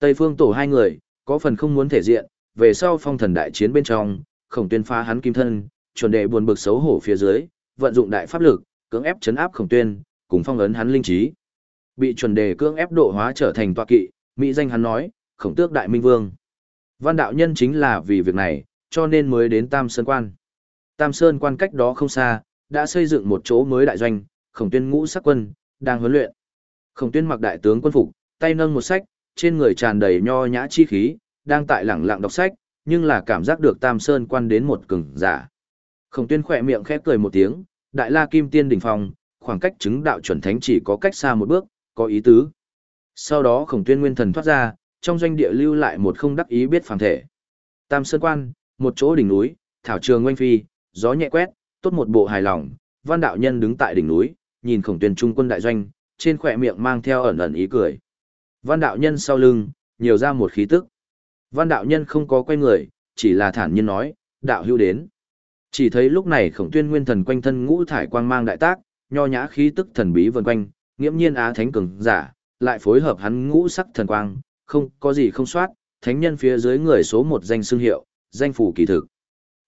Tây phương tổ hai người, có phần không muốn thể diện, về sau phong thần đại chiến bên trong, khổng tuyên phá hắn kim thân, chuẩn đệ buồn bực xấu hổ phía dưới, vận dụng đại pháp lực, cưỡng ép chấn áp khổng tuyên, cùng phong ấn hắn linh trí. Bị chuẩn đề cưỡng ép độ hóa trở thành tọa kỵ, mỹ danh hắn nói, khổng tước đại minh vương. Văn đạo nhân chính là vì việc này, cho nên mới đến Tam Sơn Quan. Tam Sơn Quan cách đó không xa, đã xây dựng một chỗ mới đại doanh, khổng tuyên ngũ sắc quân, đang huấn luyện. Khổng tuyên mặc đại tướng quân phục, tay nâng một sách, trên người tràn đầy nho nhã chi khí, đang tại lẳng lặng đọc sách, nhưng là cảm giác được Tam Sơn Quan đến một cường giả. Khổng tuyên khỏe miệng khẽ cười một tiếng, đại la kim tiên đỉnh phong, khoảng cách chứng đạo chuẩn thánh chỉ có cách xa một bước, có ý tứ. Sau đó khổng tuyên nguyên thần thoát ra, trong doanh địa lưu lại một không đắc ý biết phàm thể. Tam Sơn Quan, một chỗ đỉnh núi, thảo trường oanh phi, gió nhẹ quét, tốt một bộ hài lòng, văn đạo nhân đứng tại đỉnh núi, nhìn khổng tuyên trung quân đại doanh, trên khỏe miệng mang theo ẩn ẩn ý cười. Văn đạo nhân sau lưng, nhiều ra một khí tức. Văn đạo nhân không có quay người, chỉ là thản nhiên nói, đạo hữu đến. Chỉ thấy lúc này khổng tuyên nguyên thần quanh thân ngũ thải quang mang đại tác, nho nhã khí tức thần bí vần quanh, nghiễm nhiên á thánh cường giả, lại phối hợp hắn ngũ sắc thần quang, không có gì không soát, thánh nhân phía dưới người số một danh xương hiệu, danh phủ kỳ thực.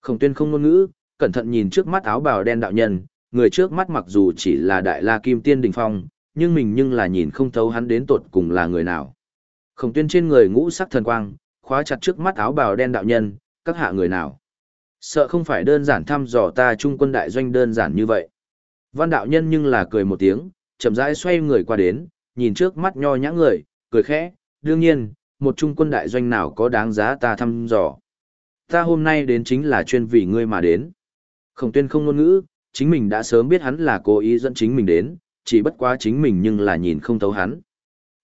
Khổng tuyên không ngôn ngữ, cẩn thận nhìn trước mắt áo bào đen đạo nhân, người trước mắt mặc dù chỉ là đại la kim tiên đỉnh phong, nhưng mình nhưng là nhìn không thấu hắn đến tột cùng là người nào. Khổng tuyên trên người ngũ sắc thần quang, khóa chặt trước mắt áo bào đen đạo nhân, các hạ người nào. Sợ không phải đơn giản thăm dò ta trung quân đại doanh đơn giản như vậy. Văn đạo nhân nhưng là cười một tiếng, chậm rãi xoay người qua đến, nhìn trước mắt nho nhã người, cười khẽ, đương nhiên, một trung quân đại doanh nào có đáng giá ta thăm dò. Ta hôm nay đến chính là chuyên vì ngươi mà đến. Khổng tuyên không ngôn ngữ, chính mình đã sớm biết hắn là cố ý dẫn chính mình đến, chỉ bất quá chính mình nhưng là nhìn không thấu hắn.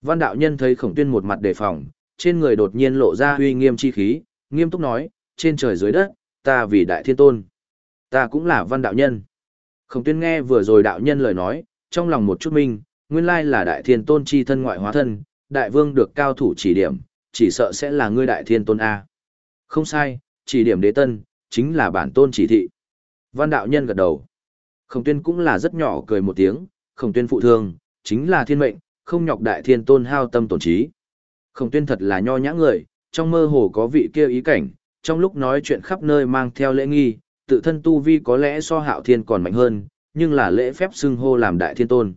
Văn đạo nhân thấy khổng tuyên một mặt đề phòng, trên người đột nhiên lộ ra uy nghiêm chi khí, nghiêm túc nói, trên trời dưới đất, ta vì đại thiên tôn. Ta cũng là văn đạo nhân. Khổng tuyên nghe vừa rồi đạo nhân lời nói, trong lòng một chút minh, nguyên lai là đại thiên tôn chi thân ngoại hóa thân, đại vương được cao thủ chỉ điểm, chỉ sợ sẽ là ngươi đại thiên tôn A. Không sai, chỉ điểm đế tân, chính là bản tôn chỉ thị. Văn đạo nhân gật đầu. Khổng tuyên cũng là rất nhỏ cười một tiếng, khổng tuyên phụ thương, chính là thiên mệnh, không nhọc đại thiên tôn hao tâm tổn trí. Khổng tuyên thật là nho nhã người, trong mơ hồ có vị kia ý cảnh, trong lúc nói chuyện khắp nơi mang theo lễ nghi, tự thân tu vi có lẽ so hạo thiên còn mạnh hơn, nhưng là lễ phép xưng hô làm đại thiên tôn.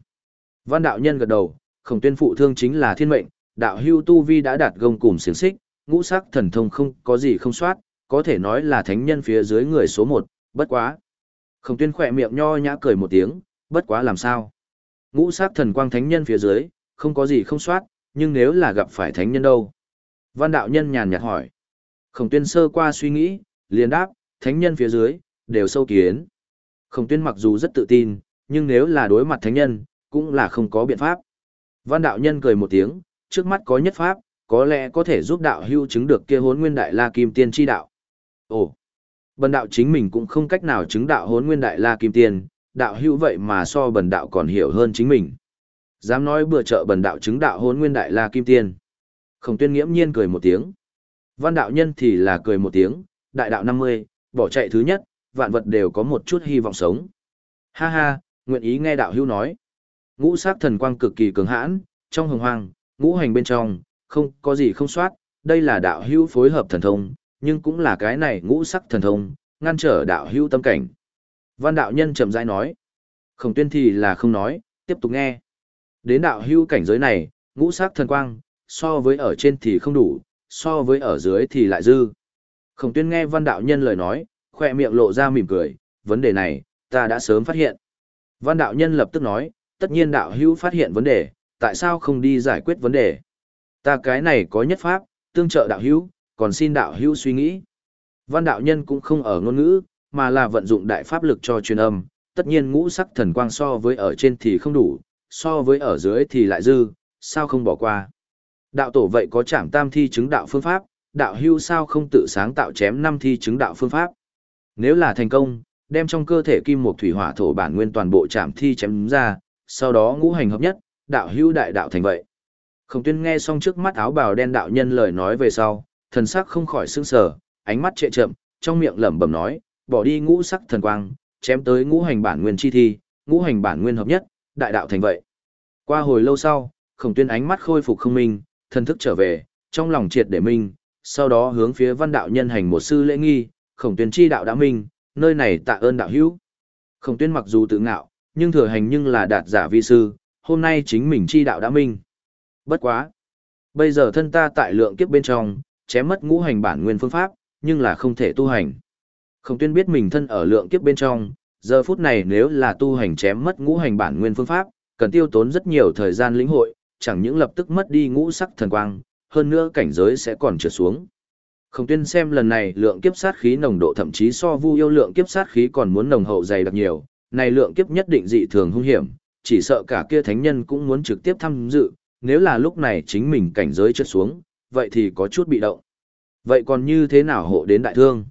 Văn đạo nhân gật đầu, khổng tuyên phụ thương chính là thiên mệnh, đạo hưu tu vi đã đạt gông cùng xiềng xích, ngũ sắc thần thông không có gì không soát, có thể nói là thánh nhân phía dưới người số một, bất quá. Khổng tuyên khỏe miệng nho nhã cười một tiếng, bất quá làm sao. Ngũ sát thần quang thánh nhân phía dưới, không có gì không soát, nhưng nếu là gặp phải thánh nhân đâu? Văn đạo nhân nhàn nhạt hỏi. Khổng tuyên sơ qua suy nghĩ, liền đáp, thánh nhân phía dưới, đều sâu kiến. Khổng tuyên mặc dù rất tự tin, nhưng nếu là đối mặt thánh nhân, cũng là không có biện pháp. Văn đạo nhân cười một tiếng, trước mắt có nhất pháp, có lẽ có thể giúp đạo hưu chứng được kia hốn nguyên đại la kim tiên chi đạo. Ồ, bần đạo chính mình cũng không cách nào chứng đạo hốn nguyên đại la kim tiên, đạo hưu vậy mà so bần đạo còn hiểu hơn chính mình. Dám nói bữa trợ bần đạo chứng đạo hôn nguyên đại la kim tiên. Khổng tuyên nghiễm nhiên cười một tiếng. Văn đạo nhân thì là cười một tiếng, đại đạo 50, bỏ chạy thứ nhất, vạn vật đều có một chút hy vọng sống. Ha ha, nguyện ý nghe đạo hưu nói. Ngũ sát thần quang cực kỳ cường hãn, trong hồng hoang, ngũ hành bên trong, không có gì không soát, đây là đạo hưu phối hợp thần thông, nhưng cũng là cái này ngũ sắc thần thông, ngăn trở đạo hưu tâm cảnh. Văn đạo nhân chậm rãi nói. Khổng tuyên thì là không nói, tiếp tục nghe. Đến đạo hưu cảnh giới này, ngũ sắc thần quang, so với ở trên thì không đủ, so với ở dưới thì lại dư. Khổng tuyên nghe văn đạo nhân lời nói, khoe miệng lộ ra mỉm cười, vấn đề này, ta đã sớm phát hiện. Văn đạo nhân lập tức nói, tất nhiên đạo hữu phát hiện vấn đề, tại sao không đi giải quyết vấn đề? Ta cái này có nhất pháp, tương trợ đạo hữu, còn xin đạo hữu suy nghĩ. Văn đạo nhân cũng không ở ngôn ngữ, mà là vận dụng đại pháp lực cho truyền âm, tất nhiên ngũ sắc thần quang so với ở trên thì không đủ, so với ở dưới thì lại dư, sao không bỏ qua. Đạo tổ vậy có chạm tam thi chứng đạo phương pháp, đạo hưu sao không tự sáng tạo chém năm thi chứng đạo phương pháp. Nếu là thành công, đem trong cơ thể kim một thủy hỏa thổ bản nguyên toàn bộ chạm thi chém ra, sau đó ngũ hành hợp nhất, đạo hưu đại đạo thành vậy. Khổng tuyên nghe xong trước mắt áo bào đen đạo nhân lời nói về sau, thần sắc không khỏi sưng sờ, ánh mắt trệ chậm, trong miệng lẩm bẩm nói, bỏ đi ngũ sắc thần quang, chém tới ngũ hành bản nguyên chi thi, ngũ hành bản nguyên hợp nhất, đại đạo thành vậy. Qua hồi lâu sau, khổng tuyên ánh mắt khôi phục không minh, thần thức trở về, trong lòng triệt để minh, sau đó hướng phía văn đạo nhân hành một sư lễ nghi, khổng tuyên chi đạo đã minh, nơi này tạ ơn đạo hữu. Khổng tuyên mặc dù tự ngạo, nhưng thừa hành nhưng là đạt giả vi sư, hôm nay chính mình chi đạo đã minh. Bất quá. Bây giờ thân ta tại lượng kiếp bên trong, chém mất ngũ hành bản nguyên phương pháp, nhưng là không thể tu hành. Khổng tuyên biết mình thân ở lượng kiếp bên trong, giờ phút này nếu là tu hành chém mất ngũ hành bản nguyên phương pháp, cần tiêu tốn rất nhiều thời gian lĩnh hội, chẳng những lập tức mất đi ngũ sắc thần quang, hơn nữa cảnh giới sẽ còn trượt xuống. Khổng tuyên xem lần này lượng kiếp sát khí nồng độ thậm chí so vu yêu lượng kiếp sát khí còn muốn nồng hậu dày đặc nhiều, này lượng kiếp nhất định dị thường hung hiểm, chỉ sợ cả kia thánh nhân cũng muốn trực tiếp tham dự, nếu là lúc này chính mình cảnh giới trượt xuống, vậy thì có chút bị động. Vậy còn như thế nào hộ đến đại thương?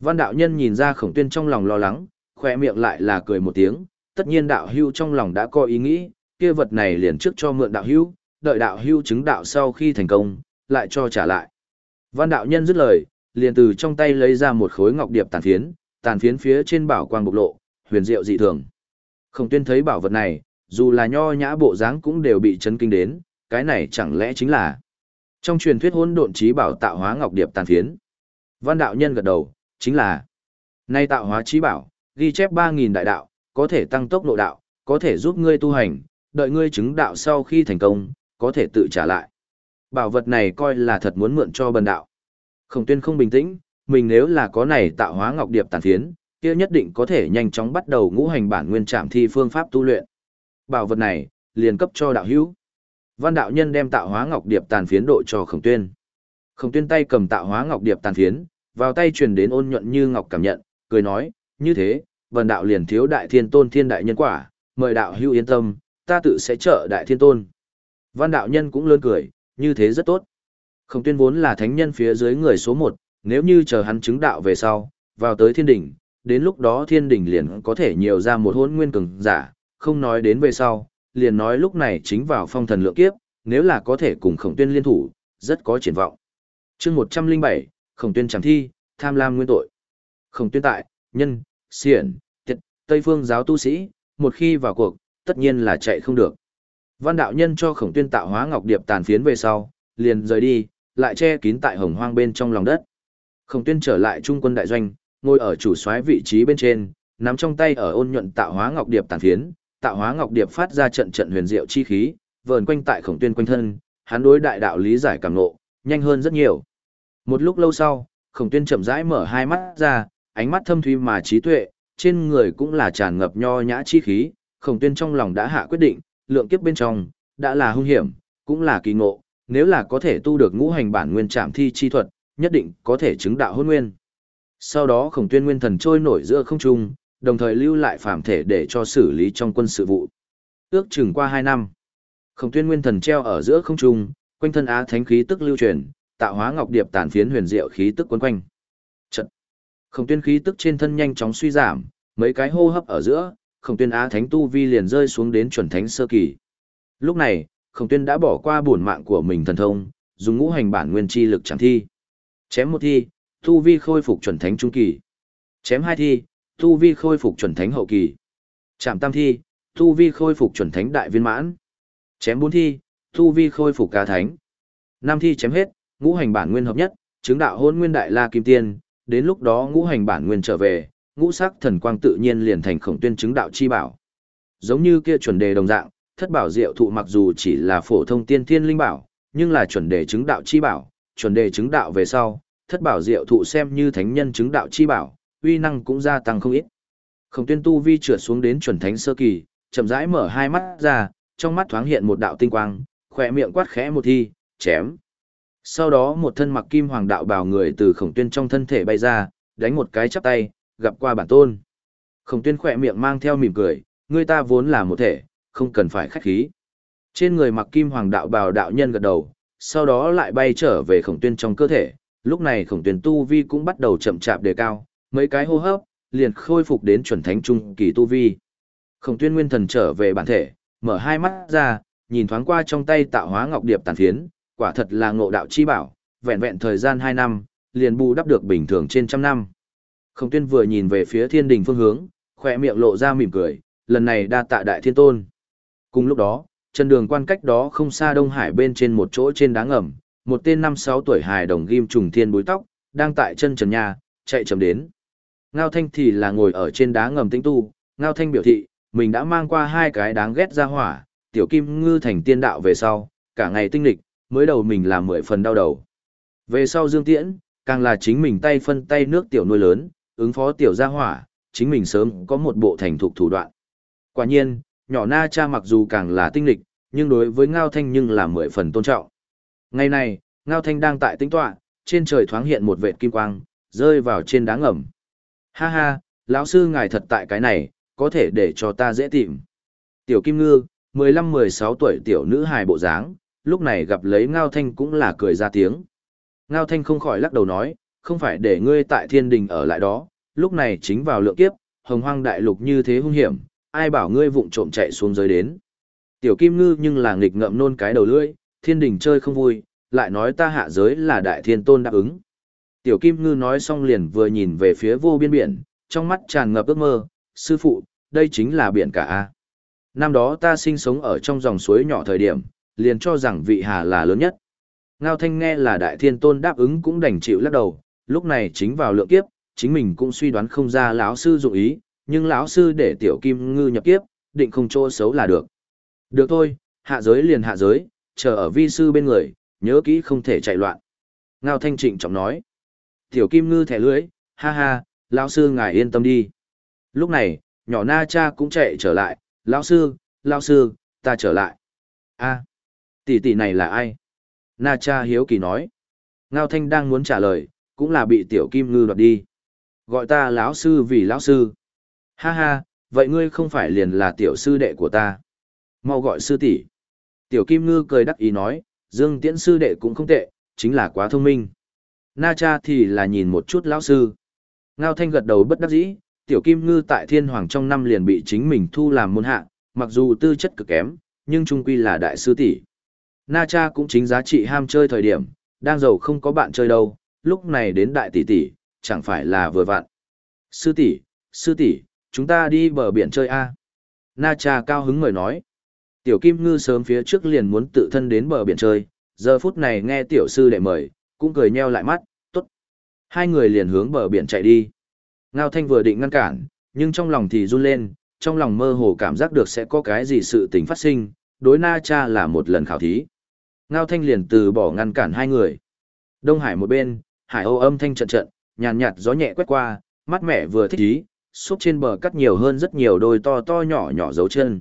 Văn đạo nhân nhìn ra khổng tuyên trong lòng lo lắng, khoe miệng lại là cười một tiếng, tất nhiên đạo hưu trong lòng đã có ý nghĩ, kia vật này liền trước cho mượn đạo hưu, đợi đạo hưu chứng đạo sau khi thành công, lại cho trả lại. Văn đạo nhân dứt lời, liền từ trong tay lấy ra một khối ngọc điệp tàn phiến, tàn phiến phía trên bảo quang bộc lộ, huyền diệu dị thường. Khổng tuyên thấy bảo vật này, dù là nho nhã bộ dáng cũng đều bị chấn kinh đến, cái này chẳng lẽ chính là trong truyền thuyết hỗn độn trí bảo tạo hóa ngọc điệp tàn phiến. Văn đạo nhân gật đầu, chính là nay tạo hóa trí bảo, ghi chép 3.000 đại đạo, có thể tăng tốc nội đạo, có thể giúp ngươi tu hành, đợi ngươi chứng đạo sau khi thành công, có thể tự trả lại. Bảo vật này coi là thật muốn mượn cho bần đạo. Khổng tuyên không bình tĩnh, mình nếu là có này tạo hóa ngọc điệp tàn phiến, kia nhất định có thể nhanh chóng bắt đầu ngũ hành bản nguyên trạm thi phương pháp tu luyện. Bảo vật này, liền cấp cho đạo hữu. Văn đạo nhân đem tạo hóa ngọc điệp tàn phiến độ cho Khổng Tuyên. Khổng Tuyên tay cầm tạo hóa ngọc điệp tàn phiến, vào tay truyền đến ôn nhuận như ngọc cảm nhận, cười nói, như thế, vần đạo liền thiếu đại thiên tôn thiên đại nhân quả, mời đạo hữu yên tâm, ta tự sẽ trợ đại thiên tôn. Văn đạo nhân cũng lớn cười, như thế rất tốt. Khổng Tuyên vốn là thánh nhân phía dưới người số một, nếu như chờ hắn chứng đạo về sau, vào tới thiên đỉnh, đến lúc đó thiên đỉnh liền có thể nhiều ra một hôn nguyên cường giả, không nói đến về sau, liền nói lúc này chính vào phong thần lượng kiếp, nếu là có thể cùng khổng tuyên liên thủ, rất có triển vọng. chương 107, khổng tuyên chẳng thi, tham lam nguyên tội. Khổng tuyên tại, nhân, xiển, tiệt, Tây phương giáo tu sĩ, một khi vào cuộc, tất nhiên là chạy không được. Văn đạo nhân cho khổng tuyên tạo hóa ngọc điệp tàn phiến về sau, liền rời đi, lại che kín tại hồng hoang bên trong lòng đất. Khổng tuyên trở lại trung quân đại doanh, ngồi ở chủ soái vị trí bên trên, nắm trong tay ở ôn nhuận tạo hóa ngọc điệp tàn phiến, tạo hóa ngọc điệp phát ra trận trận huyền diệu chi khí, vờn quanh tại khổng tuyên quanh thân, hắn đối đại đạo lý giải cảm ngộ, nhanh hơn rất nhiều. Một lúc lâu sau, khổng tuyên chậm rãi mở hai mắt ra, ánh mắt thâm thúy mà trí tuệ, trên người cũng là tràn ngập nho nhã chi khí, khổng tuyên trong lòng đã hạ quyết định, lượng kiếp bên trong, đã là hung hiểm, cũng là kỳ ngộ, nếu là có thể tu được ngũ hành bản nguyên trạm thi chi thuật, nhất định có thể chứng đạo hôn nguyên. Sau đó khổng tuyên nguyên thần trôi nổi giữa không trung, đồng thời lưu lại phạm thể để cho xử lý trong quân sự vụ. Ước chừng qua 2 năm, Khổng Tuyên Nguyên Thần treo ở giữa không trung, quanh thân á thánh khí tức lưu truyền, tạo hóa ngọc điệp tàn phiến huyền diệu khí tức quấn quanh. Trận. Khổng Tuyên khí tức trên thân nhanh chóng suy giảm, mấy cái hô hấp ở giữa, Khổng Tuyên á thánh tu vi liền rơi xuống đến chuẩn thánh sơ kỳ. Lúc này, Khổng Tuyên đã bỏ qua bổn mạng của mình thần thông, dùng ngũ hành bản nguyên chi lực chẳng thi. Chém một thi, tu vi khôi phục chuẩn thánh trung kỳ. Chém hai thi, tu vi khôi phục chuẩn thánh hậu kỳ. Chạm tam thi, tu vi khôi phục chuẩn thánh đại viên mãn. Chém bốn thi, tu vi khôi phục ca thánh. Năm thi chém hết, ngũ hành bản nguyên hợp nhất, chứng đạo hôn nguyên đại la kim tiên, đến lúc đó ngũ hành bản nguyên trở về, ngũ sắc thần quang tự nhiên liền thành khổng tuyên chứng đạo chi bảo. Giống như kia chuẩn đề đồng dạng, thất bảo diệu thụ mặc dù chỉ là phổ thông tiên thiên linh bảo, nhưng là chuẩn đề chứng đạo chi bảo, chuẩn đề chứng đạo về sau, thất bảo diệu thụ xem như thánh nhân chứng đạo chi bảo, uy năng cũng gia tăng không ít. Khổng tuyên tu vi trượt xuống đến chuẩn thánh sơ kỳ, chậm rãi mở hai mắt ra, trong mắt thoáng hiện một đạo tinh quang, khỏe miệng quát khẽ một thi, chém. Sau đó một thân mặc kim hoàng đạo bào người từ khổng tuyên trong thân thể bay ra, đánh một cái chắp tay, gặp qua bản tôn. Khổng tuyên khỏe miệng mang theo mỉm cười, người ta vốn là một thể, không cần phải khách khí. Trên người mặc kim hoàng đạo bào đạo nhân gật đầu, sau đó lại bay trở về khổng tuyên trong cơ thể, lúc này khổng tuyên tu vi cũng bắt đầu chậm chạp đề cao, mấy cái hô hấp, liền khôi phục đến chuẩn thánh trung kỳ tu vi. Khổng tuyên nguyên thần trở về bản thể, mở hai mắt ra, nhìn thoáng qua trong tay tạo hóa ngọc điệp tàn phiến, quả thật là ngộ đạo chi bảo, vẹn vẹn thời gian 2 năm, liền bù đắp được bình thường trên trăm năm. Khổng tuyên vừa nhìn về phía thiên đình phương hướng, khỏe miệng lộ ra mỉm cười, lần này đa tạ đại thiên tôn. Cùng lúc đó, chân đường quan cách đó không xa Đông Hải bên trên một chỗ trên đá ngầm, một tên năm sáu tuổi hài đồng ghim trùng thiên búi tóc, đang tại chân trần nhà, chạy chậm đến. Ngao Thanh thì là ngồi ở trên đá ngầm tĩnh tu, Ngao Thanh biểu thị, mình đã mang qua hai cái đáng ghét ra hỏa, tiểu kim ngư thành tiên đạo về sau, cả ngày tinh lịch, mới đầu mình làm mười phần đau đầu. Về sau Dương Tiễn, càng là chính mình tay phân tay nước tiểu nuôi lớn, ứng phó tiểu gia hỏa, chính mình sớm có một bộ thành thục thủ đoạn. Quả nhiên, nhỏ na cha mặc dù càng là tinh lịch, nhưng đối với Ngao Thanh nhưng là mười phần tôn trọng. Ngày này, Ngao Thanh đang tại tính tọa, trên trời thoáng hiện một vệt kim quang, rơi vào trên đá ngầm. Ha ha, lão sư ngài thật tại cái này, có thể để cho ta dễ tìm. Tiểu Kim Ngư, 15-16 tuổi tiểu nữ hài bộ dáng, lúc này gặp lấy Ngao Thanh cũng là cười ra tiếng. Ngao Thanh không khỏi lắc đầu nói, không phải để ngươi tại thiên đình ở lại đó, lúc này chính vào lượng kiếp, hồng hoang đại lục như thế hung hiểm, ai bảo ngươi vụng trộm chạy xuống dưới đến. Tiểu Kim Ngư nhưng là nghịch ngậm nôn cái đầu lưỡi, thiên đình chơi không vui, lại nói ta hạ giới là đại thiên tôn đáp ứng. Tiểu Kim Ngư nói xong liền vừa nhìn về phía vô biên biển, trong mắt tràn ngập ước mơ, sư phụ, đây chính là biển cả A. Năm đó ta sinh sống ở trong dòng suối nhỏ thời điểm, liền cho rằng vị hà là lớn nhất. Ngao Thanh nghe là đại thiên tôn đáp ứng cũng đành chịu lắc đầu, lúc này chính vào lượng kiếp, chính mình cũng suy đoán không ra lão sư dụng ý, nhưng lão sư để tiểu kim ngư nhập kiếp, định không chỗ xấu là được. Được thôi, hạ giới liền hạ giới, chờ ở vi sư bên người, nhớ kỹ không thể chạy loạn. Ngao Thanh trịnh trọng nói. Tiểu kim ngư thẻ lưới, ha ha, lão sư ngài yên tâm đi. Lúc này, nhỏ na cha cũng chạy trở lại, lão sư, lão sư, ta trở lại. a tỷ tỷ này là ai? Na cha hiếu kỳ nói. Ngao Thanh đang muốn trả lời, cũng là bị tiểu kim ngư đoạt đi. Gọi ta lão sư vì lão sư. Ha ha, vậy ngươi không phải liền là tiểu sư đệ của ta. Mau gọi sư tỷ. Tiểu kim ngư cười đắc ý nói, dương tiễn sư đệ cũng không tệ, chính là quá thông minh. Na cha thì là nhìn một chút lão sư. Ngao Thanh gật đầu bất đắc dĩ, tiểu kim ngư tại thiên hoàng trong năm liền bị chính mình thu làm môn hạ, mặc dù tư chất cực kém, nhưng trung quy là đại sư tỷ. Na cha cũng chính giá trị ham chơi thời điểm, đang giàu không có bạn chơi đâu, lúc này đến đại tỷ tỷ, chẳng phải là vừa vặn. Sư tỷ, sư tỷ, chúng ta đi bờ biển chơi a. Na cha cao hứng mời nói. Tiểu Kim Ngư sớm phía trước liền muốn tự thân đến bờ biển chơi, giờ phút này nghe tiểu sư đệ mời, cũng cười nheo lại mắt, tốt. Hai người liền hướng bờ biển chạy đi. Ngao Thanh vừa định ngăn cản, nhưng trong lòng thì run lên, trong lòng mơ hồ cảm giác được sẽ có cái gì sự tình phát sinh, đối Na Cha là một lần khảo thí. Ngao Thanh liền từ bỏ ngăn cản hai người. Đông Hải một bên, Hải Âu âm thanh trận trận, nhàn nhạt gió nhẹ quét qua, mắt mẹ vừa thích ý, xúc trên bờ cắt nhiều hơn rất nhiều đôi to to nhỏ nhỏ dấu chân.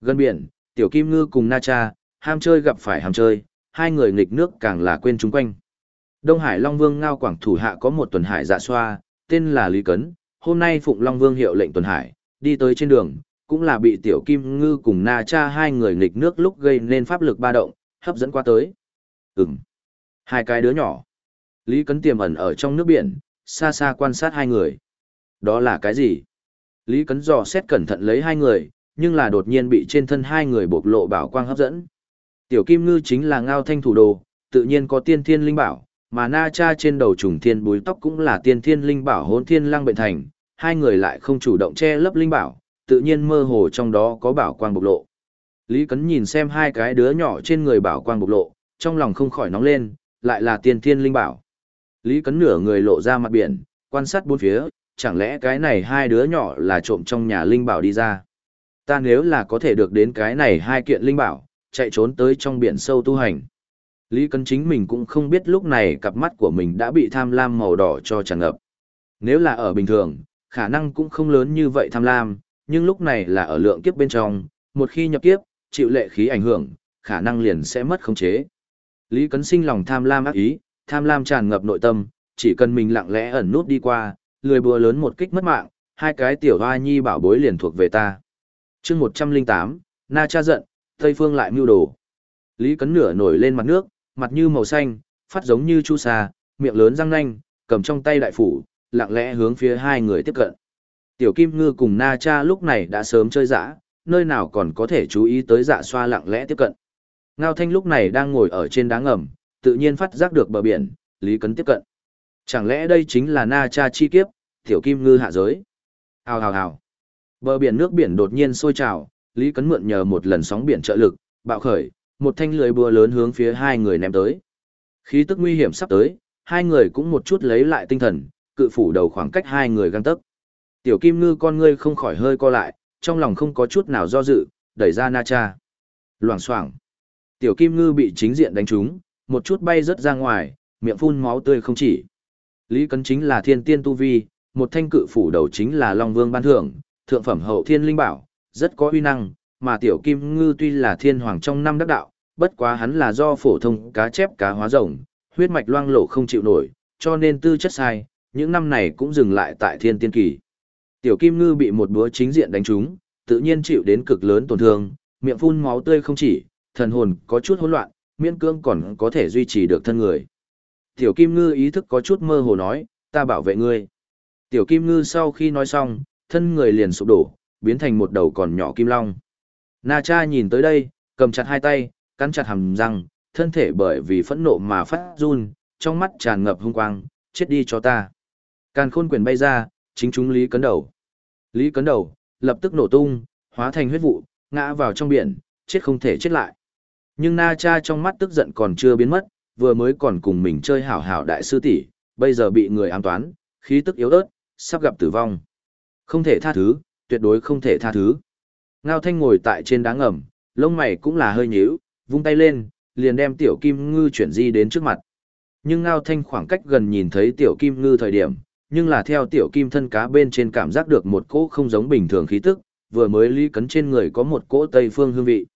Gần biển, Tiểu Kim Ngư cùng Na Cha, ham chơi gặp phải ham chơi, hai người nghịch nước càng là quên chúng quanh. Đông Hải Long Vương Ngao Quảng thủ hạ có một tuần hải dạ xoa, tên là Lý Cấn, hôm nay Phụng Long Vương hiệu lệnh tuần hải, đi tới trên đường, cũng là bị Tiểu Kim Ngư cùng Na Cha hai người nghịch nước lúc gây nên pháp lực ba động, hấp dẫn qua tới. Ừm. Hai cái đứa nhỏ. Lý Cấn tiềm ẩn ở trong nước biển, xa xa quan sát hai người. Đó là cái gì? Lý Cấn dò xét cẩn thận lấy hai người, nhưng là đột nhiên bị trên thân hai người bộc lộ bảo quang hấp dẫn. Tiểu Kim Ngư chính là ngao thanh thủ đồ, tự nhiên có tiên thiên linh bảo, mà na cha trên đầu trùng thiên búi tóc cũng là tiên thiên linh bảo hôn thiên lăng bệnh thành, hai người lại không chủ động che lấp linh bảo, tự nhiên mơ hồ trong đó có bảo quang bộc lộ. Lý Cấn nhìn xem hai cái đứa nhỏ trên người bảo quang bộc lộ, trong lòng không khỏi nóng lên, lại là tiên thiên linh bảo. Lý Cấn nửa người lộ ra mặt biển, quan sát bốn phía, chẳng lẽ cái này hai đứa nhỏ là trộm trong nhà linh bảo đi ra. Ta nếu là có thể được đến cái này hai kiện linh bảo, chạy trốn tới trong biển sâu tu hành. Lý Cấn chính mình cũng không biết lúc này cặp mắt của mình đã bị tham lam màu đỏ cho tràn ngập. Nếu là ở bình thường, khả năng cũng không lớn như vậy tham lam, nhưng lúc này là ở lượng kiếp bên trong, một khi nhập kiếp, chịu lệ khí ảnh hưởng, khả năng liền sẽ mất khống chế. Lý Cấn sinh lòng tham lam ác ý, tham lam tràn ngập nội tâm, chỉ cần mình lặng lẽ ẩn nút đi qua, lười bùa lớn một kích mất mạng, hai cái tiểu hoa nhi bảo bối liền thuộc về ta. chương 108, Na cha giận, Tây Phương lại mưu đồ. Lý Cấn nửa nổi lên mặt nước, mặt như màu xanh, phát giống như chu sa, miệng lớn răng nanh, cầm trong tay đại phủ, lặng lẽ hướng phía hai người tiếp cận. Tiểu Kim Ngư cùng Na Cha lúc này đã sớm chơi dã, nơi nào còn có thể chú ý tới dạ xoa lặng lẽ tiếp cận. Ngao Thanh lúc này đang ngồi ở trên đá ngầm, tự nhiên phát giác được bờ biển, Lý Cấn tiếp cận. Chẳng lẽ đây chính là Na Cha chi kiếp, Tiểu Kim Ngư hạ giới? Hào hào hào. Bờ biển nước biển đột nhiên sôi trào, Lý Cấn mượn nhờ một lần sóng biển trợ lực, bạo khởi, một thanh lưới bùa lớn hướng phía hai người ném tới. Khí tức nguy hiểm sắp tới, hai người cũng một chút lấy lại tinh thần, cự phủ đầu khoảng cách hai người găng tấc. Tiểu Kim Ngư con ngươi không khỏi hơi co lại, trong lòng không có chút nào do dự, đẩy ra Na Cha. Loảng xoảng. Tiểu Kim Ngư bị chính diện đánh trúng, một chút bay rớt ra ngoài, miệng phun máu tươi không chỉ. Lý Cấn chính là thiên tiên tu vi, một thanh cự phủ đầu chính là Long Vương ban thưởng, thượng phẩm hậu thiên linh bảo, rất có uy năng, mà Tiểu Kim Ngư tuy là thiên hoàng trong năm đắc đạo, bất quá hắn là do phổ thông cá chép cá hóa rồng, huyết mạch loang lổ không chịu nổi, cho nên tư chất sai, những năm này cũng dừng lại tại thiên tiên kỳ. Tiểu Kim Ngư bị một búa chính diện đánh trúng, tự nhiên chịu đến cực lớn tổn thương, miệng phun máu tươi không chỉ, thần hồn có chút hỗn loạn, miễn cương còn có thể duy trì được thân người. Tiểu Kim Ngư ý thức có chút mơ hồ nói, ta bảo vệ ngươi. Tiểu Kim Ngư sau khi nói xong, thân người liền sụp đổ, biến thành một đầu còn nhỏ kim long. Na cha nhìn tới đây, cầm chặt hai tay, cắn chặt hàm răng, thân thể bởi vì phẫn nộ mà phát run, trong mắt tràn ngập hung quang, chết đi cho ta. Càn khôn quyền bay ra, chính chúng Lý Cấn Đầu. Lý Cấn Đầu, lập tức nổ tung, hóa thành huyết vụ, ngã vào trong biển, chết không thể chết lại. Nhưng Na Cha trong mắt tức giận còn chưa biến mất, vừa mới còn cùng mình chơi hảo hảo đại sư tỷ, bây giờ bị người ám toán, khí tức yếu ớt, sắp gặp tử vong. Không thể tha thứ, tuyệt đối không thể tha thứ. Ngao Thanh ngồi tại trên đá ngầm, lông mày cũng là hơi nhíu, vung tay lên, liền đem tiểu kim ngư chuyển di đến trước mặt. Nhưng Ngao Thanh khoảng cách gần nhìn thấy tiểu kim ngư thời điểm, nhưng là theo tiểu kim thân cá bên trên cảm giác được một cỗ không giống bình thường khí tức, vừa mới Lý Cấn trên người có một cỗ Tây phương hương vị.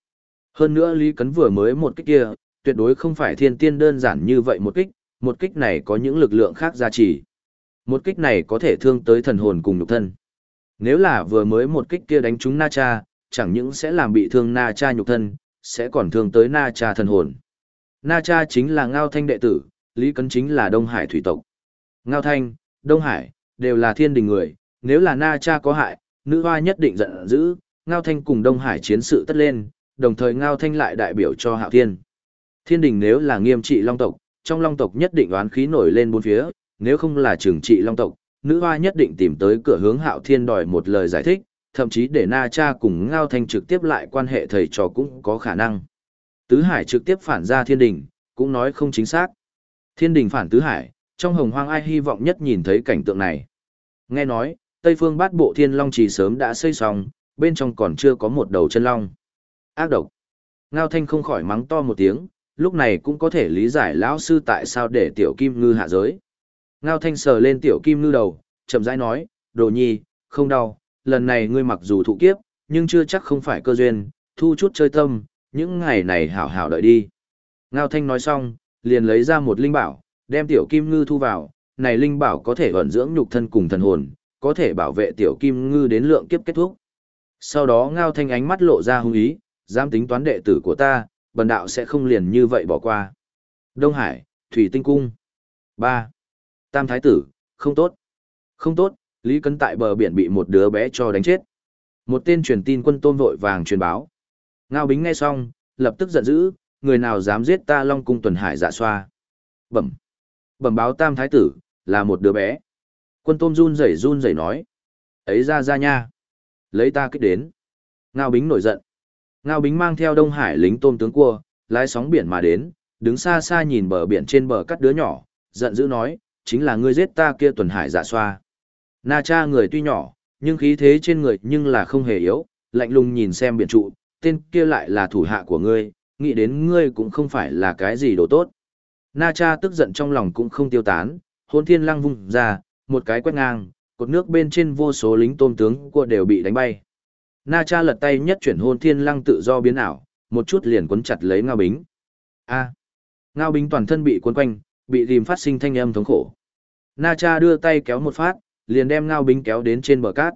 Hơn nữa Lý Cấn vừa mới một kích kia, tuyệt đối không phải thiên tiên đơn giản như vậy một kích, một kích này có những lực lượng khác gia trì. Một kích này có thể thương tới thần hồn cùng nhục thân. Nếu là vừa mới một kích kia đánh trúng Na Cha, chẳng những sẽ làm bị thương Na Cha nhục thân, sẽ còn thương tới Na Cha thần hồn. Na Cha chính là Ngao Thanh đệ tử, Lý Cấn chính là Đông Hải thủy tộc. Ngao Thanh, Đông Hải, đều là thiên đình người, nếu là Na Cha có hại, nữ hoa nhất định giận dữ, Ngao Thanh cùng Đông Hải chiến sự tất lên, đồng thời Ngao Thanh lại đại biểu cho Hạo Thiên. Thiên đình nếu là nghiêm trị Long tộc, trong Long tộc nhất định oán khí nổi lên bốn phía, nếu không là trừng trị Long tộc, nữ hoa nhất định tìm tới cửa hướng Hạo Thiên đòi một lời giải thích, thậm chí để Na Cha cùng Ngao Thanh trực tiếp lại quan hệ thầy trò cũng có khả năng. Tứ Hải trực tiếp phản ra Thiên đình, cũng nói không chính xác. Thiên đình phản Tứ Hải, trong hồng hoang ai hy vọng nhất nhìn thấy cảnh tượng này. Nghe nói, Tây phương bát bộ thiên long trì sớm đã xây xong, bên trong còn chưa có một đầu chân long. Ác độc. Ngao thanh không khỏi mắng to một tiếng, lúc này cũng có thể lý giải lão sư tại sao để tiểu kim ngư hạ giới. Ngao thanh sờ lên tiểu kim ngư đầu, chậm rãi nói, đồ nhi, không đau, lần này ngươi mặc dù thụ kiếp, nhưng chưa chắc không phải cơ duyên, thu chút chơi tâm, những ngày này hảo hảo đợi đi. Ngao thanh nói xong, liền lấy ra một linh bảo, đem tiểu kim ngư thu vào, này linh bảo có thể ẩn dưỡng nhục thân cùng thần hồn, có thể bảo vệ tiểu kim ngư đến lượng kiếp kết thúc. Sau đó ngao thanh ánh mắt lộ ra hung ý, dám tính toán đệ tử của ta, bần đạo sẽ không liền như vậy bỏ qua. Đông Hải, Thủy Tinh Cung. 3. Tam Thái Tử, không tốt. Không tốt, Lý Cấn tại bờ biển bị một đứa bé cho đánh chết. Một tên truyền tin quân tôm vội vàng truyền báo. Ngao Bính nghe xong, lập tức giận dữ, người nào dám giết ta Long Cung tuần hải dạ xoa. Bẩm. Bẩm báo Tam Thái Tử, là một đứa bé. Quân tôm run rẩy run rẩy nói. Ấy ra ra nha. Lấy ta kích đến. Ngao Bính nổi giận. Ngao Bính mang theo Đông Hải lính tôm tướng cua, lái sóng biển mà đến, đứng xa xa nhìn bờ biển trên bờ cắt đứa nhỏ, giận dữ nói, chính là ngươi giết ta kia tuần hải dạ xoa. Na cha người tuy nhỏ, nhưng khí thế trên người nhưng là không hề yếu, lạnh lùng nhìn xem biển trụ, tên kia lại là thủ hạ của ngươi, nghĩ đến ngươi cũng không phải là cái gì đồ tốt. Na cha tức giận trong lòng cũng không tiêu tán, hôn thiên lăng vung ra, một cái quét ngang, cột nước bên trên vô số lính tôm tướng của đều bị đánh bay. Na cha lật tay nhất chuyển hôn thiên lăng tự do biến ảo, một chút liền cuốn chặt lấy Ngao Bính. A. Ngao Bính toàn thân bị cuốn quanh, bị rìm phát sinh thanh âm thống khổ. Na cha đưa tay kéo một phát, liền đem Ngao Bính kéo đến trên bờ cát.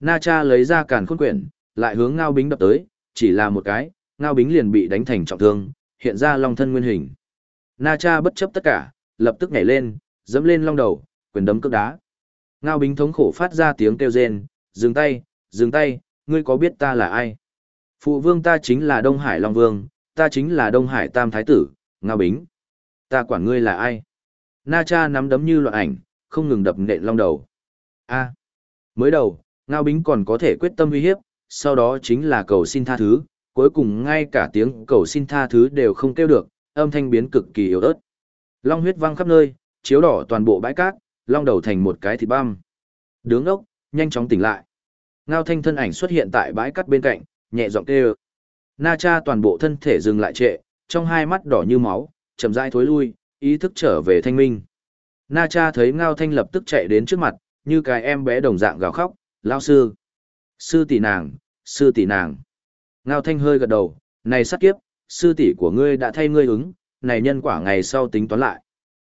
Na cha lấy ra càn khôn quyển, lại hướng Ngao Bính đập tới, chỉ là một cái, Ngao Bính liền bị đánh thành trọng thương, hiện ra long thân nguyên hình. Na cha bất chấp tất cả, lập tức nhảy lên, dẫm lên long đầu, quyền đấm cước đá. Ngao Bính thống khổ phát ra tiếng kêu rên, dừng tay, dừng tay, ngươi có biết ta là ai? Phụ vương ta chính là Đông Hải Long Vương, ta chính là Đông Hải Tam Thái Tử, Ngao Bính. Ta quản ngươi là ai? Na cha nắm đấm như loạn ảnh, không ngừng đập nện long đầu. A. Mới đầu, Ngao Bính còn có thể quyết tâm uy hiếp, sau đó chính là cầu xin tha thứ, cuối cùng ngay cả tiếng cầu xin tha thứ đều không kêu được, âm thanh biến cực kỳ yếu ớt. Long huyết văng khắp nơi, chiếu đỏ toàn bộ bãi cát, long đầu thành một cái thịt băm. Đứng ốc, nhanh chóng tỉnh lại. Ngao thanh thân ảnh xuất hiện tại bãi cát bên cạnh, nhẹ giọng kêu. Na cha toàn bộ thân thể dừng lại trệ, trong hai mắt đỏ như máu, chậm rãi thối lui, ý thức trở về thanh minh. Na cha thấy Ngao thanh lập tức chạy đến trước mặt, như cái em bé đồng dạng gào khóc, lao sư. Sư tỷ nàng, sư tỷ nàng. Ngao thanh hơi gật đầu, này sát kiếp, sư tỷ của ngươi đã thay ngươi ứng, này nhân quả ngày sau tính toán lại.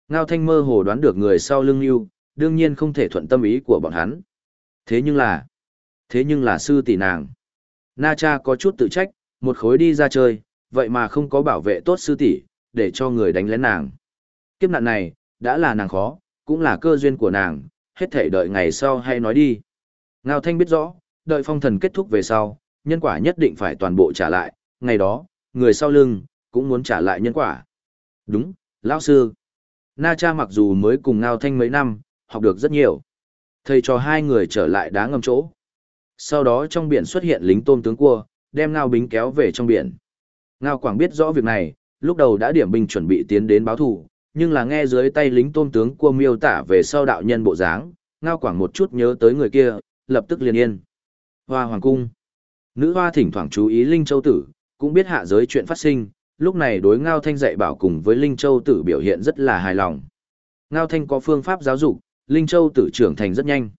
Ngao thanh mơ hồ đoán được người sau lưng yêu, đương nhiên không thể thuận tâm ý của bọn hắn. Thế nhưng là, thế nhưng là sư tỷ nàng. Na cha có chút tự trách, một khối đi ra chơi, vậy mà không có bảo vệ tốt sư tỷ, để cho người đánh lén nàng. Kiếp nạn này, đã là nàng khó, cũng là cơ duyên của nàng, hết thể đợi ngày sau hay nói đi. Ngao Thanh biết rõ, đợi phong thần kết thúc về sau, nhân quả nhất định phải toàn bộ trả lại, ngày đó, người sau lưng, cũng muốn trả lại nhân quả. Đúng, lão sư. Na cha mặc dù mới cùng Ngao Thanh mấy năm, học được rất nhiều. Thầy cho hai người trở lại đá ngầm chỗ. Sau đó trong biển xuất hiện lính tôm tướng cua, đem Ngao Bính kéo về trong biển. Ngao Quảng biết rõ việc này, lúc đầu đã điểm binh chuẩn bị tiến đến báo thủ, nhưng là nghe dưới tay lính tôm tướng cua miêu tả về sau đạo nhân bộ dáng, Ngao Quảng một chút nhớ tới người kia, lập tức liền yên. Hoa Hoàng Cung Nữ hoa thỉnh thoảng chú ý Linh Châu Tử, cũng biết hạ giới chuyện phát sinh, lúc này đối Ngao Thanh dạy bảo cùng với Linh Châu Tử biểu hiện rất là hài lòng. Ngao Thanh có phương pháp giáo dục, Linh Châu Tử trưởng thành rất nhanh.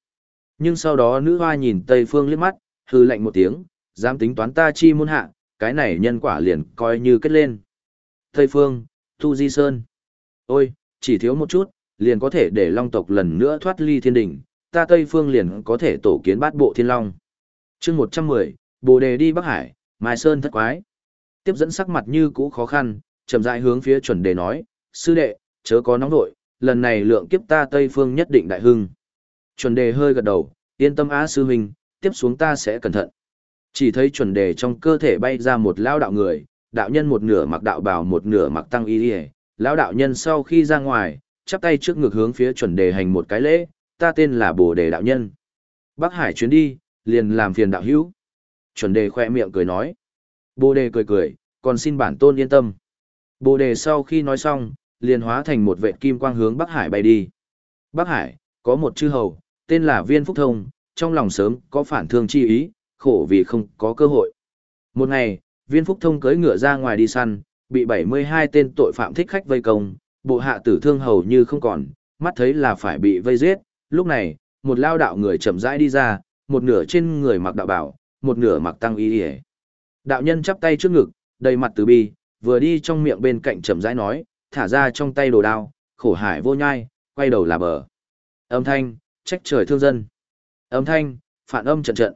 Nhưng sau đó nữ hoa nhìn Tây Phương liếc mắt, hư lạnh một tiếng, dám tính toán ta chi môn hạ, cái này nhân quả liền coi như kết lên. Tây Phương, Thu Di Sơn. Ôi, chỉ thiếu một chút, liền có thể để long tộc lần nữa thoát ly thiên đỉnh, ta Tây Phương liền có thể tổ kiến bát bộ thiên long. chương 110, Bồ Đề đi Bắc Hải, Mai Sơn thất quái. Tiếp dẫn sắc mặt như cũ khó khăn, chậm rãi hướng phía chuẩn đề nói, sư đệ, chớ có nóng nội, lần này lượng kiếp ta Tây Phương nhất định đại hưng. Chuẩn đề hơi gật đầu, yên tâm á sư huynh, tiếp xuống ta sẽ cẩn thận. Chỉ thấy chuẩn đề trong cơ thể bay ra một lao đạo người, đạo nhân một nửa mặc đạo bào một nửa mặc tăng y đi lão đạo nhân sau khi ra ngoài, chắp tay trước ngực hướng phía chuẩn đề hành một cái lễ, ta tên là Bồ Đề đạo nhân. Bắc Hải chuyến đi, liền làm phiền đạo hữu. Chuẩn đề khoe miệng cười nói. Bồ Đề cười cười, còn xin bản tôn yên tâm. Bồ Đề sau khi nói xong, liền hóa thành một vệ kim quang hướng Bắc Hải bay đi. Bắc Hải, có một chư hầu, tên là Viên Phúc Thông, trong lòng sớm có phản thương chi ý, khổ vì không có cơ hội. Một ngày, Viên Phúc Thông cưỡi ngựa ra ngoài đi săn, bị 72 tên tội phạm thích khách vây công, bộ hạ tử thương hầu như không còn, mắt thấy là phải bị vây giết, lúc này, một lao đạo người chậm rãi đi ra, một nửa trên người mặc đạo bảo, một nửa mặc tăng y y. Đạo nhân chắp tay trước ngực, đầy mặt từ bi, vừa đi trong miệng bên cạnh chậm rãi nói, thả ra trong tay đồ đao, khổ hải vô nhai, quay đầu là bờ. Âm thanh, trách trời thương dân. Âm thanh, phản âm trận trận.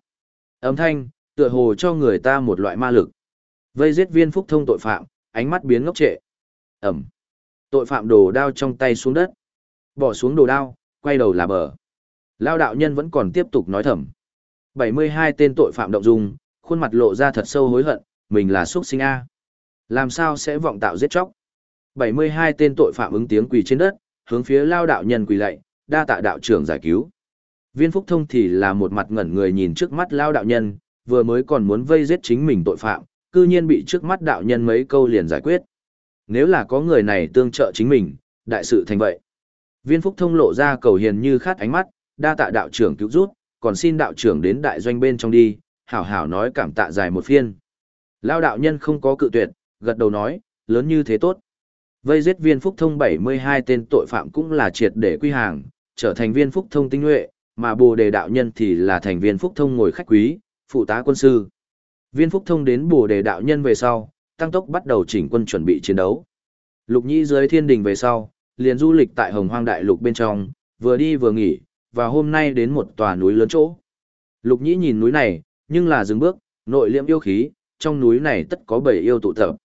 Âm thanh, tựa hồ cho người ta một loại ma lực. Vây giết viên phúc thông tội phạm, ánh mắt biến ngốc trệ. Ẩm. Tội phạm đồ đao trong tay xuống đất. Bỏ xuống đồ đao, quay đầu là bờ. Lao đạo nhân vẫn còn tiếp tục nói thầm. 72 tên tội phạm động dung, khuôn mặt lộ ra thật sâu hối hận, mình là xuất sinh A. Làm sao sẽ vọng tạo giết chóc? 72 tên tội phạm ứng tiếng quỳ trên đất, hướng phía lao đạo nhân quỳ lạy, đa tạ đạo trưởng giải cứu. Viên Phúc Thông thì là một mặt ngẩn người nhìn trước mắt lao đạo nhân, vừa mới còn muốn vây giết chính mình tội phạm, cư nhiên bị trước mắt đạo nhân mấy câu liền giải quyết. Nếu là có người này tương trợ chính mình, đại sự thành vậy. Viên Phúc Thông lộ ra cầu hiền như khát ánh mắt, đa tạ đạo trưởng cứu rút, còn xin đạo trưởng đến đại doanh bên trong đi, hảo hảo nói cảm tạ dài một phiên. Lao đạo nhân không có cự tuyệt, gật đầu nói, lớn như thế tốt. Vây giết viên phúc thông 72 tên tội phạm cũng là triệt để quy hàng, trở thành viên phúc thông tinh nhuệ, mà bồ đề đạo nhân thì là thành viên phúc thông ngồi khách quý, phụ tá quân sư. Viên phúc thông đến bồ đề đạo nhân về sau, tăng tốc bắt đầu chỉnh quân chuẩn bị chiến đấu. Lục nhĩ dưới thiên đình về sau, liền du lịch tại hồng hoang đại lục bên trong, vừa đi vừa nghỉ, và hôm nay đến một tòa núi lớn chỗ. Lục nhĩ nhìn núi này, nhưng là dừng bước, nội liễm yêu khí, trong núi này tất có bảy yêu tụ tập.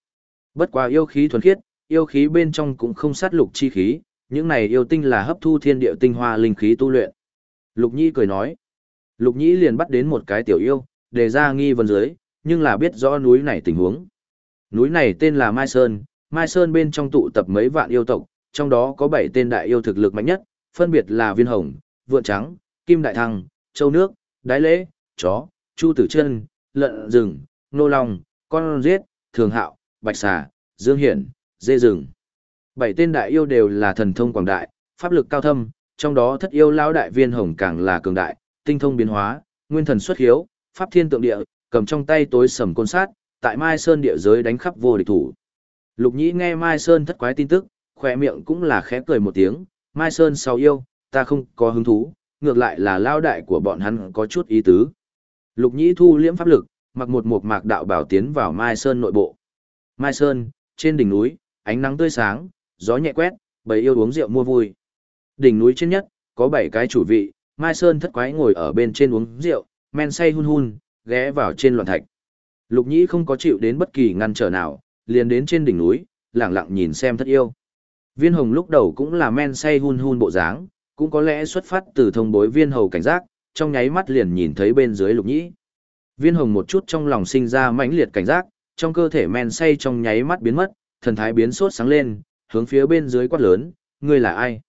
Bất quá yêu khí thuần khiết, yêu khí bên trong cũng không sát lục chi khí, những này yêu tinh là hấp thu thiên địa tinh hoa linh khí tu luyện. Lục Nhĩ cười nói. Lục Nhĩ liền bắt đến một cái tiểu yêu, đề ra nghi vấn dưới, nhưng là biết rõ núi này tình huống. Núi này tên là Mai Sơn, Mai Sơn bên trong tụ tập mấy vạn yêu tộc, trong đó có bảy tên đại yêu thực lực mạnh nhất, phân biệt là Viên Hồng, Vượn Trắng, Kim Đại Thăng, Châu Nước, Đái Lễ, Chó, Chu Tử Chân, Lợn Rừng, Nô Long, Con Giết, Thường Hạo, Bạch Xà, Dương Hiển, Dê Rừng. Bảy tên đại yêu đều là thần thông quảng đại, pháp lực cao thâm, trong đó thất yêu lão đại viên hồng càng là cường đại, tinh thông biến hóa, nguyên thần xuất hiếu, pháp thiên tượng địa, cầm trong tay tối sầm côn sát, tại Mai Sơn địa giới đánh khắp vô địch thủ. Lục Nhĩ nghe Mai Sơn thất quái tin tức, khỏe miệng cũng là khẽ cười một tiếng, Mai Sơn sau yêu, ta không có hứng thú, ngược lại là lao đại của bọn hắn có chút ý tứ. Lục Nhĩ thu liễm pháp lực, mặc một mục mạc đạo bảo tiến vào Mai Sơn nội bộ. Mai Sơn, trên đỉnh núi, ánh nắng tươi sáng, gió nhẹ quét, bầy yêu uống rượu mua vui. Đỉnh núi trên nhất, có bảy cái chủ vị, Mai Sơn thất quái ngồi ở bên trên uống rượu, men say hun hun, ghé vào trên loạn thạch. Lục Nhĩ không có chịu đến bất kỳ ngăn trở nào, liền đến trên đỉnh núi, lặng lặng nhìn xem thất yêu. Viên hồng lúc đầu cũng là men say hun hun bộ dáng, cũng có lẽ xuất phát từ thông bối viên hầu cảnh giác, trong nháy mắt liền nhìn thấy bên dưới lục nhĩ. Viên hồng một chút trong lòng sinh ra mãnh liệt cảnh giác, trong cơ thể men say trong nháy mắt biến mất, thần thái biến sốt sáng lên, hướng phía bên dưới quát lớn, ngươi là ai?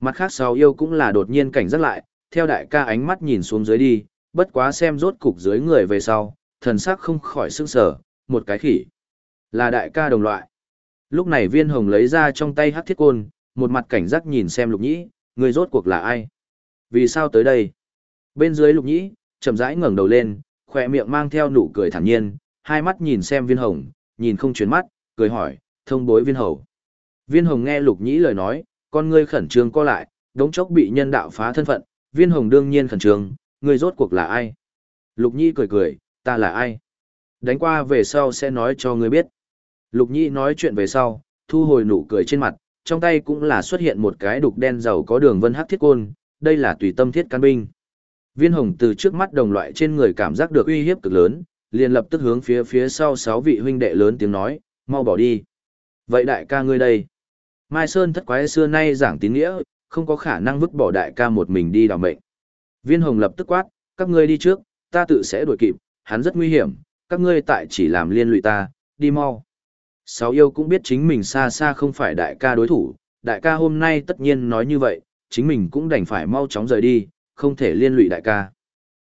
Mặt khác sáu yêu cũng là đột nhiên cảnh giác lại, theo đại ca ánh mắt nhìn xuống dưới đi, bất quá xem rốt cục dưới người về sau, thần sắc không khỏi sưng sở, một cái khỉ. Là đại ca đồng loại. Lúc này viên hồng lấy ra trong tay hắc thiết côn, một mặt cảnh giác nhìn xem lục nhĩ, người rốt cuộc là ai? Vì sao tới đây? Bên dưới lục nhĩ, chậm rãi ngẩng đầu lên, khỏe miệng mang theo nụ cười thản nhiên, hai mắt nhìn xem viên hồng, nhìn không chuyển mắt, cười hỏi, thông bối viên hầu. Viên hồng nghe lục nhĩ lời nói, con ngươi khẩn trương co lại, đống chốc bị nhân đạo phá thân phận, viên hồng đương nhiên khẩn trương, người rốt cuộc là ai? Lục nhĩ cười cười, ta là ai? Đánh qua về sau sẽ nói cho ngươi biết. Lục nhĩ nói chuyện về sau, thu hồi nụ cười trên mặt, trong tay cũng là xuất hiện một cái đục đen giàu có đường vân hắc thiết côn, đây là tùy tâm thiết can binh. Viên hồng từ trước mắt đồng loại trên người cảm giác được uy hiếp cực lớn, liền lập tức hướng phía phía sau sáu vị huynh đệ lớn tiếng nói, mau bỏ đi. Vậy đại ca ngươi đây? Mai Sơn thất quái xưa nay giảng tín nghĩa, không có khả năng vứt bỏ đại ca một mình đi đào mệnh. Viên hồng lập tức quát, các ngươi đi trước, ta tự sẽ đuổi kịp, hắn rất nguy hiểm, các ngươi tại chỉ làm liên lụy ta, đi mau. Sáu yêu cũng biết chính mình xa xa không phải đại ca đối thủ, đại ca hôm nay tất nhiên nói như vậy, chính mình cũng đành phải mau chóng rời đi, không thể liên lụy đại ca.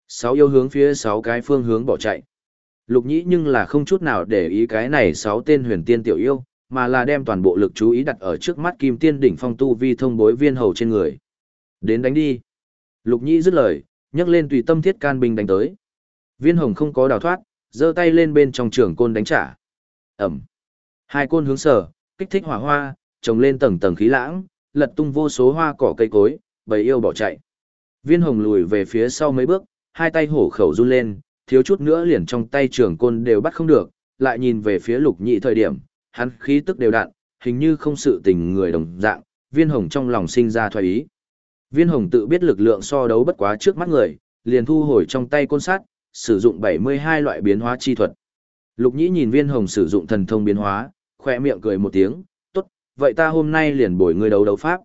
Sáu yêu hướng phía sáu cái phương hướng bỏ chạy. Lục nhĩ nhưng là không chút nào để ý cái này sáu tên huyền tiên tiểu yêu, mà là đem toàn bộ lực chú ý đặt ở trước mắt kim tiên đỉnh phong tu vi thông bối viên hầu trên người. Đến đánh đi. Lục nhĩ dứt lời, nhấc lên tùy tâm thiết can binh đánh tới. Viên hồng không có đào thoát, giơ tay lên bên trong trường côn đánh trả. Ẩm. Hai côn hướng sở, kích thích hỏa hoa, trồng lên tầng tầng khí lãng, lật tung vô số hoa cỏ cây cối, bầy yêu bỏ chạy. Viên hồng lùi về phía sau mấy bước, hai tay hổ khẩu run lên, thiếu chút nữa liền trong tay trường côn đều bắt không được, lại nhìn về phía lục nhị thời điểm, hắn khí tức đều đặn, hình như không sự tình người đồng dạng, viên hồng trong lòng sinh ra thoái ý. Viên hồng tự biết lực lượng so đấu bất quá trước mắt người, liền thu hồi trong tay côn sát, sử dụng 72 loại biến hóa chi thuật. Lục nhĩ nhìn viên hồng sử dụng thần thông biến hóa, khoe miệng cười một tiếng, tốt, vậy ta hôm nay liền bồi ngươi đấu đấu pháp.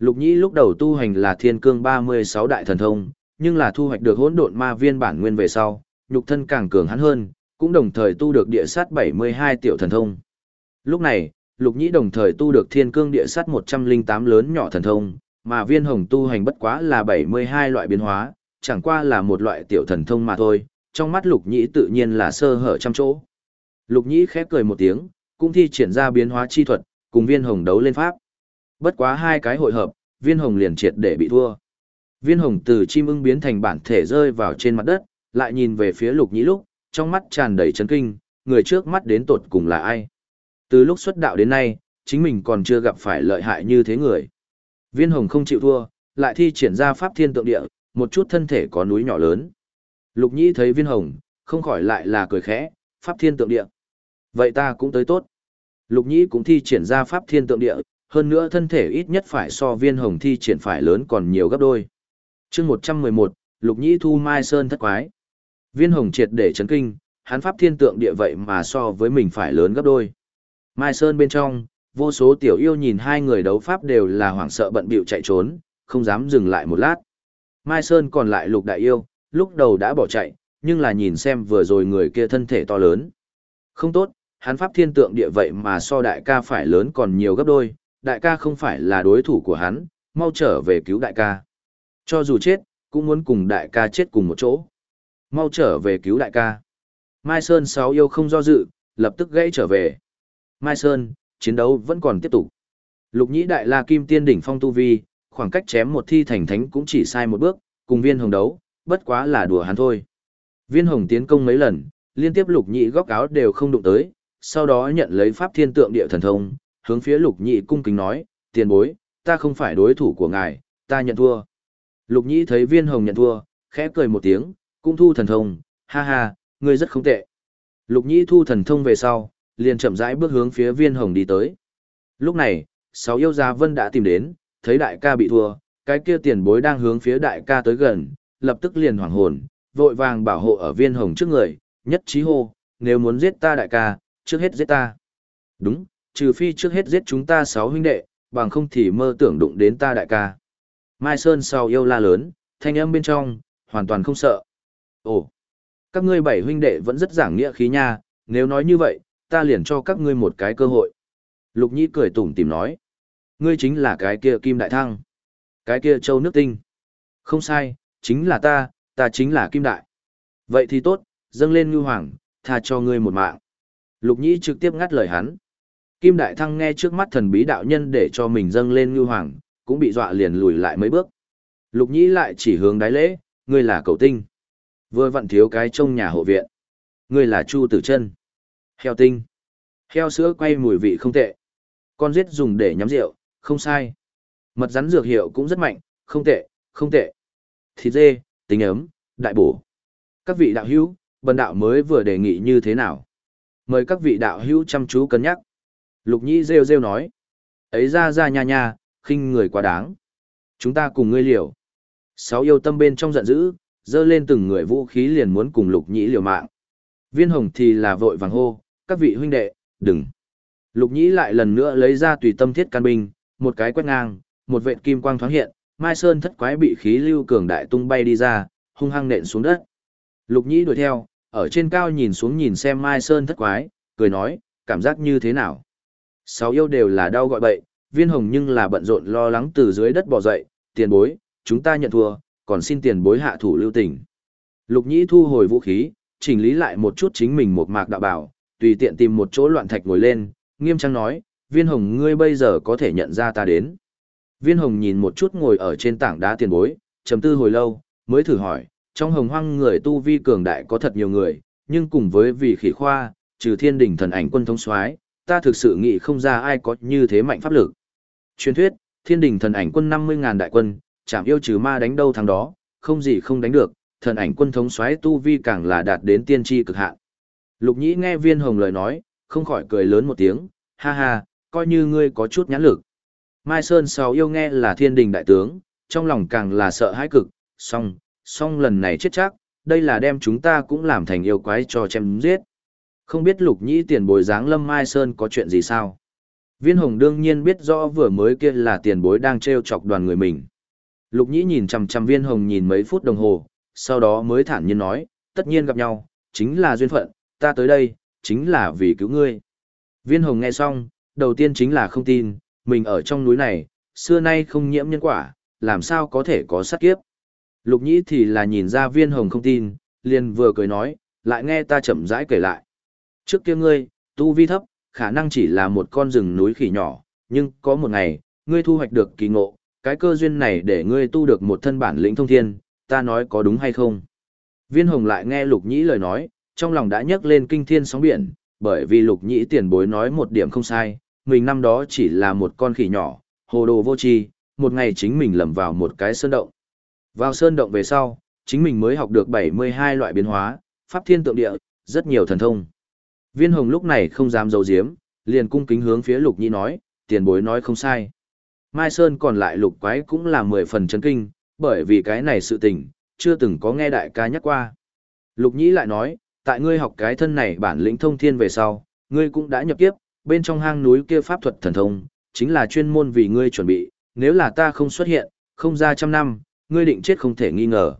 Lục nhĩ lúc đầu tu hành là thiên cương 36 đại thần thông, nhưng là thu hoạch được hỗn độn ma viên bản nguyên về sau, nhục thân càng cường hắn hơn, cũng đồng thời tu được địa sát 72 tiểu thần thông. Lúc này, lục nhĩ đồng thời tu được thiên cương địa sát 108 lớn nhỏ thần thông, mà viên hồng tu hành bất quá là 72 loại biến hóa, chẳng qua là một loại tiểu thần thông mà thôi, trong mắt lục nhĩ tự nhiên là sơ hở trăm chỗ. Lục nhĩ khép cười một tiếng, cũng thi triển ra biến hóa chi thuật, cùng viên hồng đấu lên pháp. Bất quá hai cái hội hợp, viên hồng liền triệt để bị thua. Viên hồng từ chim ưng biến thành bản thể rơi vào trên mặt đất, lại nhìn về phía lục nhĩ lúc, trong mắt tràn đầy chấn kinh, người trước mắt đến tột cùng là ai. Từ lúc xuất đạo đến nay, chính mình còn chưa gặp phải lợi hại như thế người. Viên hồng không chịu thua, lại thi triển ra pháp thiên tượng địa, một chút thân thể có núi nhỏ lớn. Lục nhĩ thấy viên hồng, không khỏi lại là cười khẽ, pháp thiên tượng địa. Vậy ta cũng tới tốt. Lục nhĩ cũng thi triển ra pháp thiên tượng địa, hơn nữa thân thể ít nhất phải so viên hồng thi triển phải lớn còn nhiều gấp đôi. chương 111, lục nhĩ thu mai sơn thất quái. Viên hồng triệt để chấn kinh, hắn pháp thiên tượng địa vậy mà so với mình phải lớn gấp đôi. Mai sơn bên trong, vô số tiểu yêu nhìn hai người đấu pháp đều là hoảng sợ bận bịu chạy trốn, không dám dừng lại một lát. Mai Sơn còn lại lục đại yêu, lúc đầu đã bỏ chạy, nhưng là nhìn xem vừa rồi người kia thân thể to lớn. Không tốt, hắn pháp thiên tượng địa vậy mà so đại ca phải lớn còn nhiều gấp đôi, đại ca không phải là đối thủ của hắn, mau trở về cứu đại ca. Cho dù chết, cũng muốn cùng đại ca chết cùng một chỗ. Mau trở về cứu đại ca. Mai Sơn sáu yêu không do dự, lập tức gãy trở về. Mai Sơn, chiến đấu vẫn còn tiếp tục. Lục nhĩ đại la kim tiên đỉnh phong tu vi, khoảng cách chém một thi thành thánh cũng chỉ sai một bước, cùng viên hồng đấu, bất quá là đùa hắn thôi. Viên hồng tiến công mấy lần, liên tiếp lục nhĩ góc áo đều không đụng tới, sau đó nhận lấy pháp thiên tượng địa thần thông, hướng phía lục nhị cung kính nói, tiền bối, ta không phải đối thủ của ngài, ta nhận thua. Lục nhị thấy viên hồng nhận thua, khẽ cười một tiếng, cũng thu thần thông, ha ha, ngươi rất không tệ. Lục nhị thu thần thông về sau, liền chậm rãi bước hướng phía viên hồng đi tới. Lúc này, sáu yêu gia vân đã tìm đến, thấy đại ca bị thua, cái kia tiền bối đang hướng phía đại ca tới gần, lập tức liền hoảng hồn, vội vàng bảo hộ ở viên hồng trước người, nhất trí hô, nếu muốn giết ta đại ca, trước hết giết ta. Đúng, trừ phi trước hết giết chúng ta sáu huynh đệ, bằng không thì mơ tưởng đụng đến ta đại ca. Mai Sơn sau yêu la lớn, thanh âm bên trong, hoàn toàn không sợ. Ồ, các ngươi bảy huynh đệ vẫn rất giảng nghĩa khí nha, nếu nói như vậy, ta liền cho các ngươi một cái cơ hội. Lục Nhĩ cười tủm tìm nói. Ngươi chính là cái kia Kim Đại Thăng. Cái kia Châu Nước Tinh. Không sai, chính là ta, ta chính là Kim Đại. Vậy thì tốt, dâng lên ngư hoàng, tha cho ngươi một mạng. Lục Nhĩ trực tiếp ngắt lời hắn. Kim Đại Thăng nghe trước mắt thần bí đạo nhân để cho mình dâng lên ngưu hoàng, cũng bị dọa liền lùi lại mấy bước. Lục Nhĩ lại chỉ hướng đái lễ, ngươi là cầu tinh. Vừa vặn thiếu cái trong nhà hộ viện. Ngươi là Chu Tử Chân. Heo tinh. Heo sữa quay mùi vị không tệ. Con giết dùng để nhắm rượu, không sai. Mật rắn dược hiệu cũng rất mạnh, không tệ, không tệ. Thịt dê, tính ấm, đại bổ. Các vị đạo hữu, bần đạo mới vừa đề nghị như thế nào? Mời các vị đạo hữu chăm chú cân nhắc. Lục Nhĩ rêu rêu nói. Ấy ra ra nha nha, khinh người quá đáng. Chúng ta cùng ngươi liều. Sáu yêu tâm bên trong giận dữ, dơ lên từng người vũ khí liền muốn cùng Lục Nhĩ liều mạng. Viên hồng thì là vội vàng hô, các vị huynh đệ, đừng. Lục Nhĩ lại lần nữa lấy ra tùy tâm thiết can binh, một cái quét ngang, một vệt kim quang thoáng hiện, Mai Sơn thất quái bị khí lưu cường đại tung bay đi ra, hung hăng nện xuống đất. Lục Nhĩ đuổi theo, ở trên cao nhìn xuống nhìn xem Mai Sơn thất quái, cười nói, cảm giác như thế nào? Sáu yêu đều là đau gọi bậy, viên hồng nhưng là bận rộn lo lắng từ dưới đất bò dậy, tiền bối, chúng ta nhận thua, còn xin tiền bối hạ thủ lưu tình. Lục Nhĩ thu hồi vũ khí, chỉnh lý lại một chút chính mình một mạc đạo bảo, tùy tiện tìm một chỗ loạn thạch ngồi lên, nghiêm trang nói, viên hồng ngươi bây giờ có thể nhận ra ta đến. Viên hồng nhìn một chút ngồi ở trên tảng đá tiền bối, trầm tư hồi lâu, mới thử hỏi, trong hồng hoang người tu vi cường đại có thật nhiều người, nhưng cùng với vị khỉ khoa, trừ thiên đỉnh thần ảnh quân thống soái ta thực sự nghĩ không ra ai có như thế mạnh pháp lực. Truyền thuyết, thiên đình thần ảnh quân 50.000 đại quân, chạm yêu trừ ma đánh đâu thằng đó, không gì không đánh được, thần ảnh quân thống soái tu vi càng là đạt đến tiên tri cực hạn. Lục nhĩ nghe viên hồng lời nói, không khỏi cười lớn một tiếng, ha ha, coi như ngươi có chút nhãn lực. Mai Sơn sau yêu nghe là thiên đình đại tướng, trong lòng càng là sợ hãi cực, song, song lần này chết chắc, đây là đem chúng ta cũng làm thành yêu quái cho chém giết. Không biết lục nhĩ tiền bối dáng lâm Mai Sơn có chuyện gì sao? Viên hồng đương nhiên biết rõ vừa mới kia là tiền bối đang treo chọc đoàn người mình. Lục nhĩ nhìn chằm chằm viên hồng nhìn mấy phút đồng hồ, sau đó mới thản nhiên nói, tất nhiên gặp nhau, chính là duyên phận, ta tới đây, chính là vì cứu ngươi. Viên hồng nghe xong, đầu tiên chính là không tin, mình ở trong núi này, xưa nay không nhiễm nhân quả, làm sao có thể có sát kiếp. Lục nhĩ thì là nhìn ra viên hồng không tin, liền vừa cười nói, lại nghe ta chậm rãi kể lại. Trước kia ngươi, tu vi thấp, khả năng chỉ là một con rừng núi khỉ nhỏ, nhưng có một ngày, ngươi thu hoạch được kỳ ngộ, cái cơ duyên này để ngươi tu được một thân bản lĩnh thông thiên, ta nói có đúng hay không? Viên hồng lại nghe lục nhĩ lời nói, trong lòng đã nhấc lên kinh thiên sóng biển, bởi vì lục nhĩ tiền bối nói một điểm không sai, mình năm đó chỉ là một con khỉ nhỏ, hồ đồ vô tri, một ngày chính mình lầm vào một cái sơn động. Vào sơn động về sau, chính mình mới học được 72 loại biến hóa, pháp thiên tượng địa, rất nhiều thần thông. Viên hồng lúc này không dám giấu giếm, liền cung kính hướng phía lục nhĩ nói, tiền bối nói không sai. Mai Sơn còn lại lục quái cũng là mười phần chấn kinh, bởi vì cái này sự tình, chưa từng có nghe đại ca nhắc qua. Lục nhĩ lại nói, tại ngươi học cái thân này bản lĩnh thông thiên về sau, ngươi cũng đã nhập kiếp, bên trong hang núi kia pháp thuật thần thông, chính là chuyên môn vì ngươi chuẩn bị, nếu là ta không xuất hiện, không ra trăm năm, ngươi định chết không thể nghi ngờ.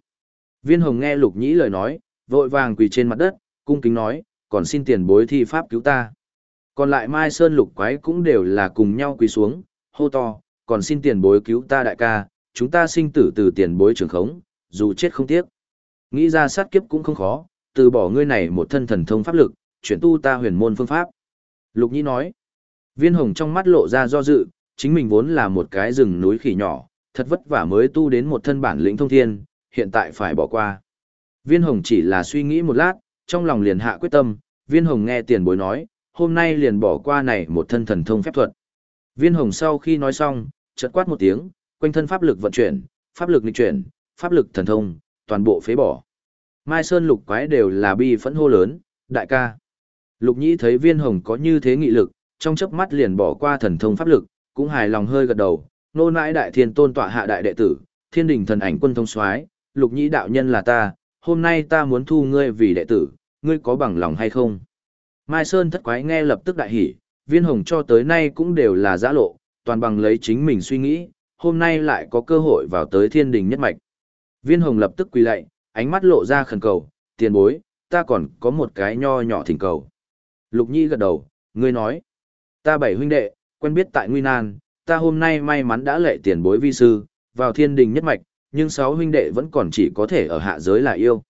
Viên hồng nghe lục nhĩ lời nói, vội vàng quỳ trên mặt đất, cung kính nói, còn xin tiền bối thi pháp cứu ta. Còn lại Mai Sơn lục quái cũng đều là cùng nhau quỳ xuống, hô to, còn xin tiền bối cứu ta đại ca, chúng ta sinh tử từ tiền bối trường khống, dù chết không tiếc. Nghĩ ra sát kiếp cũng không khó, từ bỏ ngươi này một thân thần thông pháp lực, chuyển tu ta huyền môn phương pháp. Lục Nhĩ nói, viên hồng trong mắt lộ ra do dự, chính mình vốn là một cái rừng núi khỉ nhỏ, thật vất vả mới tu đến một thân bản lĩnh thông thiên, hiện tại phải bỏ qua. Viên hồng chỉ là suy nghĩ một lát, trong lòng liền hạ quyết tâm, viên hồng nghe tiền bối nói, hôm nay liền bỏ qua này một thân thần thông phép thuật. Viên hồng sau khi nói xong, chợt quát một tiếng, quanh thân pháp lực vận chuyển, pháp lực nghịch chuyển, pháp lực thần thông, toàn bộ phế bỏ. Mai Sơn lục quái đều là bi phẫn hô lớn, đại ca. Lục nhĩ thấy viên hồng có như thế nghị lực, trong chớp mắt liền bỏ qua thần thông pháp lực, cũng hài lòng hơi gật đầu, nô nãi đại thiên tôn tọa hạ đại đệ tử, thiên đình thần ảnh quân thông soái lục nhĩ đạo nhân là ta, hôm nay ta muốn thu ngươi vì đệ tử, ngươi có bằng lòng hay không? Mai Sơn thất quái nghe lập tức đại hỉ, viên hồng cho tới nay cũng đều là giã lộ, toàn bằng lấy chính mình suy nghĩ, hôm nay lại có cơ hội vào tới thiên đình nhất mạch. Viên hồng lập tức quỳ lạy, ánh mắt lộ ra khẩn cầu, tiền bối, ta còn có một cái nho nhỏ thỉnh cầu. Lục Nhi gật đầu, ngươi nói, ta bảy huynh đệ, quen biết tại Nguy Nan, ta hôm nay may mắn đã lệ tiền bối vi sư, vào thiên đình nhất mạch, nhưng sáu huynh đệ vẫn còn chỉ có thể ở hạ giới là yêu.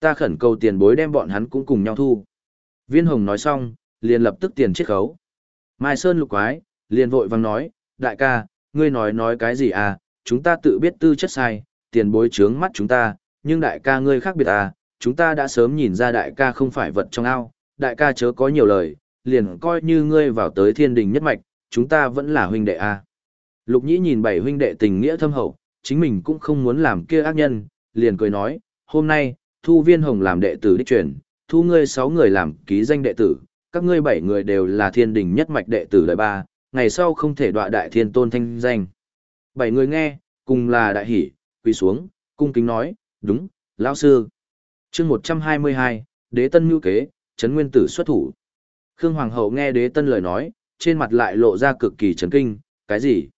Ta khẩn cầu tiền bối đem bọn hắn cũng cùng nhau thu. Viên Hồng nói xong, liền lập tức tiền chiết khấu. Mai Sơn lục quái, liền vội vàng nói, đại ca, ngươi nói nói cái gì à, chúng ta tự biết tư chất sai, tiền bối trướng mắt chúng ta, nhưng đại ca ngươi khác biệt à, chúng ta đã sớm nhìn ra đại ca không phải vật trong ao, đại ca chớ có nhiều lời, liền coi như ngươi vào tới thiên đình nhất mạch, chúng ta vẫn là huynh đệ à. Lục nhĩ nhìn bảy huynh đệ tình nghĩa thâm hậu, chính mình cũng không muốn làm kia ác nhân, liền cười nói, hôm nay, thu viên hồng làm đệ tử đích truyền, thu ngươi sáu người làm ký danh đệ tử, các ngươi bảy người đều là thiên đình nhất mạch đệ tử đời ba, ngày sau không thể đọa đại thiên tôn thanh danh. Bảy người nghe, cùng là đại hỷ, quỳ xuống, cung kính nói, đúng, lão sư. chương 122, đế tân ngưu kế, trấn nguyên tử xuất thủ. Khương Hoàng hậu nghe đế tân lời nói, trên mặt lại lộ ra cực kỳ chấn kinh, cái gì?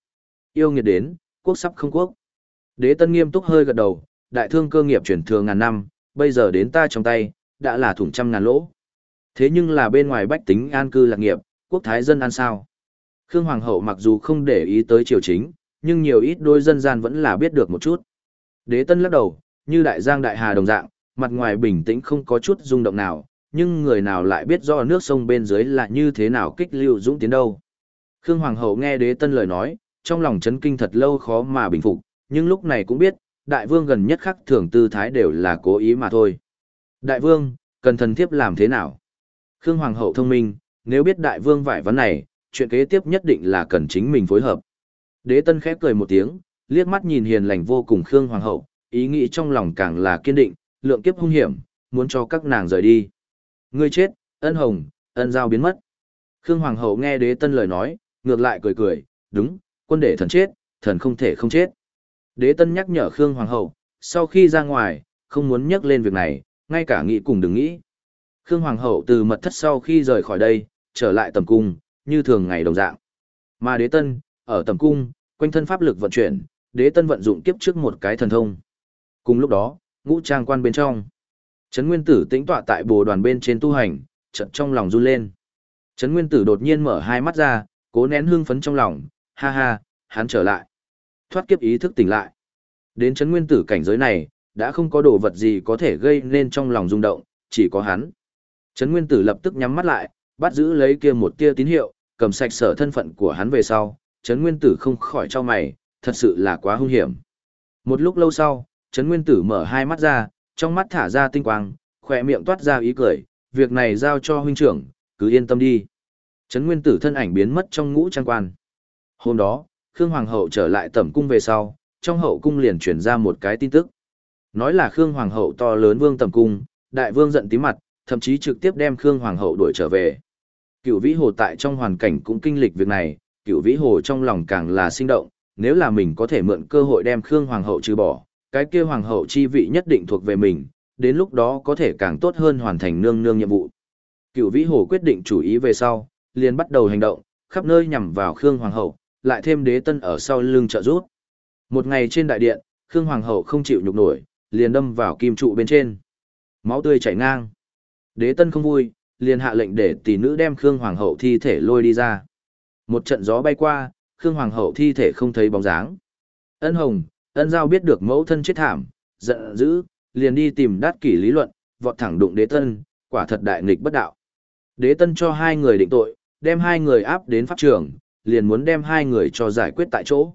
Yêu nghiệt đến, quốc sắp không quốc. Đế tân nghiêm túc hơi gật đầu, đại thương cơ nghiệp chuyển thường ngàn năm, bây giờ đến ta trong tay, đã là thủng trăm ngàn lỗ. Thế nhưng là bên ngoài bách tính an cư lạc nghiệp, quốc thái dân an sao. Khương Hoàng hậu mặc dù không để ý tới triều chính, nhưng nhiều ít đôi dân gian vẫn là biết được một chút. Đế tân lắc đầu, như đại giang đại hà đồng dạng, mặt ngoài bình tĩnh không có chút rung động nào, nhưng người nào lại biết do nước sông bên dưới là như thế nào kích lưu dũng tiến đâu. Khương Hoàng hậu nghe đế tân lời nói, trong lòng chấn kinh thật lâu khó mà bình phục, nhưng lúc này cũng biết, đại vương gần nhất khắc thường tư thái đều là cố ý mà thôi. Đại vương, cần thần thiếp làm thế nào? Khương Hoàng hậu thông minh, nếu biết đại vương vải vấn này, chuyện kế tiếp nhất định là cần chính mình phối hợp. Đế tân khép cười một tiếng, liếc mắt nhìn hiền lành vô cùng Khương Hoàng hậu, ý nghĩ trong lòng càng là kiên định, lượng kiếp hung hiểm, muốn cho các nàng rời đi. Ngươi chết, ân hồng, ân giao biến mất. Khương Hoàng hậu nghe đế tân lời nói, ngược lại cười cười, đúng, quân để thần chết, thần không thể không chết. Đế tân nhắc nhở Khương Hoàng hậu, sau khi ra ngoài, không muốn nhắc lên việc này, ngay cả nghĩ cùng đừng nghĩ. Khương Hoàng hậu từ mật thất sau khi rời khỏi đây, trở lại tầm cung, như thường ngày đồng dạng. Mà đế tân, ở tầm cung, quanh thân pháp lực vận chuyển, đế tân vận dụng kiếp trước một cái thần thông. Cùng lúc đó, ngũ trang quan bên trong. Trấn Nguyên Tử tĩnh tọa tại bồ đoàn bên trên tu hành, chợt trong lòng run lên. Trấn Nguyên Tử đột nhiên mở hai mắt ra, cố nén hương phấn trong lòng, ha ha, hắn trở lại. Thoát kiếp ý thức tỉnh lại. Đến chấn Nguyên Tử cảnh giới này, đã không có đồ vật gì có thể gây nên trong lòng rung động, chỉ có hắn. chấn Nguyên Tử lập tức nhắm mắt lại, bắt giữ lấy kia một tia tín hiệu, cầm sạch sở thân phận của hắn về sau, chấn Nguyên Tử không khỏi cho mày, thật sự là quá hung hiểm. Một lúc lâu sau, chấn Nguyên Tử mở hai mắt ra, trong mắt thả ra tinh quang, khỏe miệng toát ra ý cười, việc này giao cho huynh trưởng, cứ yên tâm đi. Trấn Nguyên Tử thân ảnh biến mất trong ngũ trang quan. Hôm đó, Khương Hoàng hậu trở lại tẩm cung về sau, trong hậu cung liền truyền ra một cái tin tức. Nói là Khương Hoàng hậu to lớn vương tẩm cung, đại vương giận tím mặt, thậm chí trực tiếp đem Khương Hoàng hậu đuổi trở về. Cựu Vĩ Hồ tại trong hoàn cảnh cũng kinh lịch việc này, Cựu Vĩ Hồ trong lòng càng là sinh động, nếu là mình có thể mượn cơ hội đem Khương Hoàng hậu trừ bỏ, cái kia Hoàng hậu chi vị nhất định thuộc về mình, đến lúc đó có thể càng tốt hơn hoàn thành nương nương nhiệm vụ. Cựu Vĩ Hồ quyết định chủ ý về sau, liền bắt đầu hành động, khắp nơi nhằm vào Khương Hoàng hậu, lại thêm đế tân ở sau lưng trợ giúp. Một ngày trên đại điện, Khương Hoàng hậu không chịu nhục nổi, liền đâm vào kim trụ bên trên. Máu tươi chảy ngang. Đế tân không vui, liền hạ lệnh để tỷ nữ đem Khương Hoàng hậu thi thể lôi đi ra. Một trận gió bay qua, Khương Hoàng hậu thi thể không thấy bóng dáng. Ân Hồng, Ân Giao biết được mẫu thân chết thảm, giận dữ, liền đi tìm đát kỷ lý luận, vọt thẳng đụng đế tân, quả thật đại nghịch bất đạo. Đế tân cho hai người định tội, đem hai người áp đến pháp trường, liền muốn đem hai người cho giải quyết tại chỗ.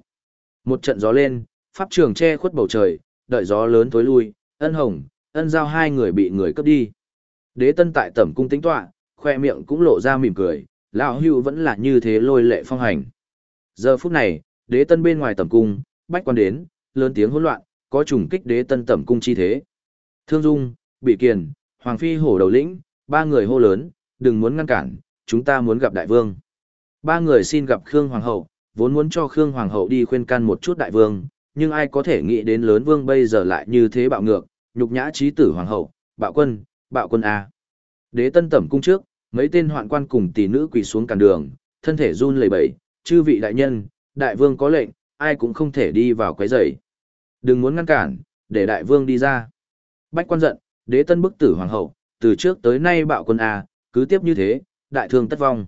Một trận gió lên, pháp trường che khuất bầu trời, đợi gió lớn tối lui, ân hồng, ân giao hai người bị người cướp đi. Đế tân tại tẩm cung tính tọa, khoe miệng cũng lộ ra mỉm cười, lão hưu vẫn là như thế lôi lệ phong hành. Giờ phút này, đế tân bên ngoài tẩm cung, bách quan đến, lớn tiếng hỗn loạn, có trùng kích đế tân tẩm cung chi thế. Thương Dung, Bị Kiền, Hoàng Phi hổ đầu lĩnh, ba người hô lớn, đừng muốn ngăn cản, chúng ta muốn gặp đại vương. Ba người xin gặp Khương Hoàng hậu, vốn muốn cho Khương Hoàng hậu đi khuyên can một chút đại vương, nhưng ai có thể nghĩ đến lớn vương bây giờ lại như thế bạo ngược, nhục nhã trí tử Hoàng hậu, bạo quân, bạo quân A. Đế tân tẩm cung trước, mấy tên hoạn quan cùng tỷ nữ quỳ xuống cản đường, thân thể run lẩy bẩy, chư vị đại nhân, đại vương có lệnh, ai cũng không thể đi vào quấy rầy. Đừng muốn ngăn cản, để đại vương đi ra. Bách quan giận, đế tân bức tử hoàng hậu, từ trước tới nay bạo quân A, cứ tiếp như thế, đại thương tất vong.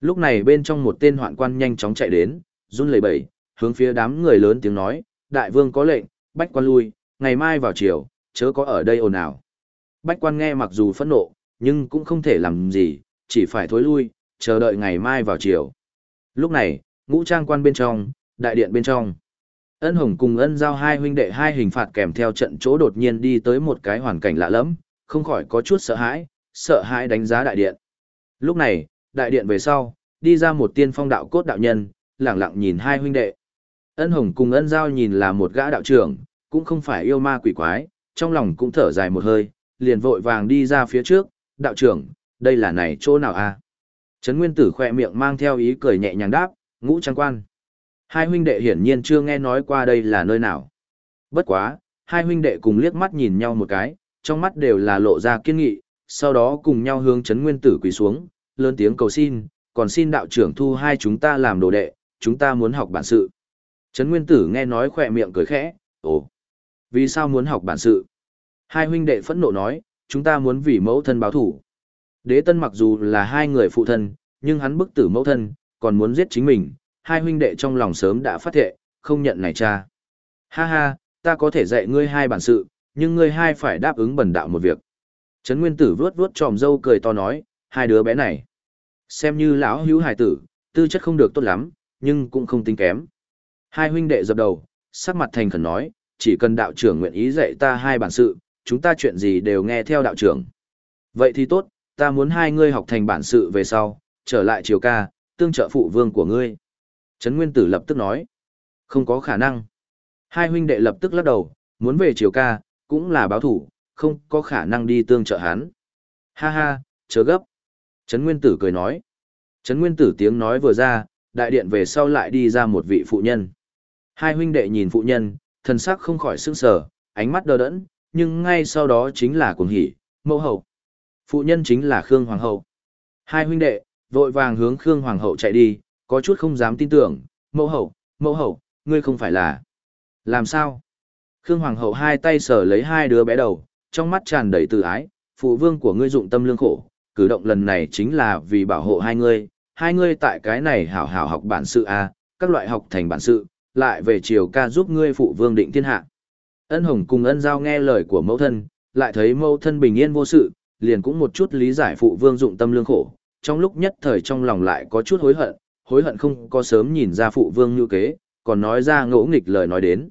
Lúc này bên trong một tên hoạn quan nhanh chóng chạy đến, run lẩy bẩy, hướng phía đám người lớn tiếng nói, đại vương có lệnh, bách quan lui, ngày mai vào chiều, chớ có ở đây ồn ào. Bách quan nghe mặc dù phẫn nộ, nhưng cũng không thể làm gì, chỉ phải thối lui, chờ đợi ngày mai vào chiều. Lúc này, ngũ trang quan bên trong, đại điện bên trong. Ân Hồng cùng ân giao hai huynh đệ hai hình phạt kèm theo trận chỗ đột nhiên đi tới một cái hoàn cảnh lạ lẫm, không khỏi có chút sợ hãi, sợ hãi đánh giá đại điện. Lúc này, đại điện về sau, đi ra một tiên phong đạo cốt đạo nhân, lẳng lặng nhìn hai huynh đệ. Ân Hồng cùng ân giao nhìn là một gã đạo trưởng, cũng không phải yêu ma quỷ quái, trong lòng cũng thở dài một hơi, liền vội vàng đi ra phía trước, đạo trưởng, đây là này chỗ nào a? Trấn Nguyên Tử khỏe miệng mang theo ý cười nhẹ nhàng đáp, ngũ trang quan. Hai huynh đệ hiển nhiên chưa nghe nói qua đây là nơi nào. Bất quá, hai huynh đệ cùng liếc mắt nhìn nhau một cái, trong mắt đều là lộ ra kiên nghị, sau đó cùng nhau hướng Trấn Nguyên Tử quỳ xuống, lớn tiếng cầu xin, còn xin đạo trưởng thu hai chúng ta làm đồ đệ, chúng ta muốn học bản sự. Trấn Nguyên Tử nghe nói khỏe miệng cười khẽ, ồ, vì sao muốn học bản sự? Hai huynh đệ phẫn nộ nói, chúng ta muốn vì mẫu thân báo thủ. Đế tân mặc dù là hai người phụ thân, nhưng hắn bức tử mẫu thân, còn muốn giết chính mình, hai huynh đệ trong lòng sớm đã phát thệ, không nhận này cha. Ha ha, ta có thể dạy ngươi hai bản sự, nhưng ngươi hai phải đáp ứng bần đạo một việc. Trấn Nguyên Tử vuốt vuốt tròm dâu cười to nói, hai đứa bé này, xem như lão hữu hài tử, tư chất không được tốt lắm, nhưng cũng không tính kém. Hai huynh đệ dập đầu, sắc mặt thành khẩn nói, chỉ cần đạo trưởng nguyện ý dạy ta hai bản sự, chúng ta chuyện gì đều nghe theo đạo trưởng. Vậy thì tốt, ta muốn hai ngươi học thành bản sự về sau, trở lại triều ca, tương trợ phụ vương của ngươi. Trấn Nguyên Tử lập tức nói, không có khả năng. Hai huynh đệ lập tức lắc đầu, muốn về triều ca, cũng là báo thủ, không có khả năng đi tương trợ hắn. Ha ha, chớ gấp. Trấn Nguyên Tử cười nói. Trấn Nguyên Tử tiếng nói vừa ra, đại điện về sau lại đi ra một vị phụ nhân. Hai huynh đệ nhìn phụ nhân, thần sắc không khỏi sững sờ, ánh mắt đờ đẫn, nhưng ngay sau đó chính là cuồng hỉ, mẫu hậu. Phụ nhân chính là Khương Hoàng hậu. Hai huynh đệ, vội vàng hướng Khương Hoàng hậu chạy đi, có chút không dám tin tưởng, mẫu hậu, mẫu hậu, ngươi không phải là... Làm sao? Khương Hoàng hậu hai tay sờ lấy hai đứa bé đầu, trong mắt tràn đầy tự ái, phụ vương của ngươi dụng tâm lương khổ, cử động lần này chính là vì bảo hộ hai ngươi, hai ngươi tại cái này hảo hảo học bản sự a, các loại học thành bản sự, lại về chiều ca giúp ngươi phụ vương định thiên hạ. Ân Hồng cùng ân giao nghe lời của mẫu thân, lại thấy mẫu thân bình yên vô sự, liền cũng một chút lý giải phụ vương dụng tâm lương khổ, trong lúc nhất thời trong lòng lại có chút hối hận, hối hận không có sớm nhìn ra phụ vương như kế, còn nói ra ngỗ nghịch lời nói đến.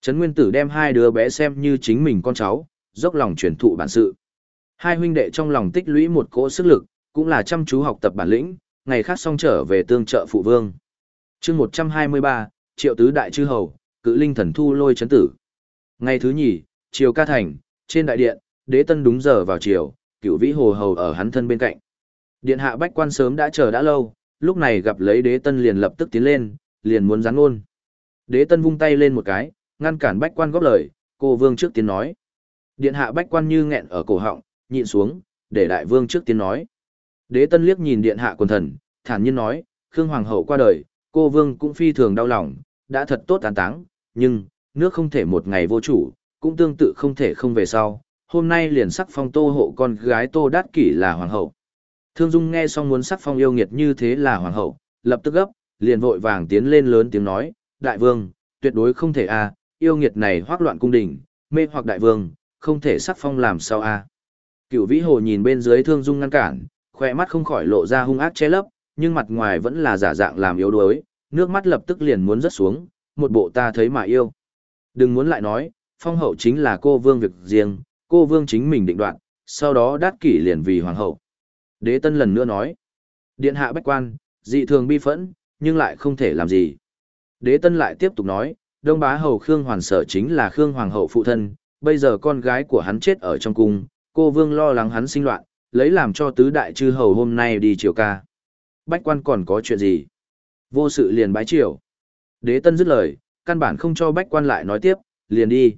Trấn Nguyên Tử đem hai đứa bé xem như chính mình con cháu, dốc lòng truyền thụ bản sự. Hai huynh đệ trong lòng tích lũy một cỗ sức lực, cũng là chăm chú học tập bản lĩnh, ngày khác xong trở về tương trợ phụ vương. chương 123, Triệu Tứ Đại Chư Hầu, cự linh thần thu lôi chấn tử. Ngày thứ nhì, chiều ca thành, trên đại điện, đế tân đúng giờ vào chiều, cựu vĩ hồ hầu ở hắn thân bên cạnh. Điện hạ bách quan sớm đã chờ đã lâu, lúc này gặp lấy đế tân liền lập tức tiến lên, liền muốn giáng ngôn. Đế tân vung tay lên một cái, ngăn cản bách quan góp lời, cô vương trước tiên nói. Điện hạ bách quan như nghẹn ở cổ họng, nhịn xuống, để đại vương trước tiên nói. Đế tân liếc nhìn điện hạ quần thần, thản nhiên nói, Khương Hoàng hậu qua đời, cô vương cũng phi thường đau lòng, đã thật tốt tán táng, nhưng, nước không thể một ngày vô chủ, cũng tương tự không thể không về sau. Hôm nay liền sắc phong tô hộ con gái tô đát kỷ là hoàng hậu. Thương Dung nghe xong muốn sắc phong yêu nghiệt như thế là hoàng hậu, lập tức gấp, liền vội vàng tiến lên lớn tiếng nói, đại vương, tuyệt đối không thể a, yêu nghiệt này hoác loạn cung đình, mê hoặc đại vương, không thể sắc phong làm sao a. Cửu Vĩ Hồ nhìn bên dưới Thương Dung ngăn cản, khoe mắt không khỏi lộ ra hung ác che lấp, nhưng mặt ngoài vẫn là giả dạng làm yếu đuối, nước mắt lập tức liền muốn rớt xuống, một bộ ta thấy mà yêu. Đừng muốn lại nói, phong hậu chính là cô vương việc riêng, cô vương chính mình định đoạt, sau đó đát kỷ liền vì hoàng hậu. Đế tân lần nữa nói, điện hạ bách quan, dị thường bi phẫn, nhưng lại không thể làm gì. Đế tân lại tiếp tục nói, đông bá hầu Khương Hoàn sở chính là Khương Hoàng hậu phụ thân, bây giờ con gái của hắn chết ở trong cung, cô vương lo lắng hắn sinh loạn, lấy làm cho tứ đại chư hầu hôm nay đi triều ca. Bách quan còn có chuyện gì? Vô sự liền bái triều. Đế tân dứt lời, căn bản không cho bách quan lại nói tiếp, liền đi.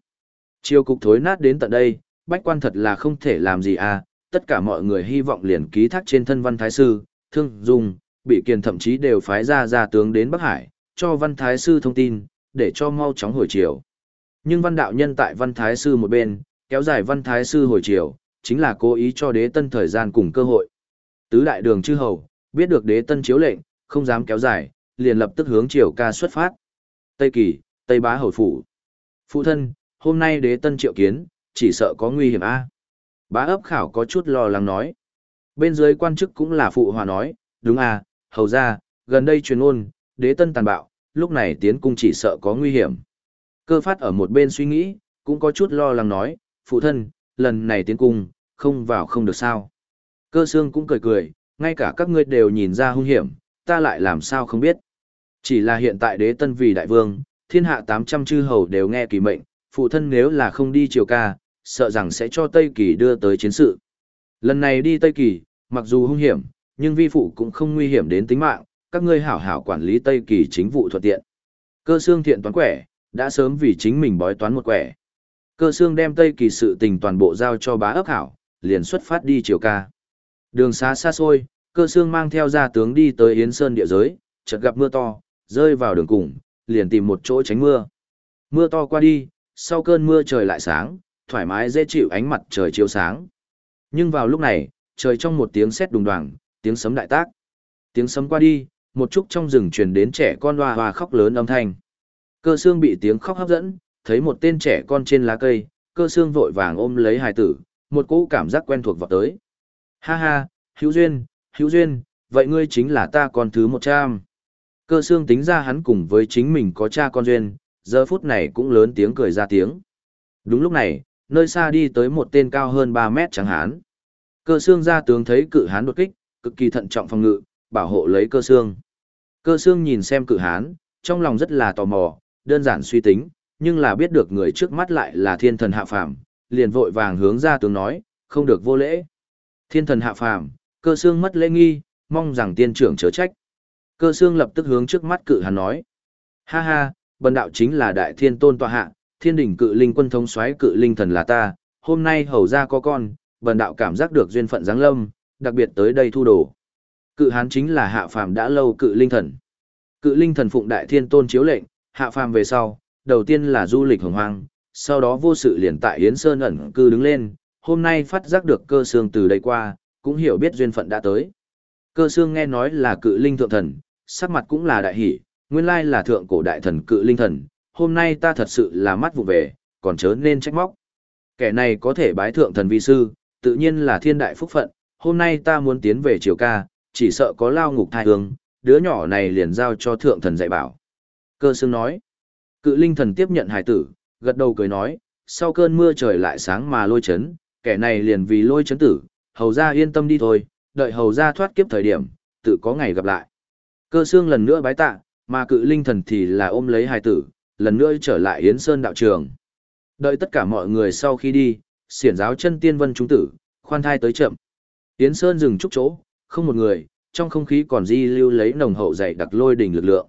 Triều cục thối nát đến tận đây, bách quan thật là không thể làm gì à, tất cả mọi người hy vọng liền ký thác trên thân văn thái sư, thương, dung, bị kiền thậm chí đều phái ra ra tướng đến Bắc Hải, cho văn thái sư thông tin, để cho mau chóng hồi chiều. Nhưng văn đạo nhân tại văn thái sư một bên, kéo dài văn thái sư hồi chiều, chính là cố ý cho đế tân thời gian cùng cơ hội. Tứ đại đường chư hầu, biết được đế tân chiếu lệnh, không dám kéo dài, liền lập tức hướng triều ca xuất phát. Tây Kỳ, Tây Bá Hầu Phủ. Phụ thân, hôm nay đế tân triệu kiến, chỉ sợ có nguy hiểm a Bá ấp khảo có chút lo lắng nói. Bên dưới quan chức cũng là phụ hòa nói, đúng à, hầu ra, gần đây truyền ôn, đế tân tàn bạo, lúc này tiến cung chỉ sợ có nguy hiểm. Cơ phát ở một bên suy nghĩ, cũng có chút lo lắng nói, phụ thân, lần này tiến cung, không vào không được sao. Cơ xương cũng cười cười, ngay cả các ngươi đều nhìn ra hung hiểm, ta lại làm sao không biết. Chỉ là hiện tại đế tân vì đại vương, thiên hạ 800 chư hầu đều nghe kỳ mệnh, phụ thân nếu là không đi triều ca, sợ rằng sẽ cho Tây Kỳ đưa tới chiến sự. Lần này đi Tây Kỳ, mặc dù hung hiểm, nhưng vi phụ cũng không nguy hiểm đến tính mạng, các ngươi hảo hảo quản lý Tây Kỳ chính vụ thuận tiện. Cơ xương thiện toán quẻ, đã sớm vì chính mình bói toán một quẻ. Cơ xương đem Tây Kỳ sự tình toàn bộ giao cho bá ấp hảo, liền xuất phát đi triều ca. Đường xá xa xôi, cơ xương mang theo gia tướng đi tới Yến Sơn địa giới, chợt gặp mưa to, rơi vào đường cùng, liền tìm một chỗ tránh mưa. Mưa to qua đi, sau cơn mưa trời lại sáng, thoải mái dễ chịu ánh mặt trời chiếu sáng. Nhưng vào lúc này, trời trong một tiếng sét đùng đoàng, tiếng sấm đại tác. Tiếng sấm qua đi, một chút trong rừng truyền đến trẻ con hoa hoa khóc lớn âm thanh. Cơ xương bị tiếng khóc hấp dẫn, thấy một tên trẻ con trên lá cây, cơ xương vội vàng ôm lấy hài tử, một cỗ cảm giác quen thuộc vào tới. Ha ha, hữu duyên, hữu duyên, vậy ngươi chính là ta con thứ một trăm. Cơ xương tính ra hắn cùng với chính mình có cha con duyên, giờ phút này cũng lớn tiếng cười ra tiếng. Đúng lúc này, nơi xa đi tới một tên cao hơn 3 mét trắng hán. Cơ xương ra tướng thấy cự hán đột kích, cực kỳ thận trọng phòng ngự, bảo hộ lấy cơ xương. Cơ xương nhìn xem cự hán, trong lòng rất là tò mò, đơn giản suy tính, nhưng là biết được người trước mắt lại là thiên thần hạ phàm, liền vội vàng hướng ra tướng nói, không được vô lễ. Thiên thần hạ phàm, cơ xương mất lễ nghi, mong rằng tiên trưởng chớ trách. Cơ xương lập tức hướng trước mắt cự hán nói, ha ha, bần đạo chính là đại thiên tôn tọa hạ, thiên đỉnh cự linh quân thống soái cự linh thần là ta, hôm nay hầu ra có con, bần đạo cảm giác được duyên phận giáng lâm, đặc biệt tới đây thu đồ. Cự hán chính là hạ phàm đã lâu cự linh thần. Cự linh thần phụng đại thiên tôn chiếu lệnh, hạ phàm về sau, đầu tiên là du lịch hồng hoang, sau đó vô sự liền tại Yến Sơn ẩn cư đứng lên, hôm nay phát giác được cơ xương từ đây qua, cũng hiểu biết duyên phận đã tới. Cơ xương nghe nói là cự linh thượng thần, sắc mặt cũng là đại hỷ, nguyên lai là thượng cổ đại thần cự linh thần, hôm nay ta thật sự là mắt vụ về, còn chớ nên trách móc. Kẻ này có thể bái thượng thần vi sư, tự nhiên là thiên đại phúc phận, hôm nay ta muốn tiến về triều ca, chỉ sợ có lao ngục thai hương, đứa nhỏ này liền giao cho thượng thần dạy bảo. Cơ xương nói, cự linh thần tiếp nhận Hải tử, gật đầu cười nói, sau cơn mưa trời lại sáng mà lôi chấn, kẻ này liền vì lôi chấn tử, hầu ra yên tâm đi thôi, đợi hầu ra thoát kiếp thời điểm, tự có ngày gặp lại. Cơ xương lần nữa bái tạ, mà cự linh thần thì là ôm lấy Hải tử, lần nữa trở lại Yến Sơn đạo trường. Đợi tất cả mọi người sau khi đi, xiển giáo chân tiên vân trung tử, khoan thai tới chậm. Yến Sơn dừng chút chỗ, không một người, trong không khí còn di lưu lấy nồng hậu dày đặc lôi đỉnh lực lượng.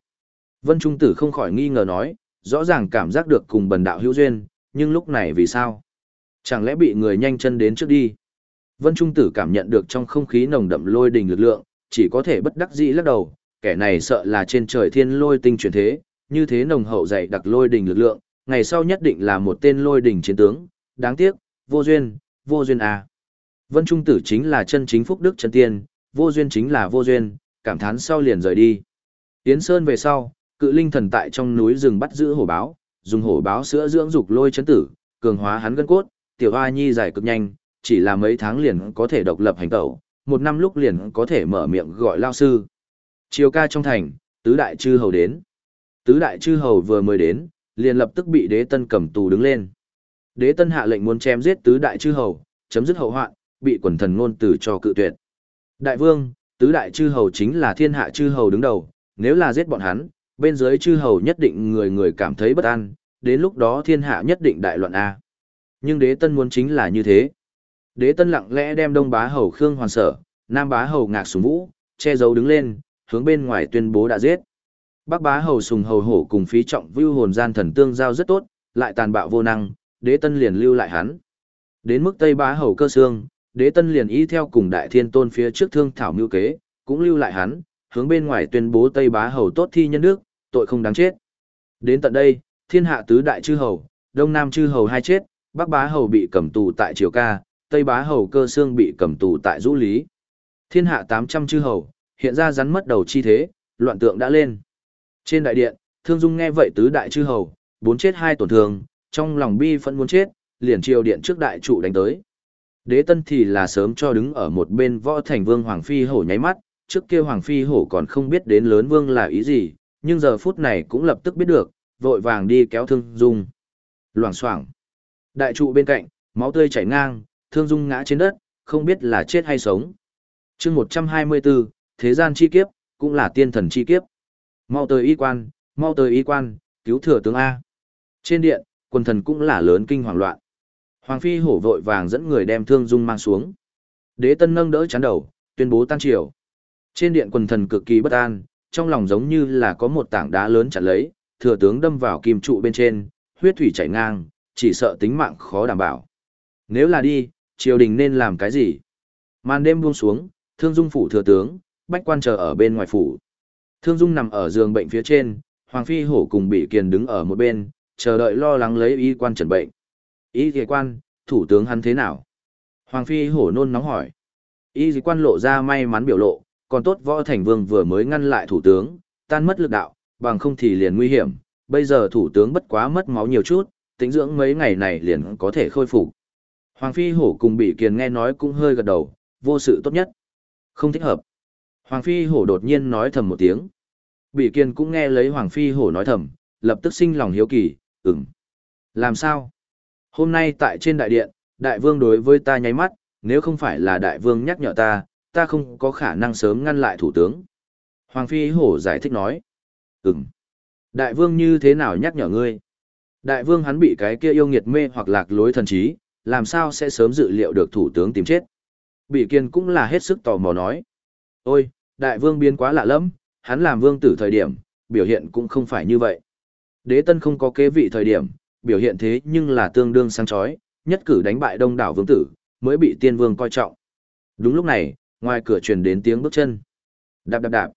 Vân Trung Tử không khỏi nghi ngờ nói, rõ ràng cảm giác được cùng bần đạo hữu duyên, nhưng lúc này vì sao? Chẳng lẽ bị người nhanh chân đến trước đi? Vân Trung Tử cảm nhận được trong không khí nồng đậm lôi đỉnh lực lượng, chỉ có thể bất đắc dĩ lắc đầu, kẻ này sợ là trên trời thiên lôi tinh chuyển thế, như thế nồng hậu dày đặc lôi đỉnh lực lượng, ngày sau nhất định là một tên lôi đỉnh chiến tướng, đáng tiếc, vô duyên, vô duyên à. Vân Trung Tử chính là chân chính phúc đức chân tiên, vô duyên chính là vô duyên, cảm thán sau liền rời đi. Tiến Sơn về sau, cự linh thần tại trong núi rừng bắt giữ hổ báo, dùng hổ báo sữa dưỡng dục lôi chấn tử, cường hóa hắn gân cốt, tiểu hoa nhi giải cực nhanh, chỉ là mấy tháng liền có thể độc lập hành tẩu, một năm lúc liền có thể mở miệng gọi lao sư. Chiều ca trong thành, tứ đại chư hầu đến. Tứ đại chư hầu vừa mới đến, liền lập tức bị đế tân cầm tù đứng lên. Đế tân hạ lệnh muốn chém giết tứ đại chư hầu, chấm dứt hậu hoạn, bị quần thần ngôn từ cho cự tuyệt. Đại vương, tứ đại chư hầu chính là thiên hạ chư hầu đứng đầu, nếu là giết bọn hắn, bên dưới chư hầu nhất định người người cảm thấy bất an, đến lúc đó thiên hạ nhất định đại loạn A. Nhưng đế tân muốn chính là như thế. Đế tân lặng lẽ đem đông bá hầu Khương Hoàn Sở, nam bá hầu Ngạc Sùng Vũ, che giấu đứng lên, hướng bên ngoài tuyên bố đã giết. Bắc bá hầu Sùng Hầu Hổ cùng phí trọng vưu hồn gian thần tương giao rất tốt, lại tàn bạo vô năng, đế tân liền lưu lại hắn. Đến mức Tây bá hầu cơ xương, đế tân liền ý theo cùng đại thiên tôn phía trước thương thảo mưu kế, cũng lưu lại hắn, hướng bên ngoài tuyên bố Tây bá hầu tốt thi nhân đức, tội không đáng chết. Đến tận đây, thiên hạ tứ đại chư hầu, đông nam chư hầu hai chết, bắc bá hầu bị cầm tù tại triều ca, tây bá hầu cơ xương bị cầm tù tại dũ lý. Thiên hạ 800 chư hầu, hiện ra rắn mất đầu chi thế, loạn tượng đã lên. Trên đại điện, Thương Dung nghe vậy tứ đại chư hầu, bốn chết hai tổn thương, trong lòng bi phẫn muốn chết, liền triều điện trước đại trụ đánh tới. Đế tân thì là sớm cho đứng ở một bên võ thành vương Hoàng Phi hổ nháy mắt, trước kia Hoàng Phi hổ còn không biết đến lớn vương là ý gì, nhưng giờ phút này cũng lập tức biết được, vội vàng đi kéo Thương Dung. Loảng xoảng Đại trụ bên cạnh, máu tươi chảy ngang, Thương Dung ngã trên đất, không biết là chết hay sống. chương 124, Thế gian chi kiếp, cũng là tiên thần chi kiếp. Mau tới y quan, mau tới y quan, cứu thừa tướng A. Trên điện, quần thần cũng là lớn kinh hoàng loạn. Hoàng phi hổ vội vàng dẫn người đem Thương Dung mang xuống. Đế tân nâng đỡ chán đầu, tuyên bố tan triều. Trên điện quần thần cực kỳ bất an, trong lòng giống như là có một tảng đá lớn chặt lấy, thừa tướng đâm vào kim trụ bên trên, huyết thủy chảy ngang, chỉ sợ tính mạng khó đảm bảo. Nếu là đi, triều đình nên làm cái gì? Màn đêm buông xuống, Thương Dung phủ thừa tướng, bách quan chờ ở bên ngoài phủ. Thương Dung nằm ở giường bệnh phía trên, Hoàng Phi Hổ cùng bỉ Kiền đứng ở một bên, chờ đợi lo lắng lấy y quan trần bệnh. Y kỳ quan, thủ tướng hắn thế nào? Hoàng Phi Hổ nôn nóng hỏi. Y kỳ quan lộ ra may mắn biểu lộ, còn tốt võ thành vương vừa mới ngăn lại thủ tướng, tan mất lực đạo, bằng không thì liền nguy hiểm, bây giờ thủ tướng bất quá mất máu nhiều chút, tính dưỡng mấy ngày này liền có thể khôi phục. Hoàng Phi Hổ cùng bị kiền nghe nói cũng hơi gật đầu, vô sự tốt nhất. Không thích hợp. Hoàng Phi Hổ đột nhiên nói thầm một tiếng. Bị kiền cũng nghe lấy Hoàng Phi Hổ nói thầm, lập tức sinh lòng hiếu kỳ, ừm. Làm sao? Hôm nay tại trên đại điện, đại vương đối với ta nháy mắt, nếu không phải là đại vương nhắc nhở ta, ta không có khả năng sớm ngăn lại thủ tướng. Hoàng Phi Hổ giải thích nói. Ừm. Đại vương như thế nào nhắc nhở ngươi? Đại vương hắn bị cái kia yêu nghiệt mê hoặc lạc lối thần trí, làm sao sẽ sớm dự liệu được thủ tướng tìm chết? Bị kiên cũng là hết sức tò mò nói. Ôi, đại vương biến quá lạ lắm, hắn làm vương tử thời điểm, biểu hiện cũng không phải như vậy. Đế tân không có kế vị thời điểm, biểu hiện thế nhưng là tương đương sang chói, nhất cử đánh bại đông đảo vương tử, mới bị tiên vương coi trọng. Đúng lúc này, ngoài cửa truyền đến tiếng bước chân. Đạp đạp đạp.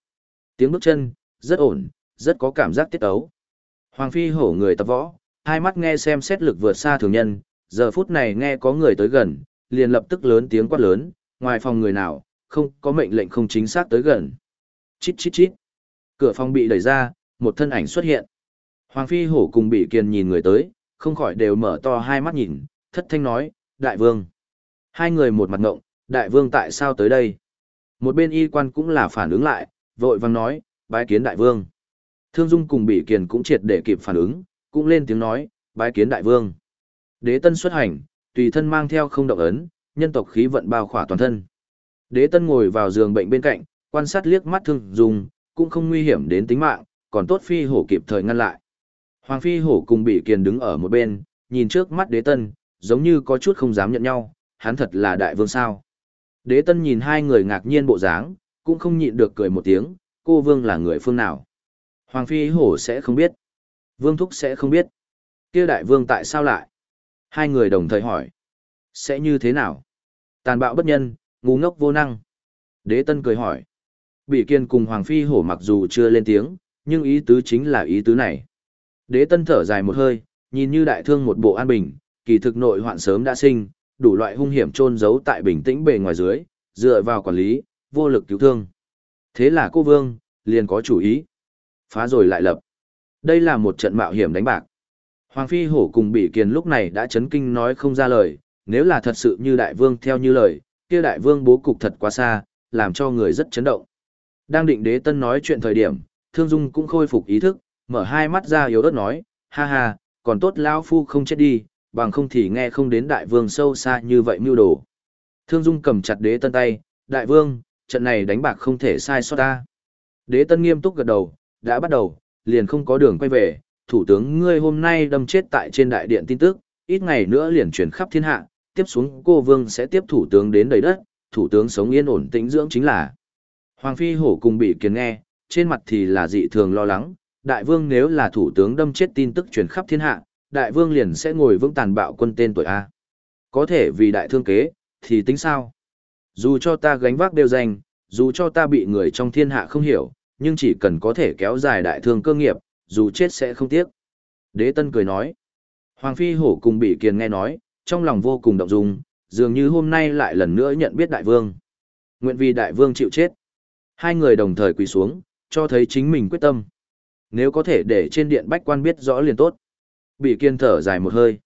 Tiếng bước chân, rất ổn, rất có cảm giác tiết ấu. Hoàng phi hổ người tập võ, hai mắt nghe xem xét lực vượt xa thường nhân, giờ phút này nghe có người tới gần, liền lập tức lớn tiếng quát lớn, ngoài phòng người nào, không có mệnh lệnh không chính xác tới gần. Chít chít chít. Cửa phòng bị đẩy ra, một thân ảnh xuất hiện. Hoàng phi hổ cùng bị kiền nhìn người tới, không khỏi đều mở to hai mắt nhìn, thất thanh nói, đại vương. Hai người một mặt ngộng, đại vương tại sao tới đây? Một bên y quan cũng là phản ứng lại, vội vang nói, bái kiến đại vương. Thương Dung cùng bị kiền cũng triệt để kịp phản ứng, cũng lên tiếng nói, bái kiến đại vương. Đế tân xuất hành, tùy thân mang theo không động ấn, nhân tộc khí vận bao khỏa toàn thân. Đế tân ngồi vào giường bệnh bên cạnh, quan sát liếc mắt Thương Dung, cũng không nguy hiểm đến tính mạng, còn tốt phi hổ kịp thời ngăn lại. Hoàng phi hổ cùng bị kiền đứng ở một bên, nhìn trước mắt đế tân, giống như có chút không dám nhận nhau, hắn thật là đại vương sao. Đế tân nhìn hai người ngạc nhiên bộ dáng, cũng không nhịn được cười một tiếng, cô vương là người phương nào. Hoàng phi hổ sẽ không biết. Vương thúc sẽ không biết. kia đại vương tại sao lại? Hai người đồng thời hỏi. Sẽ như thế nào? Tàn bạo bất nhân, ngu ngốc vô năng. Đế tân cười hỏi. Bị kiên cùng Hoàng phi hổ mặc dù chưa lên tiếng, nhưng ý tứ chính là ý tứ này. Đế tân thở dài một hơi, nhìn như đại thương một bộ an bình, kỳ thực nội hoạn sớm đã sinh, đủ loại hung hiểm trôn giấu tại bình tĩnh bề ngoài dưới, dựa vào quản lý, vô lực cứu thương. Thế là cô vương, liền có chủ ý. Phá rồi lại lập. Đây là một trận mạo hiểm đánh bạc. Hoàng Phi Hổ cùng Bị Kiền lúc này đã chấn kinh nói không ra lời, nếu là thật sự như đại vương theo như lời, kia đại vương bố cục thật quá xa, làm cho người rất chấn động. Đang định đế tân nói chuyện thời điểm, Thương Dung cũng khôi phục ý thức, mở hai mắt ra yếu ớt nói, ha ha, còn tốt lão phu không chết đi, bằng không thì nghe không đến đại vương sâu xa như vậy mưu đồ. Thương Dung cầm chặt đế tân tay, đại vương, trận này đánh bạc không thể sai sót ta. Đế tân nghiêm túc gật đầu, đã bắt đầu, liền không có đường quay về, thủ tướng ngươi hôm nay đâm chết tại trên đại điện tin tức, ít ngày nữa liền truyền khắp thiên hạ, tiếp xuống cô vương sẽ tiếp thủ tướng đến đầy đất, thủ tướng sống yên ổn tĩnh dưỡng chính là. Hoàng phi hổ cùng bị kiến nghe, trên mặt thì là dị thường lo lắng, đại vương nếu là thủ tướng đâm chết tin tức truyền khắp thiên hạ, đại vương liền sẽ ngồi vững tàn bạo quân tên tuổi A. Có thể vì đại thương kế, thì tính sao? Dù cho ta gánh vác đều danh, dù cho ta bị người trong thiên hạ không hiểu, nhưng chỉ cần có thể kéo dài đại thương cơ nghiệp, dù chết sẽ không tiếc. Đế Tân cười nói. Hoàng Phi Hổ cùng bị kiền nghe nói, trong lòng vô cùng động dung, dường như hôm nay lại lần nữa nhận biết đại vương. Nguyện vì đại vương chịu chết. Hai người đồng thời quỳ xuống, cho thấy chính mình quyết tâm. Nếu có thể để trên điện bách quan biết rõ liền tốt. Bị kiên thở dài một hơi.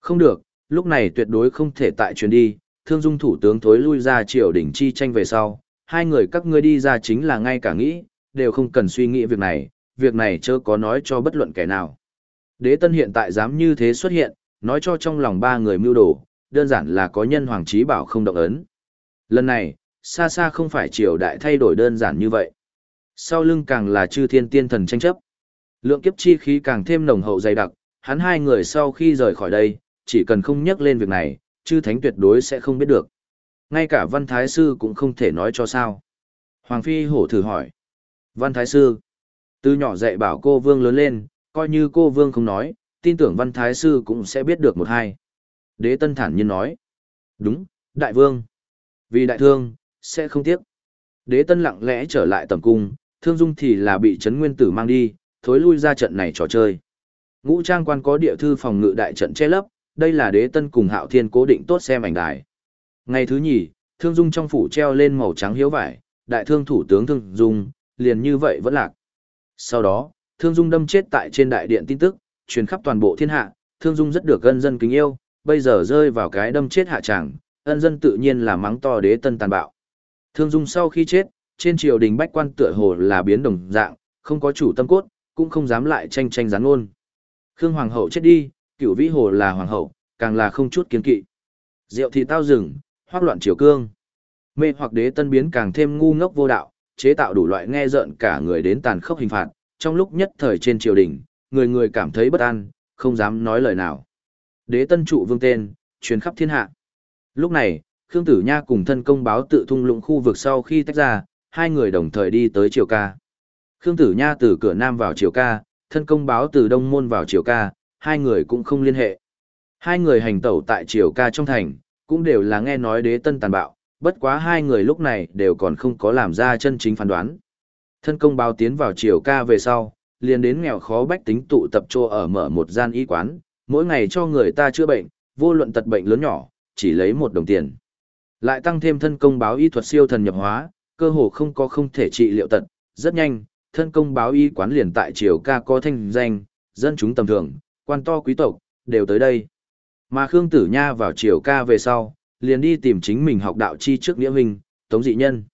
Không được, lúc này tuyệt đối không thể tại chuyến đi, thương dung thủ tướng thối lui ra triều đỉnh chi tranh về sau. Hai người các ngươi đi ra chính là ngay cả nghĩ, đều không cần suy nghĩ việc này, việc này chớ có nói cho bất luận kẻ nào. Đế tân hiện tại dám như thế xuất hiện, nói cho trong lòng ba người mưu đồ, đơn giản là có nhân hoàng trí bảo không động ấn. Lần này, xa xa không phải triều đại thay đổi đơn giản như vậy. Sau lưng càng là chư thiên tiên thần tranh chấp. Lượng kiếp chi khí càng thêm nồng hậu dày đặc, hắn hai người sau khi rời khỏi đây, chỉ cần không nhắc lên việc này, chư thánh tuyệt đối sẽ không biết được. Ngay cả văn thái sư cũng không thể nói cho sao. Hoàng phi hổ thử hỏi. Văn thái sư. Từ nhỏ dạy bảo cô vương lớn lên, coi như cô vương không nói, tin tưởng văn thái sư cũng sẽ biết được một hai. Đế tân thản nhiên nói. Đúng, đại vương. Vì đại thương, sẽ không tiếc. Đế tân lặng lẽ trở lại tầm cung, thương dung thì là bị Trấn Nguyên Tử mang đi, thối lui ra trận này trò chơi. Ngũ trang quan có địa thư phòng ngự đại trận che lấp, đây là đế tân cùng hạo thiên cố định tốt xem ảnh đài. Ngày thứ nhì, thương dung trong phủ treo lên màu trắng hiếu vải, đại thương thủ tướng thương dung, liền như vậy vẫn lạc. Sau đó, thương dung đâm chết tại trên đại điện tin tức, truyền khắp toàn bộ thiên hạ, thương dung rất được ân dân kính yêu, bây giờ rơi vào cái đâm chết hạ tràng, ân dân tự nhiên là mắng to đế tân tàn bạo. Thương dung sau khi chết, trên triều đình bách quan tựa hồ là biến đồng dạng, không có chủ tâm cốt, cũng không dám lại tranh tranh gián ngôn. Khương Hoàng hậu chết đi, cửu vĩ hồ là hoàng hậu, càng là không chút kiến kỵ. Diệu thì tao rừng, hoác loạn triều cương. Mê hoặc đế tân biến càng thêm ngu ngốc vô đạo, chế tạo đủ loại nghe rợn cả người đến tàn khốc hình phạt, trong lúc nhất thời trên triều đình, người người cảm thấy bất an, không dám nói lời nào. Đế tân trụ vương tên, truyền khắp thiên hạ. Lúc này, Khương Tử Nha cùng thân công báo tự thung lũng khu vực sau khi tách ra, hai người đồng thời đi tới triều ca. Khương Tử Nha từ cửa nam vào triều ca, thân công báo từ đông môn vào triều ca, hai người cũng không liên hệ. Hai người hành tẩu tại triều ca trong thành, cũng đều là nghe nói đế tân tàn bạo, bất quá hai người lúc này đều còn không có làm ra chân chính phán đoán. Thân công báo tiến vào triều ca về sau, liền đến nghèo khó bách tính tụ tập trô ở mở một gian y quán, mỗi ngày cho người ta chữa bệnh, vô luận tật bệnh lớn nhỏ, chỉ lấy một đồng tiền. Lại tăng thêm thân công báo y thuật siêu thần nhập hóa, cơ hồ không có không thể trị liệu tật, rất nhanh, thân công báo y quán liền tại triều ca có thanh danh, dân chúng tầm thường, quan to quý tộc, đều tới đây. Mà Khương Tử Nha vào triều ca về sau, liền đi tìm chính mình học đạo chi trước nghĩa huynh, Tống Dị Nhân.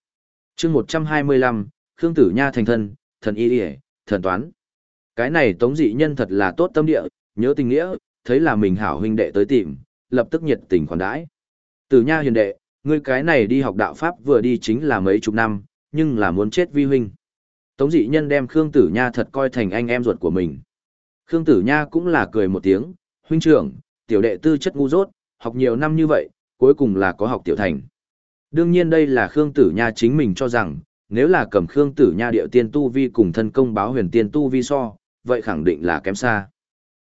chương 125, Khương Tử Nha thành thân, thần y địa, thần toán. Cái này Tống Dị Nhân thật là tốt tâm địa, nhớ tình nghĩa, thấy là mình hảo huynh đệ tới tìm, lập tức nhiệt tình khoản đãi. Tử Nha hiền đệ, ngươi cái này đi học đạo Pháp vừa đi chính là mấy chục năm, nhưng là muốn chết vi huynh. Tống dị nhân đem Khương Tử Nha thật coi thành anh em ruột của mình. Khương Tử Nha cũng là cười một tiếng, huynh trưởng, tiểu đệ tư chất ngu dốt, học nhiều năm như vậy, cuối cùng là có học tiểu thành. Đương nhiên đây là Khương Tử Nha chính mình cho rằng, nếu là cầm Khương Tử Nha điệu tiên tu vi cùng thân công báo huyền tiên tu vi so, vậy khẳng định là kém xa.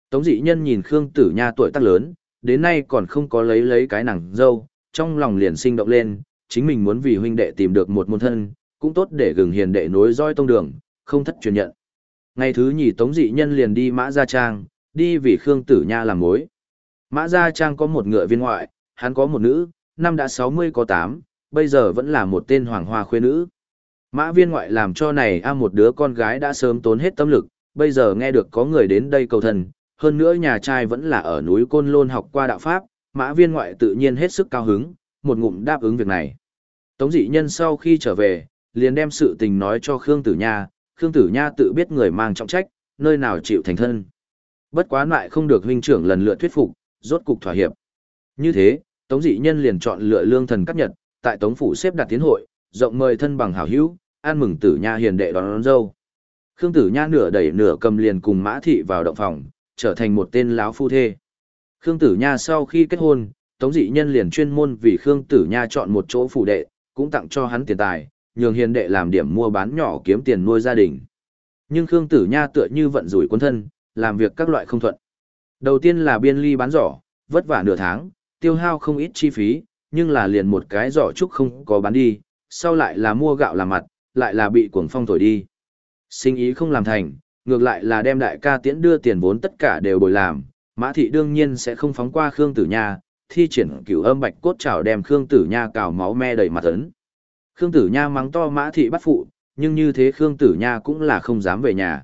Tống dị nhân nhìn Khương Tử Nha tuổi tác lớn, đến nay còn không có lấy lấy cái nàng dâu, trong lòng liền sinh động lên, chính mình muốn vì huynh đệ tìm được một môn thân, cũng tốt để gừng hiền đệ nối roi tông đường, không thất truyền nhận. Ngày thứ nhì Tống dị nhân liền đi Mã Gia Trang, đi vì Khương Tử Nha làm mối. Mã Gia Trang có một ngựa viên ngoại, hắn có một nữ, năm đã 60 có 8, bây giờ vẫn là một tên hoàng hoa khuê nữ. Mã viên ngoại làm cho này a một đứa con gái đã sớm tốn hết tâm lực, bây giờ nghe được có người đến đây cầu thần, hơn nữa nhà trai vẫn là ở núi Côn Lôn học qua đạo Pháp, mã viên ngoại tự nhiên hết sức cao hứng, một ngụm đáp ứng việc này. Tống dị nhân sau khi trở về, liền đem sự tình nói cho Khương Tử Nha, Khương Tử Nha tự biết người mang trọng trách, nơi nào chịu thành thân. Bất quá lại không được huynh trưởng lần lượt thuyết phục, rốt cục thỏa hiệp. Như thế, Tống dị nhân liền chọn lựa lương thần cấp nhật, tại Tống phủ xếp đặt tiến hội, rộng mời thân bằng hảo hữu, an mừng Tử Nha hiền đệ đón, đón dâu. Khương Tử Nha nửa đẩy nửa cầm liền cùng Mã thị vào động phòng, trở thành một tên láo phu thê. Khương Tử Nha sau khi kết hôn, Tống dị nhân liền chuyên môn vì Khương Tử Nha chọn một chỗ phủ đệ, cũng tặng cho hắn tiền tài, nhường hiền đệ làm điểm mua bán nhỏ kiếm tiền nuôi gia đình. Nhưng Khương Tử Nha tựa như vận rủi quân thân, làm việc các loại không thuận. Đầu tiên là biên ly bán giỏ, vất vả nửa tháng, tiêu hao không ít chi phí, nhưng là liền một cái giỏ trúc không có bán đi, sau lại là mua gạo làm mặt, lại là bị cuồng phong thổi đi. Sinh ý không làm thành, ngược lại là đem đại ca tiễn đưa tiền vốn tất cả đều bồi làm, Mã thị đương nhiên sẽ không phóng qua Khương Tử Nha, thi triển cửu âm bạch cốt trảo đem Khương Tử Nha cào máu me đầy mặt ấn. Khương Tử Nha mắng to Mã thị bắt phụ, nhưng như thế Khương Tử Nha cũng là không dám về nhà.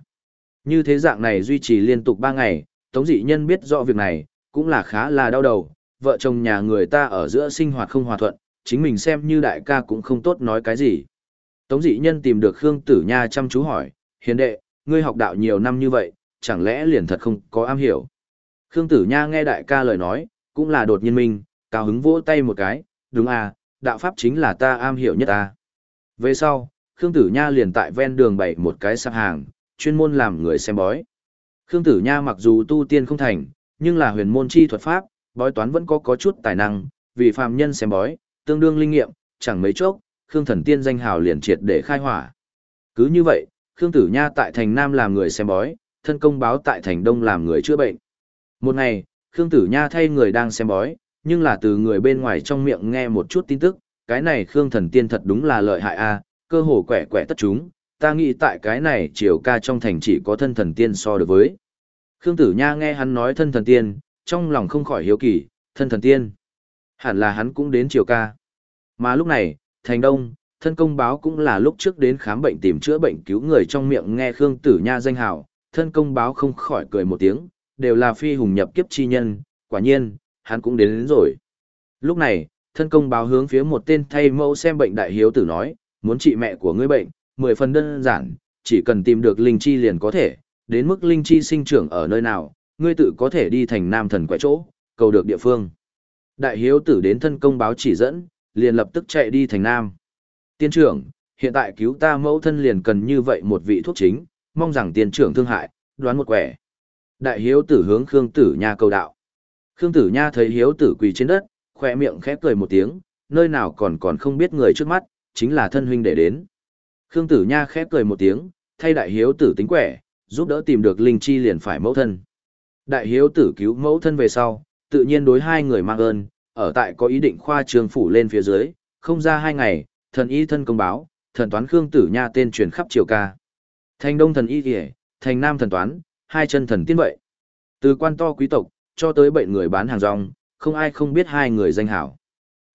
Như thế dạng này duy trì liên tục 3 ngày, Tống dị nhân biết rõ việc này, cũng là khá là đau đầu, vợ chồng nhà người ta ở giữa sinh hoạt không hòa thuận, chính mình xem như đại ca cũng không tốt nói cái gì. Tống dị nhân tìm được Khương Tử Nha chăm chú hỏi, hiền đệ, ngươi học đạo nhiều năm như vậy, chẳng lẽ liền thật không có am hiểu. Khương Tử Nha nghe đại ca lời nói, cũng là đột nhiên mình, cao hứng vỗ tay một cái, đúng à, đạo pháp chính là ta am hiểu nhất ta. Về sau, Khương Tử Nha liền tại ven đường bày một cái sạp hàng, chuyên môn làm người xem bói. Khương Tử Nha mặc dù tu tiên không thành, nhưng là huyền môn chi thuật pháp, bói toán vẫn có có chút tài năng, vì phàm nhân xem bói, tương đương linh nghiệm, chẳng mấy chốc, Khương Thần Tiên danh hào liền triệt để khai hỏa. Cứ như vậy, Khương Tử Nha tại thành Nam làm người xem bói, thân công báo tại thành Đông làm người chữa bệnh. Một ngày, Khương Tử Nha thay người đang xem bói, nhưng là từ người bên ngoài trong miệng nghe một chút tin tức, cái này Khương Thần Tiên thật đúng là lợi hại a, cơ hồ quẻ quẻ tất chúng, ta nghĩ tại cái này triều ca trong thành chỉ có thân thần tiên so được với. Khương Tử Nha nghe hắn nói thân thần tiên, trong lòng không khỏi hiếu kỳ, thân thần tiên. Hẳn là hắn cũng đến triều ca. Mà lúc này, thành đông, thân công báo cũng là lúc trước đến khám bệnh tìm chữa bệnh cứu người trong miệng nghe Khương Tử Nha danh hào, thân công báo không khỏi cười một tiếng, đều là phi hùng nhập kiếp chi nhân, quả nhiên, hắn cũng đến, đến rồi. Lúc này, thân công báo hướng phía một tên thay mẫu xem bệnh đại hiếu tử nói, muốn trị mẹ của ngươi bệnh, mười phần đơn giản, chỉ cần tìm được linh chi liền có thể, đến mức linh chi sinh trưởng ở nơi nào, ngươi tự có thể đi thành nam thần quẻ chỗ, cầu được địa phương. Đại hiếu tử đến thân công báo chỉ dẫn, liền lập tức chạy đi thành nam. Tiên trưởng, hiện tại cứu ta mẫu thân liền cần như vậy một vị thuốc chính, mong rằng tiên trưởng thương hại, đoán một quẻ. Đại hiếu tử hướng Khương Tử nhà cầu đạo. Khương Tử Nha thấy hiếu tử quỳ trên đất, khỏe miệng khẽ cười một tiếng, nơi nào còn còn không biết người trước mắt, chính là thân huynh để đến. Khương Tử Nha khẽ cười một tiếng, thay đại hiếu tử tính quẻ, giúp đỡ tìm được linh chi liền phải mẫu thân. Đại hiếu tử cứu mẫu thân về sau, tự nhiên đối hai người mang ơn, ở tại có ý định khoa trường phủ lên phía dưới, không ra hai ngày, thần y thân công báo, thần toán Khương Tử Nha tên truyền khắp triều ca. Thành đông thần y kìa, thành nam thần toán, hai chân thần tiên vậy. Từ quan to quý tộc, cho tới bệnh người bán hàng rong, không ai không biết hai người danh hảo.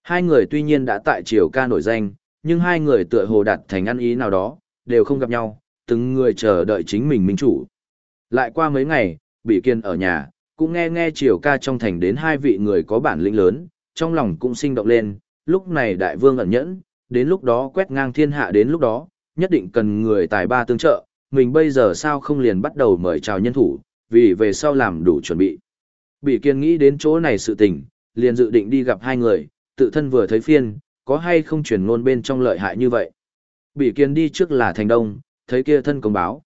Hai người tuy nhiên đã tại triều ca nổi danh, nhưng hai người tựa hồ đạt thành ăn ý nào đó, đều không gặp nhau, từng người chờ đợi chính mình minh chủ. Lại qua mấy ngày, bị kiên ở nhà, cũng nghe nghe triều ca trong thành đến hai vị người có bản lĩnh lớn, trong lòng cũng sinh động lên, lúc này đại vương ẩn nhẫn, đến lúc đó quét ngang thiên hạ đến lúc đó, nhất định cần người tài ba tương trợ, mình bây giờ sao không liền bắt đầu mời chào nhân thủ, vì về sau làm đủ chuẩn bị. Bỉ kiên nghĩ đến chỗ này sự tình, liền dự định đi gặp hai người, tự thân vừa thấy phiên, có hay không chuyển ngôn bên trong lợi hại như vậy. Bỉ kiên đi trước là thành đông, thấy kia thân công báo.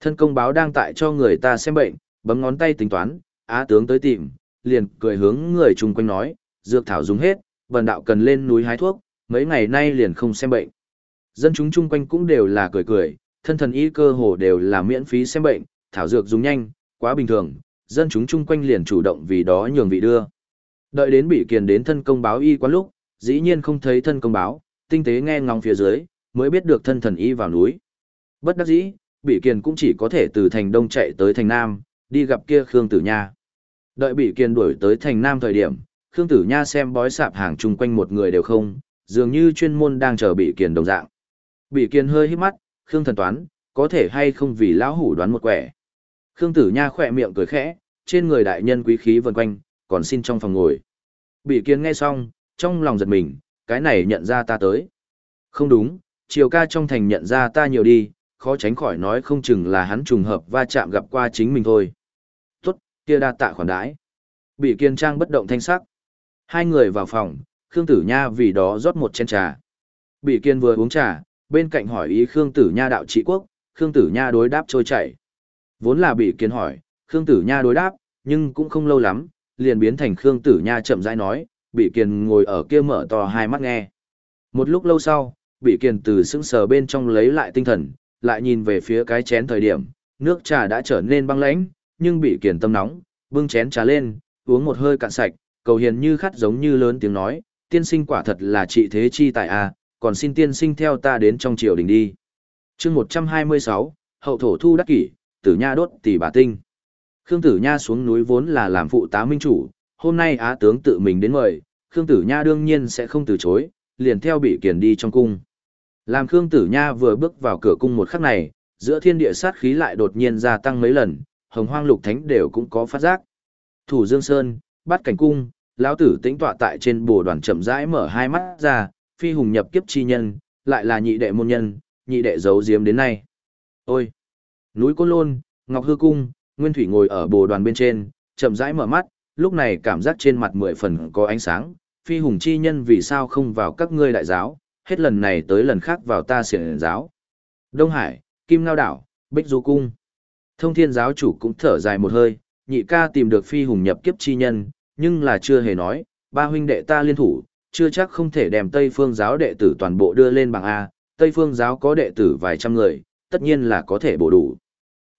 Thân công báo đang tại cho người ta xem bệnh, bấm ngón tay tính toán, á tướng tới tìm, liền cười hướng người chung quanh nói, dược thảo dùng hết, vần đạo cần lên núi hái thuốc, mấy ngày nay liền không xem bệnh. Dân chúng chung quanh cũng đều là cười cười, thân thần y cơ hồ đều là miễn phí xem bệnh, thảo dược dùng nhanh, quá bình thường, dân chúng chung quanh liền chủ động vì đó nhường vị đưa. Đợi đến bị kiền đến thân công báo y quán lúc, dĩ nhiên không thấy thân công báo, tinh tế nghe ngóng phía dưới, mới biết được thân thần y vào núi. Bất đắc dĩ, bị kiền cũng chỉ có thể từ thành đông chạy tới thành nam, đi gặp kia Khương Tử Nha. Đợi bị kiền đuổi tới thành nam thời điểm, Khương Tử Nha xem bói sạp hàng chung quanh một người đều không, dường như chuyên môn đang chờ bị kiền đồng dạng. Bị kiền hơi hít mắt, Khương thần toán, có thể hay không vì lão hủ đoán một quẻ. Khương Tử Nha khỏe miệng cười khẽ, trên người đại nhân quý khí vần quanh, còn xin trong phòng ngồi. Bị kiến nghe xong, trong lòng giật mình, cái này nhận ra ta tới. Không đúng, Triều ca trong thành nhận ra ta nhiều đi, khó tránh khỏi nói không chừng là hắn trùng hợp va chạm gặp qua chính mình thôi. Tốt, kia đa tạ khoản đãi. Bị kiên trang bất động thanh sắc. Hai người vào phòng, Khương Tử Nha vì đó rót một chén trà. Bị kiên vừa uống trà, bên cạnh hỏi ý Khương Tử Nha đạo trị quốc, Khương Tử Nha đối đáp trôi chảy. Vốn là bị kiên hỏi, Khương Tử Nha đối đáp, nhưng cũng không lâu lắm, liền biến thành Khương Tử Nha chậm rãi nói, bị Kiền ngồi ở kia mở to hai mắt nghe. Một lúc lâu sau, bị Kiền từ sững sờ bên trong lấy lại tinh thần, lại nhìn về phía cái chén thời điểm, nước trà đã trở nên băng lãnh, nhưng bị Kiền tâm nóng, bưng chén trà lên, uống một hơi cạn sạch, cầu hiền như khát giống như lớn tiếng nói, tiên sinh quả thật là trị thế chi tại a, à, còn xin tiên sinh theo ta đến trong triều đình đi. Chương 126, hậu thổ thu đắc kỷ, tử nha đốt tỷ bà tinh. Khương Tử Nha xuống núi vốn là làm phụ tá minh chủ, hôm nay á tướng tự mình đến mời, Khương Tử Nha đương nhiên sẽ không từ chối, liền theo bị kiền đi trong cung. Làm Khương Tử Nha vừa bước vào cửa cung một khắc này, giữa thiên địa sát khí lại đột nhiên gia tăng mấy lần, hồng hoang lục thánh đều cũng có phát giác. Thủ Dương Sơn, bắt cảnh cung, lão tử tĩnh tọa tại trên bồ đoàn chậm rãi mở hai mắt ra, phi hùng nhập kiếp chi nhân, lại là nhị đệ môn nhân, nhị đệ giấu giếm đến nay. Ôi! Núi Côn Lôn, Ngọc Hư Cung, Nguyên Thủy ngồi ở bồ đoàn bên trên, chậm rãi mở mắt, lúc này cảm giác trên mặt mười phần có ánh sáng, phi hùng chi nhân vì sao không vào các ngươi đại giáo, hết lần này tới lần khác vào ta siển giáo. Đông Hải, Kim Ngao Đảo, Bích Du Cung. Thông thiên giáo chủ cũng thở dài một hơi, nhị ca tìm được phi hùng nhập kiếp chi nhân, nhưng là chưa hề nói, ba huynh đệ ta liên thủ, chưa chắc không thể đem Tây phương giáo đệ tử toàn bộ đưa lên bằng A, Tây phương giáo có đệ tử vài trăm người, tất nhiên là có thể bổ đủ.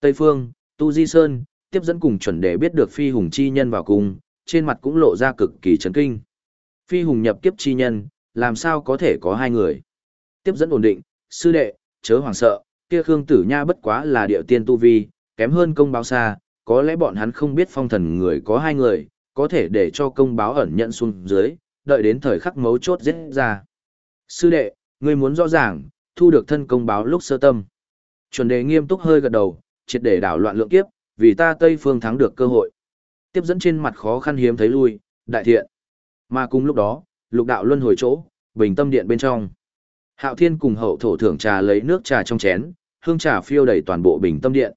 Tây phương, Tu Di Sơn, tiếp dẫn cùng chuẩn đề biết được phi hùng chi nhân vào cung, trên mặt cũng lộ ra cực kỳ chấn kinh. Phi hùng nhập kiếp chi nhân, làm sao có thể có hai người? Tiếp dẫn ổn định, sư đệ, chớ hoàng sợ, kia Khương Tử Nha bất quá là địa tiên tu vi, kém hơn công báo xa, có lẽ bọn hắn không biết phong thần người có hai người, có thể để cho công báo ẩn nhận xuống dưới, đợi đến thời khắc mấu chốt giết ra. Sư đệ, ngươi muốn rõ ràng, thu được thân công báo lúc sơ tâm. Chuẩn đề nghiêm túc hơi gật đầu, triệt để đảo loạn lượng kiếp, vì ta Tây Phương thắng được cơ hội. Tiếp dẫn trên mặt khó khăn hiếm thấy lui, đại thiện. Mà cùng lúc đó, lục đạo luân hồi chỗ, bình tâm điện bên trong. Hạo Thiên cùng hậu thổ thưởng trà lấy nước trà trong chén, hương trà phiêu đầy toàn bộ bình tâm điện.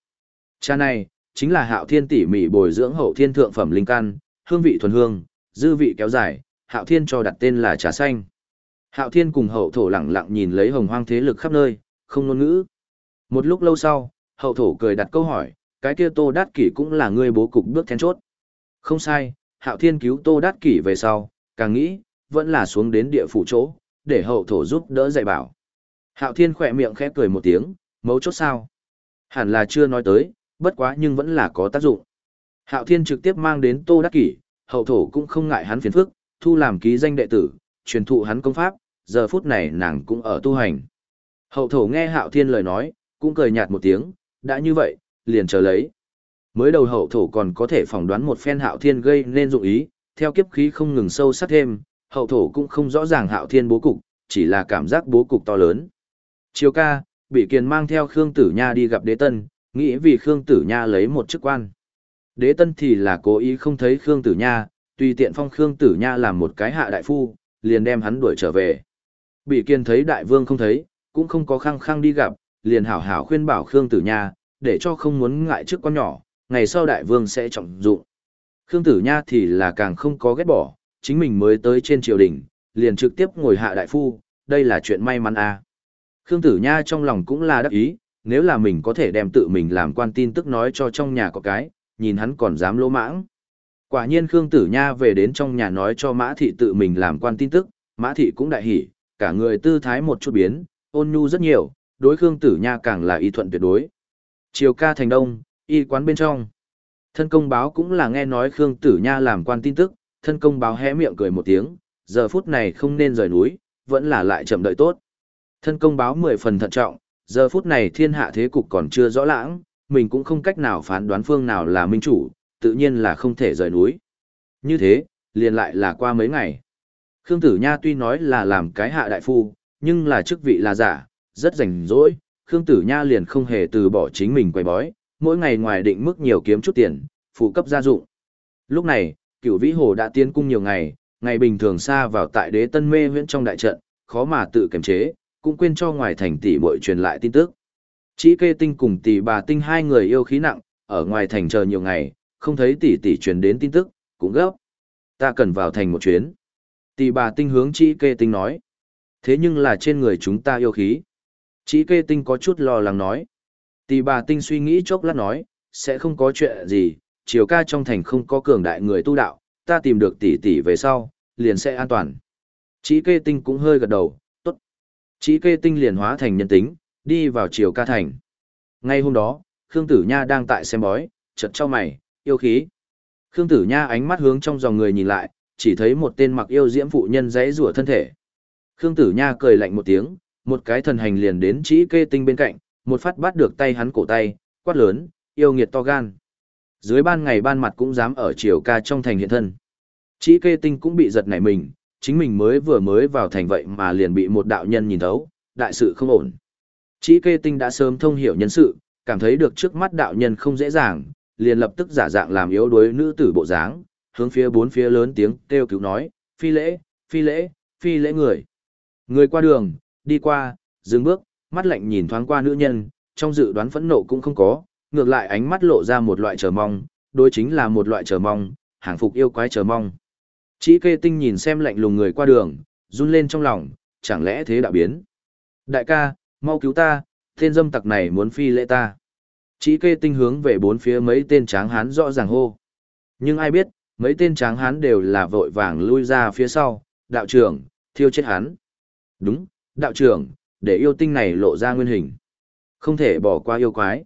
Trà này, chính là Hạo Thiên tỉ mỉ bồi dưỡng hậu thiên thượng phẩm linh căn, hương vị thuần hương, dư vị kéo dài, Hạo Thiên cho đặt tên là trà xanh. Hạo Thiên cùng hậu thổ lặng lặng nhìn lấy hồng hoang thế lực khắp nơi, không ngôn ngữ. Một lúc lâu sau, hậu thổ cười đặt câu hỏi, cái kia Tô Đát Kỷ cũng là người bố cục bước then chốt. Không sai, Hạo Thiên cứu Tô Đát Kỷ về sau, càng nghĩ, vẫn là xuống đến địa phủ chỗ, để hậu thổ giúp đỡ dạy bảo. Hạo Thiên khỏe miệng khẽ cười một tiếng, mấu chốt sao? Hẳn là chưa nói tới, bất quá nhưng vẫn là có tác dụng. Hạo Thiên trực tiếp mang đến Tô Đắc Kỷ, hậu thổ cũng không ngại hắn phiền phức, thu làm ký danh đệ tử, truyền thụ hắn công pháp, giờ phút này nàng cũng ở tu hành. Hậu thổ nghe Hạo Thiên lời nói, cũng cười nhạt một tiếng, đã như vậy, liền chờ lấy. Mới đầu hậu thổ còn có thể phỏng đoán một phen Hạo Thiên gây nên dụng ý, theo kiếp khí không ngừng sâu sắc thêm, hậu thổ cũng không rõ ràng Hạo Thiên bố cục, chỉ là cảm giác bố cục to lớn. Chiều ca, Bị Kiền mang theo Khương Tử Nha đi gặp Đế Tân, nghĩ vì Khương Tử Nha lấy một chức quan. Đế Tân thì là cố ý không thấy Khương Tử Nha, tùy tiện phong Khương Tử Nha làm một cái hạ đại phu, liền đem hắn đuổi trở về. Bị Kiên thấy đại vương không thấy, cũng không có khăng khăng đi gặp, liền hảo hảo khuyên bảo Khương Tử Nha, để cho không muốn ngại trước quan nhỏ, ngày sau đại vương sẽ trọng dụng. Khương Tử Nha thì là càng không có ghét bỏ, chính mình mới tới trên triều đình, liền trực tiếp ngồi hạ đại phu, đây là chuyện may mắn à. Khương Tử Nha trong lòng cũng là đắc ý, nếu là mình có thể đem tự mình làm quan tin tức nói cho trong nhà có cái, nhìn hắn còn dám lỗ mãng. Quả nhiên Khương Tử Nha về đến trong nhà nói cho Mã Thị tự mình làm quan tin tức, Mã Thị cũng đại hỉ, cả người tư thái một chút biến, ôn nhu rất nhiều, đối Khương Tử Nha càng là y thuận tuyệt đối. Chiều ca thành đông, y quán bên trong. Thân công báo cũng là nghe nói Khương Tử Nha làm quan tin tức, thân công báo hé miệng cười một tiếng, giờ phút này không nên rời núi, vẫn là lại chậm đợi tốt. Thân công báo mười phần thận trọng, giờ phút này thiên hạ thế cục còn chưa rõ lãng, mình cũng không cách nào phán đoán phương nào là minh chủ, tự nhiên là không thể rời núi. Như thế, liền lại là qua mấy ngày. Khương Tử Nha tuy nói là làm cái hạ đại phu, nhưng là chức vị là giả, rất rảnh rỗi, Khương Tử Nha liền không hề từ bỏ chính mình quay bói, mỗi ngày ngoài định mức nhiều kiếm chút tiền, phụ cấp gia dụng. Lúc này, cửu vĩ hồ đã tiến cung nhiều ngày, ngày bình thường xa vào tại đế tân mê huyễn trong đại trận, khó mà tự kiềm chế, cũng quên cho ngoài thành tỷ muội truyền lại tin tức. Chỉ kê tinh cùng tỷ bà tinh hai người yêu khí nặng, ở ngoài thành chờ nhiều ngày, không thấy tỷ tỷ truyền đến tin tức, cũng gấp. Ta cần vào thành một chuyến. Tỷ bà tinh hướng chỉ kê tinh nói. Thế nhưng là trên người chúng ta yêu khí. Chí kê tinh có chút lo lắng nói. Tỷ bà tinh suy nghĩ chốc lát nói, sẽ không có chuyện gì, chiều ca trong thành không có cường đại người tu đạo, ta tìm được tỷ tỷ về sau, liền sẽ an toàn. Chí kê tinh cũng hơi gật đầu, tốt. Chí kê tinh liền hóa thành nhân tính, đi vào chiều ca thành. Ngay hôm đó, Khương Tử Nha đang tại xem bói, chợt cho mày, yêu khí. Khương Tử Nha ánh mắt hướng trong dòng người nhìn lại, chỉ thấy một tên mặc yêu diễm phụ nhân dãy rủa thân thể. Khương Tử Nha cười lạnh một tiếng, một cái thần hành liền đến chỉ kê tinh bên cạnh, một phát bắt được tay hắn cổ tay, quát lớn, yêu nghiệt to gan. Dưới ban ngày ban mặt cũng dám ở chiều ca trong thành hiện thân. Chỉ kê tinh cũng bị giật nảy mình, chính mình mới vừa mới vào thành vậy mà liền bị một đạo nhân nhìn thấu, đại sự không ổn. Chỉ kê tinh đã sớm thông hiểu nhân sự, cảm thấy được trước mắt đạo nhân không dễ dàng, liền lập tức giả dạng làm yếu đuối nữ tử bộ dáng, hướng phía bốn phía lớn tiếng kêu cứu nói, phi lễ, phi lễ, phi lễ người. Người qua đường, đi qua, dừng bước, mắt lạnh nhìn thoáng qua nữ nhân, trong dự đoán phẫn nộ cũng không có, ngược lại ánh mắt lộ ra một loại chờ mong, đối chính là một loại chờ mong, hàng phục yêu quái chờ mong. Chỉ kê tinh nhìn xem lạnh lùng người qua đường, run lên trong lòng, chẳng lẽ thế đã biến. Đại ca, mau cứu ta, tên dâm tặc này muốn phi lễ ta. Chỉ kê tinh hướng về bốn phía mấy tên tráng hán rõ ràng hô. Nhưng ai biết, mấy tên tráng hán đều là vội vàng lui ra phía sau, đạo trưởng, thiêu chết hắn. Đúng, đạo trưởng, để yêu tinh này lộ ra nguyên hình. Không thể bỏ qua yêu quái.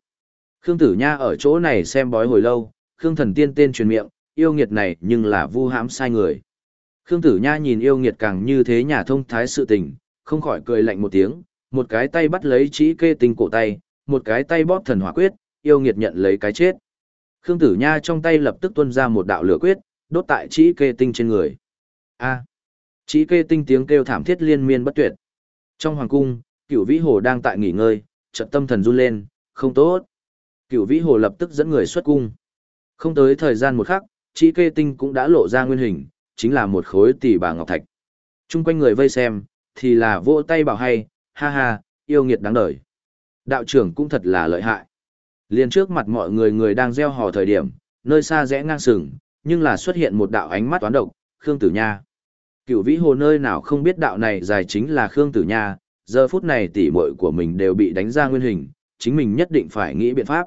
Khương Tử Nha ở chỗ này xem bói hồi lâu, Khương Thần Tiên tên truyền miệng, yêu nghiệt này nhưng là vu hãm sai người. Khương Tử Nha nhìn yêu nghiệt càng như thế nhà thông thái sự tình, không khỏi cười lạnh một tiếng, một cái tay bắt lấy chỉ kê tinh cổ tay, một cái tay bóp thần hỏa quyết, yêu nghiệt nhận lấy cái chết. Khương Tử Nha trong tay lập tức tuôn ra một đạo lửa quyết, đốt tại chỉ kê tinh trên người. A. Chỉ kê tinh tiếng kêu thảm thiết liên miên bất tuyệt. Trong hoàng cung, Cửu Vĩ Hồ đang tại nghỉ ngơi, chợt tâm thần run lên, không tốt. Cửu Vĩ Hồ lập tức dẫn người xuất cung. Không tới thời gian một khắc, chỉ kê tinh cũng đã lộ ra nguyên hình, chính là một khối tỷ bà ngọc thạch. Trung quanh người vây xem, thì là vỗ tay bảo hay, ha ha, yêu nghiệt đáng đời. Đạo trưởng cũng thật là lợi hại. Liên trước mặt mọi người người đang gieo hò thời điểm, nơi xa rẽ ngang sừng, nhưng là xuất hiện một đạo ánh mắt toán độc, Khương Tử Nha. Cựu vĩ hồ nơi nào không biết đạo này dài chính là Khương Tử Nha, giờ phút này tỷ muội của mình đều bị đánh ra nguyên hình, chính mình nhất định phải nghĩ biện pháp.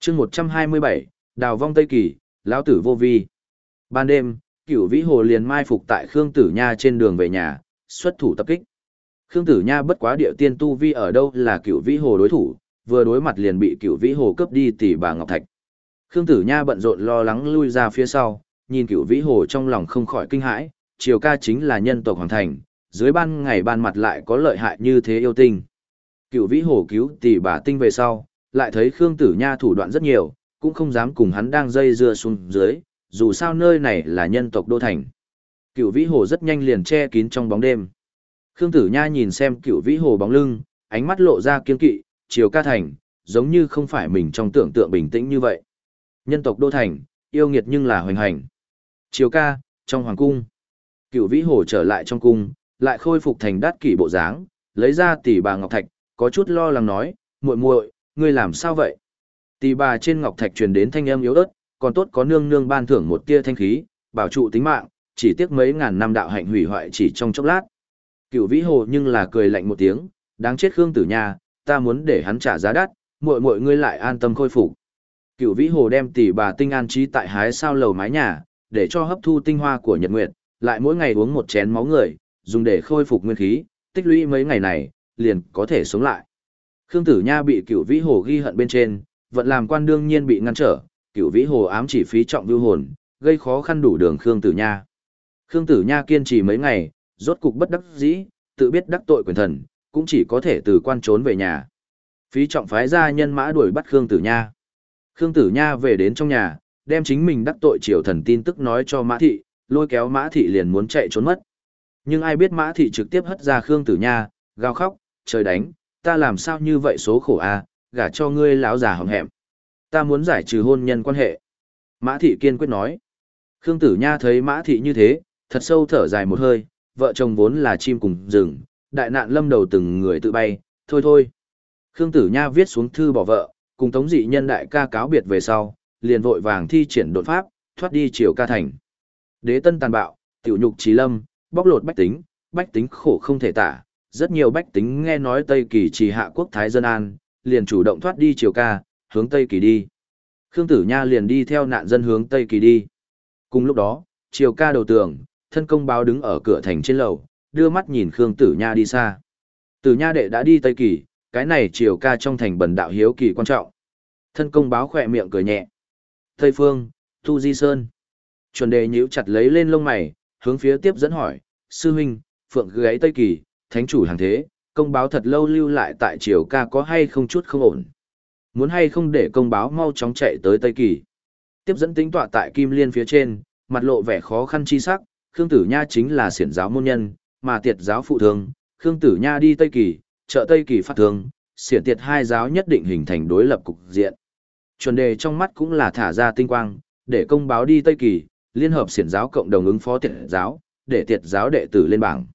chương 127, Đào vong Tây Kỳ, lão tử vô vi. Ban đêm, Cựu vĩ hồ liền mai phục tại Khương Tử Nha trên đường về nhà, xuất thủ tập kích. Khương Tử Nha bất quá địa tiên tu vi ở đâu là Cựu vĩ hồ đối thủ, vừa đối mặt liền bị Cựu vĩ hồ cướp đi tỷ bà Ngọc Thạch. Khương Tử Nha bận rộn lo lắng lui ra phía sau, nhìn Cựu vĩ hồ trong lòng không khỏi kinh hãi, triều ca chính là nhân tộc hoàng thành, dưới ban ngày ban mặt lại có lợi hại như thế yêu tinh. Cựu vĩ hồ cứu tỷ bà tinh về sau, lại thấy Khương Tử Nha thủ đoạn rất nhiều, cũng không dám cùng hắn đang dây dưa xuống dưới, dù sao nơi này là nhân tộc đô thành. Cựu vĩ hồ rất nhanh liền che kín trong bóng đêm. Khương Tử Nha nhìn xem cựu vĩ hồ bóng lưng, ánh mắt lộ ra kiên kỵ, chiều ca thành, giống như không phải mình trong tưởng tượng bình tĩnh như vậy. Nhân tộc đô thành, yêu nghiệt nhưng là hoành hành. Chiều ca, trong hoàng cung. Cựu vĩ hồ trở lại trong cung, lại khôi phục thành đát kỷ bộ dáng, lấy ra tỷ bà ngọc thạch, có chút lo lắng nói, muội muội, ngươi làm sao vậy? Tỷ bà trên ngọc thạch truyền đến thanh âm yếu ớt, còn tốt có nương nương ban thưởng một tia thanh khí, bảo trụ tính mạng, chỉ tiếc mấy ngàn năm đạo hạnh hủy hoại chỉ trong chốc lát. Cựu Vĩ Hồ nhưng là cười lạnh một tiếng, đáng chết Khương Tử Nha, ta muốn để hắn trả giá đắt, muội muội ngươi lại an tâm khôi phục. Cựu Vĩ Hồ đem tỷ bà tinh an trí tại hái sao lầu mái nhà, để cho hấp thu tinh hoa của Nhật Nguyệt, lại mỗi ngày uống một chén máu người, dùng để khôi phục nguyên khí, tích lũy mấy ngày này, liền có thể sống lại. Khương Tử Nha bị cửu Vĩ Hồ ghi hận bên trên, vận làm quan đương nhiên bị ngăn trở, cửu vĩ hồ ám chỉ phí trọng vưu hồn, gây khó khăn đủ đường Khương Tử Nha. Khương Tử Nha kiên trì mấy ngày, rốt cục bất đắc dĩ, tự biết đắc tội quyền thần, cũng chỉ có thể từ quan trốn về nhà. Phí trọng phái ra nhân mã đuổi bắt Khương Tử Nha. Khương Tử Nha về đến trong nhà, đem chính mình đắc tội triều thần tin tức nói cho Mã Thị, lôi kéo Mã Thị liền muốn chạy trốn mất. Nhưng ai biết Mã Thị trực tiếp hất ra Khương Tử Nha, gào khóc, trời đánh, ta làm sao như vậy số khổ a, gả cho ngươi lão già hỏng hẹm ta muốn giải trừ hôn nhân quan hệ. Mã thị kiên quyết nói. Khương Tử Nha thấy Mã thị như thế, thật sâu thở dài một hơi, vợ chồng vốn là chim cùng rừng, đại nạn lâm đầu từng người tự bay, thôi thôi. Khương Tử Nha viết xuống thư bỏ vợ, cùng Tống Dị Nhân đại ca cáo biệt về sau, liền vội vàng thi triển đột pháp, thoát đi triều ca thành. Đế tân tàn bạo, tiểu nhục trí lâm, bóc lột bách tính, bách tính khổ không thể tả, rất nhiều bách tính nghe nói Tây Kỳ trì hạ quốc Thái Dân An, liền chủ động thoát đi triều ca, hướng Tây Kỳ đi. Khương Tử Nha liền đi theo nạn dân hướng Tây Kỳ đi. Cùng lúc đó, triều ca đầu tường, thân công báo đứng ở cửa thành trên lầu, đưa mắt nhìn Khương Tử Nha đi xa. Tử Nha đệ đã đi Tây Kỳ, cái này triều ca trong thành bần đạo hiếu kỳ quan trọng. Thân công báo khỏe miệng cười nhẹ. Tây Phương, Thu Di Sơn. Chuẩn đề nhíu chặt lấy lên lông mày, hướng phía tiếp dẫn hỏi, sư huynh, phượng gáy Tây Kỳ, thánh chủ hàng thế, công báo thật lâu lưu lại tại triều ca có hay không chút không ổn. Muốn hay không để công báo mau chóng chạy tới Tây Kỳ. Tiếp dẫn tính tọa tại Kim Liên phía trên, mặt lộ vẻ khó khăn chi sắc, Khương Tử Nha chính là siển giáo môn nhân, mà tiệt giáo phụ thương, Khương Tử Nha đi Tây Kỳ, trợ Tây Kỳ phát thương, siển tiệt hai giáo nhất định hình thành đối lập cục diện. Chuẩn đề trong mắt cũng là thả ra tinh quang, để công báo đi Tây Kỳ, liên hợp xiển giáo cộng đồng ứng phó tiệt giáo, để tiệt giáo đệ tử lên bảng.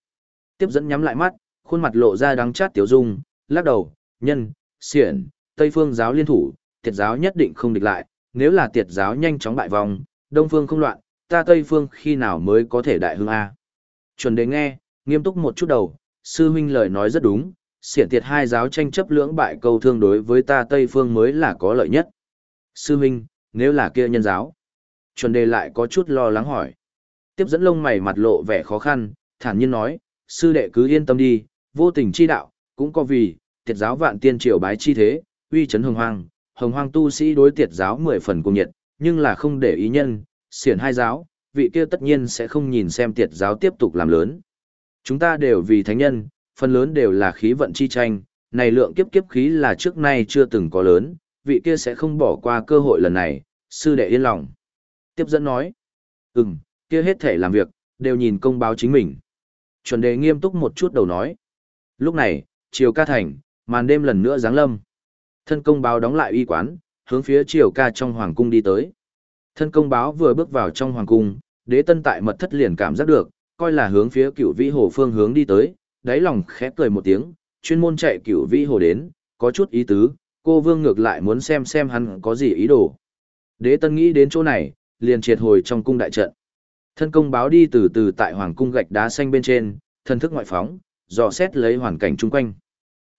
Tiếp dẫn nhắm lại mắt, khuôn mặt lộ ra đắng chát tiểu dung, lắc đầu, nhân, xiển, Tây phương giáo liên thủ, tiệt giáo nhất định không địch lại, nếu là tiệt giáo nhanh chóng bại vong, đông phương không loạn, ta Tây phương khi nào mới có thể đại hưng A. Chuẩn đế nghe, nghiêm túc một chút đầu, sư huynh lời nói rất đúng, xiển tiệt hai giáo tranh chấp lưỡng bại câu thương đối với ta Tây phương mới là có lợi nhất. Sư huynh, nếu là kia nhân giáo. Chuẩn đề lại có chút lo lắng hỏi. Tiếp dẫn lông mày mặt lộ vẻ khó khăn, thản nhiên nói, sư đệ cứ yên tâm đi, vô tình chi đạo, cũng có vì, tiệt giáo vạn tiên triều bái chi thế, uy chấn hồng hoang, hồng hoang tu sĩ đối tiệt giáo mười phần cùng nhiệt, nhưng là không để ý nhân, xiển hai giáo, vị kia tất nhiên sẽ không nhìn xem tiệt giáo tiếp tục làm lớn. Chúng ta đều vì thánh nhân, phần lớn đều là khí vận chi tranh, này lượng kiếp kiếp khí là trước nay chưa từng có lớn, vị kia sẽ không bỏ qua cơ hội lần này, sư đệ yên lòng. Tiếp dẫn nói, ừm, kia hết thể làm việc, đều nhìn công báo chính mình. Chuẩn đề nghiêm túc một chút đầu nói. Lúc này, chiều ca thành, màn đêm lần nữa giáng lâm. Thân công báo đóng lại y quán, hướng phía chiều ca trong hoàng cung đi tới. Thân công báo vừa bước vào trong hoàng cung, đế tân tại mật thất liền cảm giác được, coi là hướng phía cựu vĩ hồ phương hướng đi tới, đáy lòng khẽ cười một tiếng, chuyên môn chạy cựu vĩ hồ đến, có chút ý tứ, cô vương ngược lại muốn xem xem hắn có gì ý đồ. Đế tân nghĩ đến chỗ này, liền triệt hồi trong cung đại trận. Thân công báo đi từ từ tại hoàng cung gạch đá xanh bên trên, thân thức ngoại phóng, dò xét lấy hoàn cảnh chung quanh.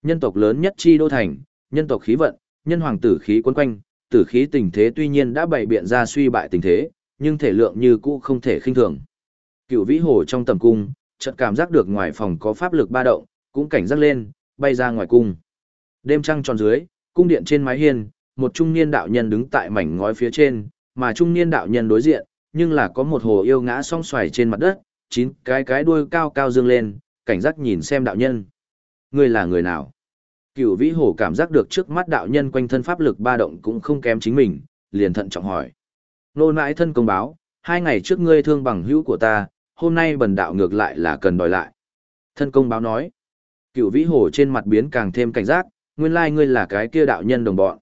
Nhân tộc lớn nhất chi đô thành, nhân tộc khí vận, nhân hoàng tử khí quấn quanh, tử khí tình thế tuy nhiên đã bày biện ra suy bại tình thế, nhưng thể lượng như cũ không thể khinh thường. Cựu vĩ hồ trong tầm cung, chợt cảm giác được ngoài phòng có pháp lực ba động, cũng cảnh giác lên, bay ra ngoài cung. Đêm trăng tròn dưới, cung điện trên mái hiên, một trung niên đạo nhân đứng tại mảnh ngói phía trên, mà trung niên đạo nhân đối diện, nhưng là có một hồ yêu ngã song xoài trên mặt đất, chín cái cái đuôi cao cao dương lên, cảnh giác nhìn xem đạo nhân. Ngươi là người nào? cửu vĩ hồ cảm giác được trước mắt đạo nhân quanh thân pháp lực ba động cũng không kém chính mình, liền thận trọng hỏi. Nô nãi thân công báo, hai ngày trước ngươi thương bằng hữu của ta, hôm nay bần đạo ngược lại là cần đòi lại. Thân công báo nói. cửu vĩ hồ trên mặt biến càng thêm cảnh giác, nguyên lai ngươi là cái kia đạo nhân đồng bọn.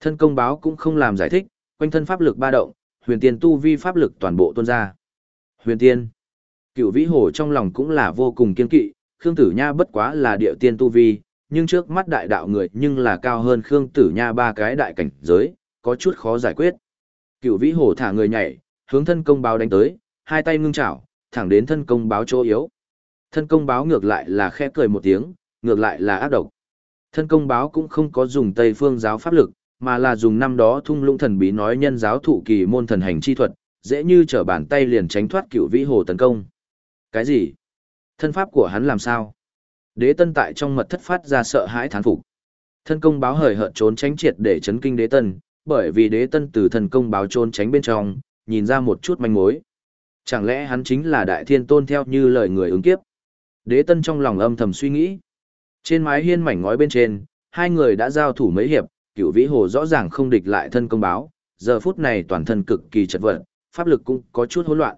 Thân công báo cũng không làm giải thích, quanh thân pháp lực ba động, huyền tiên tu vi pháp lực toàn bộ tuôn ra. Huyền tiên. Cựu vĩ hồ trong lòng cũng là vô cùng kiên kỵ, Khương Tử Nha bất quá là địa tiên tu vi, nhưng trước mắt đại đạo người nhưng là cao hơn Khương Tử Nha ba cái đại cảnh giới, có chút khó giải quyết. Cựu vĩ hồ thả người nhảy, hướng thân công báo đánh tới, hai tay ngưng chảo, thẳng đến thân công báo chỗ yếu. Thân công báo ngược lại là khẽ cười một tiếng, ngược lại là ác độc. Thân công báo cũng không có dùng Tây phương giáo pháp lực, mà là dùng năm đó thung lũng thần bí nói nhân giáo thụ kỳ môn thần hành chi thuật, dễ như trở bàn tay liền tránh thoát cựu vĩ hồ tấn công. Cái gì? Thân pháp của hắn làm sao? Đế tân tại trong mật thất phát ra sợ hãi thán phục. Thân công báo hời hợt trốn tránh triệt để chấn kinh đế tân, bởi vì đế tân từ thần công báo trốn tránh bên trong, nhìn ra một chút manh mối. Chẳng lẽ hắn chính là đại thiên tôn theo như lời người ứng kiếp? Đế tân trong lòng âm thầm suy nghĩ. Trên mái hiên mảnh ngói bên trên, hai người đã giao thủ mấy hiệp, cựu vĩ hồ rõ ràng không địch lại thân công báo, giờ phút này toàn thân cực kỳ chật vật, pháp lực cũng có chút hỗn loạn.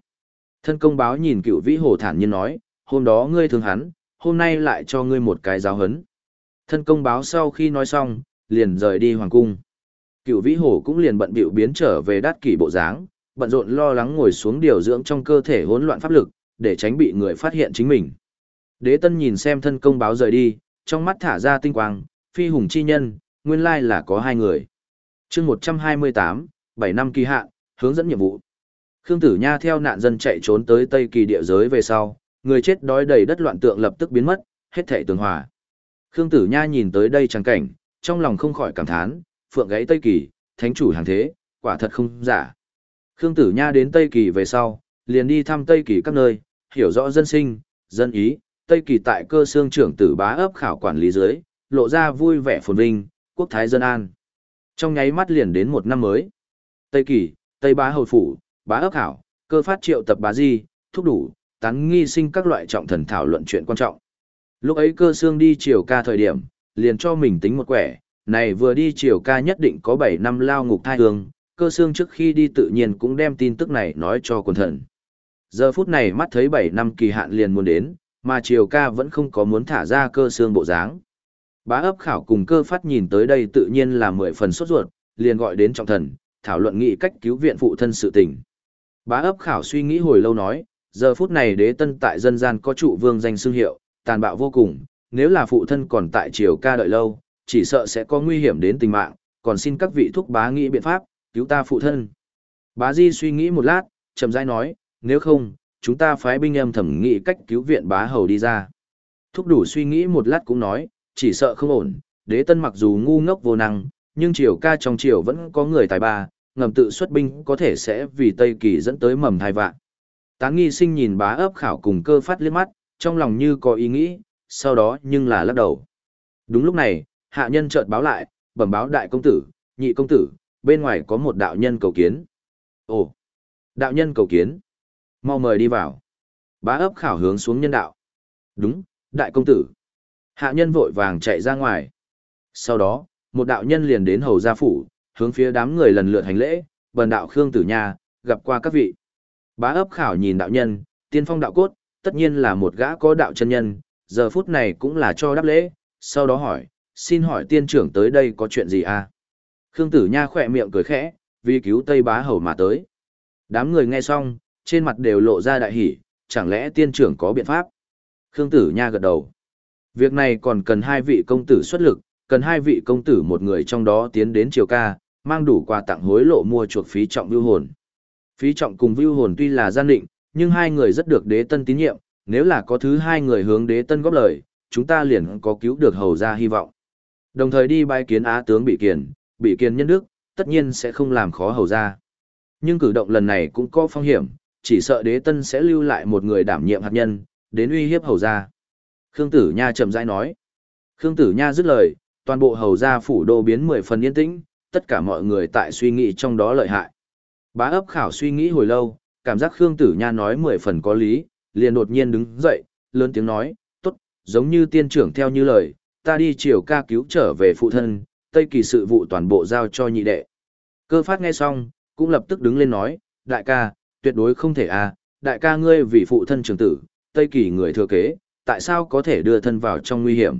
Thân công báo nhìn cựu vĩ hồ thản nhiên nói, hôm đó ngươi thương hắn, hôm nay lại cho ngươi một cái giáo hấn. Thân công báo sau khi nói xong, liền rời đi hoàng cung. Cựu vĩ hồ cũng liền bận bịu biến trở về đát kỷ bộ dáng, bận rộn lo lắng ngồi xuống điều dưỡng trong cơ thể hỗn loạn pháp lực, để tránh bị người phát hiện chính mình. Đế tân nhìn xem thân công báo rời đi, trong mắt thả ra tinh quang, phi hùng chi nhân, nguyên lai là có hai người. chương 128, 7 năm kỳ hạn, hướng dẫn nhiệm vụ. Khương Tử Nha theo nạn dân chạy trốn tới Tây Kỳ địa giới về sau, người chết đói đầy đất loạn tượng lập tức biến mất, hết thảy tường hòa. Khương Tử Nha nhìn tới đây trắng cảnh, trong lòng không khỏi cảm thán, phượng gáy Tây Kỳ, thánh chủ hàng thế, quả thật không giả. Khương Tử Nha đến Tây Kỳ về sau, liền đi thăm Tây Kỳ các nơi, hiểu rõ dân sinh, dân ý, Tây Kỳ tại cơ xương trưởng tử bá ấp khảo quản lý dưới, lộ ra vui vẻ phồn vinh, quốc thái dân an. Trong nháy mắt liền đến một năm mới. Tây Kỳ, Tây bá hầu phủ, bá ấp hảo, cơ phát triệu tập bá di, thúc đủ, tán nghi sinh các loại trọng thần thảo luận chuyện quan trọng. Lúc ấy cơ xương đi chiều ca thời điểm, liền cho mình tính một quẻ, này vừa đi chiều ca nhất định có 7 năm lao ngục thai hương, cơ xương trước khi đi tự nhiên cũng đem tin tức này nói cho quần thần. Giờ phút này mắt thấy 7 năm kỳ hạn liền muốn đến, mà chiều ca vẫn không có muốn thả ra cơ xương bộ dáng. Bá ấp khảo cùng cơ phát nhìn tới đây tự nhiên là mười phần sốt ruột, liền gọi đến trọng thần, thảo luận nghị cách cứu viện phụ thân sự tình. Bá ấp khảo suy nghĩ hồi lâu nói, giờ phút này đế tân tại dân gian có trụ vương danh xương hiệu, tàn bạo vô cùng, nếu là phụ thân còn tại triều ca đợi lâu, chỉ sợ sẽ có nguy hiểm đến tính mạng, còn xin các vị thúc bá nghĩ biện pháp, cứu ta phụ thân. Bá Di suy nghĩ một lát, chậm rãi nói, nếu không, chúng ta phái binh em thẩm nghị cách cứu viện bá hầu đi ra. Thúc đủ suy nghĩ một lát cũng nói, chỉ sợ không ổn, đế tân mặc dù ngu ngốc vô năng, nhưng triều ca trong triều vẫn có người tài ba, ngầm tự xuất binh có thể sẽ vì Tây Kỳ dẫn tới mầm thai vạn. Tán nghi sinh nhìn bá ấp khảo cùng cơ phát liếc mắt, trong lòng như có ý nghĩ, sau đó nhưng là lắc đầu. Đúng lúc này, hạ nhân chợt báo lại, bẩm báo đại công tử, nhị công tử, bên ngoài có một đạo nhân cầu kiến. Ồ, đạo nhân cầu kiến. Mau mời đi vào. Bá ấp khảo hướng xuống nhân đạo. Đúng, đại công tử. Hạ nhân vội vàng chạy ra ngoài. Sau đó, một đạo nhân liền đến hầu gia phủ, hướng phía đám người lần lượt hành lễ, bần đạo Khương Tử Nha, gặp qua các vị. Bá ấp khảo nhìn đạo nhân, tiên phong đạo cốt, tất nhiên là một gã có đạo chân nhân, giờ phút này cũng là cho đáp lễ, sau đó hỏi, xin hỏi tiên trưởng tới đây có chuyện gì à? Khương Tử Nha khỏe miệng cười khẽ, vì cứu Tây Bá Hầu mà tới. Đám người nghe xong, trên mặt đều lộ ra đại hỉ, chẳng lẽ tiên trưởng có biện pháp? Khương Tử Nha gật đầu. Việc này còn cần hai vị công tử xuất lực, cần hai vị công tử một người trong đó tiến đến triều ca, mang đủ quà tặng hối lộ mua chuộc phí trọng vưu hồn. Phí trọng cùng vưu hồn tuy là gian định, nhưng hai người rất được đế tân tín nhiệm, nếu là có thứ hai người hướng đế tân góp lời, chúng ta liền có cứu được hầu ra hy vọng. Đồng thời đi bái kiến á tướng bị kiền, bị kiền nhân đức, tất nhiên sẽ không làm khó hầu ra. Nhưng cử động lần này cũng có phong hiểm, chỉ sợ đế tân sẽ lưu lại một người đảm nhiệm hạt nhân, đến uy hiếp hầu ra. Khương Tử Nha chậm rãi nói. Khương Tử Nha dứt lời, toàn bộ hầu gia phủ đô biến mười phần yên tĩnh, tất cả mọi người tại suy nghĩ trong đó lợi hại. Bá ấp khảo suy nghĩ hồi lâu, cảm giác Khương Tử Nha nói mười phần có lý, liền đột nhiên đứng dậy, lớn tiếng nói, tốt, giống như tiên trưởng theo như lời, ta đi chiều ca cứu trở về phụ thân, Tây Kỳ sự vụ toàn bộ giao cho nhị đệ. Cơ phát nghe xong, cũng lập tức đứng lên nói, đại ca, tuyệt đối không thể à, đại ca ngươi vì phụ thân trưởng tử, Tây Kỳ người thừa kế, tại sao có thể đưa thân vào trong nguy hiểm.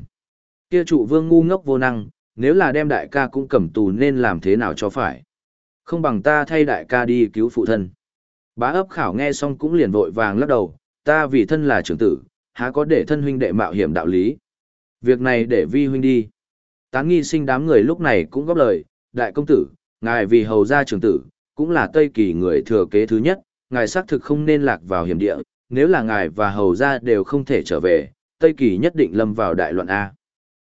Kia trụ vương ngu ngốc vô năng, nếu là đem đại ca cũng cầm tù nên làm thế nào cho phải. Không bằng ta thay đại ca đi cứu phụ thân. Bá ấp khảo nghe xong cũng liền vội vàng lắc đầu, ta vì thân là trưởng tử, há có để thân huynh đệ mạo hiểm đạo lý. Việc này để vi huynh đi. Tán nghi sinh đám người lúc này cũng góp lời, đại công tử, ngài vì hầu gia trưởng tử, cũng là Tây Kỳ người thừa kế thứ nhất, ngài xác thực không nên lạc vào hiểm địa, nếu là ngài và hầu gia đều không thể trở về, Tây Kỳ nhất định lâm vào đại loạn A.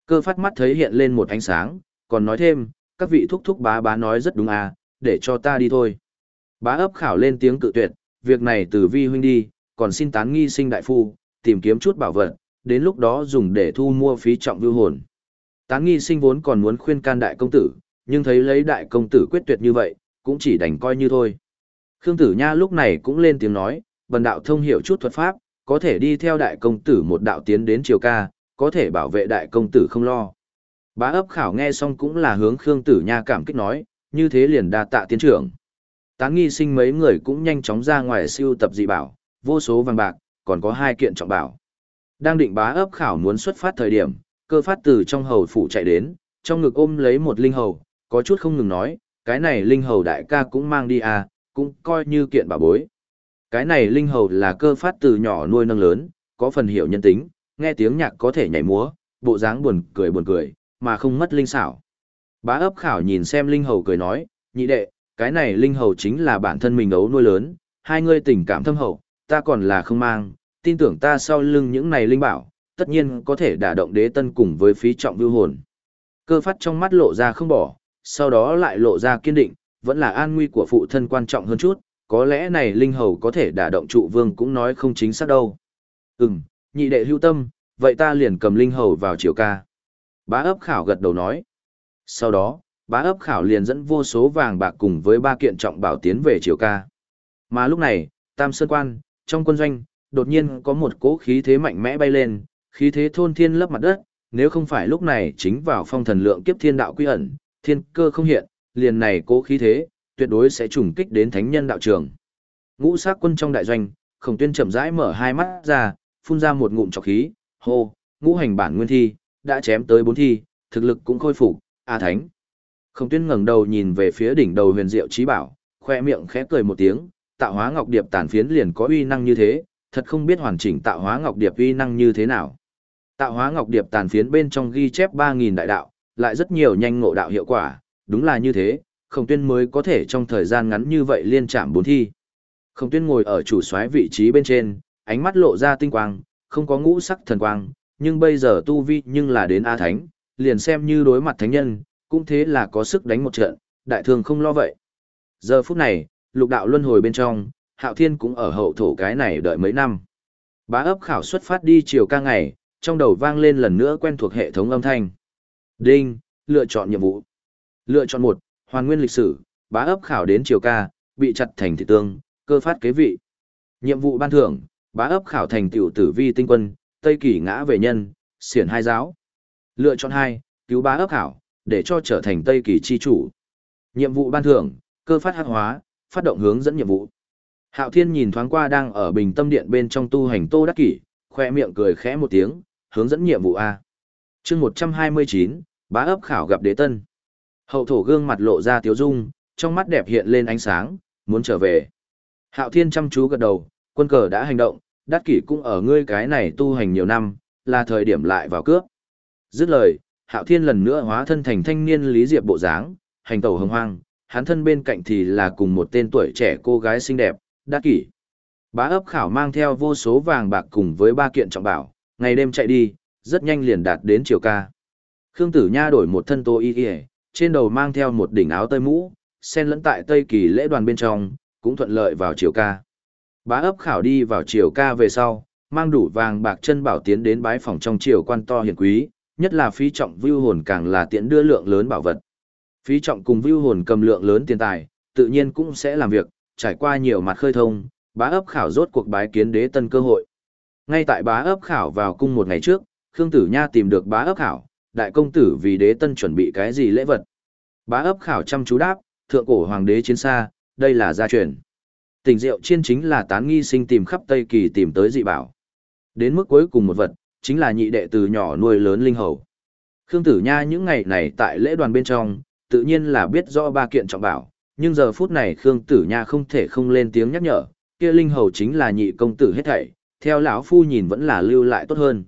Cơ phát mắt thấy hiện lên một ánh sáng, còn nói thêm, các vị thúc thúc bá bá nói rất đúng A, để cho ta đi thôi. Bá ấp khảo lên tiếng cự tuyệt, việc này từ vi huynh đi, còn xin tán nghi sinh đại phu, tìm kiếm chút bảo vật, đến lúc đó dùng để thu mua phí trọng vưu hồn. Tán nghi sinh vốn còn muốn khuyên can đại công tử, nhưng thấy lấy đại công tử quyết tuyệt như vậy, cũng chỉ đành coi như thôi. Khương Tử Nha lúc này cũng lên tiếng nói, bần đạo thông hiểu chút thuật pháp, có thể đi theo đại công tử một đạo tiến đến triều ca, có thể bảo vệ đại công tử không lo. Bá ấp khảo nghe xong cũng là hướng Khương Tử Nha cảm kích nói, như thế liền đa tạ tiến trưởng. Tán nghi sinh mấy người cũng nhanh chóng ra ngoài siêu tập dị bảo, vô số vàng bạc, còn có hai kiện trọng bảo. Đang định bá ấp khảo muốn xuất phát thời điểm, cơ phát từ trong hầu phủ chạy đến, trong ngực ôm lấy một linh hầu, có chút không ngừng nói, cái này linh hầu đại ca cũng mang đi à, cũng coi như kiện bảo bối. Cái này linh hầu là cơ phát từ nhỏ nuôi nâng lớn, có phần hiểu nhân tính, nghe tiếng nhạc có thể nhảy múa, bộ dáng buồn cười buồn cười, mà không mất linh xảo. Bá ấp khảo nhìn xem linh hầu cười nói, nhị đệ, cái này linh hầu chính là bản thân mình ấu nuôi lớn, hai ngươi tình cảm thâm hậu, ta còn là không mang, tin tưởng ta sau lưng những này linh bảo, tất nhiên có thể đả động đế tân cùng với phí trọng vưu hồn. Cơ phát trong mắt lộ ra không bỏ, sau đó lại lộ ra kiên định, vẫn là an nguy của phụ thân quan trọng hơn chút, có lẽ này linh hầu có thể đả động trụ vương cũng nói không chính xác đâu. Ừm, nhị đệ hưu tâm, vậy ta liền cầm linh hầu vào chiều ca. Bá ấp khảo gật đầu nói. Sau đó, bá ấp khảo liền dẫn vô số vàng bạc cùng với ba kiện trọng bảo tiến về chiều ca. Mà lúc này, Tam Sơn Quan, trong quân doanh, đột nhiên có một cỗ khí thế mạnh mẽ bay lên, khí thế thôn thiên lấp mặt đất, nếu không phải lúc này chính vào phong thần lượng kiếp thiên đạo quy ẩn, thiên cơ không hiện, liền này cỗ khí thế, tuyệt đối sẽ trùng kích đến thánh nhân đạo trường. Ngũ sát quân trong đại doanh, khổng tuyên chậm rãi mở hai mắt ra, phun ra một ngụm trọc khí, hô, ngũ hành bản nguyên thi, đã chém tới bốn thi, thực lực cũng khôi phục, a thánh. Khổng tuyên ngẩng đầu nhìn về phía đỉnh đầu huyền diệu trí bảo, khoe miệng khẽ cười một tiếng, tạo hóa ngọc điệp tàn phiến liền có uy năng như thế, thật không biết hoàn chỉnh tạo hóa ngọc điệp uy năng như thế nào. Tạo hóa ngọc điệp tàn phiến bên trong ghi chép 3000 đại đạo, lại rất nhiều nhanh ngộ đạo hiệu quả, đúng là như thế, Khổng Tuyên mới có thể trong thời gian ngắn như vậy liên chạm bốn thi. Khổng Tuyên ngồi ở chủ soái vị trí bên trên, ánh mắt lộ ra tinh quang, không có ngũ sắc thần quang, nhưng bây giờ tu vi nhưng là đến A Thánh, liền xem như đối mặt thánh nhân, cũng thế là có sức đánh một trận, đại thương không lo vậy. Giờ phút này, lục đạo luân hồi bên trong, Hạo Thiên cũng ở hậu thổ cái này đợi mấy năm. Bá ấp khảo xuất phát đi chiều ca ngày, trong đầu vang lên lần nữa quen thuộc hệ thống âm thanh. Đinh, lựa chọn nhiệm vụ. Lựa chọn một, hoàn nguyên lịch sử, bá ấp khảo đến chiều ca, bị chặt thành thị tương, cơ phát kế vị. Nhiệm vụ ban thưởng, bá ấp khảo thành tiểu tử vi tinh quân, tây kỳ ngã về nhân, xiển hai giáo. Lựa chọn hai, cứu bá ấp khảo, để cho trở thành tây kỳ chi chủ. Nhiệm vụ ban thưởng, cơ phát hắc hóa, phát động hướng dẫn nhiệm vụ. Hạo Thiên nhìn thoáng qua đang ở bình tâm điện bên trong tu hành Tô Đắc Kỷ, khoe miệng cười khẽ một tiếng, hướng dẫn nhiệm vụ A. chương 129, bá ấp khảo gặp đế tân. Hậu thổ gương mặt lộ ra tiếu dung, trong mắt đẹp hiện lên ánh sáng, muốn trở về. Hạo Thiên chăm chú gật đầu, quân cờ đã hành động, Đắc Kỷ cũng ở ngươi cái này tu hành nhiều năm, là thời điểm lại vào cướp. Dứt lời, Hạo Thiên lần nữa hóa thân thành thanh niên Lý Diệp bộ dáng, hành tẩu hồng hoang, hắn thân bên cạnh thì là cùng một tên tuổi trẻ cô gái xinh đẹp, Đắc Kỷ. Bá ấp khảo mang theo vô số vàng bạc cùng với ba kiện trọng bảo, ngày đêm chạy đi, rất nhanh liền đạt đến triều ca. Khương Tử Nha đổi một thân tô y y, trên đầu mang theo một đỉnh áo tơi mũ, xen lẫn tại Tây Kỳ lễ đoàn bên trong, cũng thuận lợi vào triều ca. Bá ấp khảo đi vào triều ca về sau, mang đủ vàng bạc chân bảo tiến đến bái phòng trong triều quan to hiền quý, nhất là phí trọng vưu hồn càng là tiện đưa lượng lớn bảo vật. Phí trọng cùng vưu hồn cầm lượng lớn tiền tài, tự nhiên cũng sẽ làm việc, trải qua nhiều mặt khơi thông, bá ấp khảo rốt cuộc bái kiến đế tân cơ hội. Ngay tại bá ấp khảo vào cung một ngày trước, Khương Tử Nha tìm được bá ấp khảo, đại công tử vì đế tân chuẩn bị cái gì lễ vật. Bá ấp khảo chăm chú đáp, thượng cổ hoàng đế chiến xa, đây là gia truyền. Tình diệu chiên chính là tán nghi sinh tìm khắp Tây Kỳ tìm tới dị bảo. Đến mức cuối cùng một vật, chính là nhị đệ từ nhỏ nuôi lớn linh hầu. Khương Tử Nha những ngày này tại lễ đoàn bên trong, tự nhiên là biết rõ ba kiện trọng bảo, nhưng giờ phút này Khương Tử Nha không thể không lên tiếng nhắc nhở, kia linh hầu chính là nhị công tử hết thảy, theo lão phu nhìn vẫn là lưu lại tốt hơn.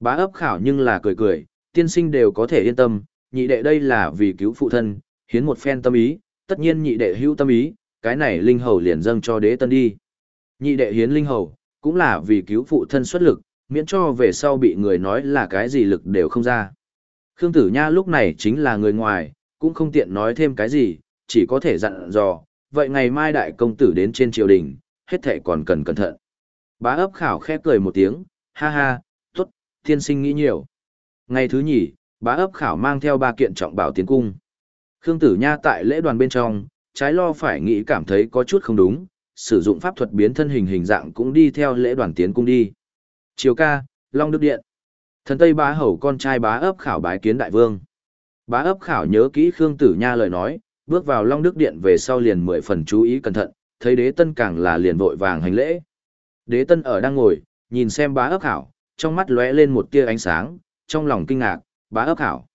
Bá ấp khảo nhưng là cười cười, tiên sinh đều có thể yên tâm, nhị đệ đây là vì cứu phụ thân, hiến một phen tâm ý, tất nhiên nhị đệ hữu tâm ý, cái này linh hầu liền dâng cho đế tân đi. Nhị đệ hiến linh hầu, cũng là vì cứu phụ thân xuất lực, miễn cho về sau bị người nói là cái gì lực đều không ra. Khương Tử Nha lúc này chính là người ngoài, cũng không tiện nói thêm cái gì, chỉ có thể dặn dò, vậy ngày mai đại công tử đến trên triều đình, hết thệ còn cần cẩn thận. Bá ấp khảo khép cười một tiếng, ha ha, tốt, thiên sinh nghĩ nhiều. Ngày thứ nhì, bá ấp khảo mang theo ba kiện trọng bảo tiến cung. Khương Tử Nha tại lễ đoàn bên trong, trái lo phải nghĩ cảm thấy có chút không đúng, sử dụng pháp thuật biến thân hình hình dạng cũng đi theo lễ đoàn tiến cung đi. Chiều ca, Long Đức Điện. Thần Tây bá hầu con trai bá ấp khảo bái kiến đại vương. Bá ấp khảo nhớ kỹ Khương Tử Nha lời nói, bước vào Long Đức Điện về sau liền mười phần chú ý cẩn thận, thấy đế tân càng là liền vội vàng hành lễ. Đế tân ở đang ngồi, nhìn xem bá ấp khảo, trong mắt lóe lên một tia ánh sáng, trong lòng kinh ngạc, bá ấp khảo.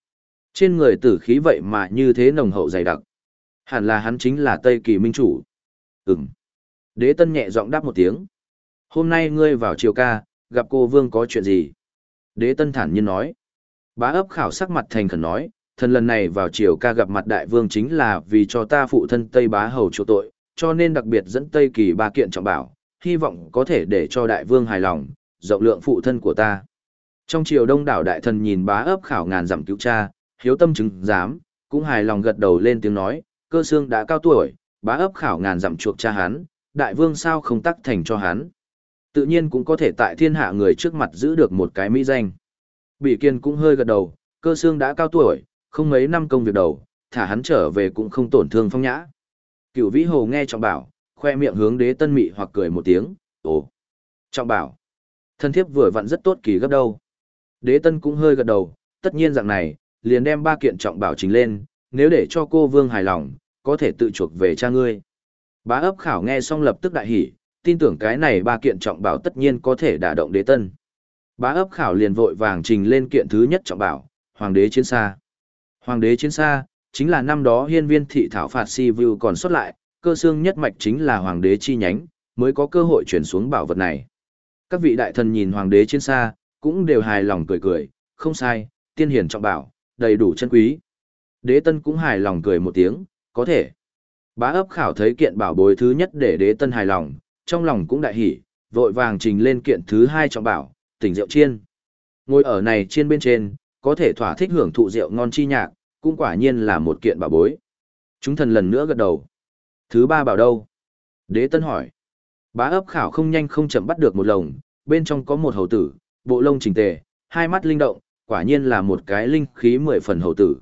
Trên người tử khí vậy mà như thế nồng hậu dày đặc. Hẳn là hắn chính là Tây Kỳ Minh Chủ. Ừm. Đế tân nhẹ giọng đáp một tiếng. Hôm nay ngươi vào triều ca, gặp cô vương có chuyện gì? Đế tân thản nhiên nói. Bá ấp khảo sắc mặt thành khẩn nói, thần lần này vào triều ca gặp mặt đại vương chính là vì cho ta phụ thân Tây Bá Hầu chỗ tội, cho nên đặc biệt dẫn Tây Kỳ ba kiện trọng bảo, hy vọng có thể để cho đại vương hài lòng, rộng lượng phụ thân của ta. Trong triều đông đảo đại thần nhìn bá ấp khảo ngàn dặm cứu cha, hiếu tâm chứng giám, cũng hài lòng gật đầu lên tiếng nói, cơ xương đã cao tuổi, bá ấp khảo ngàn dặm chuộc cha hắn, đại vương sao không tắc thành cho hắn. Tự nhiên cũng có thể tại thiên hạ người trước mặt giữ được một cái mỹ danh. Bỉ kiên cũng hơi gật đầu, cơ xương đã cao tuổi, không mấy năm công việc đầu, thả hắn trở về cũng không tổn thương phong nhã. Cửu vĩ hồ nghe trọng bảo, khoe miệng hướng đế tân mị hoặc cười một tiếng, ồ. Trọng bảo, thân thiếp vừa vặn rất tốt kỳ gấp đâu. Đế tân cũng hơi gật đầu, tất nhiên dạng này, liền đem ba kiện trọng bảo chính lên, nếu để cho cô vương hài lòng, có thể tự chuộc về cha ngươi. Bá ấp khảo nghe xong lập tức đại hỉ, tin tưởng cái này ba kiện trọng bảo tất nhiên có thể đả động đế tân. Bá ấp khảo liền vội vàng trình lên kiện thứ nhất trọng bảo, hoàng đế chiến xa. Hoàng đế chiến xa, chính là năm đó hiên viên thị thảo phạt si view còn xuất lại, cơ xương nhất mạch chính là hoàng đế chi nhánh, mới có cơ hội chuyển xuống bảo vật này. Các vị đại thần nhìn hoàng đế chiến xa, cũng đều hài lòng cười cười, không sai, tiên hiển trọng bảo, đầy đủ chân quý. Đế tân cũng hài lòng cười một tiếng, có thể. Bá ấp khảo thấy kiện bảo bối thứ nhất để đế tân hài lòng, trong lòng cũng đại hỉ, vội vàng trình lên kiện thứ hai trọng bảo, tỉnh rượu chiên. Ngồi ở này chiên bên trên, có thể thỏa thích hưởng thụ rượu ngon chi nhạc, cũng quả nhiên là một kiện bảo bối. Chúng thần lần nữa gật đầu. Thứ ba bảo đâu? Đế tân hỏi. Bá ấp khảo không nhanh không chậm bắt được một lồng, bên trong có một hầu tử, bộ lông chỉnh tề, hai mắt linh động, quả nhiên là một cái linh khí mười phần hầu tử.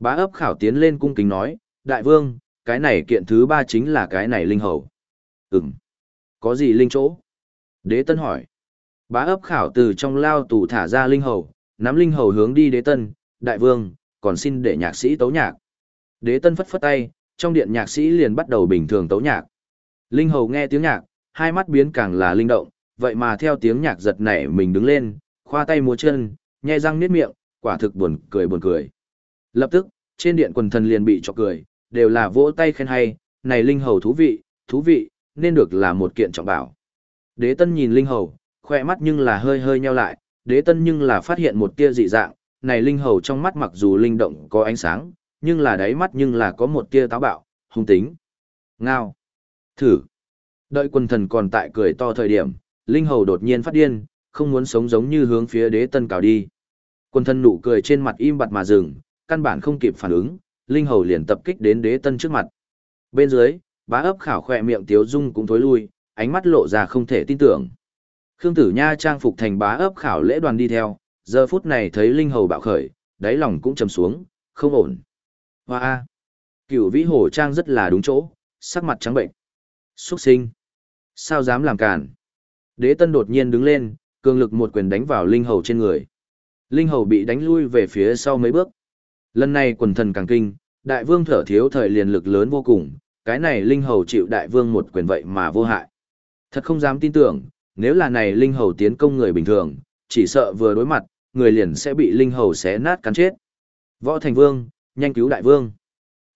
Bá ấp khảo tiến lên cung kính nói, đại vương, cái này kiện thứ ba chính là cái này linh hầu. Ừm. Có gì linh chỗ? Đế tân hỏi. Bá ấp khảo từ trong lao tù thả ra linh hầu, nắm linh hầu hướng đi đế tân, đại vương, còn xin để nhạc sĩ tấu nhạc. Đế tân phất phất tay, trong điện nhạc sĩ liền bắt đầu bình thường tấu nhạc. Linh hầu nghe tiếng nhạc, hai mắt biến càng là linh động, vậy mà theo tiếng nhạc giật nảy mình đứng lên, khoa tay múa chân, nhai răng niết miệng, quả thực buồn cười buồn cười. Lập tức, trên điện quần thần liền bị chọc cười, đều là vỗ tay khen hay, này linh hầu thú vị, thú vị, nên được là một kiện trọng bảo. Đế tân nhìn linh hầu, khoe mắt nhưng là hơi hơi nheo lại, đế tân nhưng là phát hiện một tia dị dạng, này linh hầu trong mắt mặc dù linh động có ánh sáng, nhưng là đáy mắt nhưng là có một tia táo bạo, hung tính. Ngao. Thử. Đợi quần thần còn tại cười to thời điểm, linh hầu đột nhiên phát điên, không muốn sống giống như hướng phía đế tân cào đi. Quân thân nụ cười trên mặt im bặt mà dừng, căn bản không kịp phản ứng, linh hầu liền tập kích đến đế tân trước mặt. Bên dưới, bá ấp khảo khỏe miệng tiếu dung cũng thối lui, ánh mắt lộ ra không thể tin tưởng. Khương Tử Nha trang phục thành bá ấp khảo lễ đoàn đi theo, giờ phút này thấy linh hầu bạo khởi, đáy lòng cũng trầm xuống, không ổn. Hoa a. Cửu Vĩ Hổ trang rất là đúng chỗ, sắc mặt trắng bệnh. Xuất sinh. Sao dám làm cản? Đế Tân đột nhiên đứng lên, cường lực một quyền đánh vào linh hầu trên người. Linh hầu bị đánh lui về phía sau mấy bước. Lần này quần thần càng kinh, đại vương thở thiếu thời liền lực lớn vô cùng, cái này linh hầu chịu đại vương một quyền vậy mà vô hại. Thật không dám tin tưởng, nếu là này linh hầu tiến công người bình thường, chỉ sợ vừa đối mặt, người liền sẽ bị linh hầu xé nát cắn chết. Võ Thành Vương, nhanh cứu đại vương.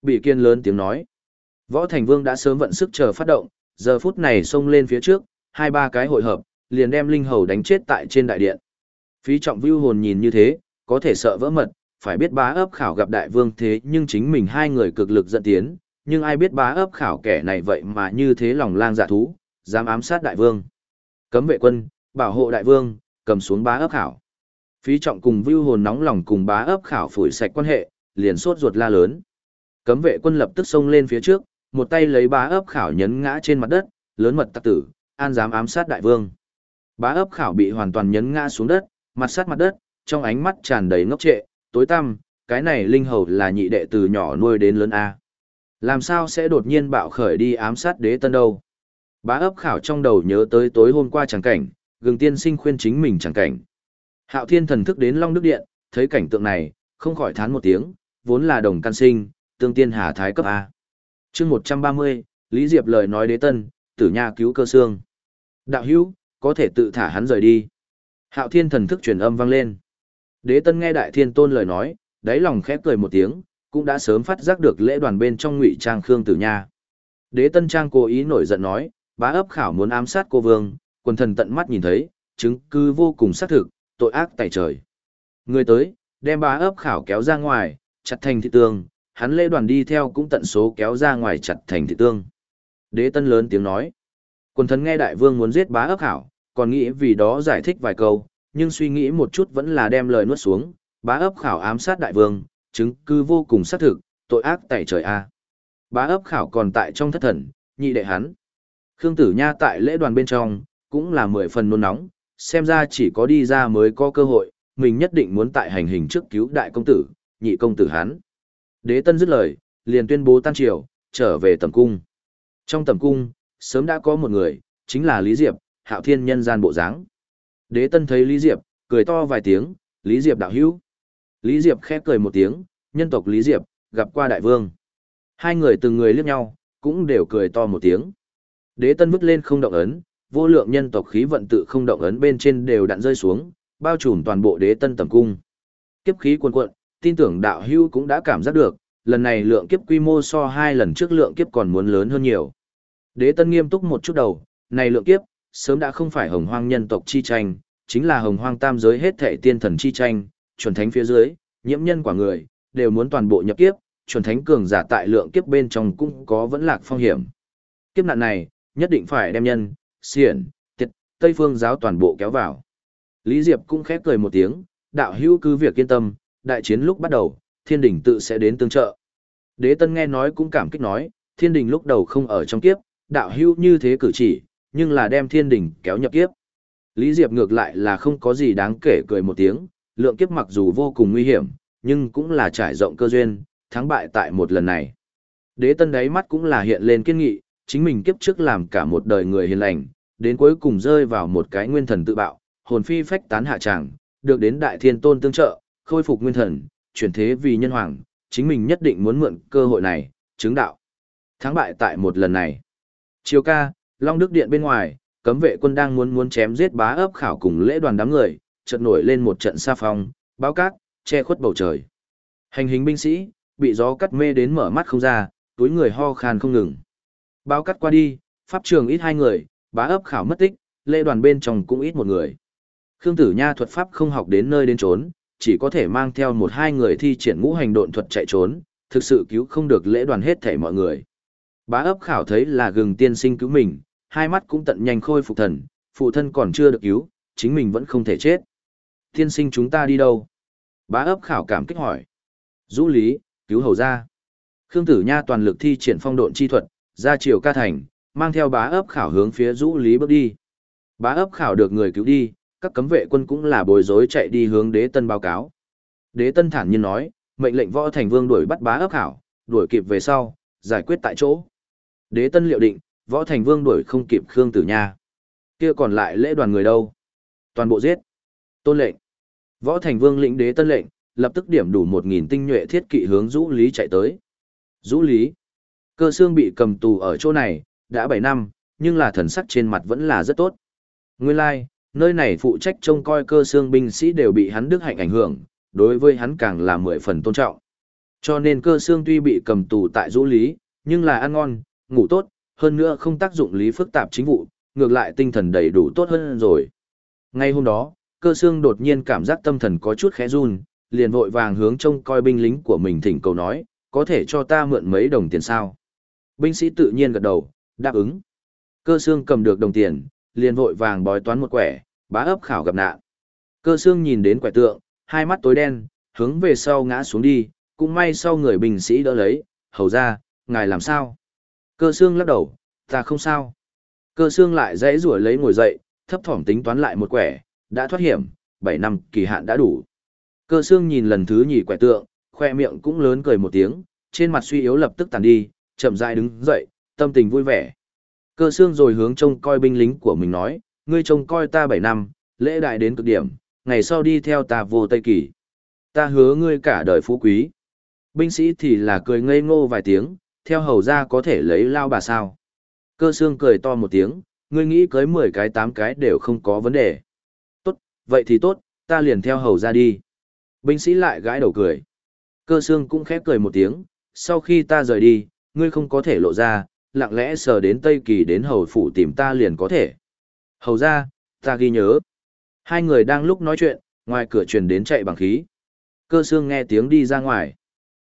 Bị kiên lớn tiếng nói. Võ Thành Vương đã sớm vận sức chờ phát động, giờ phút này xông lên phía trước, hai ba cái hội hợp, liền đem linh hầu đánh chết tại trên đại điện. Phí trọng vưu hồn nhìn như thế, có thể sợ vỡ mật, phải biết bá ấp khảo gặp đại vương thế nhưng chính mình hai người cực lực dẫn tiến, nhưng ai biết bá ấp khảo kẻ này vậy mà như thế lòng lang dạ thú, dám ám sát đại vương. Cấm vệ quân, bảo hộ đại vương, cầm xuống bá ấp khảo. Phí trọng cùng vưu hồn nóng lòng cùng bá ấp khảo phủi sạch quan hệ, liền sốt ruột la lớn. Cấm vệ quân lập tức xông lên phía trước, một tay lấy bá ấp khảo nhấn ngã trên mặt đất, lớn mật tặc tử, an dám ám sát đại vương. Bá ấp khảo bị hoàn toàn nhấn ngã xuống đất, mặt sát mặt đất, trong ánh mắt tràn đầy ngốc trệ, tối tăm, cái này linh hầu là nhị đệ từ nhỏ nuôi đến lớn A. Làm sao sẽ đột nhiên bạo khởi đi ám sát đế tân đâu? Bá ấp khảo trong đầu nhớ tới tối hôm qua chẳng cảnh, gừng tiên sinh khuyên chính mình chẳng cảnh. Hạo thiên thần thức đến Long Đức Điện, thấy cảnh tượng này, không khỏi thán một tiếng, vốn là đồng can sinh, tương tiên hà thái cấp A. chương 130, Lý Diệp lời nói đế tân, tử nha cứu cơ xương. Đạo hữu, có thể tự thả hắn rời đi. Hạo thiên thần thức truyền âm vang lên. Đế tân nghe đại thiên tôn lời nói, đáy lòng khép cười một tiếng, cũng đã sớm phát giác được lễ đoàn bên trong ngụy trang khương tử nha. Đế tân trang cố ý nổi giận nói, bá ấp khảo muốn ám sát cô vương, quần thần tận mắt nhìn thấy, chứng cứ vô cùng xác thực, tội ác tại trời. Người tới, đem bá ấp khảo kéo ra ngoài, chặt thành thị tương, hắn lễ đoàn đi theo cũng tận số kéo ra ngoài chặt thành thị tương. Đế tân lớn tiếng nói. Quần thần nghe đại vương muốn giết bá ấp khảo, còn nghĩ vì đó giải thích vài câu, nhưng suy nghĩ một chút vẫn là đem lời nuốt xuống, bá ấp khảo ám sát đại vương, chứng cứ vô cùng xác thực, tội ác tại trời A. Bá ấp khảo còn tại trong thất thần, nhị đệ hắn. Khương Tử Nha tại lễ đoàn bên trong, cũng là mười phần nôn nóng, xem ra chỉ có đi ra mới có cơ hội, mình nhất định muốn tại hành hình trước cứu đại công tử, nhị công tử hắn. Đế tân dứt lời, liền tuyên bố tan triều, trở về tầm cung. Trong tầm cung, sớm đã có một người, chính là Lý Diệp, hạo thiên nhân gian bộ dáng. Đế tân thấy Lý Diệp, cười to vài tiếng, Lý Diệp đạo hữu. Lý Diệp khẽ cười một tiếng, nhân tộc Lý Diệp, gặp qua đại vương. Hai người từng người liếc nhau, cũng đều cười to một tiếng. Đế tân vứt lên không động ấn, vô lượng nhân tộc khí vận tự không động ấn bên trên đều đặn rơi xuống, bao trùm toàn bộ đế tân tầm cung. Kiếp khí cuồn cuộn, tin tưởng đạo hưu cũng đã cảm giác được, lần này lượng kiếp quy mô so hai lần trước lượng kiếp còn muốn lớn hơn nhiều. Đế tân nghiêm túc một chút đầu, này lượng kiếp, sớm đã không phải hồng hoang nhân tộc chi tranh, chính là hồng hoang tam giới hết thệ tiên thần chi tranh, chuẩn thánh phía dưới, nhiễm nhân quả người, đều muốn toàn bộ nhập kiếp, chuẩn thánh cường giả tại lượng kiếp bên trong cũng có vẫn lạc phong hiểm. Kiếp nạn này, nhất định phải đem nhân, xiển, tiệt, Tây phương giáo toàn bộ kéo vào. Lý Diệp cũng khép cười một tiếng, đạo hữu cứ việc yên tâm, đại chiến lúc bắt đầu, thiên đình tự sẽ đến tương trợ. Đế tân nghe nói cũng cảm kích nói, thiên đình lúc đầu không ở trong kiếp, đạo hữu như thế cử chỉ, nhưng là đem thiên đình kéo nhập kiếp. Lý Diệp ngược lại là không có gì đáng kể cười một tiếng, lượng kiếp mặc dù vô cùng nguy hiểm, nhưng cũng là trải rộng cơ duyên, thắng bại tại một lần này. Đế tân đáy mắt cũng là hiện lên kiên nghị, chính mình kiếp trước làm cả một đời người hiền lành, đến cuối cùng rơi vào một cái nguyên thần tự bạo, hồn phi phách tán hạ tràng, được đến đại thiên tôn tương trợ, khôi phục nguyên thần, chuyển thế vì nhân hoàng, chính mình nhất định muốn mượn cơ hội này, chứng đạo. Thắng bại tại một lần này. Chiều ca, Long Đức Điện bên ngoài, cấm vệ quân đang muốn muốn chém giết bá ấp khảo cùng lễ đoàn đám người, chợt nổi lên một trận sa phong, báo cát, che khuất bầu trời. Hành hình binh sĩ, bị gió cắt mê đến mở mắt không ra, túi người ho khan không ngừng. Báo cắt qua đi, pháp trường ít hai người, bá ấp khảo mất tích, lễ đoàn bên trong cũng ít một người. Khương Tử Nha thuật pháp không học đến nơi đến trốn, chỉ có thể mang theo một hai người thi triển ngũ hành độn thuật chạy trốn, thực sự cứu không được lễ đoàn hết thảy mọi người. Bá ấp khảo thấy là gừng tiên sinh cứu mình, hai mắt cũng tận nhanh khôi phục thần, phụ thân còn chưa được cứu, chính mình vẫn không thể chết. Tiên sinh chúng ta đi đâu? Bá ấp khảo cảm kích hỏi. Dũ lý, cứu hầu ra. Khương Tử Nha toàn lực thi triển phong độn chi thuật, ra chiều ca thành, mang theo bá ấp khảo hướng phía Dũ lý bước đi. Bá ấp khảo được người cứu đi, các cấm vệ quân cũng là bối rối chạy đi hướng đế tân báo cáo. Đế tân thản nhiên nói, mệnh lệnh võ thành vương đuổi bắt bá ấp khảo, đuổi kịp về sau, giải quyết tại chỗ. Đế tân liệu định, võ thành vương đuổi không kịp Khương Tử Nha. Kia còn lại lễ đoàn người đâu? Toàn bộ giết. Tôn lệnh. Võ thành vương lĩnh đế tân lệnh, lập tức điểm đủ một nghìn tinh nhuệ thiết kỵ hướng Dũ Lý chạy tới. Dũ Lý. Cơ xương bị cầm tù ở chỗ này, đã bảy năm, nhưng là thần sắc trên mặt vẫn là rất tốt. Nguyên lai, like, nơi này phụ trách trông coi cơ xương binh sĩ đều bị hắn đức hạnh ảnh hưởng, đối với hắn càng là mười phần tôn trọng. Cho nên cơ xương tuy bị cầm tù tại Dũ Lý, nhưng là ăn ngon, ngủ tốt, hơn nữa không tác dụng lý phức tạp chính vụ, ngược lại tinh thần đầy đủ tốt hơn rồi. Ngay hôm đó, cơ xương đột nhiên cảm giác tâm thần có chút khẽ run, liền vội vàng hướng trông coi binh lính của mình thỉnh cầu nói, có thể cho ta mượn mấy đồng tiền sao. Binh sĩ tự nhiên gật đầu, đáp ứng. Cơ xương cầm được đồng tiền, liền vội vàng bói toán một quẻ, bá ấp khảo gặp nạn. Cơ xương nhìn đến quẻ tượng, hai mắt tối đen, hướng về sau ngã xuống đi, cũng may sau người binh sĩ đỡ lấy, hầu ra, ngài làm sao? Cơ xương lắc đầu, ta không sao. Cơ xương lại dãy rủa lấy ngồi dậy, thấp thỏm tính toán lại một quẻ, đã thoát hiểm, 7 năm kỳ hạn đã đủ. Cơ xương nhìn lần thứ nhì quẻ tượng, khoe miệng cũng lớn cười một tiếng, trên mặt suy yếu lập tức tàn đi, chậm rãi đứng dậy, tâm tình vui vẻ. Cơ xương rồi hướng trông coi binh lính của mình nói, ngươi trông coi ta 7 năm, lễ đại đến cực điểm, ngày sau đi theo ta vô Tây Kỳ. Ta hứa ngươi cả đời phú quý. Binh sĩ thì là cười ngây ngô vài tiếng, theo hầu ra có thể lấy lao bà sao. Cơ xương cười to một tiếng, ngươi nghĩ cưới 10 cái 8 cái đều không có vấn đề. Tốt, vậy thì tốt, ta liền theo hầu ra đi. Binh sĩ lại gãi đầu cười. Cơ xương cũng khép cười một tiếng, sau khi ta rời đi, ngươi không có thể lộ ra, lặng lẽ sờ đến Tây Kỳ đến hầu phủ tìm ta liền có thể. Hầu ra, ta ghi nhớ. Hai người đang lúc nói chuyện, Ngoài cửa truyền đến chạy bằng khí. Cơ xương nghe tiếng đi ra ngoài.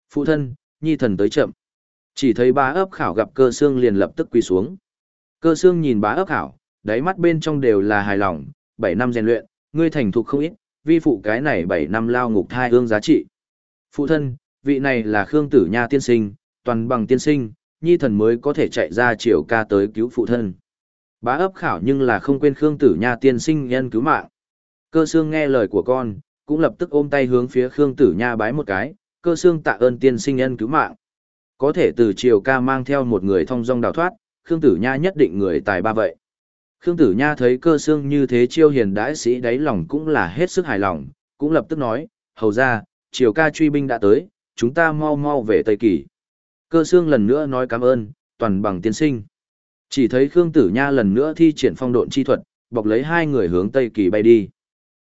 Phụ thân, nhi thần tới chậm. Chỉ thấy bá ấp khảo gặp cơ xương liền lập tức quỳ xuống. Cơ xương nhìn bá ấp khảo, đáy mắt bên trong đều là hài lòng, bảy năm rèn luyện, ngươi thành thục không ít, vi phụ cái này bảy năm lao ngục thai hương giá trị. Phụ thân, vị này là Khương Tử Nha tiên sinh, toàn bằng tiên sinh, nhi thần mới có thể chạy ra chiều ca tới cứu phụ thân. Bá ấp khảo nhưng là không quên Khương Tử Nha tiên sinh nhân cứu mạng. Cơ xương nghe lời của con, cũng lập tức ôm tay hướng phía Khương Tử Nha bái một cái, cơ xương tạ ơn tiên sinh nhân cứu mạng. Có thể từ chiều ca mang theo một người thông dong đào thoát, Khương Tử Nha nhất định người tài ba vậy. Khương Tử Nha thấy cơ xương như thế chiêu hiền đãi sĩ đáy lòng cũng là hết sức hài lòng, cũng lập tức nói, hầu ra, chiều ca truy binh đã tới, chúng ta mau mau về Tây Kỳ. Cơ xương lần nữa nói cảm ơn, toàn bằng tiên sinh. Chỉ thấy Khương Tử Nha lần nữa thi triển phong độn chi thuật, bọc lấy hai người hướng Tây Kỳ bay đi.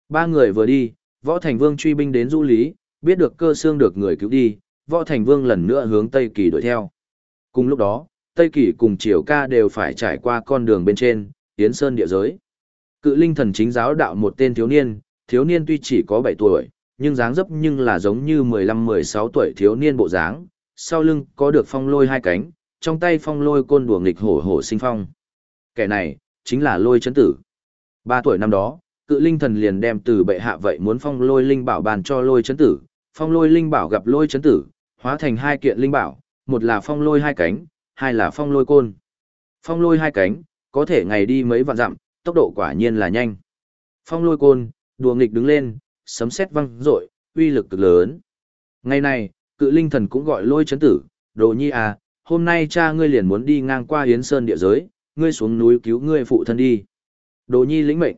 Ba người vừa đi, Võ Thành Vương truy binh đến Du Lý, biết được cơ xương được người cứu đi, Võ Thành Vương lần nữa hướng Tây Kỳ đuổi theo. Cùng lúc đó, Tây Kỳ cùng Triều Ca đều phải trải qua con đường bên trên, tiến Sơn địa giới. Cự linh thần chính giáo đạo một tên thiếu niên, thiếu niên tuy chỉ có 7 tuổi, nhưng dáng dấp nhưng là giống như 15-16 tuổi thiếu niên bộ dáng, sau lưng có được phong lôi hai cánh, trong tay phong lôi côn đùa nghịch hổ hổ sinh phong. Kẻ này, chính là lôi chấn tử. Ba tuổi năm đó, cự linh thần liền đem từ bệ hạ vậy muốn phong lôi linh bảo bàn cho lôi chấn tử, phong lôi linh bảo gặp lôi chấn tử, hóa thành hai kiện linh bảo, một là phong lôi hai cánh, hai là phong lôi côn. Phong lôi hai cánh, có thể ngày đi mấy vạn dặm, tốc độ quả nhiên là nhanh. Phong lôi côn, đùa nghịch đứng lên, sấm sét vang, rội, uy lực cực lớn. Ngày này, cự linh thần cũng gọi lôi chấn tử, đồ nhi à, hôm nay cha ngươi liền muốn đi ngang qua hiến sơn địa giới, ngươi xuống núi cứu ngươi phụ thân đi. Đồ nhi lĩnh mệnh.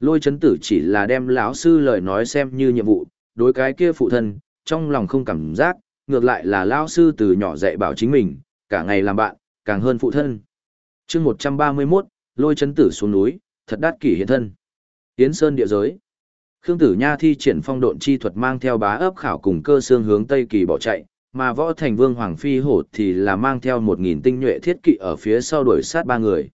Lôi chấn tử chỉ là đem lão sư lời nói xem như nhiệm vụ, đối cái kia phụ thân, trong lòng không cảm giác, ngược lại là lão sư từ nhỏ dạy bảo chính mình, cả ngày làm bạn, càng hơn phụ thân. chương 131, lôi chấn tử xuống núi, thật đắt kỷ hiện thân. Tiến sơn địa giới. Khương Tử Nha thi triển phong độn chi thuật mang theo bá ấp khảo cùng cơ xương hướng Tây Kỳ bỏ chạy, mà võ thành vương Hoàng Phi Hổ thì là mang theo một nghìn tinh nhuệ thiết kỵ ở phía sau đuổi sát ba người.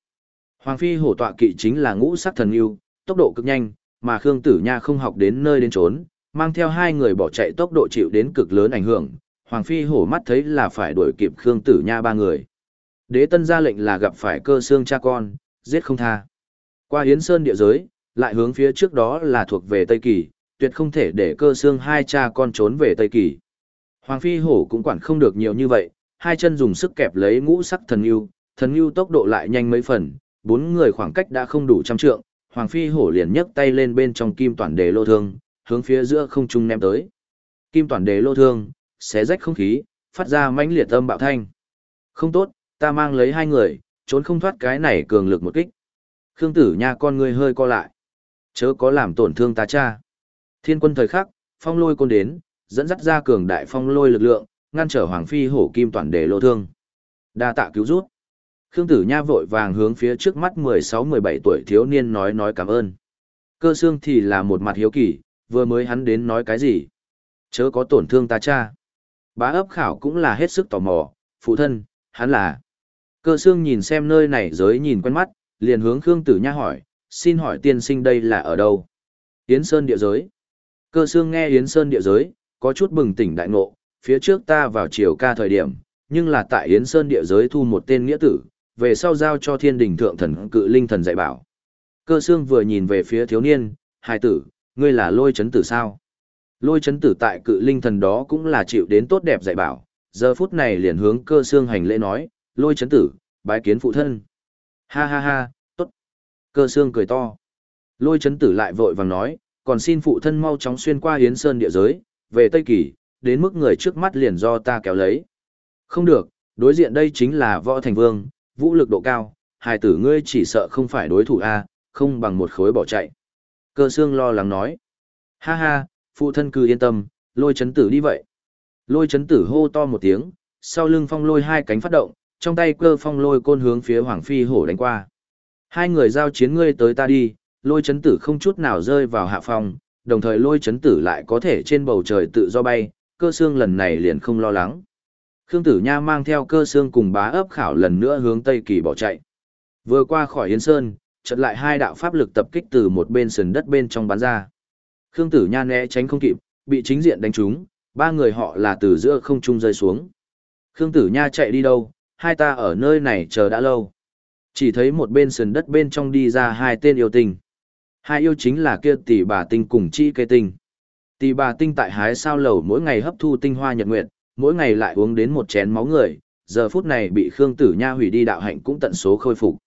Hoàng Phi Hổ tọa kỵ chính là ngũ sắc thần yêu, tốc độ cực nhanh, mà Khương Tử Nha không học đến nơi đến trốn, mang theo hai người bỏ chạy tốc độ chịu đến cực lớn ảnh hưởng. Hoàng Phi Hổ mắt thấy là phải đuổi kịp Khương Tử Nha ba người. Đế tân ra lệnh là gặp phải cơ xương cha con, giết không tha. Qua Hiến Sơn địa giới, lại hướng phía trước đó là thuộc về Tây Kỳ, tuyệt không thể để cơ xương hai cha con trốn về Tây Kỳ. Hoàng Phi Hổ cũng quản không được nhiều như vậy, hai chân dùng sức kẹp lấy ngũ sắc thần yêu, thần yêu tốc độ lại nhanh mấy phần, bốn người khoảng cách đã không đủ trăm trượng, Hoàng Phi Hổ liền nhấc tay lên bên trong kim toàn đề lô thương, hướng phía giữa không trung ném tới. Kim toàn đề lô thương, xé rách không khí, phát ra mãnh liệt âm bạo thanh. Không tốt, ta mang lấy hai người, trốn không thoát cái này cường lực một kích. Khương Tử Nha con người hơi co lại. Chớ có làm tổn thương ta cha. Thiên quân thời khắc, phong lôi côn đến, dẫn dắt ra cường đại phong lôi lực lượng, ngăn trở Hoàng Phi hổ kim toàn đề lộ thương. Đa tạ cứu rút. Khương Tử Nha vội vàng hướng phía trước mắt 16-17 tuổi thiếu niên nói nói cảm ơn. Cơ xương thì là một mặt hiếu kỳ, vừa mới hắn đến nói cái gì. Chớ có tổn thương ta cha. Bá ấp khảo cũng là hết sức tò mò, phụ thân, hắn là. Cơ xương nhìn xem nơi này giới nhìn quen mắt, liền hướng Khương Tử Nha hỏi, xin hỏi tiên sinh đây là ở đâu? Yến Sơn địa giới. Cơ xương nghe Yến Sơn địa giới, có chút bừng tỉnh đại ngộ, phía trước ta vào chiều ca thời điểm, nhưng là tại Yến Sơn địa giới thu một tên nghĩa tử, về sau giao cho thiên đình thượng thần cự linh thần dạy bảo. Cơ xương vừa nhìn về phía thiếu niên, hài tử, ngươi là lôi chấn tử sao? Lôi chấn tử tại cự linh thần đó cũng là chịu đến tốt đẹp dạy bảo, giờ phút này liền hướng cơ xương hành lễ nói, lôi chấn tử, bái kiến phụ thân. Ha ha ha, tốt. Cơ xương cười to. Lôi chấn tử lại vội vàng nói, còn xin phụ thân mau chóng xuyên qua hiến Sơn địa giới, về Tây Kỳ, đến mức người trước mắt liền do ta kéo lấy. Không được, đối diện đây chính là võ thành vương, vũ lực độ cao, hài tử ngươi chỉ sợ không phải đối thủ A, không bằng một khối bỏ chạy. Cơ xương lo lắng nói. Ha ha, phụ thân cứ yên tâm, lôi chấn tử đi vậy. Lôi chấn tử hô to một tiếng, sau lưng phong lôi hai cánh phát động, trong tay cơ phong lôi côn hướng phía Hoàng Phi hổ đánh qua. Hai người giao chiến ngươi tới ta đi, lôi chấn tử không chút nào rơi vào hạ phong, đồng thời lôi chấn tử lại có thể trên bầu trời tự do bay, cơ xương lần này liền không lo lắng. Khương Tử Nha mang theo cơ xương cùng bá ấp khảo lần nữa hướng Tây Kỳ bỏ chạy. Vừa qua khỏi Yến Sơn, chợt lại hai đạo pháp lực tập kích từ một bên sườn đất bên trong bắn ra. Khương Tử Nha né tránh không kịp, bị chính diện đánh trúng, ba người họ là từ giữa không trung rơi xuống. Khương Tử Nha chạy đi đâu, hai ta ở nơi này chờ đã lâu. Chỉ thấy một bên sườn đất bên trong đi ra hai tên yêu tình. Hai yêu chính là kia tỷ bà tinh cùng chi cây tinh. Tỷ bà tinh tại hái sao lầu mỗi ngày hấp thu tinh hoa nhật nguyệt, mỗi ngày lại uống đến một chén máu người, giờ phút này bị Khương Tử Nha hủy đi đạo hạnh cũng tận số khôi phục.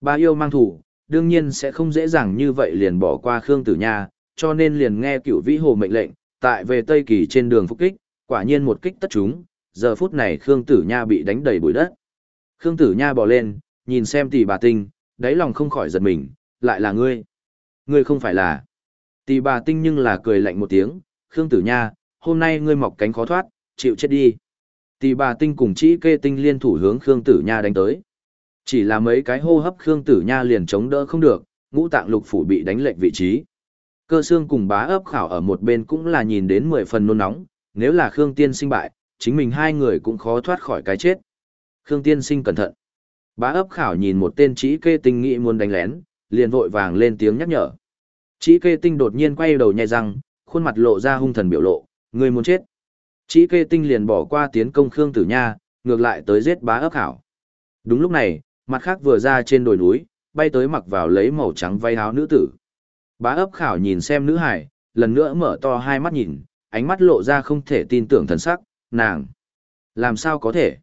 Ba yêu mang thủ, đương nhiên sẽ không dễ dàng như vậy liền bỏ qua Khương Tử Nha, cho nên liền nghe cựu vĩ hồ mệnh lệnh, tại về Tây Kỳ trên đường phục kích, quả nhiên một kích tất chúng, giờ phút này Khương Tử Nha bị đánh đầy bụi đất. Khương Tử Nha bò lên, nhìn xem tỷ bà tinh, đáy lòng không khỏi giật mình, lại là ngươi. Ngươi không phải là. Tỷ bà tinh nhưng là cười lạnh một tiếng, Khương Tử Nha, hôm nay ngươi mọc cánh khó thoát, chịu chết đi. Tỷ bà tinh cùng chỉ kê tinh liên thủ hướng Khương Tử Nha đánh tới. Chỉ là mấy cái hô hấp Khương Tử Nha liền chống đỡ không được, ngũ tạng lục phủ bị đánh lệch vị trí. Cơ xương cùng bá ấp khảo ở một bên cũng là nhìn đến mười phần nôn nóng, nếu là Khương Tiên sinh bại, chính mình hai người cũng khó thoát khỏi cái chết. Khương Tiên sinh cẩn thận. Bá ấp khảo nhìn một tên chỉ kê tinh nghị muốn đánh lén, liền vội vàng lên tiếng nhắc nhở. Chỉ kê tinh đột nhiên quay đầu nhai răng, khuôn mặt lộ ra hung thần biểu lộ, người muốn chết. Chỉ kê tinh liền bỏ qua tiến công Khương Tử Nha, ngược lại tới giết bá ấp khảo. Đúng lúc này, mặt khác vừa ra trên đồi núi, bay tới mặc vào lấy màu trắng váy áo nữ tử. Bá ấp khảo nhìn xem nữ hải, lần nữa mở to hai mắt nhìn, ánh mắt lộ ra không thể tin tưởng thần sắc, nàng. Làm sao có thể?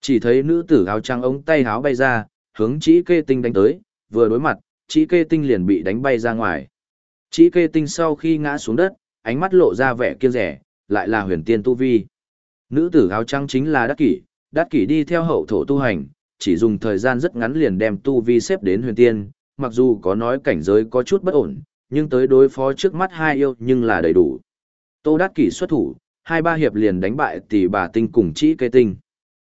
Chỉ thấy nữ tử áo trắng ống tay áo bay ra, hướng chỉ kê tinh đánh tới, vừa đối mặt, chỉ kê tinh liền bị đánh bay ra ngoài. Chỉ kê tinh sau khi ngã xuống đất, ánh mắt lộ ra vẻ kiêng rẻ, lại là huyền tiên tu vi. Nữ tử áo trắng chính là đắc kỷ, đắc kỷ đi theo hậu thổ tu hành, chỉ dùng thời gian rất ngắn liền đem tu vi xếp đến huyền tiên, mặc dù có nói cảnh giới có chút bất ổn, nhưng tới đối phó trước mắt hai yêu nhưng là đầy đủ. Tô Đát Kỷ xuất thủ, hai ba hiệp liền đánh bại tỷ bà tinh cùng chỉ cây tinh.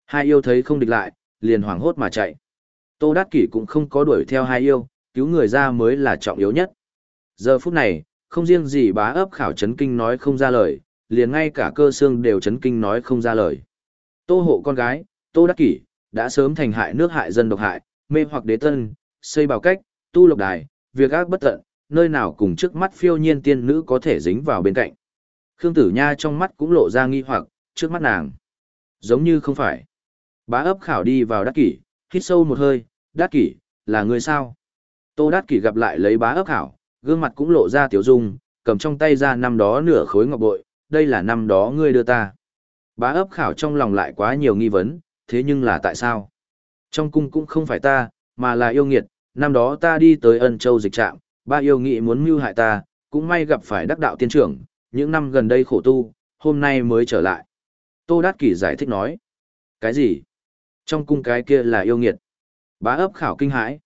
Hai yêu thấy không địch lại, liền hoảng hốt mà chạy. Tô Đát Kỷ cũng không có đuổi theo hai yêu, cứu người ra mới là trọng yếu nhất. Giờ phút này, không riêng gì bá ấp khảo chấn kinh nói không ra lời, liền ngay cả cơ xương đều chấn kinh nói không ra lời. Tô hộ con gái, Tô Đắc Kỷ, đã sớm thành hại nước hại dân độc hại, mê hoặc đế tân, xây bảo cách, tu lộc đài, việc ác bất tận, nơi nào cùng trước mắt phiêu nhiên tiên nữ có thể dính vào bên cạnh. Khương Tử Nha trong mắt cũng lộ ra nghi hoặc, trước mắt nàng. Giống như không phải. Bá ấp khảo đi vào đắc kỷ, hít sâu một hơi, đắc kỷ, là người sao? Tô đắc kỷ gặp lại lấy bá ấp khảo, gương mặt cũng lộ ra tiểu dung, cầm trong tay ra năm đó nửa khối ngọc bội, đây là năm đó ngươi đưa ta. Bá ấp khảo trong lòng lại quá nhiều nghi vấn, thế nhưng là tại sao? Trong cung cũng không phải ta, mà là yêu nghiệt, năm đó ta đi tới ân châu dịch trạm, ba yêu nghị muốn mưu hại ta, cũng may gặp phải đắc đạo tiên trưởng, những năm gần đây khổ tu, hôm nay mới trở lại. Tô Đát Kỷ giải thích nói. Cái gì? Trong cung cái kia là yêu nghiệt. Bá ấp khảo kinh hãi.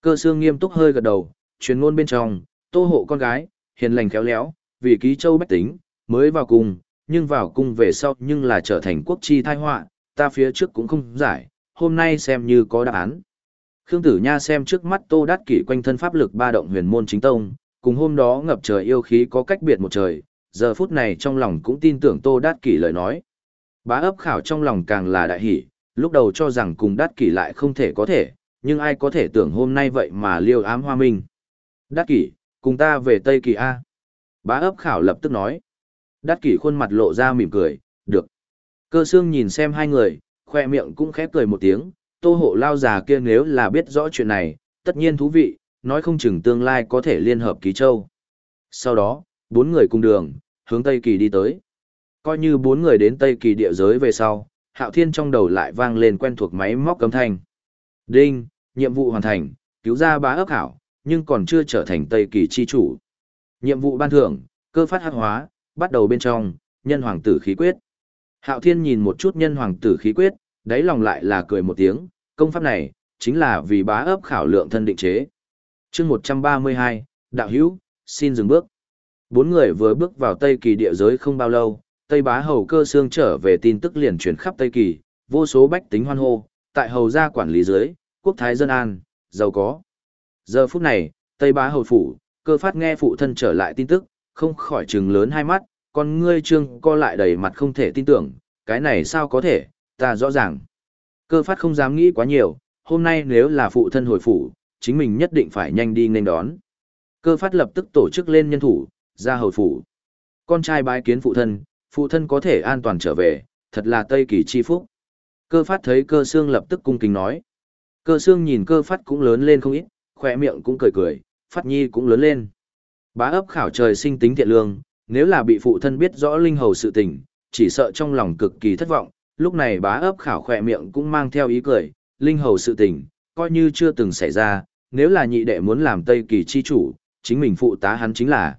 Cơ xương nghiêm túc hơi gật đầu, truyền ngôn bên trong, tô hộ con gái, hiền lành khéo léo, vì ký châu bách tính, mới vào cung, nhưng vào cung về sau nhưng là trở thành quốc chi thai họa, ta phía trước cũng không giải, hôm nay xem như có đáp án. Khương Tử Nha xem trước mắt Tô Đát Kỷ quanh thân pháp lực ba động huyền môn chính tông, cùng hôm đó ngập trời yêu khí có cách biệt một trời, giờ phút này trong lòng cũng tin tưởng Tô Đát Kỷ lời nói. Bá ấp khảo trong lòng càng là đại hỷ, lúc đầu cho rằng cùng Đát Kỷ lại không thể có thể, nhưng ai có thể tưởng hôm nay vậy mà liêu ám hoa minh. Đát Kỷ, cùng ta về Tây Kỳ A. Bá ấp khảo lập tức nói. Đát Kỷ khuôn mặt lộ ra mỉm cười, được. Cơ xương nhìn xem hai người, khoe miệng cũng khép cười một tiếng, tô hộ lao già kia nếu là biết rõ chuyện này, tất nhiên thú vị, nói không chừng tương lai có thể liên hợp ký châu. Sau đó, bốn người cùng đường, hướng Tây Kỳ đi tới. Coi như bốn người đến Tây Kỳ địa giới về sau, Hạo Thiên trong đầu lại vang lên quen thuộc máy móc cấm thanh. Đinh, nhiệm vụ hoàn thành, cứu ra bá ấp hảo, nhưng còn chưa trở thành Tây Kỳ chi chủ. Nhiệm vụ ban thưởng, cơ phát hắc hóa, bắt đầu bên trong, nhân hoàng tử khí quyết. Hạo Thiên nhìn một chút nhân hoàng tử khí quyết, đáy lòng lại là cười một tiếng, công pháp này, chính là vì bá ấp khảo lượng thân định chế. chương 132, Đạo Hữu xin dừng bước. Bốn người vừa bước vào Tây Kỳ địa giới không bao lâu, Tây Bá Hầu cơ xương trở về tin tức liền truyền khắp Tây Kỳ, vô số bách tính hoan hô, tại hầu gia quản lý dưới, quốc thái dân an, giàu có. Giờ phút này, Tây Bá Hầu phủ, cơ phát nghe phụ thân trở lại tin tức, không khỏi trừng lớn hai mắt, con ngươi trương co lại đầy mặt không thể tin tưởng, cái này sao có thể, ta rõ ràng. Cơ phát không dám nghĩ quá nhiều, hôm nay nếu là phụ thân hồi phủ, chính mình nhất định phải nhanh đi nên đón. Cơ phát lập tức tổ chức lên nhân thủ, ra hầu phủ. Con trai bái kiến phụ thân, phụ thân có thể an toàn trở về, thật là Tây Kỳ chi phúc. Cơ phát thấy cơ xương lập tức cung kính nói. Cơ xương nhìn cơ phát cũng lớn lên không ít, khỏe miệng cũng cười cười, phát nhi cũng lớn lên. Bá ấp khảo trời sinh tính thiện lương, nếu là bị phụ thân biết rõ linh hầu sự tình, chỉ sợ trong lòng cực kỳ thất vọng, lúc này bá ấp khảo khỏe miệng cũng mang theo ý cười, linh hầu sự tình, coi như chưa từng xảy ra, nếu là nhị đệ muốn làm Tây Kỳ chi chủ, chính mình phụ tá hắn chính là.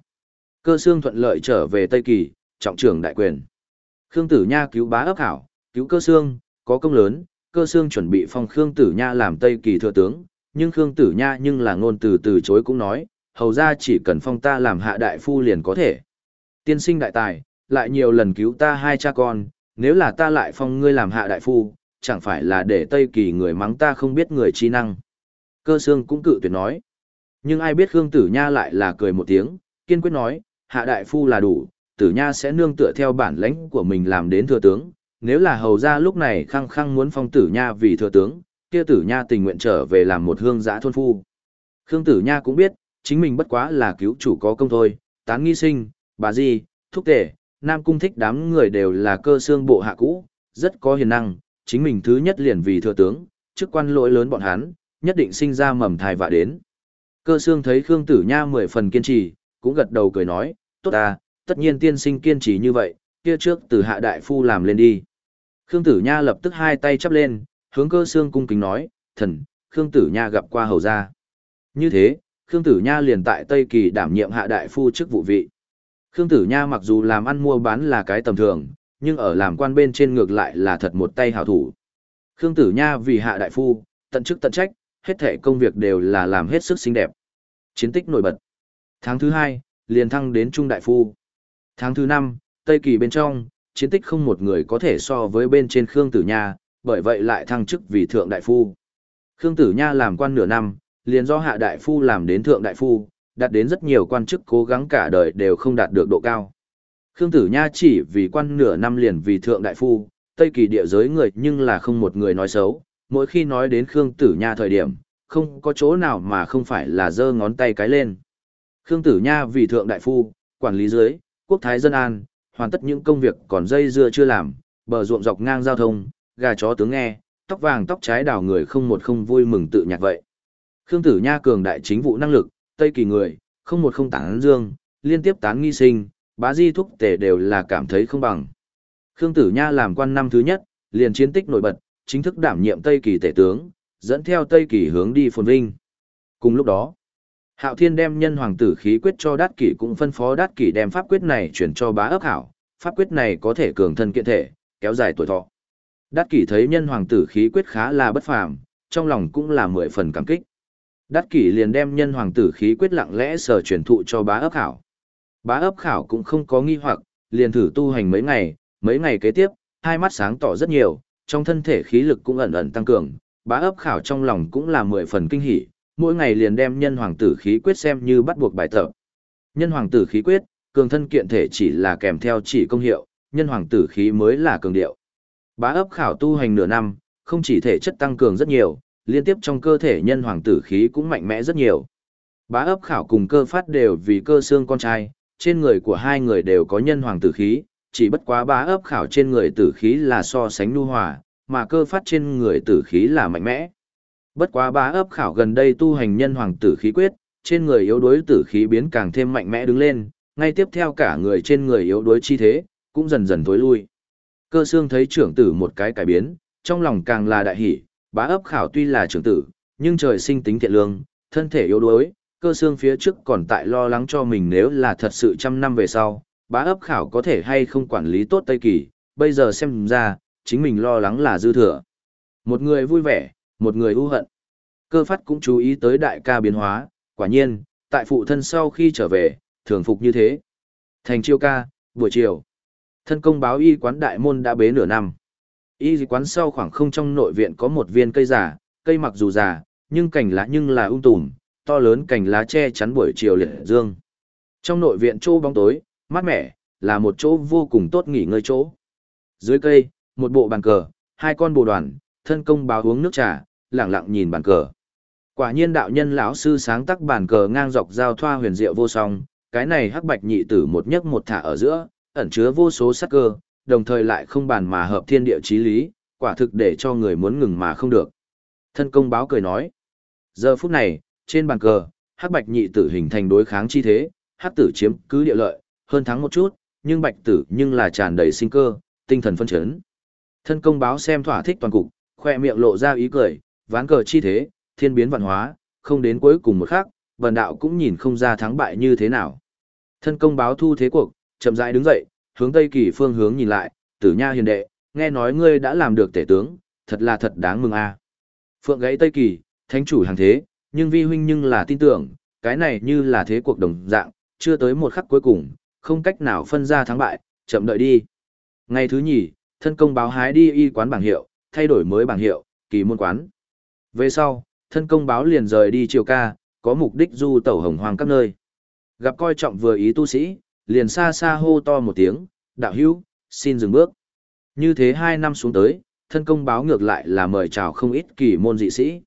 Cơ xương thuận lợi trở về Tây Kỳ, trọng trưởng đại quyền. Khương Tử Nha cứu bá ấp khảo, cứu cơ xương, có công lớn, cơ xương chuẩn bị phong Khương Tử Nha làm Tây Kỳ thừa tướng, nhưng Khương Tử Nha nhưng là ngôn từ từ chối cũng nói, hầu ra chỉ cần phong ta làm hạ đại phu liền có thể. Tiên sinh đại tài, lại nhiều lần cứu ta hai cha con, nếu là ta lại phong ngươi làm hạ đại phu, chẳng phải là để Tây Kỳ người mắng ta không biết người chi năng. Cơ xương cũng cự tuyệt nói. Nhưng ai biết Khương Tử Nha lại là cười một tiếng, kiên quyết nói, hạ đại phu là đủ, Tử Nha sẽ nương tựa theo bản lãnh của mình làm đến thừa tướng. Nếu là hầu ra lúc này khăng khăng muốn phong Tử Nha vì thừa tướng, kia Tử Nha tình nguyện trở về làm một hương giã thôn phu. Khương Tử Nha cũng biết, chính mình bất quá là cứu chủ có công thôi, tán nghi sinh, bà gì, thúc tể, Nam Cung thích đám người đều là cơ xương bộ hạ cũ, rất có hiền năng, chính mình thứ nhất liền vì thừa tướng, chức quan lỗi lớn bọn hắn, nhất định sinh ra mầm thai vạ đến. Cơ xương thấy Khương Tử Nha mười phần kiên trì, cũng gật đầu cười nói, tốt à, tất nhiên tiên sinh kiên trì như vậy, kia trước từ hạ đại phu làm lên đi. Khương Tử Nha lập tức hai tay chắp lên, hướng cơ xương cung kính nói, thần, Khương Tử Nha gặp qua hầu gia. Như thế, Khương Tử Nha liền tại Tây Kỳ đảm nhiệm hạ đại phu chức vụ vị. Khương Tử Nha mặc dù làm ăn mua bán là cái tầm thường, nhưng ở làm quan bên trên ngược lại là thật một tay hảo thủ. Khương Tử Nha vì hạ đại phu, tận chức tận trách, hết thể công việc đều là làm hết sức xinh đẹp. Chiến tích nổi bật. Tháng thứ hai, liền thăng đến trung đại phu. Tháng thứ năm, Tây Kỳ bên trong, chiến tích không một người có thể so với bên trên Khương Tử Nha, bởi vậy lại thăng chức vì thượng đại phu. Khương Tử Nha làm quan nửa năm, liền do hạ đại phu làm đến thượng đại phu, đạt đến rất nhiều quan chức cố gắng cả đời đều không đạt được độ cao. Khương Tử Nha chỉ vì quan nửa năm liền vì thượng đại phu, Tây Kỳ địa giới người nhưng là không một người nói xấu, mỗi khi nói đến Khương Tử Nha thời điểm, không có chỗ nào mà không phải là giơ ngón tay cái lên. Khương Tử Nha vì thượng đại phu, quản lý dưới, quốc thái dân an, hoàn tất những công việc còn dây dưa chưa làm, bờ ruộng dọc ngang giao thông, gà chó tướng nghe, tóc vàng tóc trái đảo người không một không vui mừng tự nhạc vậy. Khương Tử Nha cường đại chính vụ năng lực, Tây Kỳ người, không một không tán dương, liên tiếp tán nghi sinh, bá di thúc tể đều là cảm thấy không bằng. Khương Tử Nha làm quan năm thứ nhất, liền chiến tích nổi bật, chính thức đảm nhiệm Tây Kỳ tể tướng, dẫn theo Tây Kỳ hướng đi phồn vinh. Cùng lúc đó, Hạo Thiên đem nhân hoàng tử khí quyết cho Đát Kỷ cũng phân phó Đát Kỷ đem pháp quyết này chuyển cho bá ấp hảo, pháp quyết này có thể cường thân kiện thể, kéo dài tuổi thọ. Đát Kỷ thấy nhân hoàng tử khí quyết khá là bất phàm, trong lòng cũng là mười phần cảm kích. Đát Kỷ liền đem nhân hoàng tử khí quyết lặng lẽ sở truyền thụ cho bá ấp khảo. Bá ấp khảo cũng không có nghi hoặc, liền thử tu hành mấy ngày, mấy ngày kế tiếp, hai mắt sáng tỏ rất nhiều, trong thân thể khí lực cũng ẩn ẩn tăng cường, bá ấp khảo trong lòng cũng là mười phần kinh hỉ, mỗi ngày liền đem nhân hoàng tử khí quyết xem như bắt buộc bài tập. Nhân hoàng tử khí quyết, cường thân kiện thể chỉ là kèm theo chỉ công hiệu, nhân hoàng tử khí mới là cường điệu. Bá ấp khảo tu hành nửa năm, không chỉ thể chất tăng cường rất nhiều, liên tiếp trong cơ thể nhân hoàng tử khí cũng mạnh mẽ rất nhiều. Bá ấp khảo cùng cơ phát đều vì cơ xương con trai, trên người của hai người đều có nhân hoàng tử khí, chỉ bất quá bá ấp khảo trên người tử khí là so sánh nu hòa, mà cơ phát trên người tử khí là mạnh mẽ. Bất quá bá ấp khảo gần đây tu hành nhân hoàng tử khí quyết, trên người yếu đuối tử khí biến càng thêm mạnh mẽ đứng lên, ngay tiếp theo cả người trên người yếu đuối chi thế, cũng dần dần tối lui. Cơ xương thấy trưởng tử một cái cải biến, trong lòng càng là đại hỷ, bá ấp khảo tuy là trưởng tử, nhưng trời sinh tính thiện lương, thân thể yếu đuối, cơ xương phía trước còn tại lo lắng cho mình nếu là thật sự trăm năm về sau, bá ấp khảo có thể hay không quản lý tốt Tây Kỳ, bây giờ xem ra, chính mình lo lắng là dư thừa. Một người vui vẻ, một người ưu hận. Cơ phát cũng chú ý tới đại ca biến hóa, quả nhiên, tại phụ thân sau khi trở về, thường phục như thế. Thành chiêu ca, buổi chiều. Thân công báo y quán đại môn đã bế nửa năm. Y quán sau khoảng không trong nội viện có một viên cây giả, cây mặc dù già, nhưng cành lá nhưng là ung tùm, to lớn cành lá che chắn buổi chiều liệt dương. Trong nội viện chỗ bóng tối, mát mẻ, là một chỗ vô cùng tốt nghỉ ngơi chỗ. Dưới cây, một bộ bàn cờ, hai con bồ đoàn, thân công báo uống nước trà, lặng lặng nhìn bàn cờ. Quả nhiên đạo nhân lão sư sáng tác bàn cờ ngang dọc giao thoa huyền diệu vô song, cái này hắc bạch nhị tử một nhấc một thả ở giữa, ẩn chứa vô số sắc cơ, đồng thời lại không bàn mà hợp thiên địa chí lý, quả thực để cho người muốn ngừng mà không được. Thân công báo cười nói, giờ phút này, trên bàn cờ, hắc bạch nhị tử hình thành đối kháng chi thế, hắc tử chiếm cứ địa lợi, hơn thắng một chút, nhưng bạch tử nhưng là tràn đầy sinh cơ, tinh thần phân chấn. Thân công báo xem thỏa thích toàn cục, khoe miệng lộ ra ý cười, ván cờ chi thế, thiên biến vạn hóa, không đến cuối cùng một khắc, bần đạo cũng nhìn không ra thắng bại như thế nào. Thân công báo thu thế cuộc, chậm rãi đứng dậy, hướng tây kỳ phương hướng nhìn lại, tử nha hiền đệ, nghe nói ngươi đã làm được tể tướng, thật là thật đáng mừng a. À. Phượng gãy tây kỳ, thánh chủ hàng thế, nhưng vi huynh nhưng là tin tưởng, cái này như là thế cuộc đồng dạng, chưa tới một khắc cuối cùng, không cách nào phân ra thắng bại, chậm đợi đi. Ngày thứ nhì, thân công báo hái đi y quán bảng hiệu, thay đổi mới bảng hiệu, kỳ môn quán. Về sau, thân công báo liền rời đi triều ca, có mục đích du tẩu hồng hoàng các nơi. Gặp coi trọng vừa ý tu sĩ, liền xa xa hô to một tiếng, đạo hữu, xin dừng bước. Như thế hai năm xuống tới, thân công báo ngược lại là mời chào không ít kỳ môn dị sĩ.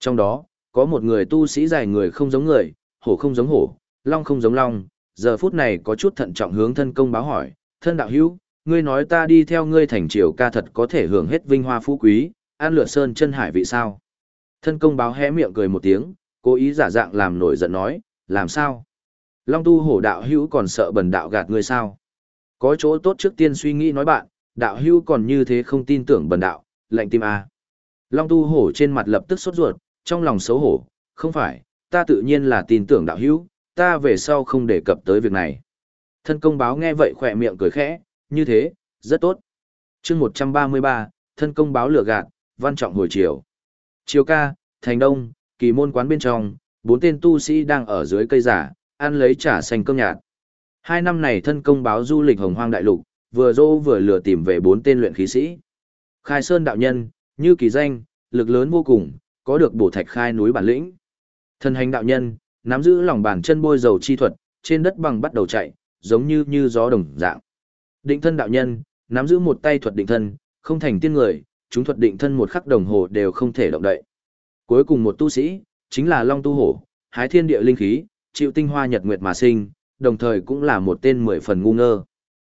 Trong đó, có một người tu sĩ dài người không giống người, hổ không giống hổ, long không giống long, giờ phút này có chút thận trọng hướng thân công báo hỏi, thân đạo hữu, ngươi nói ta đi theo ngươi thành triều ca thật có thể hưởng hết vinh hoa phú quý, an lửa sơn chân hải vị sao? Thân công báo hé miệng cười một tiếng, cố ý giả dạng làm nổi giận nói, làm sao? Long tu hổ đạo hữu còn sợ bần đạo gạt ngươi sao? Có chỗ tốt trước tiên suy nghĩ nói bạn, đạo hữu còn như thế không tin tưởng bần đạo, lạnh tim a. Long tu hổ trên mặt lập tức sốt ruột, trong lòng xấu hổ, không phải, ta tự nhiên là tin tưởng đạo hữu, ta về sau không đề cập tới việc này. Thân công báo nghe vậy khỏe miệng cười khẽ, như thế, rất tốt. chương 133, thân công báo lửa gạt, văn trọng hồi chiều. Chiều ca, thành đông, kỳ môn quán bên trong, bốn tên tu sĩ đang ở dưới cây giả, ăn lấy trà xanh cơm nhạt. Hai năm này thân công báo du lịch hồng hoang đại lục, vừa dô vừa lừa tìm về bốn tên luyện khí sĩ. Khai Sơn đạo nhân, như kỳ danh, lực lớn vô cùng, có được bổ thạch khai núi bản lĩnh. Thân hành đạo nhân, nắm giữ lòng bàn chân bôi dầu chi thuật, trên đất bằng bắt đầu chạy, giống như như gió đồng dạng. Định thân đạo nhân, nắm giữ một tay thuật định thân, không thành tiên người, chúng thuật định thân một khắc đồng hồ đều không thể động đậy. Cuối cùng một tu sĩ, chính là Long Tu Hổ, hái thiên địa linh khí, chịu tinh hoa nhật nguyệt mà sinh, đồng thời cũng là một tên mười phần ngu ngơ.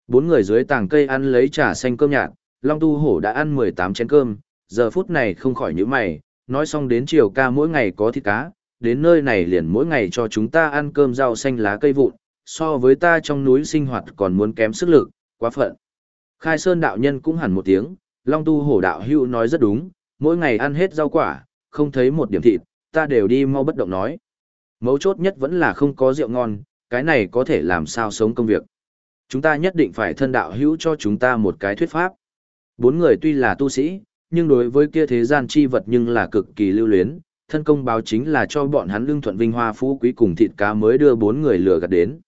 Bốn người dưới tàng cây ăn lấy trà xanh cơm nhạt, Long Tu Hổ đã ăn 18 chén cơm, giờ phút này không khỏi nhíu mày, nói xong đến chiều ca mỗi ngày có thịt cá, đến nơi này liền mỗi ngày cho chúng ta ăn cơm rau xanh lá cây vụn, so với ta trong núi sinh hoạt còn muốn kém sức lực, quá phận. Khai Sơn đạo nhân cũng hẳn một tiếng, Long Tu Hổ đạo hữu nói rất đúng, mỗi ngày ăn hết rau quả, không thấy một điểm thịt, ta đều đi mau bất động nói. Mấu chốt nhất vẫn là không có rượu ngon, cái này có thể làm sao sống công việc. Chúng ta nhất định phải thân đạo hữu cho chúng ta một cái thuyết pháp. Bốn người tuy là tu sĩ, nhưng đối với kia thế gian chi vật nhưng là cực kỳ lưu luyến, thân công báo chính là cho bọn hắn lương thuận vinh hoa phú quý cùng thịt cá mới đưa bốn người lừa gạt đến.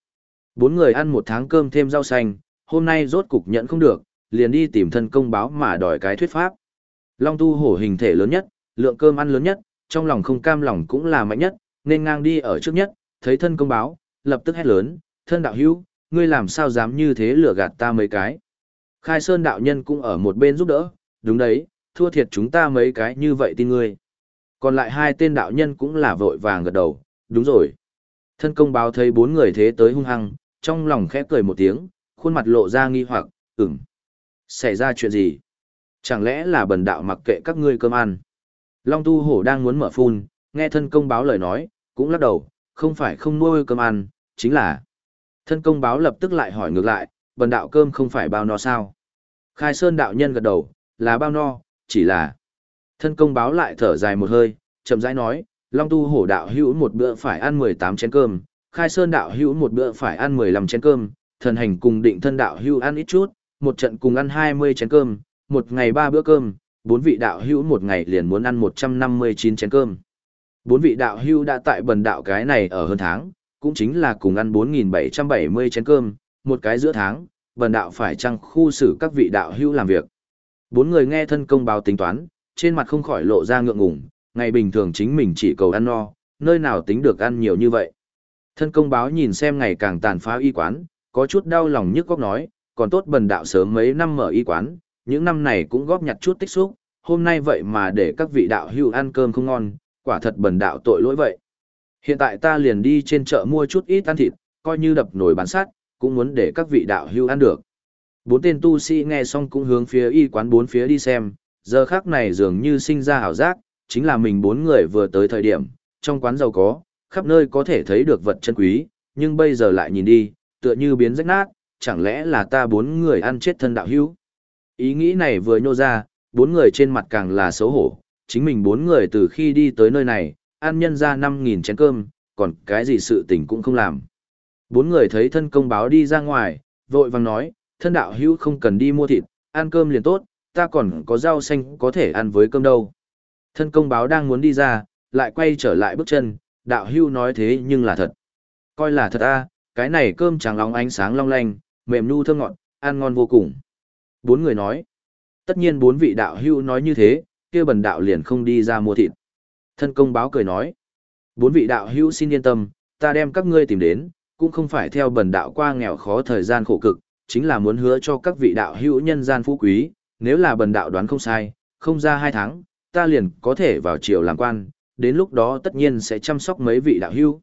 Bốn người ăn một tháng cơm thêm rau xanh, hôm nay rốt cục nhận không được, liền đi tìm thân công báo mà đòi cái thuyết pháp. Long tu hổ hình thể lớn nhất, lượng cơm ăn lớn nhất, trong lòng không cam lòng cũng là mạnh nhất, nên ngang đi ở trước nhất, thấy thân công báo, lập tức hét lớn, thân đạo hữu, ngươi làm sao dám như thế lừa gạt ta mấy cái. Khai Sơn đạo nhân cũng ở một bên giúp đỡ, đúng đấy, thua thiệt chúng ta mấy cái như vậy tin ngươi. Còn lại hai tên đạo nhân cũng là vội vàng gật đầu, đúng rồi. Thân công báo thấy bốn người thế tới hung hăng, trong lòng khẽ cười một tiếng, khuôn mặt lộ ra nghi hoặc, ừm. Xảy ra chuyện gì? Chẳng lẽ là bần đạo mặc kệ các ngươi cơm ăn? Long tu hổ đang muốn mở phun, nghe thân công báo lời nói, cũng lắc đầu, không phải không nuôi cơm ăn, chính là. Thân công báo lập tức lại hỏi ngược lại, bần đạo cơm không phải bao no sao? Khai Sơn đạo nhân gật đầu, là bao no, chỉ là. Thân công báo lại thở dài một hơi, chậm rãi nói, Long tu hổ đạo hữu một bữa phải ăn 18 chén cơm, Khai Sơn đạo hữu một bữa phải ăn 15 chén cơm, thần hành cùng định thân đạo hữu ăn ít chút, một trận cùng ăn 20 chén cơm, một ngày ba bữa cơm, bốn vị đạo hữu một ngày liền muốn ăn 159 chén cơm. Bốn vị đạo hưu đã tại bần đạo cái này ở hơn tháng, cũng chính là cùng ăn 4.770 chén cơm, một cái giữa tháng, bần đạo phải chăng khu xử các vị đạo hưu làm việc. Bốn người nghe thân công báo tính toán, trên mặt không khỏi lộ ra ngượng ngùng, ngày bình thường chính mình chỉ cầu ăn no, nơi nào tính được ăn nhiều như vậy. Thân công báo nhìn xem ngày càng tàn phá y quán, có chút đau lòng nhức góc nói, còn tốt bần đạo sớm mấy năm mở y quán, những năm này cũng góp nhặt chút tích xúc, hôm nay vậy mà để các vị đạo hữu ăn cơm không ngon, quả thật bần đạo tội lỗi vậy. Hiện tại ta liền đi trên chợ mua chút ít ăn thịt, coi như đập nồi bán sát, cũng muốn để các vị đạo hưu ăn được. Bốn tên tu sĩ nghe xong cũng hướng phía y quán bốn phía đi xem, giờ khác này dường như sinh ra hảo giác, chính là mình bốn người vừa tới thời điểm, trong quán giàu có, khắp nơi có thể thấy được vật chân quý, nhưng bây giờ lại nhìn đi, tựa như biến rách nát, chẳng lẽ là ta bốn người ăn chết thân đạo hữu. Ý nghĩ này vừa nhô ra, bốn người trên mặt càng là xấu hổ, chính mình bốn người từ khi đi tới nơi này, ăn nhân ra 5.000 chén cơm, còn cái gì sự tình cũng không làm. Bốn người thấy thân công báo đi ra ngoài, vội vàng nói, thân đạo hữu không cần đi mua thịt, ăn cơm liền tốt, ta còn có rau xanh có thể ăn với cơm đâu. Thân công báo đang muốn đi ra, lại quay trở lại bước chân, đạo hữu nói thế nhưng là thật. Coi là thật a, cái này cơm trắng lóng ánh sáng long lanh, mềm nu thơm ngọt, ăn ngon vô cùng. Bốn người nói. Tất nhiên bốn vị đạo hữu nói như thế, kia bần đạo liền không đi ra mua thịt. Thân công báo cười nói. Bốn vị đạo hữu xin yên tâm, ta đem các ngươi tìm đến, cũng không phải theo bần đạo qua nghèo khó thời gian khổ cực, chính là muốn hứa cho các vị đạo hữu nhân gian phú quý, nếu là bần đạo đoán không sai, không ra hai tháng, ta liền có thể vào triều làm quan, đến lúc đó tất nhiên sẽ chăm sóc mấy vị đạo hữu.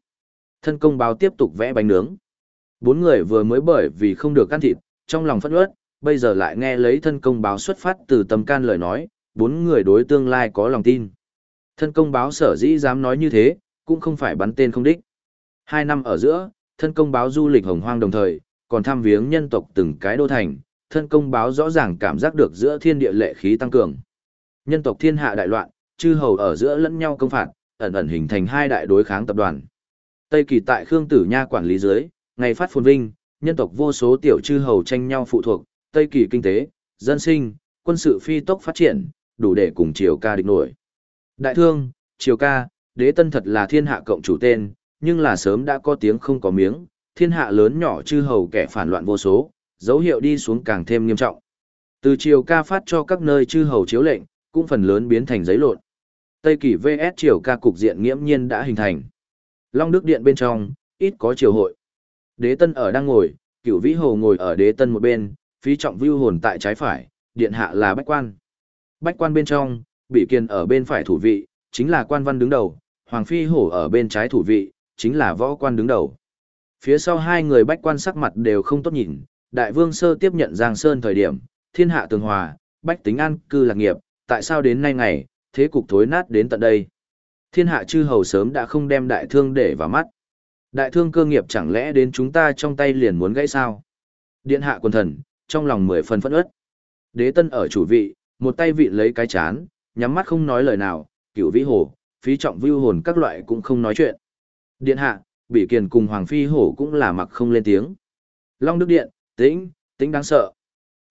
Thân công báo tiếp tục vẽ bánh nướng. Bốn người vừa mới bởi vì không được ăn thịt, trong lòng phẫn uất, bây giờ lại nghe lấy thân công báo xuất phát từ tâm can lời nói, bốn người đối tương lai có lòng tin. Thân công báo sở dĩ dám nói như thế, cũng không phải bắn tên không đích. Hai năm ở giữa, thân công báo du lịch hồng hoang đồng thời, còn thăm viếng nhân tộc từng cái đô thành, thân công báo rõ ràng cảm giác được giữa thiên địa lệ khí tăng cường. Nhân tộc thiên hạ đại loạn, chư hầu ở giữa lẫn nhau công phạt, ẩn ẩn hình thành hai đại đối kháng tập đoàn. Tây kỳ tại Khương Tử Nha quản lý dưới, ngày phát phồn vinh, nhân tộc vô số tiểu chư hầu tranh nhau phụ thuộc, Tây kỳ kinh tế, dân sinh, quân sự phi tốc phát triển, đủ để cùng triều ca địch nổi. Đại thương, triều ca, đế tân thật là thiên hạ cộng chủ tên, nhưng là sớm đã có tiếng không có miếng, thiên hạ lớn nhỏ chư hầu kẻ phản loạn vô số, dấu hiệu đi xuống càng thêm nghiêm trọng. Từ triều ca phát cho các nơi chư hầu chiếu lệnh, cũng phần lớn biến thành giấy lộn. Tây kỳ VS triều ca cục diện nghiễm nhiên đã hình thành. Long Đức Điện bên trong, ít có triều hội. Đế Tân ở đang ngồi, cửu vĩ hồ ngồi ở đế Tân một bên, phí trọng vưu hồn tại trái phải, điện hạ là bách quan. Bách quan bên trong, bị kiên ở bên phải thủ vị, chính là quan văn đứng đầu, hoàng phi hổ ở bên trái thủ vị, chính là võ quan đứng đầu. Phía sau hai người bách quan sắc mặt đều không tốt nhìn, đại vương sơ tiếp nhận Giang Sơn thời điểm, thiên hạ tường hòa, bách tính an cư lạc nghiệp, tại sao đến nay ngày, thế cục thối nát đến tận đây. Thiên hạ chư hầu sớm đã không đem đại thương để vào mắt. Đại thương cơ nghiệp chẳng lẽ đến chúng ta trong tay liền muốn gãy sao? Điện hạ quân thần, trong lòng mười phần phẫn ớt. Đế tân ở chủ vị, một tay vị lấy cái chán, nhắm mắt không nói lời nào, cửu vĩ hổ, phí trọng vưu hồn các loại cũng không nói chuyện. Điện hạ, bị kiền cùng hoàng phi hổ cũng là mặc không lên tiếng. Long đức điện, tĩnh, tĩnh đáng sợ.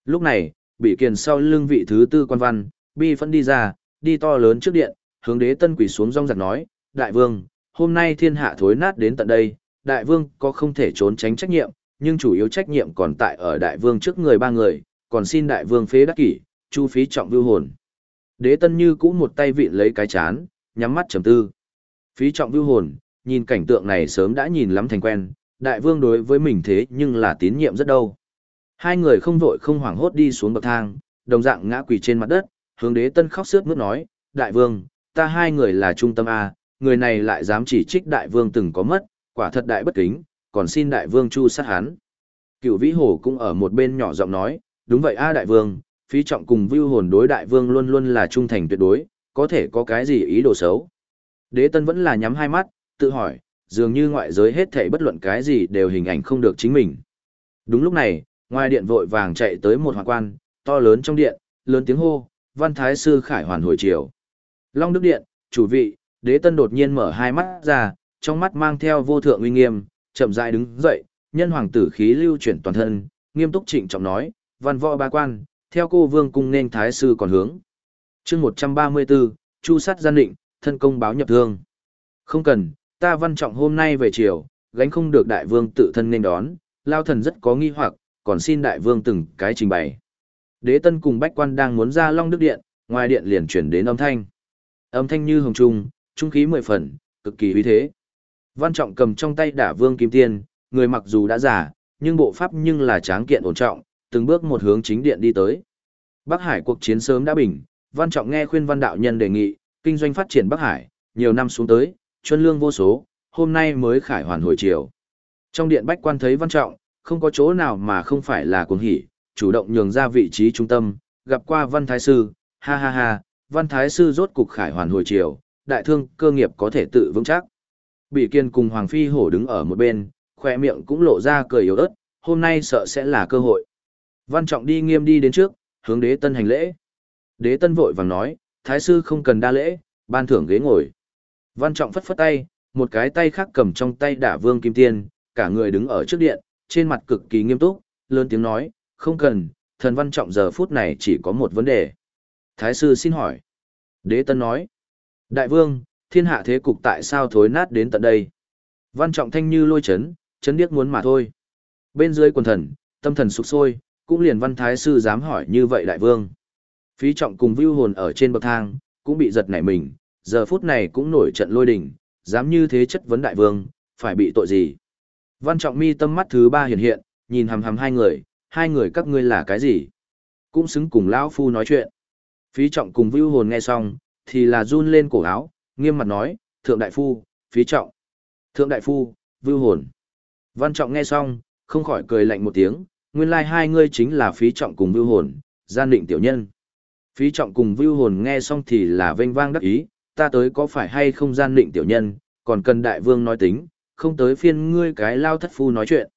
Lúc này, bị kiền sau lưng vị thứ tư quan văn, bi phân đi ra, đi to lớn trước điện, hướng đế tân quỳ xuống rong giặc nói, đại vương, hôm nay thiên hạ thối nát đến tận đây, đại vương có không thể trốn tránh trách nhiệm, nhưng chủ yếu trách nhiệm còn tại ở đại vương trước người ba người, còn xin đại vương phế đắc kỷ, chu phí trọng vưu hồn. Đế tân như cũ một tay vịn lấy cái chán, nhắm mắt trầm tư. Phí trọng vưu hồn, nhìn cảnh tượng này sớm đã nhìn lắm thành quen, đại vương đối với mình thế nhưng là tín nhiệm rất đâu. Hai người không vội không hoảng hốt đi xuống bậc thang, đồng dạng ngã quỳ trên mặt đất, hướng đế tân khóc sướt mướt nói, đại vương, ta hai người là trung tâm A, người này lại dám chỉ trích đại vương từng có mất, quả thật đại bất kính, còn xin đại vương chu sát hắn. Cựu vĩ hồ cũng ở một bên nhỏ giọng nói, đúng vậy A đại vương, phí trọng cùng vưu hồn đối đại vương luôn luôn là trung thành tuyệt đối, có thể có cái gì ý đồ xấu. Đế tân vẫn là nhắm hai mắt, tự hỏi, dường như ngoại giới hết thảy bất luận cái gì đều hình ảnh không được chính mình. Đúng lúc này, ngoài điện vội vàng chạy tới một hoàng quan, to lớn trong điện, lớn tiếng hô, văn thái sư khải hoàn hồi chiều. Long Đức Điện, chủ vị, đế tân đột nhiên mở hai mắt ra, trong mắt mang theo vô thượng uy nghiêm, chậm rãi đứng dậy, nhân hoàng tử khí lưu chuyển toàn thân, nghiêm túc trịnh trọng nói, văn võ ba quan, theo cô vương cung nên thái sư còn hướng. chương 134, chu sát gian định, thân công báo nhập thương. Không cần, ta văn trọng hôm nay về chiều, gánh không được đại vương tự thân nên đón, lao thần rất có nghi hoặc, còn xin đại vương từng cái trình bày. Đế tân cùng bách quan đang muốn ra long đức điện, ngoài điện liền chuyển đến âm thanh. Âm thanh như hồng trung, trung khí mười phần, cực kỳ uy thế. Văn trọng cầm trong tay đả vương kim tiên, người mặc dù đã già, nhưng bộ pháp nhưng là tráng kiện ổn trọng, từng bước một hướng chính điện đi tới. Bắc Hải cuộc chiến sớm đã bình, Văn Trọng nghe khuyên Văn đạo nhân đề nghị, kinh doanh phát triển Bắc Hải, nhiều năm xuống tới, chuân lương vô số, hôm nay mới khải hoàn hồi chiều. Trong điện bách quan thấy văn trọng, không có chỗ nào mà không phải là cuồng hỉ, chủ động nhường ra vị trí trung tâm, gặp qua văn thái sư, ha ha ha, văn thái sư rốt cục khải hoàn hồi chiều, đại thương cơ nghiệp có thể tự vững chắc. Bị kiên cùng Hoàng Phi hổ đứng ở một bên, khoe miệng cũng lộ ra cười yếu ớt, hôm nay sợ sẽ là cơ hội. Văn trọng đi nghiêm đi đến trước, hướng đế tân hành lễ. Đế tân vội vàng nói, thái sư không cần đa lễ, ban thưởng ghế ngồi. Văn trọng phất phất tay, một cái tay khác cầm trong tay đả vương kim tiên, cả người đứng ở trước điện, trên mặt cực kỳ nghiêm túc, lớn tiếng nói, không cần, thần văn trọng giờ phút này chỉ có một vấn đề. Thái sư xin hỏi. Đế tân nói, đại vương, thiên hạ thế cục tại sao thối nát đến tận đây? Văn trọng thanh như lôi chấn, chấn điếc muốn mà thôi. Bên dưới quần thần, tâm thần sụp sôi, cũng liền văn thái sư dám hỏi như vậy đại vương. Phí trọng cùng vưu hồn ở trên bậc thang, cũng bị giật nảy mình, giờ phút này cũng nổi trận lôi đình, dám như thế chất vấn đại vương, phải bị tội gì? Văn trọng mi tâm mắt thứ ba hiện hiện, nhìn hầm hầm hai người, hai người các ngươi là cái gì? Cũng xứng cùng lão phu nói chuyện. Phí trọng cùng vưu hồn nghe xong, thì là run lên cổ áo, nghiêm mặt nói, thượng đại phu, phí trọng. Thượng đại phu, vưu hồn. Văn trọng nghe xong, không khỏi cười lạnh một tiếng, nguyên lai hai ngươi chính là phí trọng cùng vưu hồn, gian định tiểu nhân. Phí trọng cùng vưu hồn nghe xong thì là vênh vang đắc ý, ta tới có phải hay không gian định tiểu nhân, còn cần đại vương nói tính, không tới phiên ngươi cái lao thất phu nói chuyện.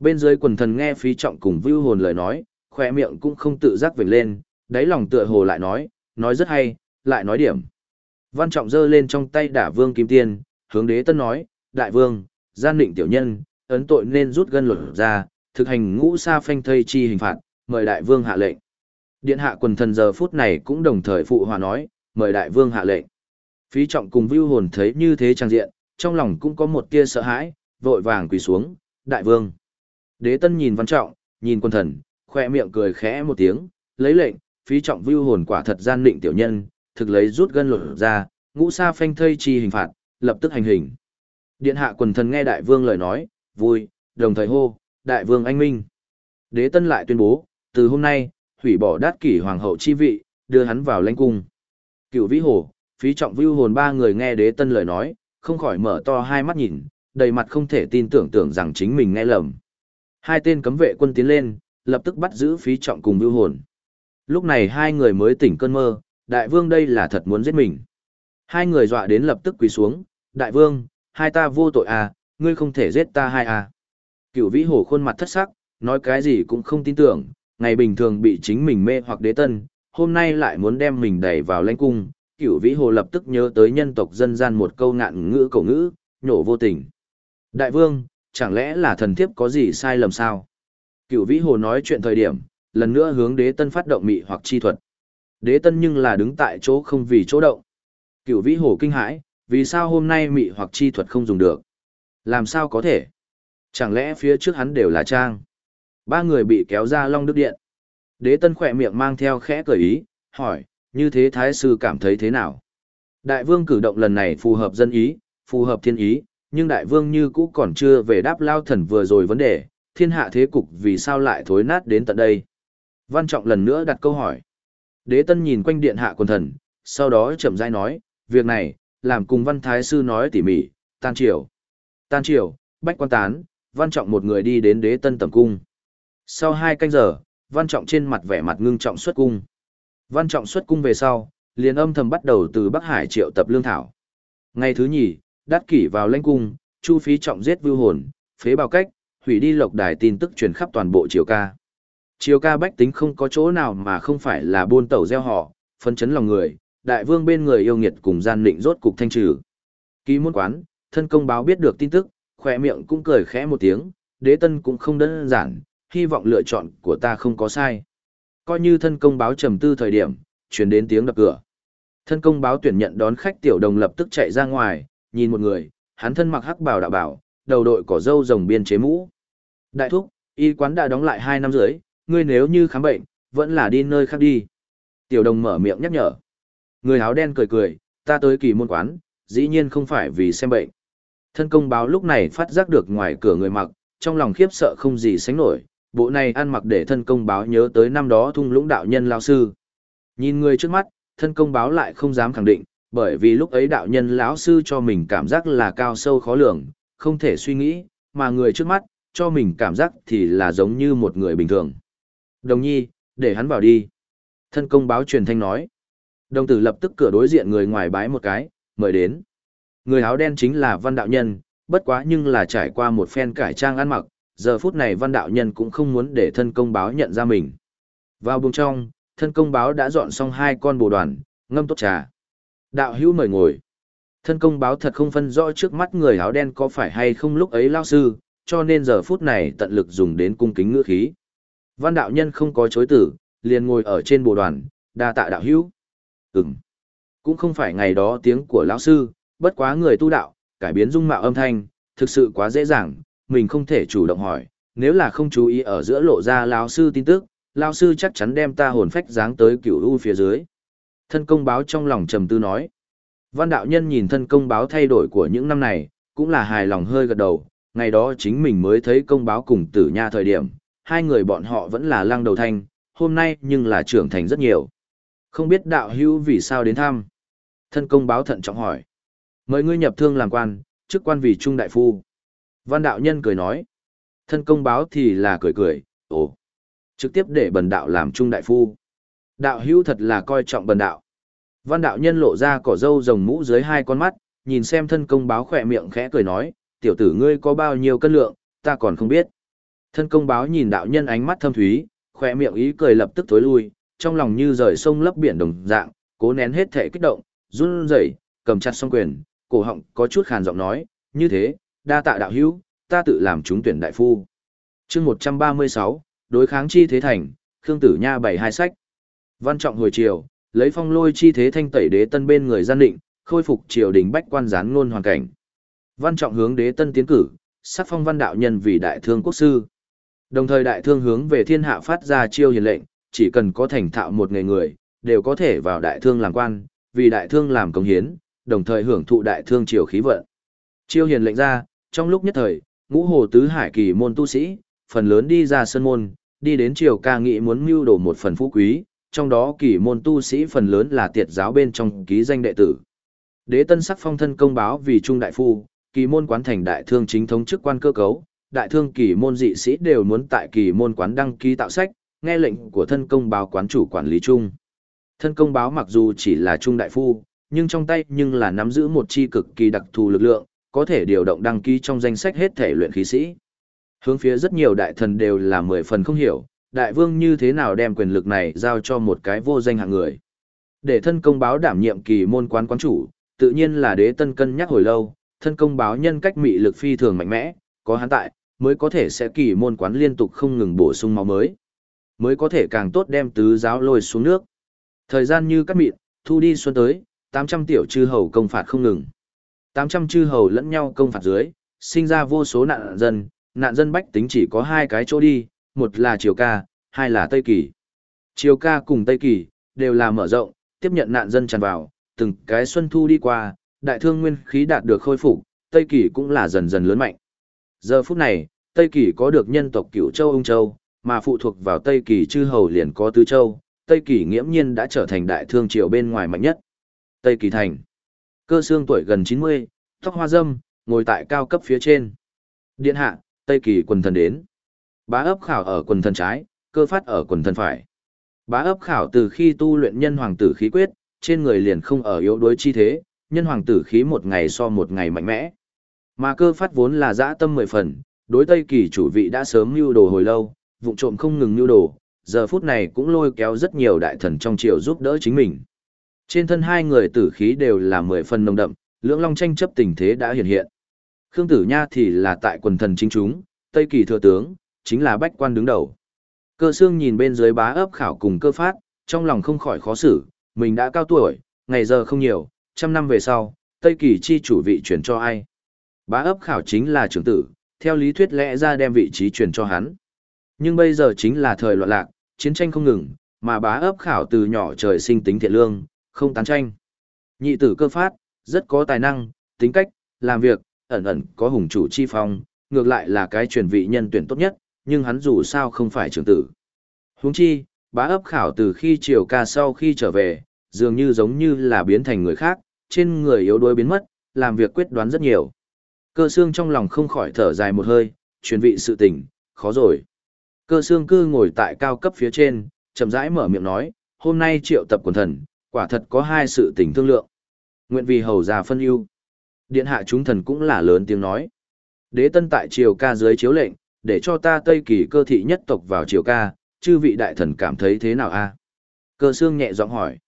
Bên dưới quần thần nghe phí trọng cùng vưu hồn lời nói, khỏe miệng cũng không tự giác vểnh lên, đáy lòng tựa hồ lại nói, nói rất hay, lại nói điểm. Văn trọng giơ lên trong tay đả vương kim tiên, hướng đế tân nói, đại vương, gian định tiểu nhân, ấn tội nên rút gân luật ra, thực hành ngũ sa phanh thây chi hình phạt, mời đại vương hạ lệnh. Điện hạ quần thần giờ phút này cũng đồng thời phụ hòa nói, mời đại vương hạ lệnh. Phí trọng cùng vưu hồn thấy như thế trang diện, trong lòng cũng có một tia sợ hãi, vội vàng quỳ xuống, đại vương. Đế tân nhìn văn trọng, nhìn quần thần, khoe miệng cười khẽ một tiếng, lấy lệnh, phí trọng vưu hồn quả thật gian định tiểu nhân, thực lấy rút gân lột ra, ngũ sa phanh thây chi hình phạt, lập tức hành hình. Điện hạ quần thần nghe đại vương lời nói, vui, đồng thời hô, đại vương anh minh. Đế tân lại tuyên bố, từ hôm nay, hủy bỏ đát kỷ hoàng hậu chi vị, đưa hắn vào lãnh cung. Cựu vĩ hồ, phí trọng vưu hồn ba người nghe đế tân lời nói, không khỏi mở to hai mắt nhìn, đầy mặt không thể tin tưởng tưởng rằng chính mình nghe lầm. Hai tên cấm vệ quân tiến lên, lập tức bắt giữ phí trọng cùng vưu hồn. Lúc này hai người mới tỉnh cơn mơ, đại vương đây là thật muốn giết mình. Hai người dọa đến lập tức quỳ xuống, đại vương, hai ta vô tội à, ngươi không thể giết ta hai à. Cựu vĩ hổ khuôn mặt thất sắc, nói cái gì cũng không tin tưởng, ngày bình thường bị chính mình mê hoặc đế tân, hôm nay lại muốn đem mình đẩy vào lãnh cung. Cựu vĩ hồ lập tức nhớ tới nhân tộc dân gian một câu ngạn ngữ cổ ngữ, nhổ vô tình. Đại vương, chẳng lẽ là thần thiếp có gì sai lầm sao? Cựu vĩ hồ nói chuyện thời điểm, lần nữa hướng đế tân phát động mị hoặc chi thuật. Đế tân nhưng là đứng tại chỗ không vì chỗ động. Cựu vĩ hồ kinh hãi, vì sao hôm nay mị hoặc chi thuật không dùng được? Làm sao có thể? Chẳng lẽ phía trước hắn đều là trang? Ba người bị kéo ra Long Đức Điện. Đế tân khỏe miệng mang theo khẽ cởi ý, hỏi, như thế Thái Sư cảm thấy thế nào? Đại vương cử động lần này phù hợp dân ý, phù hợp thiên ý, nhưng đại vương như cũ còn chưa về đáp lao thần vừa rồi vấn đề, thiên hạ thế cục vì sao lại thối nát đến tận đây? Văn Trọng lần nữa đặt câu hỏi. Đế tân nhìn quanh điện hạ quần thần, sau đó chậm rãi nói, việc này, làm cùng văn thái sư nói tỉ mỉ, tan triều. Tan triều, bách quan tán, văn trọng một người đi đến đế tân tầm cung. Sau hai canh giờ, văn trọng trên mặt vẻ mặt ngưng trọng xuất cung. Văn trọng xuất cung về sau, liền âm thầm bắt đầu từ Bắc Hải triệu tập lương thảo. Ngày thứ nhì, đát kỷ vào lãnh cung, chu phí trọng giết vưu hồn, phế bào cách, hủy đi lộc đài tin tức truyền khắp toàn bộ triều ca. Triều ca bách tính không có chỗ nào mà không phải là buôn tẩu gieo họ, phân chấn lòng người, đại vương bên người yêu nghiệt cùng gian định rốt cục thanh trừ. Ký môn quán, thân công báo biết được tin tức, khỏe miệng cũng cười khẽ một tiếng, đế tân cũng không đơn giản, hy vọng lựa chọn của ta không có sai. Coi như thân công báo trầm tư thời điểm, chuyển đến tiếng đập cửa. Thân công báo tuyển nhận đón khách tiểu đồng lập tức chạy ra ngoài, nhìn một người, hắn thân mặc hắc bào đạo bảo, đầu đội cỏ dâu rồng biên chế mũ. Đại thúc, y quán đã đóng lại hai năm rưỡi, ngươi nếu như khám bệnh, vẫn là đi nơi khác đi. Tiểu đồng mở miệng nhắc nhở. Người áo đen cười cười, ta tới kỳ môn quán, dĩ nhiên không phải vì xem bệnh. Thân công báo lúc này phát giác được ngoài cửa người mặc, trong lòng khiếp sợ không gì sánh nổi, bộ này ăn mặc để thân công báo nhớ tới năm đó thung lũng đạo nhân lao sư. Nhìn người trước mắt, thân công báo lại không dám khẳng định, bởi vì lúc ấy đạo nhân lão sư cho mình cảm giác là cao sâu khó lường, không thể suy nghĩ, mà người trước mắt, cho mình cảm giác thì là giống như một người bình thường. Đồng nhi, để hắn vào đi. Thân công báo truyền thanh nói. Đồng tử lập tức cửa đối diện người ngoài bái một cái, mời đến. Người áo đen chính là văn đạo nhân, bất quá nhưng là trải qua một phen cải trang ăn mặc, giờ phút này văn đạo nhân cũng không muốn để thân công báo nhận ra mình. Vào buồng trong, thân công báo đã dọn xong hai con bồ đoàn, ngâm tốt trà. Đạo hữu mời ngồi. Thân công báo thật không phân rõ trước mắt người áo đen có phải hay không lúc ấy lao sư, cho nên giờ phút này tận lực dùng đến cung kính ngữ khí. Văn đạo nhân không có chối tử, liền ngồi ở trên bồ đoàn, đa tạ đạo hữu. Ừm. Cũng không phải ngày đó tiếng của lão sư, bất quá người tu đạo, cải biến dung mạo âm thanh, thực sự quá dễ dàng, mình không thể chủ động hỏi, nếu là không chú ý ở giữa lộ ra lão sư tin tức, lão sư chắc chắn đem ta hồn phách dáng tới cửu u phía dưới. Thân công báo trong lòng trầm tư nói. Văn đạo nhân nhìn thân công báo thay đổi của những năm này, cũng là hài lòng hơi gật đầu, ngày đó chính mình mới thấy công báo cùng tử nha thời điểm, hai người bọn họ vẫn là lăng đầu thanh, hôm nay nhưng là trưởng thành rất nhiều. Không biết đạo hữu vì sao đến thăm. Thân công báo thận trọng hỏi. Mời ngươi nhập thương làm quan, chức quan vì trung đại phu. Văn đạo nhân cười nói. Thân công báo thì là cười cười, ồ. Trực tiếp để bần đạo làm trung đại phu. Đạo hữu thật là coi trọng bần đạo. Văn đạo nhân lộ ra cỏ râu rồng mũ dưới hai con mắt, nhìn xem thân công báo khỏe miệng khẽ cười nói, tiểu tử ngươi có bao nhiêu cân lượng, ta còn không biết. Thân công báo nhìn đạo nhân ánh mắt thâm thúy, khỏe miệng ý cười lập tức tối lui, trong lòng như rời sông lấp biển đồng dạng, cố nén hết thể kích động, run rẩy, cầm chặt song quyền, cổ họng có chút khàn giọng nói, như thế, đa tạ đạo hữu, ta tự làm chúng tuyển đại phu. chương 136, đối kháng chi thế thành, Khương Tử Nha bày hai sách. Văn trọng hồi chiều, lấy phong lôi chi thế thanh tẩy đế tân bên người gian định, khôi phục triều đình bách quan gián ngôn hoàn cảnh. Văn trọng hướng đế tân tiến cử, sắc phong văn đạo nhân vì đại thương quốc sư. Đồng thời đại thương hướng về thiên hạ phát ra chiêu hiền lệnh, chỉ cần có thành thạo một nghề người, đều có thể vào đại thương làm quan, vì đại thương làm công hiến, đồng thời hưởng thụ đại thương triều khí vận. Chiêu hiền lệnh ra, trong lúc nhất thời, ngũ hồ tứ hải kỳ môn tu sĩ, phần lớn đi ra sân môn, đi đến triều ca nghị muốn mưu đổ một phần phú quý, trong đó kỳ môn tu sĩ phần lớn là tiệt giáo bên trong ký danh đệ tử. Đế tân sắc phong thân công báo vì trung đại phu, kỳ môn quán thành đại thương chính thống chức quan cơ cấu, đại thương kỳ môn dị sĩ đều muốn tại kỳ môn quán đăng ký tạo sách, nghe lệnh của thân công báo quán chủ quản lý chung. Thân công báo mặc dù chỉ là trung đại phu, nhưng trong tay nhưng là nắm giữ một chi cực kỳ đặc thù lực lượng, có thể điều động đăng ký trong danh sách hết thể luyện khí sĩ. Hướng phía rất nhiều đại thần đều là mười phần không hiểu, đại vương như thế nào đem quyền lực này giao cho một cái vô danh hạng người. Để thân công báo đảm nhiệm kỳ môn quán quán chủ, tự nhiên là đế tân cân nhắc hồi lâu, thân công báo nhân cách mị lực phi thường mạnh mẽ, có hắn tại, mới có thể sẽ kỳ môn quán liên tục không ngừng bổ sung máu mới. Mới có thể càng tốt đem tứ giáo lôi xuống nước. Thời gian như cắt mịn, thu đi xuân tới, 800 tiểu chư hầu công phạt không ngừng. 800 chư hầu lẫn nhau công phạt dưới, sinh ra vô số nạn dân, nạn dân bách tính chỉ có hai cái chỗ đi, một là Triều Ca, hai là Tây Kỳ. Triều Ca cùng Tây Kỳ, đều là mở rộng, tiếp nhận nạn dân tràn vào, từng cái xuân thu đi qua, đại thương nguyên khí đạt được khôi phục, Tây Kỳ cũng là dần dần lớn mạnh. Giờ phút này, Tây Kỳ có được nhân tộc cửu châu ung châu, mà phụ thuộc vào Tây Kỳ chư hầu liền có tứ châu, Tây Kỳ nghiễm nhiên đã trở thành đại thương triều bên ngoài mạnh nhất. Tây Kỳ thành. Cơ xương tuổi gần 90, tóc hoa dâm, ngồi tại cao cấp phía trên. Điện hạ, Tây Kỳ quần thần đến. Bá ấp khảo ở quần thần trái, cơ phát ở quần thần phải. Bá ấp khảo từ khi tu luyện nhân hoàng tử khí quyết, trên người liền không ở yếu đuối chi thế, nhân hoàng tử khí một ngày so một ngày mạnh mẽ. Mà cơ phát vốn là dã tâm mười phần, đối Tây Kỳ chủ vị đã sớm mưu đồ hồi lâu, vụ trộm không ngừng mưu đồ, giờ phút này cũng lôi kéo rất nhiều đại thần trong triều giúp đỡ chính mình. Trên thân hai người tử khí đều là mười phần nồng đậm, lưỡng long tranh chấp tình thế đã hiện hiện. Khương Tử Nha thì là tại quần thần chính chúng, Tây Kỳ thừa tướng, chính là bách quan đứng đầu. Cơ xương nhìn bên dưới bá ấp khảo cùng cơ phát, trong lòng không khỏi khó xử, mình đã cao tuổi, ngày giờ không nhiều, trăm năm về sau, Tây Kỳ chi chủ vị chuyển cho ai? Bá ấp khảo chính là trưởng tử, theo lý thuyết lẽ ra đem vị trí chuyển cho hắn. Nhưng bây giờ chính là thời loạn lạc, chiến tranh không ngừng, mà bá ấp khảo từ nhỏ trời sinh tính thiện lương, không tán tranh. Nhị tử cơ phát, rất có tài năng, tính cách, làm việc, ẩn ẩn có hùng chủ chi phong, ngược lại là cái truyền vị nhân tuyển tốt nhất, nhưng hắn dù sao không phải trưởng tử. Huống chi, bá ấp khảo từ khi triều ca sau khi trở về, dường như giống như là biến thành người khác, trên người yếu đuối biến mất, làm việc quyết đoán rất nhiều. Cơ xương trong lòng không khỏi thở dài một hơi, truyền vị sự tình, khó rồi. Cơ xương cư ngồi tại cao cấp phía trên, chậm rãi mở miệng nói, hôm nay triệu tập quần thần, quả thật có hai sự tình thương lượng. Nguyện vì hầu già phân ưu. Điện hạ chúng thần cũng là lớn tiếng nói. Đế tân tại triều ca dưới chiếu lệnh, để cho ta Tây Kỳ cơ thị nhất tộc vào triều ca, chư vị đại thần cảm thấy thế nào a? Cơ xương nhẹ giọng hỏi.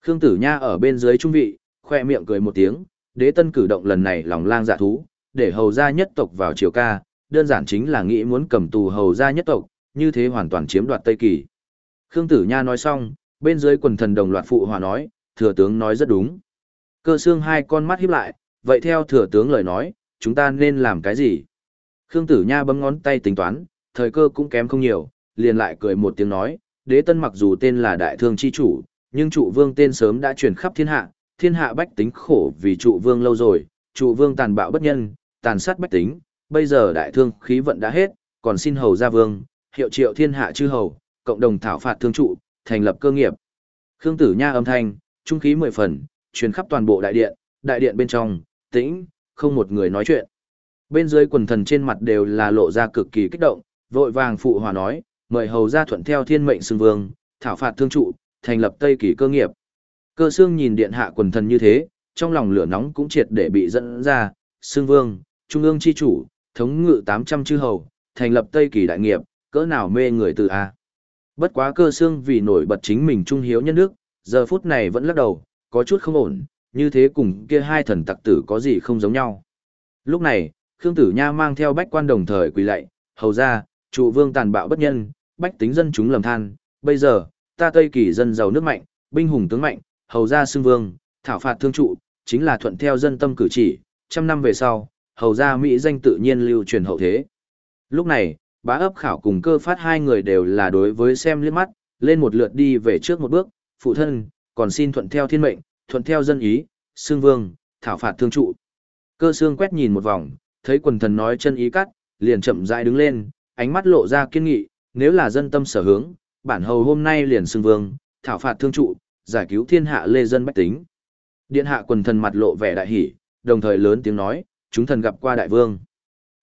Khương Tử Nha ở bên dưới trung vị, khoe miệng cười một tiếng, đế tân cử động lần này lòng lang dạ thú, để hầu gia nhất tộc vào triều ca, đơn giản chính là nghĩ muốn cầm tù hầu gia nhất tộc, như thế hoàn toàn chiếm đoạt Tây Kỳ. Khương Tử Nha nói xong, bên dưới quần thần đồng loạt phụ hòa nói, thừa tướng nói rất đúng. Cơ xương hai con mắt híp lại, vậy theo thừa tướng lời nói, chúng ta nên làm cái gì? Khương Tử Nha bấm ngón tay tính toán, thời cơ cũng kém không nhiều, liền lại cười một tiếng nói, đế tân mặc dù tên là đại thương chi chủ, nhưng trụ vương tên sớm đã truyền khắp thiên hạ, thiên hạ bách tính khổ vì trụ vương lâu rồi, trụ vương tàn bạo bất nhân, tàn sát bách tính, bây giờ đại thương khí vận đã hết, còn xin hầu gia vương, hiệu triệu thiên hạ chư hầu, cộng đồng thảo phạt thương trụ, thành lập cơ nghiệp. Khương Tử Nha âm thanh, trung khí mười phần, truyền khắp toàn bộ đại điện, đại điện bên trong, tĩnh, không một người nói chuyện. Bên dưới quần thần trên mặt đều là lộ ra cực kỳ kích động, vội vàng phụ hòa nói, mời hầu gia thuận theo thiên mệnh xưng vương, thảo phạt thương trụ, thành lập Tây Kỳ cơ nghiệp. Cơ xương nhìn điện hạ quần thần như thế, trong lòng lửa nóng cũng triệt để bị dẫn ra, xưng vương, trung ương chi chủ, thống ngự 800 chư hầu, thành lập Tây Kỳ đại nghiệp, cỡ nào mê người từ A. Bất quá cơ xương vì nổi bật chính mình trung hiếu nhân đức, giờ phút này vẫn lắc đầu, có chút không ổn, như thế cùng kia hai thần tặc tử có gì không giống nhau. Lúc này, Khương Tử Nha mang theo bách quan đồng thời quỳ lạy, hầu ra, trụ vương tàn bạo bất nhân, bách tính dân chúng lầm than, bây giờ, ta Tây Kỳ dân giàu nước mạnh, binh hùng tướng mạnh, hầu ra xưng vương, thảo phạt thương trụ, chính là thuận theo dân tâm cử chỉ, trăm năm về sau, hầu ra Mỹ danh tự nhiên lưu truyền hậu thế. Lúc này, bá ấp khảo cùng cơ phát hai người đều là đối với xem liếc mắt, lên một lượt đi về trước một bước, phụ thân, còn xin thuận theo thiên mệnh, thuận theo dân ý, xương vương, thảo phạt thương trụ. Cơ xương quét nhìn một vòng, thấy quần thần nói chân ý cắt, liền chậm rãi đứng lên, ánh mắt lộ ra kiên nghị, nếu là dân tâm sở hướng, bản hầu hôm nay liền xưng vương, thảo phạt thương trụ, giải cứu thiên hạ lê dân bách tính. Điện hạ quần thần mặt lộ vẻ đại hỉ, đồng thời lớn tiếng nói, chúng thần gặp qua đại vương.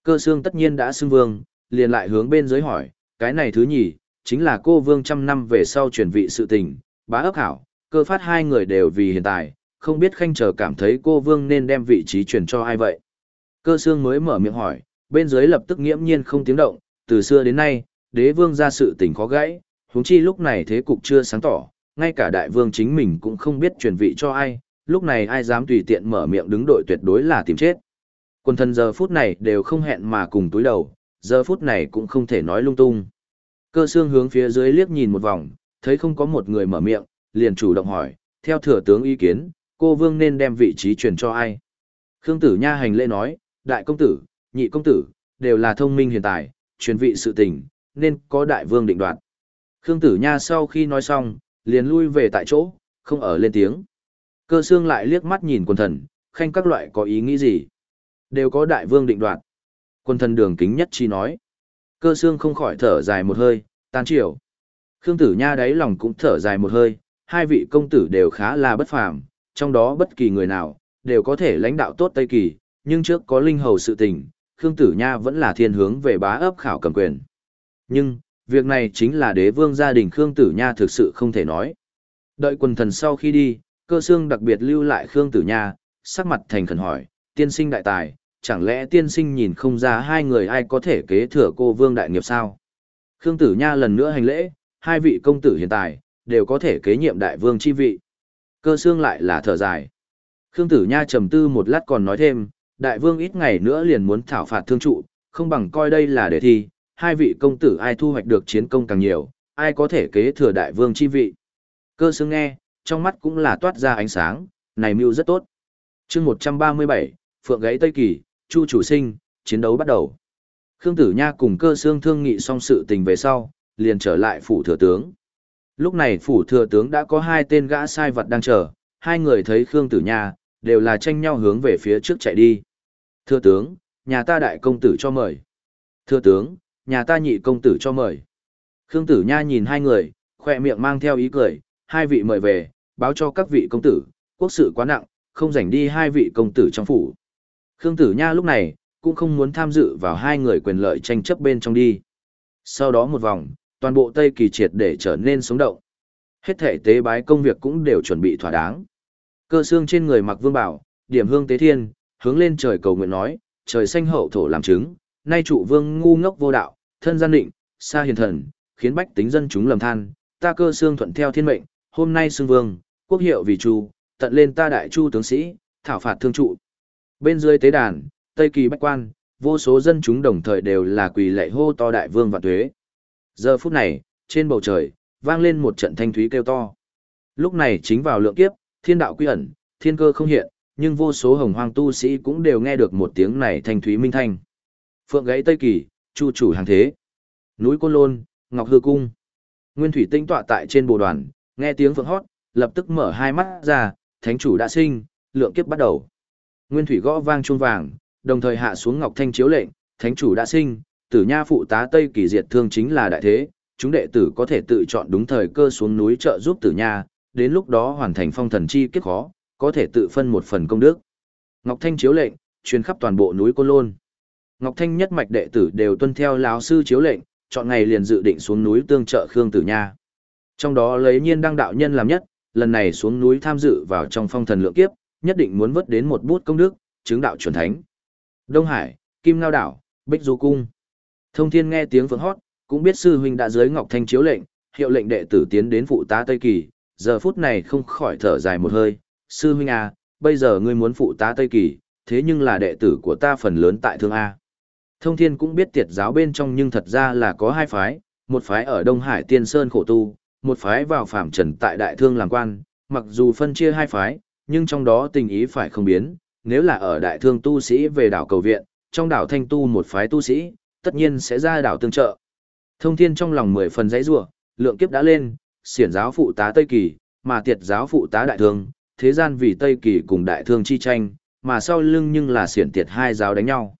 Cơ xương tất nhiên đã xưng vương, liền lại hướng bên dưới hỏi, cái này thứ nhì, chính là cô vương trăm năm về sau chuyển vị sự tình, bá ấp hảo, cơ phát hai người đều vì hiện tại, không biết khanh chờ cảm thấy cô vương nên đem vị trí chuyển cho ai vậy. Cơ xương mới mở miệng hỏi, bên dưới lập tức nghiễm nhiên không tiếng động, từ xưa đến nay, đế vương ra sự tình khó gãy, huống chi lúc này thế cục chưa sáng tỏ, ngay cả đại vương chính mình cũng không biết chuyển vị cho ai, lúc này ai dám tùy tiện mở miệng đứng đội tuyệt đối là tìm chết. Quân thần giờ phút này đều không hẹn mà cùng túi đầu, giờ phút này cũng không thể nói lung tung. Cơ xương hướng phía dưới liếc nhìn một vòng, thấy không có một người mở miệng, liền chủ động hỏi, theo thừa tướng ý kiến, cô vương nên đem vị trí truyền cho ai? Khương tử nha hành lễ nói, đại công tử, nhị công tử, đều là thông minh hiện tại, truyền vị sự tình, nên có đại vương định đoạt. Khương tử nha sau khi nói xong, liền lui về tại chỗ, không ở lên tiếng. Cơ xương lại liếc mắt nhìn quần thần, khanh các loại có ý nghĩ gì. Đều có đại vương định đoạt. Quân thần đường kính nhất chi nói. Cơ xương không khỏi thở dài một hơi, tan chiều. Khương tử nha đáy lòng cũng thở dài một hơi, hai vị công tử đều khá là bất phàm, trong đó bất kỳ người nào, đều có thể lãnh đạo tốt Tây Kỳ, nhưng trước có linh hầu sự tình, Khương tử nha vẫn là thiên hướng về bá ấp khảo cầm quyền. Nhưng, việc này chính là đế vương gia đình Khương tử nha thực sự không thể nói. Đợi quần thần sau khi đi, cơ xương đặc biệt lưu lại Khương tử nha, sắc mặt thành khẩn hỏi, tiên sinh đại tài, chẳng lẽ tiên sinh nhìn không ra hai người ai có thể kế thừa cô vương đại nghiệp sao? Khương Tử Nha lần nữa hành lễ, hai vị công tử hiện tại, đều có thể kế nhiệm đại vương chi vị. Cơ xương lại là thở dài. Khương Tử Nha trầm tư một lát còn nói thêm, đại vương ít ngày nữa liền muốn thảo phạt thương trụ, không bằng coi đây là để thi, hai vị công tử ai thu hoạch được chiến công càng nhiều, ai có thể kế thừa đại vương chi vị. Cơ xương nghe, trong mắt cũng là toát ra ánh sáng, này mưu rất tốt. chương 137, Phượng gãy Tây Kỳ, Chu chủ sinh, chiến đấu bắt đầu. Khương Tử Nha cùng cơ xương thương nghị xong sự tình về sau, liền trở lại phủ thừa tướng. Lúc này phủ thừa tướng đã có hai tên gã sai vật đang chờ, hai người thấy Khương Tử Nha, đều là tranh nhau hướng về phía trước chạy đi. Thừa tướng, nhà ta đại công tử cho mời. Thừa tướng, nhà ta nhị công tử cho mời. Khương Tử Nha nhìn hai người, khoe miệng mang theo ý cười, hai vị mời về, báo cho các vị công tử, quốc sự quá nặng, không rảnh đi hai vị công tử trong phủ. Khương Tử Nha lúc này, cũng không muốn tham dự vào hai người quyền lợi tranh chấp bên trong đi. Sau đó một vòng, toàn bộ Tây Kỳ triệt để trở nên sống động. Hết thể tế bái công việc cũng đều chuẩn bị thỏa đáng. Cơ xương trên người mặc vương bảo, điểm hương tế thiên, hướng lên trời cầu nguyện nói, trời xanh hậu thổ làm chứng, nay trụ vương ngu ngốc vô đạo, thân gian định, xa hiền thần, khiến bách tính dân chúng lầm than, ta cơ xương thuận theo thiên mệnh, hôm nay xương vương, quốc hiệu vì chu, tận lên ta đại chu tướng sĩ, thảo phạt thương trụ. Bên dưới tế đàn, Tây Kỳ bách quan, vô số dân chúng đồng thời đều là quỳ lạy hô to đại vương và tuế. Giờ phút này, trên bầu trời, vang lên một trận thanh thúy kêu to. Lúc này chính vào lượng kiếp, thiên đạo quy ẩn, thiên cơ không hiện, nhưng vô số hồng hoang tu sĩ cũng đều nghe được một tiếng này thanh thúy minh thanh. Phượng gãy Tây Kỳ, chu chủ hàng thế. Núi Côn Lôn, Ngọc Hư Cung. Nguyên Thủy tinh tọa tại trên bồ đoàn, nghe tiếng phượng hót, lập tức mở hai mắt ra, thánh chủ đã sinh, lượng kiếp bắt đầu. Nguyên Thủy gõ vang chuông vàng, đồng thời hạ xuống Ngọc Thanh chiếu lệnh, thánh chủ đã sinh, tử nha phụ tá Tây Kỳ diệt thương chính là đại thế, chúng đệ tử có thể tự chọn đúng thời cơ xuống núi trợ giúp tử nha, đến lúc đó hoàn thành phong thần chi kiếp khó, có thể tự phân một phần công đức. Ngọc Thanh chiếu lệnh, truyền khắp toàn bộ núi Côn Lôn. Ngọc Thanh nhất mạch đệ tử đều tuân theo lão sư chiếu lệnh, chọn ngày liền dự định xuống núi tương trợ Khương Tử Nha. Trong đó lấy nhiên đăng đạo nhân làm nhất, lần này xuống núi tham dự vào trong phong thần lượng kiếp, nhất định muốn vớt đến một bút công đức, chứng đạo chuẩn thánh. Đông Hải, Kim Ngao Đảo, Bích Du Cung. Thông Thiên nghe tiếng phượng hót, cũng biết sư huynh đã dưới Ngọc Thanh chiếu lệnh, hiệu lệnh đệ tử tiến đến phụ tá Tây Kỳ, giờ phút này không khỏi thở dài một hơi, sư huynh à, bây giờ ngươi muốn phụ tá Tây Kỳ, thế nhưng là đệ tử của ta phần lớn tại Thương A. Thông Thiên cũng biết tiệt giáo bên trong nhưng thật ra là có hai phái, một phái ở Đông Hải Tiên Sơn khổ tu, một phái vào phạm trần tại Đại Thương làm quan, mặc dù phân chia hai phái, nhưng trong đó tình ý phải không biến, nếu là ở Đại Thương tu sĩ về đảo cầu viện, trong đảo Thanh tu một phái tu sĩ, tất nhiên sẽ ra đảo tương trợ. Thông Thiên trong lòng mười phần giấy rủa, lượng kiếp đã lên, xiển giáo phụ tá Tây Kỳ, mà tiệt giáo phụ tá Đại Thương, thế gian vì Tây Kỳ cùng Đại Thương chi tranh, mà sau lưng nhưng là xiển tiệt hai giáo đánh nhau.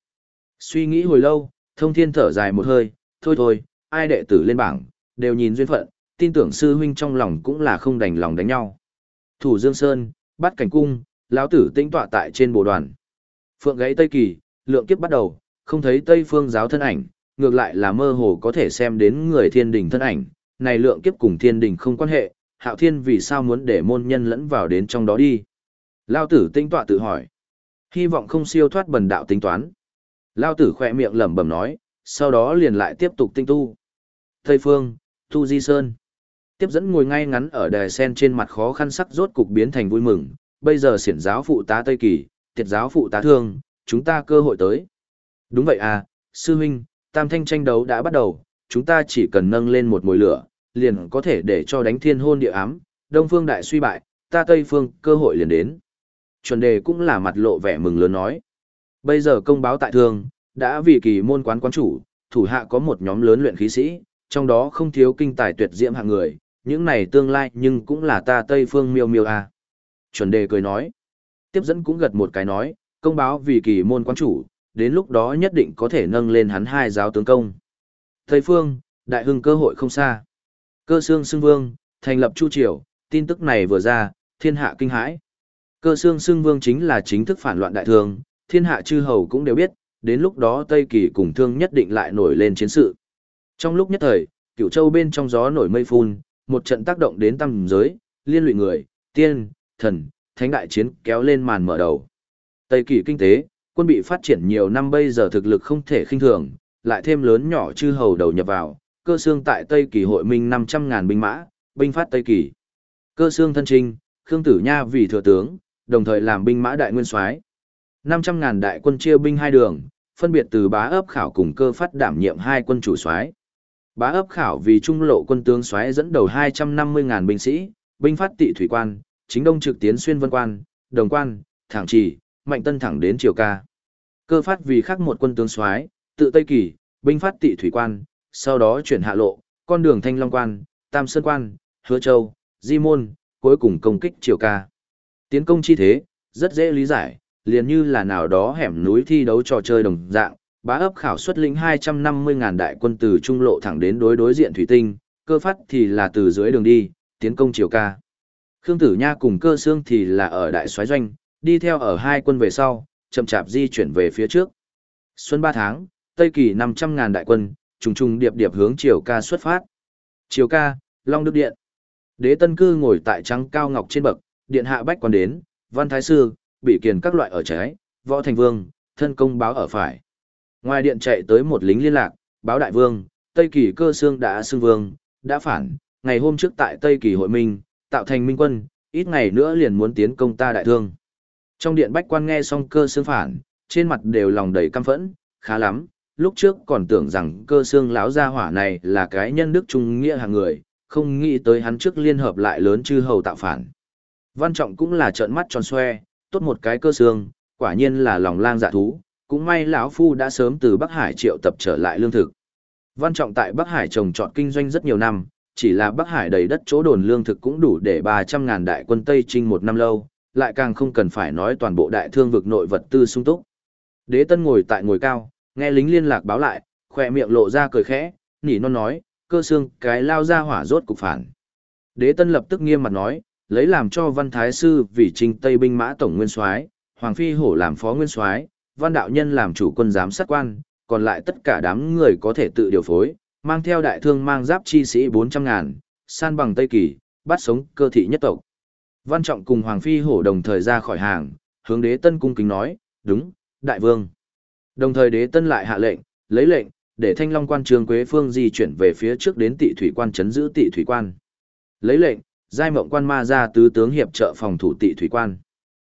Suy nghĩ hồi lâu, thông thiên thở dài một hơi, thôi thôi, ai đệ tử lên bảng, đều nhìn duyên phận, tin tưởng sư huynh trong lòng cũng là không đành lòng đánh nhau. Thủ Dương Sơn, bắt cảnh cung, lão tử tĩnh tọa tại trên bộ đoàn. Phượng gáy Tây Kỳ, lượng kiếp bắt đầu, không thấy Tây Phương giáo thân ảnh, ngược lại là mơ hồ có thể xem đến người thiên đình thân ảnh, này lượng kiếp cùng thiên đình không quan hệ, hạo thiên vì sao muốn để môn nhân lẫn vào đến trong đó đi. Lao tử tinh tọa tự hỏi. Hy vọng không siêu thoát bần đạo tính toán. Lao tử khỏe miệng lẩm bẩm nói, sau đó liền lại tiếp tục tinh tu. Tây Phương, Tu Di Sơn. Tiếp dẫn ngồi ngay ngắn ở đài sen trên mặt khó khăn sắc rốt cục biến thành vui mừng, bây giờ xiển giáo phụ tá Tây Kỳ, tiệt giáo phụ tá Thương, chúng ta cơ hội tới. Đúng vậy à, sư huynh, tam thanh tranh đấu đã bắt đầu, chúng ta chỉ cần nâng lên một mồi lửa, liền có thể để cho đánh thiên hôn địa ám, đông phương đại suy bại, ta Tây Phương cơ hội liền đến. Chuẩn đề cũng là mặt lộ vẻ mừng lớn nói. Bây giờ công báo tại thương, đã vì kỳ môn quán quán chủ, thủ hạ có một nhóm lớn luyện khí sĩ, trong đó không thiếu kinh tài tuyệt diễm hạng người, những này tương lai nhưng cũng là ta Tây Phương miêu miêu à. Chuẩn đề cười nói. Tiếp dẫn cũng gật một cái nói, công báo vì kỳ môn quan chủ, đến lúc đó nhất định có thể nâng lên hắn hai giáo tướng công. Tây Phương, đại hưng cơ hội không xa. Cơ xương xưng vương, thành lập chu triều, tin tức này vừa ra, thiên hạ kinh hãi. Cơ xương xưng vương chính là chính thức phản loạn đại thương, thiên hạ chư hầu cũng đều biết, đến lúc đó Tây Kỳ cùng thương nhất định lại nổi lên chiến sự. Trong lúc nhất thời, cửu châu bên trong gió nổi mây phun, một trận tác động đến tâm giới, liên lụy người, tiên, thần, thánh đại chiến kéo lên màn mở đầu. Tây Kỳ kinh tế, quân bị phát triển nhiều năm bây giờ thực lực không thể khinh thường, lại thêm lớn nhỏ chư hầu đầu nhập vào, cơ xương tại Tây Kỳ hội minh 500.000 binh mã, binh phát Tây Kỳ. Cơ xương thân trinh, Khương Tử Nha vì thừa tướng, đồng thời làm binh mã đại nguyên soái. 500.000 đại quân chia binh hai đường, phân biệt từ bá ấp khảo cùng cơ phát đảm nhiệm hai quân chủ soái. Bá ấp khảo vì trung lộ quân tướng xoáy dẫn đầu 250.000 binh sĩ, binh phát tị thủy quan, chính đông trực tiến xuyên vân quan, đồng quan, thẳng trì, mạnh tân thẳng đến triều ca. Cơ phát vì khác một quân tướng xoáy, tự Tây Kỳ, binh phát tị thủy quan, sau đó chuyển hạ lộ, con đường Thanh Long quan, Tam Sơn quan, Hứa Châu, Di Môn, cuối cùng công kích triều ca. Tiến công chi thế, rất dễ lý giải, liền như là nào đó hẻm núi thi đấu trò chơi đồng dạng, bá ấp khảo xuất lĩnh 250.000 đại quân từ trung lộ thẳng đến đối đối diện thủy tinh, cơ phát thì là từ dưới đường đi, tiến công triều ca. Khương Tử Nha cùng cơ xương thì là ở đại soái doanh, đi theo ở hai quân về sau, chậm chạp di chuyển về phía trước. Xuân ba tháng, Tây Kỳ năm trăm ngàn đại quân, trùng trùng điệp điệp hướng Triều ca xuất phát. Triều ca, Long Đức Điện. Đế Tân Cư ngồi tại trắng cao ngọc trên bậc, điện hạ bách quan đến, văn thái sư, bị kiền các loại ở trái, võ thành vương, thân công báo ở phải. Ngoài điện chạy tới một lính liên lạc, báo đại vương, Tây Kỳ cơ xương đã xưng vương, đã phản, ngày hôm trước tại Tây Kỳ hội minh, tạo thành minh quân, ít ngày nữa liền muốn tiến công ta đại thương. Trong điện bách quan nghe xong cơ xương phản, trên mặt đều lòng đầy căm phẫn, khá lắm, lúc trước còn tưởng rằng cơ xương lão gia hỏa này là cái nhân đức trung nghĩa hàng người, không nghĩ tới hắn trước liên hợp lại lớn chư hầu tạo phản. Văn trọng cũng là trợn mắt tròn xoe, tốt một cái cơ xương, quả nhiên là lòng lang dạ thú, cũng may lão phu đã sớm từ Bắc Hải triệu tập trở lại lương thực. Văn trọng tại Bắc Hải trồng trọt kinh doanh rất nhiều năm, chỉ là Bắc Hải đầy đất chỗ đồn lương thực cũng đủ để 300 ngàn đại quân Tây Trinh một năm lâu, lại càng không cần phải nói toàn bộ đại thương vực nội vật tư sung túc. Đế Tân ngồi tại ngồi cao, nghe lính liên lạc báo lại, khỏe miệng lộ ra cười khẽ, nỉ non nói, cơ xương cái lao ra hỏa rốt cục phản. Đế Tân lập tức nghiêm mặt nói, lấy làm cho văn thái sư vì trinh Tây binh mã tổng nguyên soái, Hoàng Phi Hổ làm phó nguyên soái, văn đạo nhân làm chủ quân giám sát quan, còn lại tất cả đám người có thể tự điều phối, mang theo đại thương mang giáp chi sĩ 400 ngàn, san bằng Tây Kỳ, bắt sống cơ thị nhất tộc. Văn Trọng cùng Hoàng Phi Hổ đồng thời ra khỏi hàng, hướng đế tân cung kính nói, đúng, đại vương. Đồng thời đế tân lại hạ lệnh, lấy lệnh, để thanh long quan trường Quế Phương di chuyển về phía trước đến tị thủy quan chấn giữ tị thủy quan. Lấy lệnh, giai mộng quan ma ra tứ tướng hiệp trợ phòng thủ tị thủy quan.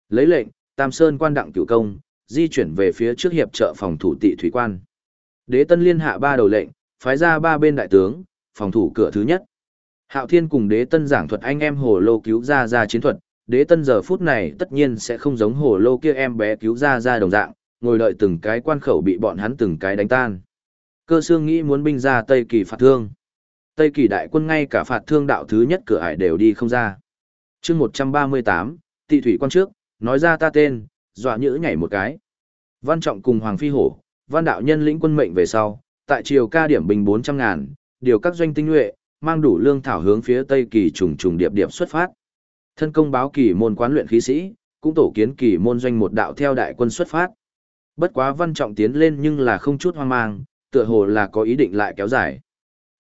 Lấy lệnh, Tam Sơn quan đặng cửu công, di chuyển về phía trước hiệp trợ phòng thủ tị thủy quan. Đế tân liên hạ ba đầu lệnh, phái ra ba bên đại tướng, phòng thủ cửa thứ nhất. Hạo Thiên cùng đế tân giảng thuật anh em hồ lô cứu ra ra chiến thuật, đế tân giờ phút này tất nhiên sẽ không giống hồ lô kia em bé cứu ra ra đồng dạng, ngồi đợi từng cái quan khẩu bị bọn hắn từng cái đánh tan. Cơ xương nghĩ muốn binh ra Tây Kỳ phạt thương. Tây Kỳ đại quân ngay cả phạt thương đạo thứ nhất cửa ải đều đi không ra. chương 138, tị thủy quan trước, nói ra ta tên, dọa nhữ nhảy một cái. Văn Trọng cùng Hoàng Phi Hổ, văn đạo nhân lĩnh quân mệnh về sau, tại triều ca điểm bình 400 ngàn, điều các doanh tinh nhuệ, mang đủ lương thảo hướng phía Tây Kỳ trùng trùng điệp điệp xuất phát. Thân công báo kỳ môn quán luyện khí sĩ, cũng tổ kiến kỳ môn doanh một đạo theo đại quân xuất phát. Bất quá văn trọng tiến lên nhưng là không chút hoang mang, tựa hồ là có ý định lại kéo dài.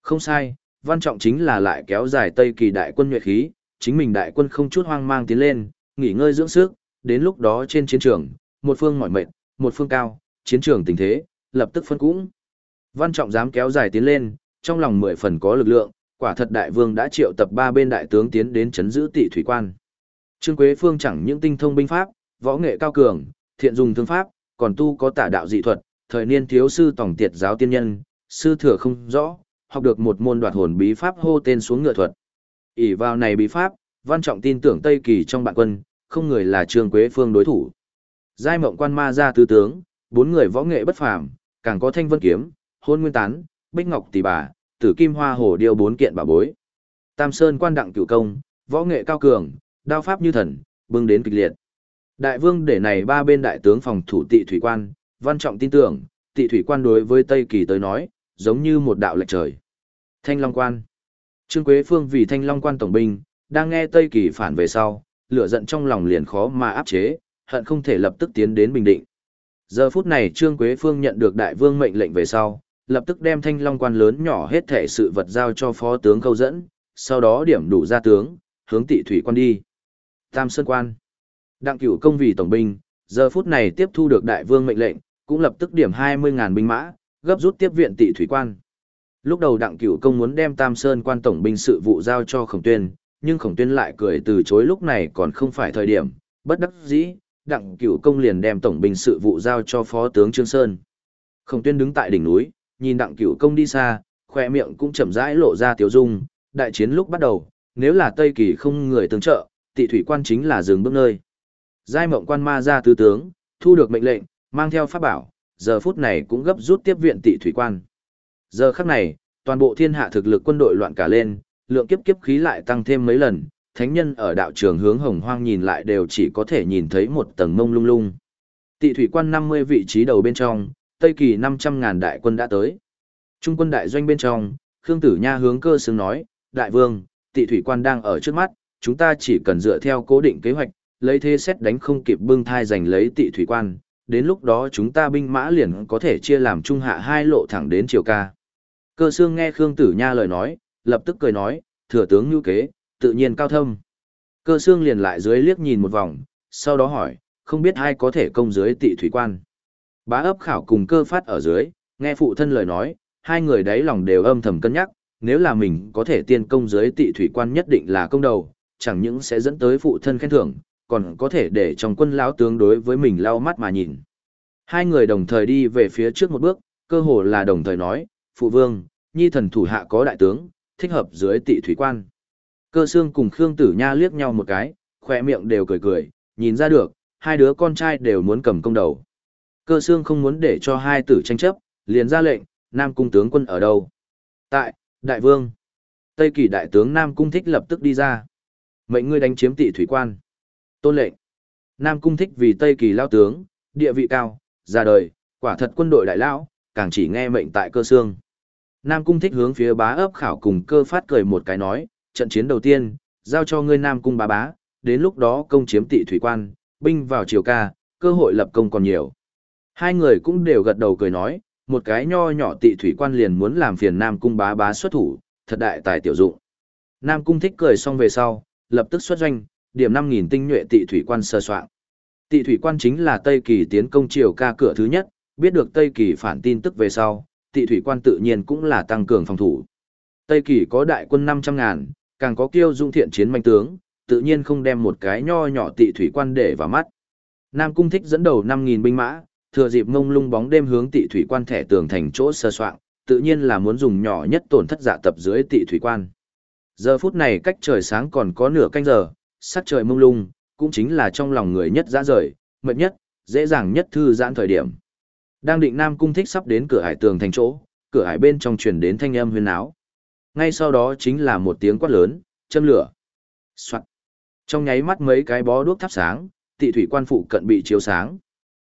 Không sai, văn trọng chính là lại kéo dài Tây Kỳ đại quân nhuệ khí, chính mình đại quân không chút hoang mang tiến lên, nghỉ ngơi dưỡng sức, đến lúc đó trên chiến trường, một phương mỏi mệt, một phương cao, chiến trường tình thế, lập tức phân cũng. Văn trọng dám kéo dài tiến lên, trong lòng mười phần có lực lượng, quả thật đại vương đã triệu tập ba bên đại tướng tiến đến chấn giữ tỷ thủy quan. Trương Quế Phương chẳng những tinh thông binh pháp, võ nghệ cao cường, thiện dùng thương pháp, còn tu có tả đạo dị thuật, thời niên thiếu sư tổng tiệt giáo tiên nhân, sư thừa không rõ, học được một môn đoạt hồn bí pháp hô tên xuống ngựa thuật. ỷ vào này bí pháp, văn trọng tin tưởng Tây Kỳ trong bạn quân, không người là Trương Quế Phương đối thủ. Giai mộng quan ma ra tứ tướng, bốn người võ nghệ bất phàm, càng có thanh vân kiếm, hôn nguyên tán, bích ngọc tỷ bà, tử kim hoa hồ điêu bốn kiện bảo bối. Tam Sơn quan đặng cửu công, võ nghệ cao cường, đao pháp như thần, bưng đến kịch liệt. Đại vương để này ba bên đại tướng phòng thủ tị thủy quan, văn trọng tin tưởng, tị thủy quan đối với Tây Kỳ tới nói, giống như một đạo lệch trời. Thanh Long quan. Trương Quế Phương vì Thanh Long quan tổng binh, đang nghe Tây Kỳ phản về sau, lửa giận trong lòng liền khó mà áp chế, hận không thể lập tức tiến đến Bình Định. Giờ phút này Trương Quế Phương nhận được đại vương mệnh lệnh về sau, lập tức đem thanh long quan lớn nhỏ hết thể sự vật giao cho phó tướng khâu dẫn, sau đó điểm đủ ra tướng, hướng tị thủy quan đi. Tam Sơn quan. Đặng cửu công vì tổng binh, giờ phút này tiếp thu được đại vương mệnh lệnh, cũng lập tức điểm 20.000 binh mã, gấp rút tiếp viện tị thủy quan. Lúc đầu đặng cửu công muốn đem Tam Sơn quan tổng binh sự vụ giao cho khổng tuyên, nhưng khổng tuyên lại cười từ chối lúc này còn không phải thời điểm, bất đắc dĩ, đặng cửu công liền đem tổng binh sự vụ giao cho phó tướng Trương Sơn. Khổng tuyên đứng tại đỉnh núi, nhìn đặng cửu công đi xa, khoe miệng cũng chậm rãi lộ ra tiếu dung, đại chiến lúc bắt đầu, nếu là Tây Kỳ không người tương trợ, tị thủy quan chính là dừng bước nơi. Giai mộng quan ma ra tứ tướng, thu được mệnh lệnh, mang theo pháp bảo, giờ phút này cũng gấp rút tiếp viện tị thủy quan. Giờ khắc này, toàn bộ thiên hạ thực lực quân đội loạn cả lên, lượng kiếp kiếp khí lại tăng thêm mấy lần, thánh nhân ở đạo trường hướng hồng hoang nhìn lại đều chỉ có thể nhìn thấy một tầng mông lung lung. Tị thủy quan 50 vị trí đầu bên trong, Tây Kỳ 500 ngàn đại quân đã tới. Trung quân đại doanh bên trong, Khương Tử Nha hướng cơ sướng nói, Đại vương, tị thủy quan đang ở trước mắt, chúng ta chỉ cần dựa theo cố định kế hoạch, lấy thế xét đánh không kịp bưng thai giành lấy tị thủy quan, đến lúc đó chúng ta binh mã liền có thể chia làm trung hạ hai lộ thẳng đến triều ca. Cơ Sương nghe Khương Tử Nha lời nói, lập tức cười nói, thừa tướng như kế, tự nhiên cao thâm. Cơ xương liền lại dưới liếc nhìn một vòng, sau đó hỏi, không biết ai có thể công dưới tị thủy quan. Bá ấp khảo cùng cơ phát ở dưới, nghe phụ thân lời nói, hai người đấy lòng đều âm thầm cân nhắc, nếu là mình có thể tiên công dưới tị thủy quan nhất định là công đầu, chẳng những sẽ dẫn tới phụ thân khen thưởng, còn có thể để trong quân lão tướng đối với mình lau mắt mà nhìn. Hai người đồng thời đi về phía trước một bước, cơ hồ là đồng thời nói, phụ vương, nhi thần thủ hạ có đại tướng, thích hợp dưới tị thủy quan. Cơ xương cùng Khương Tử Nha liếc nhau một cái, khỏe miệng đều cười cười, nhìn ra được, hai đứa con trai đều muốn cầm công đầu. Cơ xương không muốn để cho hai tử tranh chấp, liền ra lệnh, Nam Cung tướng quân ở đâu? Tại, Đại Vương. Tây kỳ đại tướng Nam Cung thích lập tức đi ra. Mệnh ngươi đánh chiếm tị thủy quan. Tôn lệnh. Nam Cung thích vì Tây kỳ lao tướng, địa vị cao, ra đời, quả thật quân đội đại lão, càng chỉ nghe mệnh tại cơ xương. Nam Cung thích hướng phía bá ấp khảo cùng cơ phát cười một cái nói, trận chiến đầu tiên, giao cho ngươi Nam Cung bá bá, đến lúc đó công chiếm tị thủy quan, binh vào triều ca, cơ hội lập công còn nhiều. Hai người cũng đều gật đầu cười nói, một cái nho nhỏ tị thủy quan liền muốn làm phiền Nam Cung bá bá xuất thủ, thật đại tài tiểu dụng. Nam Cung thích cười xong về sau, lập tức xuất doanh, điểm 5.000 tinh nhuệ tị thủy quan sơ soạn. Tị thủy quan chính là Tây Kỳ tiến công triều ca cửa thứ nhất, biết được Tây Kỳ phản tin tức về sau, tị thủy quan tự nhiên cũng là tăng cường phòng thủ. Tây Kỳ có đại quân 500 ngàn, càng có kiêu dung thiện chiến manh tướng, tự nhiên không đem một cái nho nhỏ tị thủy quan để vào mắt. Nam Cung thích dẫn đầu 5.000 binh mã, thừa dịp ngông lung bóng đêm hướng tị thủy quan thẻ tường thành chỗ sơ soạn, tự nhiên là muốn dùng nhỏ nhất tổn thất dạ tập dưới tị thủy quan. Giờ phút này cách trời sáng còn có nửa canh giờ, sắc trời mông lung, cũng chính là trong lòng người nhất dã rời, mệt nhất, dễ dàng nhất thư giãn thời điểm. Đang định Nam Cung thích sắp đến cửa hải tường thành chỗ, cửa hải bên trong truyền đến thanh âm huyên áo. Ngay sau đó chính là một tiếng quát lớn, châm lửa. Soạn. Trong nháy mắt mấy cái bó đuốc thắp sáng, tị thủy quan phụ cận bị chiếu sáng.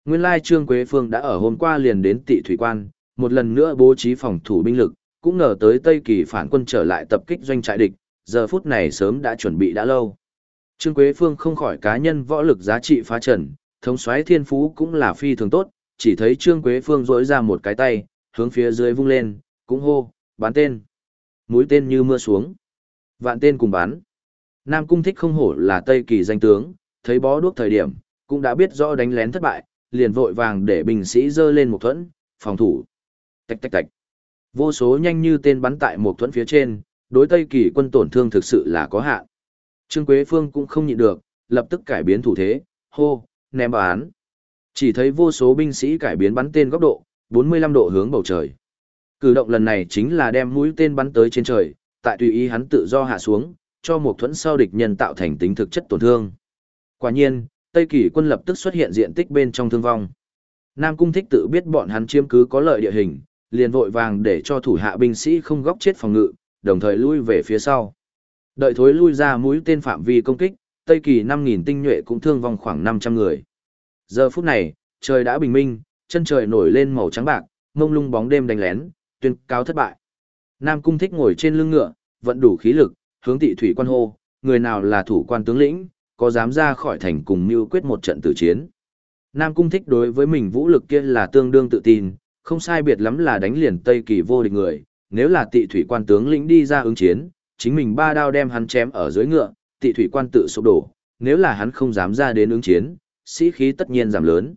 Nguyên lai Trương Quế Phương đã ở hôm qua liền đến tị thủy quan, một lần nữa bố trí phòng thủ binh lực, cũng ngờ tới Tây Kỳ phản quân trở lại tập kích doanh trại địch, giờ phút này sớm đã chuẩn bị đã lâu. Trương Quế Phương không khỏi cá nhân võ lực giá trị phá trần, thống soái thiên phú cũng là phi thường tốt, chỉ thấy Trương Quế Phương rỗi ra một cái tay, hướng phía dưới vung lên, cũng hô, bán tên. Mũi tên như mưa xuống. Vạn tên cùng bán. Nam Cung thích không hổ là Tây Kỳ danh tướng, thấy bó đuốc thời điểm, cũng đã biết rõ đánh lén thất bại, liền vội vàng để binh sĩ dơ lên một thuẫn, phòng thủ. Tạch tạch tạch. Vô số nhanh như tên bắn tại một thuẫn phía trên, đối Tây Kỳ quân tổn thương thực sự là có hạn. Trương Quế Phương cũng không nhịn được, lập tức cải biến thủ thế, hô, ném bán. Chỉ thấy vô số binh sĩ cải biến bắn tên góc độ, 45 độ hướng bầu trời. Cử động lần này chính là đem mũi tên bắn tới trên trời, tại tùy ý hắn tự do hạ xuống, cho một thuẫn sau địch nhân tạo thành tính thực chất tổn thương. Quả nhiên, Tây Kỳ quân lập tức xuất hiện diện tích bên trong thương vong. Nam Cung thích tự biết bọn hắn chiếm cứ có lợi địa hình, liền vội vàng để cho thủ hạ binh sĩ không góc chết phòng ngự, đồng thời lui về phía sau. Đợi thối lui ra mũi tên phạm vi công kích, Tây Kỳ 5.000 tinh nhuệ cũng thương vong khoảng 500 người. Giờ phút này, trời đã bình minh, chân trời nổi lên màu trắng bạc, mông lung bóng đêm đánh lén, tuyên cáo thất bại. Nam Cung thích ngồi trên lưng ngựa, vận đủ khí lực, hướng tị thủy quan hô, người nào là thủ quan tướng lĩnh, có dám ra khỏi thành cùng mưu quyết một trận tử chiến. Nam Cung thích đối với mình vũ lực kia là tương đương tự tin, không sai biệt lắm là đánh liền Tây Kỳ vô địch người, nếu là tị thủy quan tướng lĩnh đi ra ứng chiến, chính mình ba đao đem hắn chém ở dưới ngựa, tị thủy quan tự sụp đổ, nếu là hắn không dám ra đến ứng chiến, sĩ khí tất nhiên giảm lớn.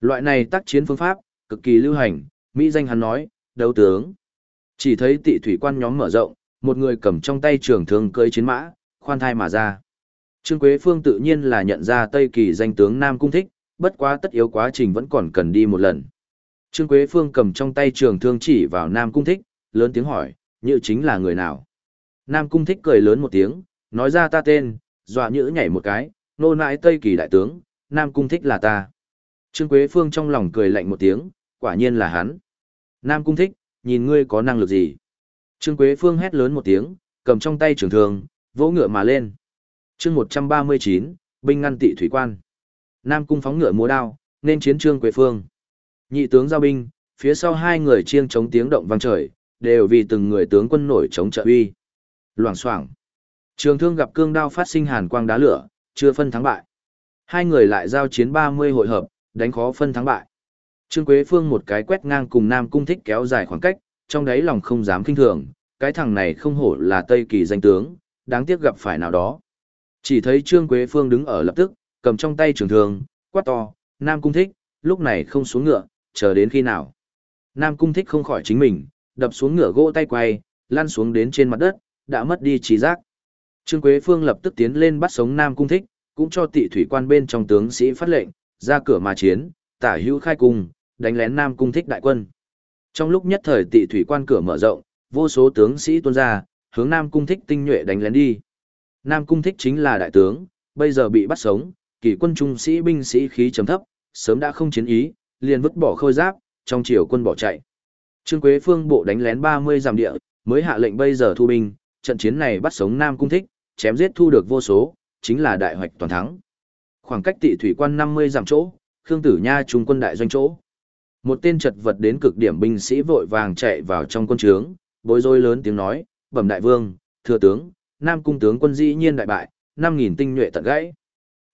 Loại này tác chiến phương pháp, cực kỳ lưu hành, Mỹ danh hắn nói, đấu tướng. Chỉ thấy tị thủy quan nhóm mở rộng, một người cầm trong tay trường thương cưỡi chiến mã, khoan thai mà ra. Trương Quế Phương tự nhiên là nhận ra Tây Kỳ danh tướng Nam Cung Thích, bất quá tất yếu quá trình vẫn còn cần đi một lần. Trương Quế Phương cầm trong tay trường thương chỉ vào Nam Cung Thích, lớn tiếng hỏi, như chính là người nào? Nam Cung Thích cười lớn một tiếng, nói ra ta tên, dọa nhữ nhảy một cái, nô nãi Tây Kỳ đại tướng, Nam Cung Thích là ta. Trương Quế Phương trong lòng cười lạnh một tiếng, quả nhiên là hắn. Nam Cung Thích, nhìn ngươi có năng lực gì? Trương Quế Phương hét lớn một tiếng, cầm trong tay trường thương, vỗ ngựa mà lên. chương 139, binh ngăn tị thủy quan. Nam Cung phóng ngựa múa đao, nên chiến Trương Quế Phương. Nhị tướng giao binh, phía sau hai người chiêng chống tiếng động vang trời, đều vì từng người tướng quân nổi chống trợ uy. Loảng xoảng. Trường thương gặp cương đao phát sinh hàn quang đá lửa, chưa phân thắng bại. Hai người lại giao chiến 30 hội hợp, đánh khó phân thắng bại. Trương Quế Phương một cái quét ngang cùng Nam Cung Thích kéo dài khoảng cách, trong đáy lòng không dám kinh thường, cái thằng này không hổ là Tây Kỳ danh tướng, đáng tiếc gặp phải nào đó. Chỉ thấy Trương Quế Phương đứng ở lập tức, cầm trong tay trường thường, quát to, Nam Cung Thích, lúc này không xuống ngựa, chờ đến khi nào. Nam Cung Thích không khỏi chính mình, đập xuống ngựa gỗ tay quay, lăn xuống đến trên mặt đất, đã mất đi trí giác. Trương Quế Phương lập tức tiến lên bắt sống Nam Cung Thích, cũng cho tị thủy quan bên trong tướng sĩ phát lệnh, ra cửa mà chiến, tả hữu khai cung, đánh lén Nam Cung Thích đại quân. Trong lúc nhất thời tị thủy quan cửa mở rộng, vô số tướng sĩ tuôn ra, hướng Nam Cung Thích tinh nhuệ đánh lén đi. Nam Cung Thích chính là đại tướng, bây giờ bị bắt sống, kỷ quân trung sĩ binh sĩ khí chấm thấp, sớm đã không chiến ý, liền vứt bỏ khôi giáp, trong chiều quân bỏ chạy. Trương Quế Phương bộ đánh lén 30 dặm địa, mới hạ lệnh bây giờ thu binh, trận chiến này bắt sống Nam Cung Thích, chém giết thu được vô số, chính là đại hoạch toàn thắng. Khoảng cách tị thủy quan 50 dặm chỗ, Khương Tử Nha trung quân đại doanh chỗ. Một tên chật vật đến cực điểm binh sĩ vội vàng chạy vào trong quân trướng, bối rối lớn tiếng nói, bẩm đại vương, thừa tướng, Nam Cung tướng quân dĩ nhiên đại bại, 5.000 tinh nhuệ tận gãy.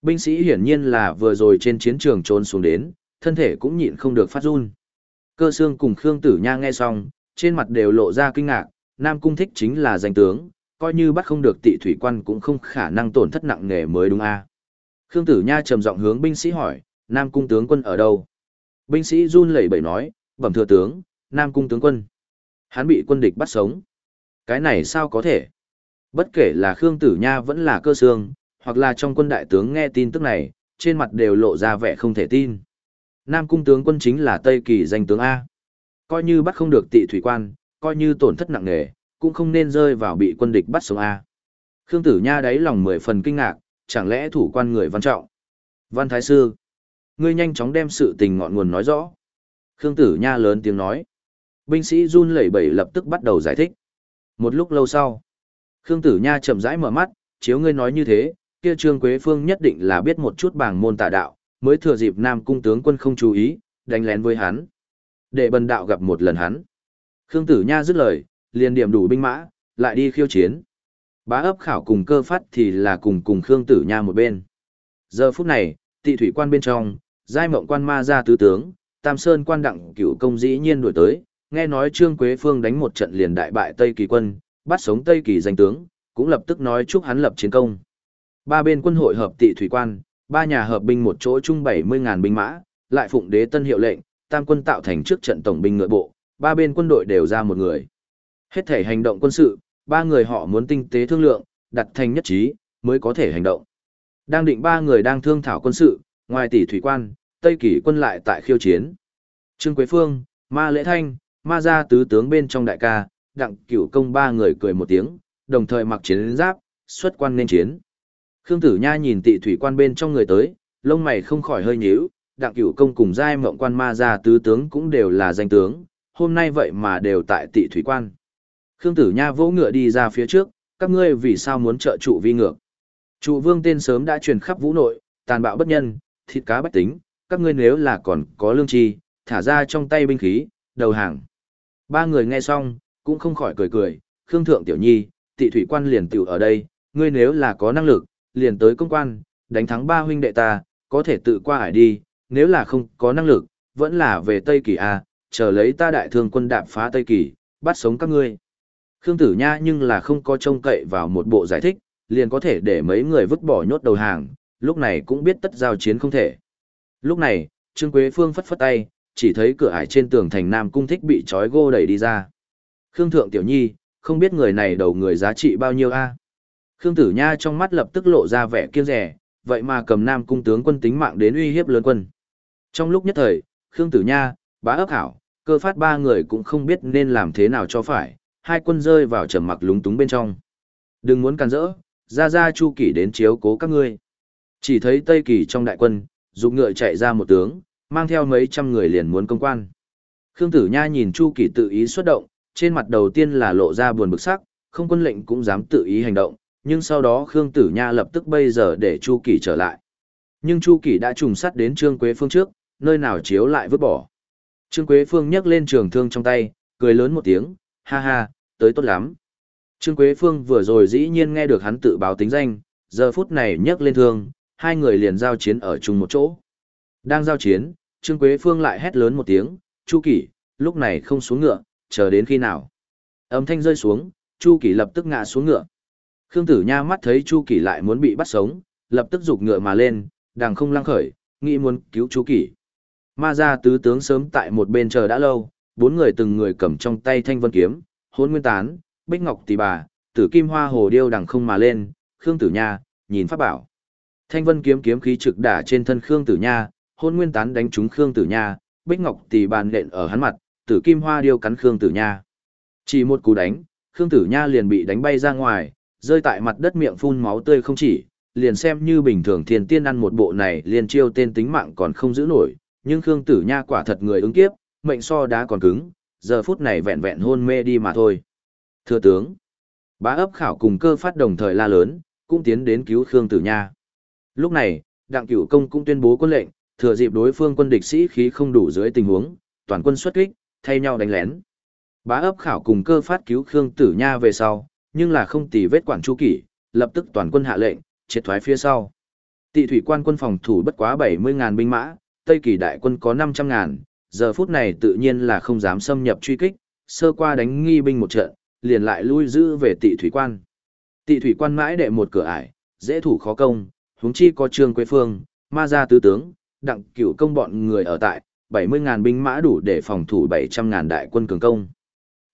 Binh sĩ hiển nhiên là vừa rồi trên chiến trường trốn xuống đến, thân thể cũng nhịn không được phát run. Cơ xương cùng Khương Tử Nha nghe xong, trên mặt đều lộ ra kinh ngạc, Nam Cung thích chính là danh tướng, coi như bắt không được tị thủy quan cũng không khả năng tổn thất nặng nề mới đúng a. Khương Tử Nha trầm giọng hướng binh sĩ hỏi, Nam Cung tướng quân ở đâu? Binh sĩ run lẩy bẩy nói, bẩm thừa tướng, Nam Cung tướng quân. Hắn bị quân địch bắt sống. Cái này sao có thể? Bất kể là Khương Tử Nha vẫn là cơ xương, hoặc là trong quân đại tướng nghe tin tức này, trên mặt đều lộ ra vẻ không thể tin. Nam cung tướng quân chính là Tây Kỳ danh tướng A. Coi như bắt không được tị thủy quan, coi như tổn thất nặng nề, cũng không nên rơi vào bị quân địch bắt sống A. Khương Tử Nha đáy lòng mười phần kinh ngạc, chẳng lẽ thủ quan người văn trọng. Văn Thái Sư, ngươi nhanh chóng đem sự tình ngọn nguồn nói rõ. Khương Tử Nha lớn tiếng nói. Binh sĩ run lẩy bẩy lập tức bắt đầu giải thích. Một lúc lâu sau, Khương Tử Nha chậm rãi mở mắt, chiếu ngươi nói như thế, kia Trương Quế Phương nhất định là biết một chút bảng môn tà đạo, mới thừa dịp Nam cung tướng quân không chú ý, đánh lén với hắn. Để bần đạo gặp một lần hắn. Khương Tử Nha dứt lời, liền điểm đủ binh mã, lại đi khiêu chiến. Bá ấp khảo cùng cơ phát thì là cùng cùng Khương Tử Nha một bên. Giờ phút này, tị thủy quan bên trong, giai mộng quan ma ra tứ tướng, Tam Sơn quan đặng cửu công dĩ nhiên đuổi tới, nghe nói Trương Quế Phương đánh một trận liền đại bại Tây Kỳ quân, bắt sống Tây Kỳ danh tướng, cũng lập tức nói chúc hắn lập chiến công. Ba bên quân hội hợp tị thủy quan, ba nhà hợp binh một chỗ chung 70.000 binh mã, lại phụng đế tân hiệu lệnh, tam quân tạo thành trước trận tổng binh ngựa bộ, ba bên quân đội đều ra một người. Hết thể hành động quân sự, ba người họ muốn tinh tế thương lượng, đặt thành nhất trí, mới có thể hành động. Đang định ba người đang thương thảo quân sự, ngoài tỷ thủy quan, Tây Kỳ quân lại tại khiêu chiến. Trương Quế Phương, Ma Lễ Thanh, Ma Gia tứ tướng bên trong đại ca, đặng cửu công ba người cười một tiếng, đồng thời mặc chiến giáp, xuất quan nên chiến. Khương Tử Nha nhìn tị thủy quan bên trong người tới, lông mày không khỏi hơi nhíu, đặng cửu công cùng giai mộng quan ma gia tứ tướng cũng đều là danh tướng, hôm nay vậy mà đều tại tị thủy quan. Khương Tử Nha vỗ ngựa đi ra phía trước, các ngươi vì sao muốn trợ trụ vi ngược. Trụ vương tên sớm đã truyền khắp vũ nội, tàn bạo bất nhân, thịt cá bách tính, các ngươi nếu là còn có lương tri, thả ra trong tay binh khí, đầu hàng. Ba người nghe xong, cũng không khỏi cười cười, Khương Thượng Tiểu Nhi, tị thủy quan liền tiểu ở đây, ngươi nếu là có năng lực, liền tới công quan, đánh thắng ba huynh đệ ta, có thể tự qua hải đi, nếu là không có năng lực, vẫn là về Tây Kỳ A, chờ lấy ta đại thương quân đạp phá Tây Kỳ, bắt sống các ngươi. Khương Tử Nha nhưng là không có trông cậy vào một bộ giải thích, liền có thể để mấy người vứt bỏ nhốt đầu hàng, lúc này cũng biết tất giao chiến không thể. Lúc này, Trương Quế Phương phất phất tay, chỉ thấy cửa ải trên tường thành Nam Cung thích bị trói gô đẩy đi ra. Khương Thượng Tiểu Nhi, không biết người này đầu người giá trị bao nhiêu a? Khương Tử Nha trong mắt lập tức lộ ra vẻ kiêng rẻ, vậy mà cầm Nam cung tướng quân tính mạng đến uy hiếp lớn quân. Trong lúc nhất thời, Khương Tử Nha, bá ấp hảo, cơ phát ba người cũng không biết nên làm thế nào cho phải, hai quân rơi vào trầm mặc lúng túng bên trong. Đừng muốn can rỡ, ra ra chu kỷ đến chiếu cố các ngươi. Chỉ thấy Tây Kỳ trong đại quân, dục ngựa chạy ra một tướng, mang theo mấy trăm người liền muốn công quan. Khương Tử Nha nhìn Chu Kỳ tự ý xuất động, trên mặt đầu tiên là lộ ra buồn bực sắc, không quân lệnh cũng dám tự ý hành động, nhưng sau đó Khương Tử Nha lập tức bây giờ để Chu Kỳ trở lại. Nhưng Chu Kỳ đã trùng sắt đến Trương Quế Phương trước, nơi nào chiếu lại vứt bỏ. Trương Quế Phương nhấc lên trường thương trong tay, cười lớn một tiếng, ha ha, tới tốt lắm. Trương Quế Phương vừa rồi dĩ nhiên nghe được hắn tự báo tính danh, giờ phút này nhấc lên thương, hai người liền giao chiến ở chung một chỗ. Đang giao chiến, Trương Quế Phương lại hét lớn một tiếng, Chu Kỷ, lúc này không xuống ngựa, chờ đến khi nào. Âm thanh rơi xuống, Chu Kỷ lập tức ngã xuống ngựa. Khương Tử Nha mắt thấy Chu Kỷ lại muốn bị bắt sống, lập tức giục ngựa mà lên, đàng không lăng khởi, nghĩ muốn cứu Chu Kỷ. Ma gia tứ tướng sớm tại một bên chờ đã lâu, bốn người từng người cầm trong tay thanh vân kiếm, hôn nguyên tán, bích ngọc tỷ bà, tử kim hoa hồ điêu đằng không mà lên, Khương Tử Nha, nhìn pháp bảo. Thanh vân kiếm kiếm khí trực đả trên thân Khương Tử Nha, hôn nguyên tán đánh trúng Khương Tử Nha, bích ngọc tỷ bàn nện ở hắn mặt, tử kim hoa điêu cắn Khương Tử Nha. Chỉ một cú đánh, Khương Tử Nha liền bị đánh bay ra ngoài, rơi tại mặt đất miệng phun máu tươi không chỉ, liền xem như bình thường thiên tiên ăn một bộ này liền chiêu tên tính mạng còn không giữ nổi, nhưng Khương Tử Nha quả thật người ứng kiếp, mệnh so đá còn cứng, giờ phút này vẹn vẹn hôn mê đi mà thôi. Thưa tướng, bá ấp khảo cùng cơ phát đồng thời la lớn, cũng tiến đến cứu Khương Tử Nha. Lúc này, Đặng Cửu Công cũng tuyên bố quân lệnh, thừa dịp đối phương quân địch sĩ khí không đủ dưới tình huống, toàn quân xuất kích, thay nhau đánh lén. Bá ấp khảo cùng cơ phát cứu Khương Tử Nha về sau, nhưng là không tì vết quản chu kỷ, lập tức toàn quân hạ lệnh, triệt thoái phía sau. Tị thủy quan quân phòng thủ bất quá 70.000 binh mã, Tây Kỳ đại quân có 500.000, giờ phút này tự nhiên là không dám xâm nhập truy kích, sơ qua đánh nghi binh một trận, liền lại lui giữ về tị thủy quan. Tị thủy quan mãi đệ một cửa ải, dễ thủ khó công, huống chi có trương quế phương, ma gia tứ tướng, đặng cửu công bọn người ở tại, 70.000 binh mã đủ để phòng thủ 700.000 đại quân cường công.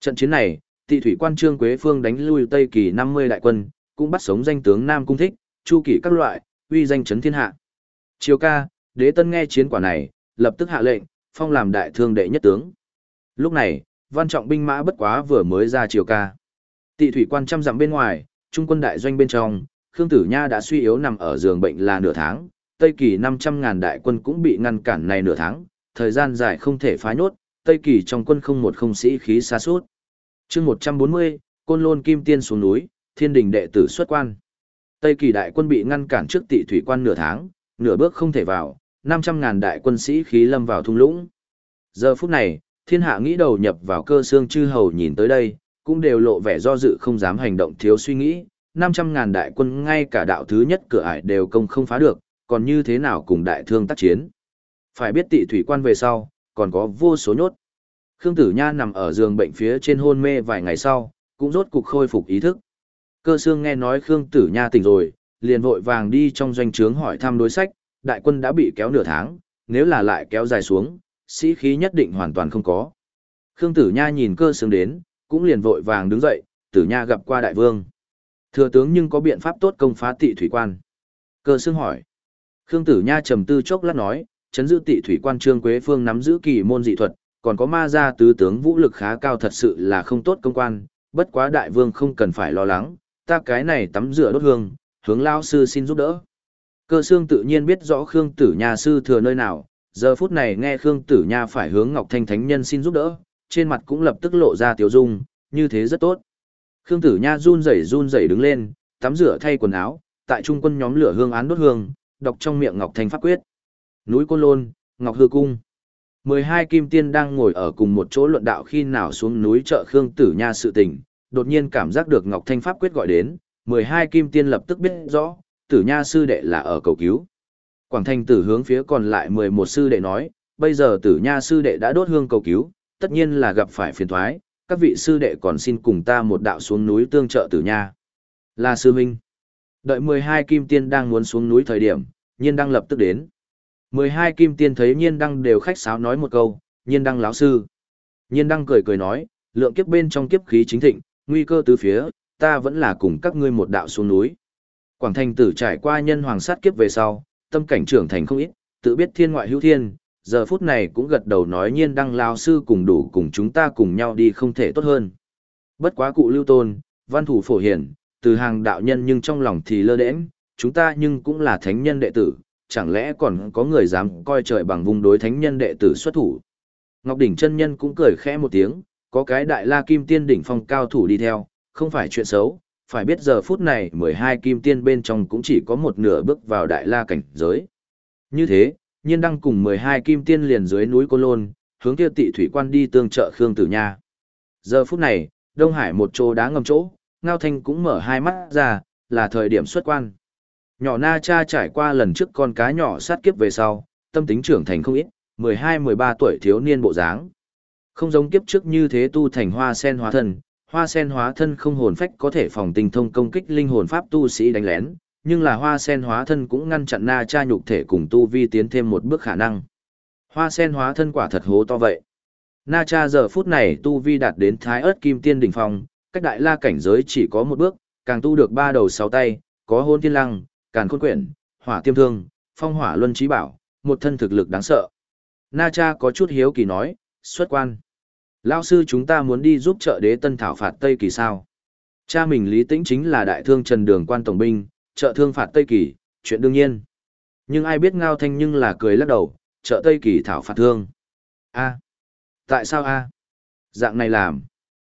Trận chiến này, tị thủy quan trương quế phương đánh lui Tây Kỳ 50 đại quân, cũng bắt sống danh tướng Nam Cung Thích, Chu Kỷ các loại, uy danh chấn thiên hạ. Chiều ca, đế tân nghe chiến quả này, lập tức hạ lệnh, phong làm đại thương đệ nhất tướng. Lúc này, văn trọng binh mã bất quá vừa mới ra chiều ca. Tị thủy quan trăm dặm bên ngoài, trung quân đại doanh bên trong, Khương Tử Nha đã suy yếu nằm ở giường bệnh là nửa tháng, Tây Kỳ 500.000 đại quân cũng bị ngăn cản này nửa tháng, thời gian dài không thể phá nhốt, Tây Kỳ trong quân không một không sĩ khí xa suốt. chương 140, Côn Lôn Kim Tiên xuống núi, thiên đình đệ tử xuất quan. Tây Kỳ đại quân bị ngăn cản trước tị thủy quan nửa tháng, nửa bước không thể vào, 500.000 đại quân sĩ khí lâm vào thung lũng. Giờ phút này, thiên hạ nghĩ đầu nhập vào cơ xương chư hầu nhìn tới đây, cũng đều lộ vẻ do dự không dám hành động thiếu suy nghĩ, 500.000 đại quân ngay cả đạo thứ nhất cửa ải đều công không phá được, còn như thế nào cùng đại thương tác chiến. Phải biết tị thủy quan về sau, còn có vô số nhốt. Khương Tử Nha nằm ở giường bệnh phía trên hôn mê vài ngày sau, cũng rốt cục khôi phục ý thức. Cơ xương nghe nói Khương Tử Nha tỉnh rồi, liền vội vàng đi trong doanh trướng hỏi thăm đối sách, đại quân đã bị kéo nửa tháng, nếu là lại kéo dài xuống, sĩ khí nhất định hoàn toàn không có. Khương Tử Nha nhìn cơ sướng đến, cũng liền vội vàng đứng dậy, Tử Nha gặp qua đại vương. Thừa tướng nhưng có biện pháp tốt công phá tị thủy quan. Cơ sướng hỏi. Khương Tử Nha trầm tư chốc lát nói, chấn giữ tị thủy quan trương quế phương nắm giữ kỳ môn dị thuật, còn có ma gia tứ tướng vũ lực khá cao thật sự là không tốt công quan, bất quá đại vương không cần phải lo lắng, ta cái này tắm rửa đốt hương, hướng lao sư xin giúp đỡ. Cơ xương tự nhiên biết rõ Khương Tử Nha sư thừa nơi nào, giờ phút này nghe Khương Tử Nha phải hướng Ngọc Thanh Thánh Nhân xin giúp đỡ, trên mặt cũng lập tức lộ ra tiểu dung, như thế rất tốt. Khương Tử Nha run rẩy run rẩy đứng lên, tắm rửa thay quần áo, tại trung quân nhóm lửa hương án đốt hương, đọc trong miệng Ngọc Thanh pháp quyết. Núi Côn Lôn, Ngọc Hư Cung. 12 kim tiên đang ngồi ở cùng một chỗ luận đạo khi nào xuống núi chợ Khương Tử Nha sự tình, đột nhiên cảm giác được Ngọc Thanh pháp quyết gọi đến, 12 kim tiên lập tức biết rõ, Tử Nha sư đệ là ở cầu cứu. Quảng Thanh tử hướng phía còn lại 11 sư đệ nói, bây giờ Tử Nha sư đệ đã đốt hương cầu cứu, tất nhiên là gặp phải phiền thoái, các vị sư đệ còn xin cùng ta một đạo xuống núi tương trợ Tử Nha. Là sư minh. Đợi 12 kim tiên đang muốn xuống núi thời điểm, nhiên đăng lập tức đến. 12 kim tiên thấy nhiên đăng đều khách sáo nói một câu, nhiên đăng lão sư. Nhiên đăng cười cười nói, lượng kiếp bên trong kiếp khí chính thịnh, nguy cơ từ phía, ta vẫn là cùng các ngươi một đạo xuống núi. Quảng thành tử trải qua nhân hoàng sát kiếp về sau, tâm cảnh trưởng thành không ít, tự biết thiên ngoại hữu thiên, giờ phút này cũng gật đầu nói nhiên đăng lão sư cùng đủ cùng chúng ta cùng nhau đi không thể tốt hơn. Bất quá cụ lưu tôn, văn thủ phổ hiển, từ hàng đạo nhân nhưng trong lòng thì lơ đễnh, chúng ta nhưng cũng là thánh nhân đệ tử, chẳng lẽ còn có người dám coi trời bằng vùng đối thánh nhân đệ tử xuất thủ. Ngọc Đỉnh chân nhân cũng cười khẽ một tiếng, có cái đại la kim tiên đỉnh phong cao thủ đi theo, không phải chuyện xấu, phải biết giờ phút này 12 kim tiên bên trong cũng chỉ có một nửa bước vào đại la cảnh giới. Như thế, nhiên đăng cùng 12 kim tiên liền dưới núi Côn Lôn, hướng kia tị thủy quan đi tương trợ Khương Tử Nha. Giờ phút này, Đông Hải một chỗ đá ngầm chỗ, Ngao Thanh cũng mở hai mắt ra, là thời điểm xuất quan. Nhỏ Na Cha trải qua lần trước con cá nhỏ sát kiếp về sau, tâm tính trưởng thành không ít, 12-13 tuổi thiếu niên bộ dáng. Không giống kiếp trước như thế tu thành hoa sen hóa thân, hoa sen hóa thân không hồn phách có thể phòng tinh thông công kích linh hồn pháp tu sĩ đánh lén, nhưng là hoa sen hóa thân cũng ngăn chặn na cha nhục thể cùng tu vi tiến thêm một bước khả năng. Hoa sen hóa thân quả thật hố to vậy. Na cha giờ phút này tu vi đạt đến thái ớt kim tiên đỉnh phong, cách đại la cảnh giới chỉ có một bước, càng tu được ba đầu sáu tay, có hôn thiên lăng, càn khôn quyển, hỏa tiêm thương, phong hỏa luân trí bảo, một thân thực lực đáng sợ. Na cha có chút hiếu kỳ nói, xuất quan. Lao sư chúng ta muốn đi giúp trợ đế tân thảo phạt Tây Kỳ sao? Cha mình lý tĩnh chính là đại thương trần đường quan tổng binh, trợ thương phạt Tây Kỳ, chuyện đương nhiên. Nhưng ai biết ngao thanh nhưng là cười lắc đầu, trợ Tây Kỳ thảo phạt thương. a tại sao a Dạng này làm.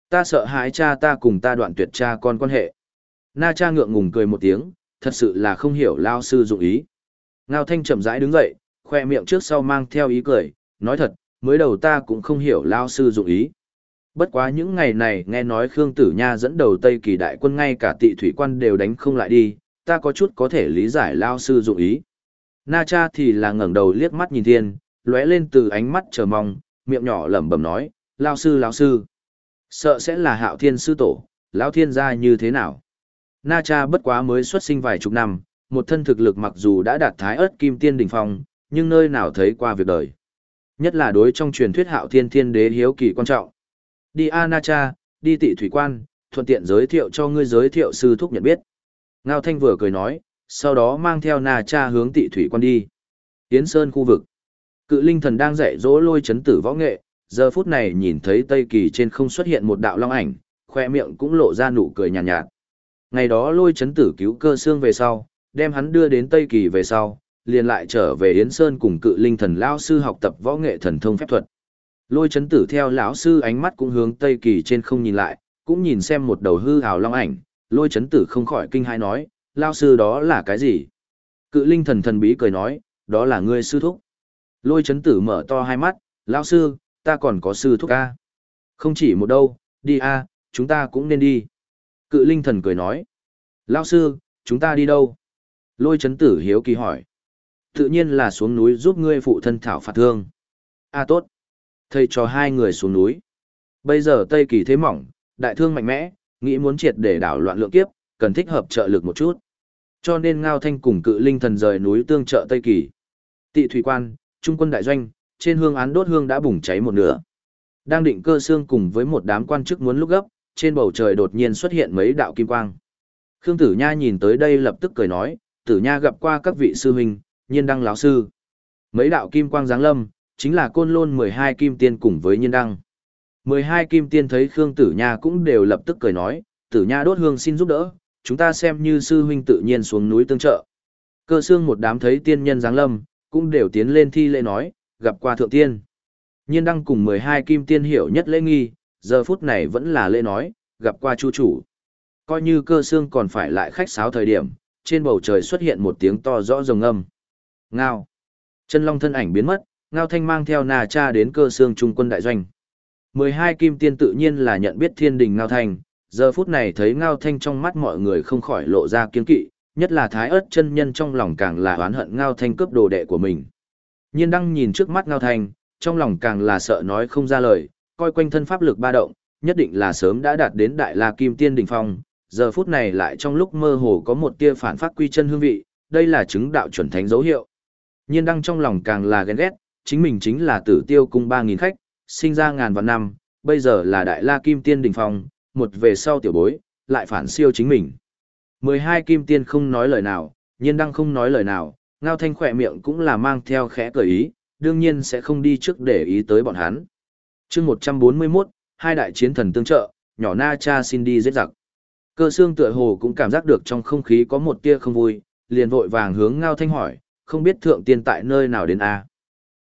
Ta sợ hãi cha ta cùng ta đoạn tuyệt cha con quan hệ. Na cha ngượng ngùng cười một tiếng, thật sự là không hiểu lao sư dụng ý. Ngao thanh chậm rãi đứng dậy, khoe miệng trước sau mang theo ý cười, nói thật, mới đầu ta cũng không hiểu lao sư dụng ý. Bất quá những ngày này nghe nói Khương Tử Nha dẫn đầu Tây Kỳ đại quân ngay cả tị thủy quan đều đánh không lại đi, ta có chút có thể lý giải lao sư dụng ý. Na cha thì là ngẩng đầu liếc mắt nhìn thiên, lóe lên từ ánh mắt chờ mong, miệng nhỏ lẩm bẩm nói, lao sư lao sư. Sợ sẽ là hạo thiên sư tổ, lão thiên gia như thế nào? Na cha bất quá mới xuất sinh vài chục năm, một thân thực lực mặc dù đã đạt thái ớt kim tiên đỉnh phong, nhưng nơi nào thấy qua việc đời. Nhất là đối trong truyền thuyết hạo thiên thiên đế hiếu kỳ quan trọng. Đi A Na cha, đi tị thủy quan, thuận tiện giới thiệu cho ngươi giới thiệu sư thúc nhận biết. Ngao Thanh vừa cười nói, sau đó mang theo Na cha hướng tị thủy quan đi. Tiến Sơn khu vực. Cự linh thần đang dạy dỗ lôi chấn tử võ nghệ, giờ phút này nhìn thấy Tây Kỳ trên không xuất hiện một đạo long ảnh, khoe miệng cũng lộ ra nụ cười nhàn nhạt, nhạt. Ngày đó lôi chấn tử cứu cơ xương về sau, đem hắn đưa đến Tây Kỳ về sau, liền lại trở về Yến Sơn cùng cự linh thần lão sư học tập võ nghệ thần thông phép thuật. Lôi chấn tử theo lão sư ánh mắt cũng hướng Tây Kỳ trên không nhìn lại, cũng nhìn xem một đầu hư hào long ảnh, lôi chấn tử không khỏi kinh hãi nói, lão sư đó là cái gì? Cự linh thần thần bí cười nói, đó là ngươi sư thúc. Lôi chấn tử mở to hai mắt, lão sư, ta còn có sư thúc a. Không chỉ một đâu, đi a, chúng ta cũng nên đi. Cự linh thần cười nói, lão sư, chúng ta đi đâu? Lôi chấn tử hiếu kỳ hỏi. Tự nhiên là xuống núi giúp ngươi phụ thân thảo phạt thương. A tốt. Thầy cho hai người xuống núi. Bây giờ Tây Kỳ thế mỏng, đại thương mạnh mẽ, nghĩ muốn triệt để đảo loạn lượng kiếp, cần thích hợp trợ lực một chút. Cho nên Ngao Thanh cùng cự linh thần rời núi tương trợ Tây Kỳ. Tị thủy quan, trung quân đại doanh, trên hương án đốt hương đã bùng cháy một nửa. Đang định cơ xương cùng với một đám quan chức muốn lúc gấp, trên bầu trời đột nhiên xuất hiện mấy đạo kim quang. Khương Tử Nha nhìn tới đây lập tức cười nói, Tử Nha gặp qua các vị sư huynh, nhiên đăng lão sư. Mấy đạo kim quang giáng lâm, chính là côn lôn 12 kim tiên cùng với nhiên đăng. 12 kim tiên thấy Khương Tử Nha cũng đều lập tức cười nói, Tử Nha đốt hương xin giúp đỡ, chúng ta xem như sư huynh tự nhiên xuống núi tương trợ. Cơ xương một đám thấy tiên nhân giáng lâm, cũng đều tiến lên thi lễ nói, gặp qua thượng tiên. Nhiên đăng cùng 12 kim tiên hiểu nhất lễ nghi, giờ phút này vẫn là lễ nói, gặp qua chu chủ. Coi như cơ xương còn phải lại khách sáo thời điểm, trên bầu trời xuất hiện một tiếng to rõ rồng âm. Ngao. Chân long thân ảnh biến mất, Ngao Thanh mang theo nà cha đến cơ xương trung quân đại doanh. 12 kim tiên tự nhiên là nhận biết thiên đình Ngao Thanh, giờ phút này thấy Ngao Thanh trong mắt mọi người không khỏi lộ ra kiên kỵ, nhất là thái ớt chân nhân trong lòng càng là oán hận Ngao Thanh cướp đồ đệ của mình. Nhiên đăng nhìn trước mắt Ngao Thanh, trong lòng càng là sợ nói không ra lời, coi quanh thân pháp lực ba động, nhất định là sớm đã đạt đến đại la kim tiên đỉnh phong, giờ phút này lại trong lúc mơ hồ có một tia phản phát quy chân hương vị, đây là chứng đạo chuẩn thánh dấu hiệu. Nhiên đăng trong lòng càng là ghen ghét, chính mình chính là tử tiêu cung 3.000 khách, sinh ra ngàn vạn năm, bây giờ là đại la kim tiên đỉnh phong, một về sau tiểu bối, lại phản siêu chính mình. 12 kim tiên không nói lời nào, nhiên đăng không nói lời nào, ngao thanh khỏe miệng cũng là mang theo khẽ cởi ý, đương nhiên sẽ không đi trước để ý tới bọn hắn. chương 141, hai đại chiến thần tương trợ, nhỏ na cha xin đi giết giặc. Cơ xương tựa hồ cũng cảm giác được trong không khí có một tia không vui, liền vội vàng hướng ngao thanh hỏi, không biết thượng tiên tại nơi nào đến a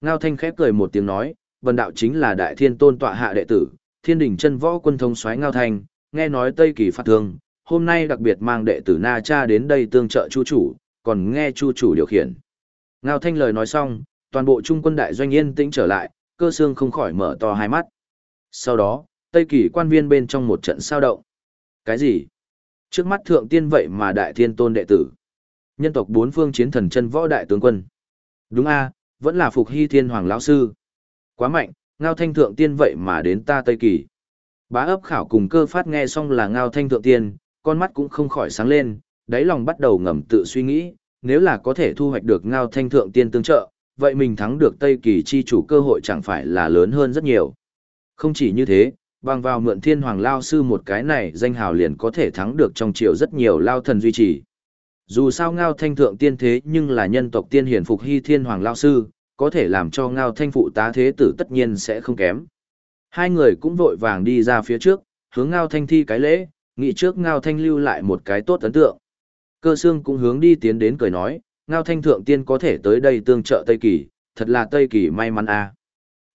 Ngao thanh khép cười một tiếng nói, vần đạo chính là đại thiên tôn tọa hạ đệ tử, thiên Đình chân võ quân thông xoáy ngao thanh, nghe nói Tây Kỳ phát thương, hôm nay đặc biệt mang đệ tử Na Cha đến đây tương trợ chu chủ, còn nghe chu chủ điều khiển. Ngao thanh lời nói xong, toàn bộ trung quân đại doanh yên tĩnh trở lại, cơ xương không khỏi mở to hai mắt. Sau đó, Tây Kỳ quan viên bên trong một trận sao động. Cái gì? Trước mắt thượng tiên vậy mà đại thiên tôn đệ tử. Nhân tộc bốn phương chiến thần chân võ đại tướng quân. Đúng a, vẫn là phục hy thiên hoàng lão sư. Quá mạnh, ngao thanh thượng tiên vậy mà đến ta Tây Kỳ. Bá ấp khảo cùng cơ phát nghe xong là ngao thanh thượng tiên, con mắt cũng không khỏi sáng lên, đáy lòng bắt đầu ngầm tự suy nghĩ, nếu là có thể thu hoạch được ngao thanh thượng tiên tương trợ, vậy mình thắng được Tây Kỳ chi chủ cơ hội chẳng phải là lớn hơn rất nhiều. Không chỉ như thế, bằng vào mượn thiên hoàng lao sư một cái này danh hào liền có thể thắng được trong triều rất nhiều lao thần duy trì. Dù sao ngao thanh thượng tiên thế nhưng là nhân tộc tiên hiển phục hy thiên hoàng lao sư, có thể làm cho ngao thanh phụ tá thế tử tất nhiên sẽ không kém. Hai người cũng vội vàng đi ra phía trước, hướng ngao thanh thi cái lễ, nghĩ trước ngao thanh lưu lại một cái tốt ấn tượng. Cơ xương cũng hướng đi tiến đến cười nói, ngao thanh thượng tiên có thể tới đây tương trợ Tây Kỳ, thật là Tây Kỳ may mắn a. À.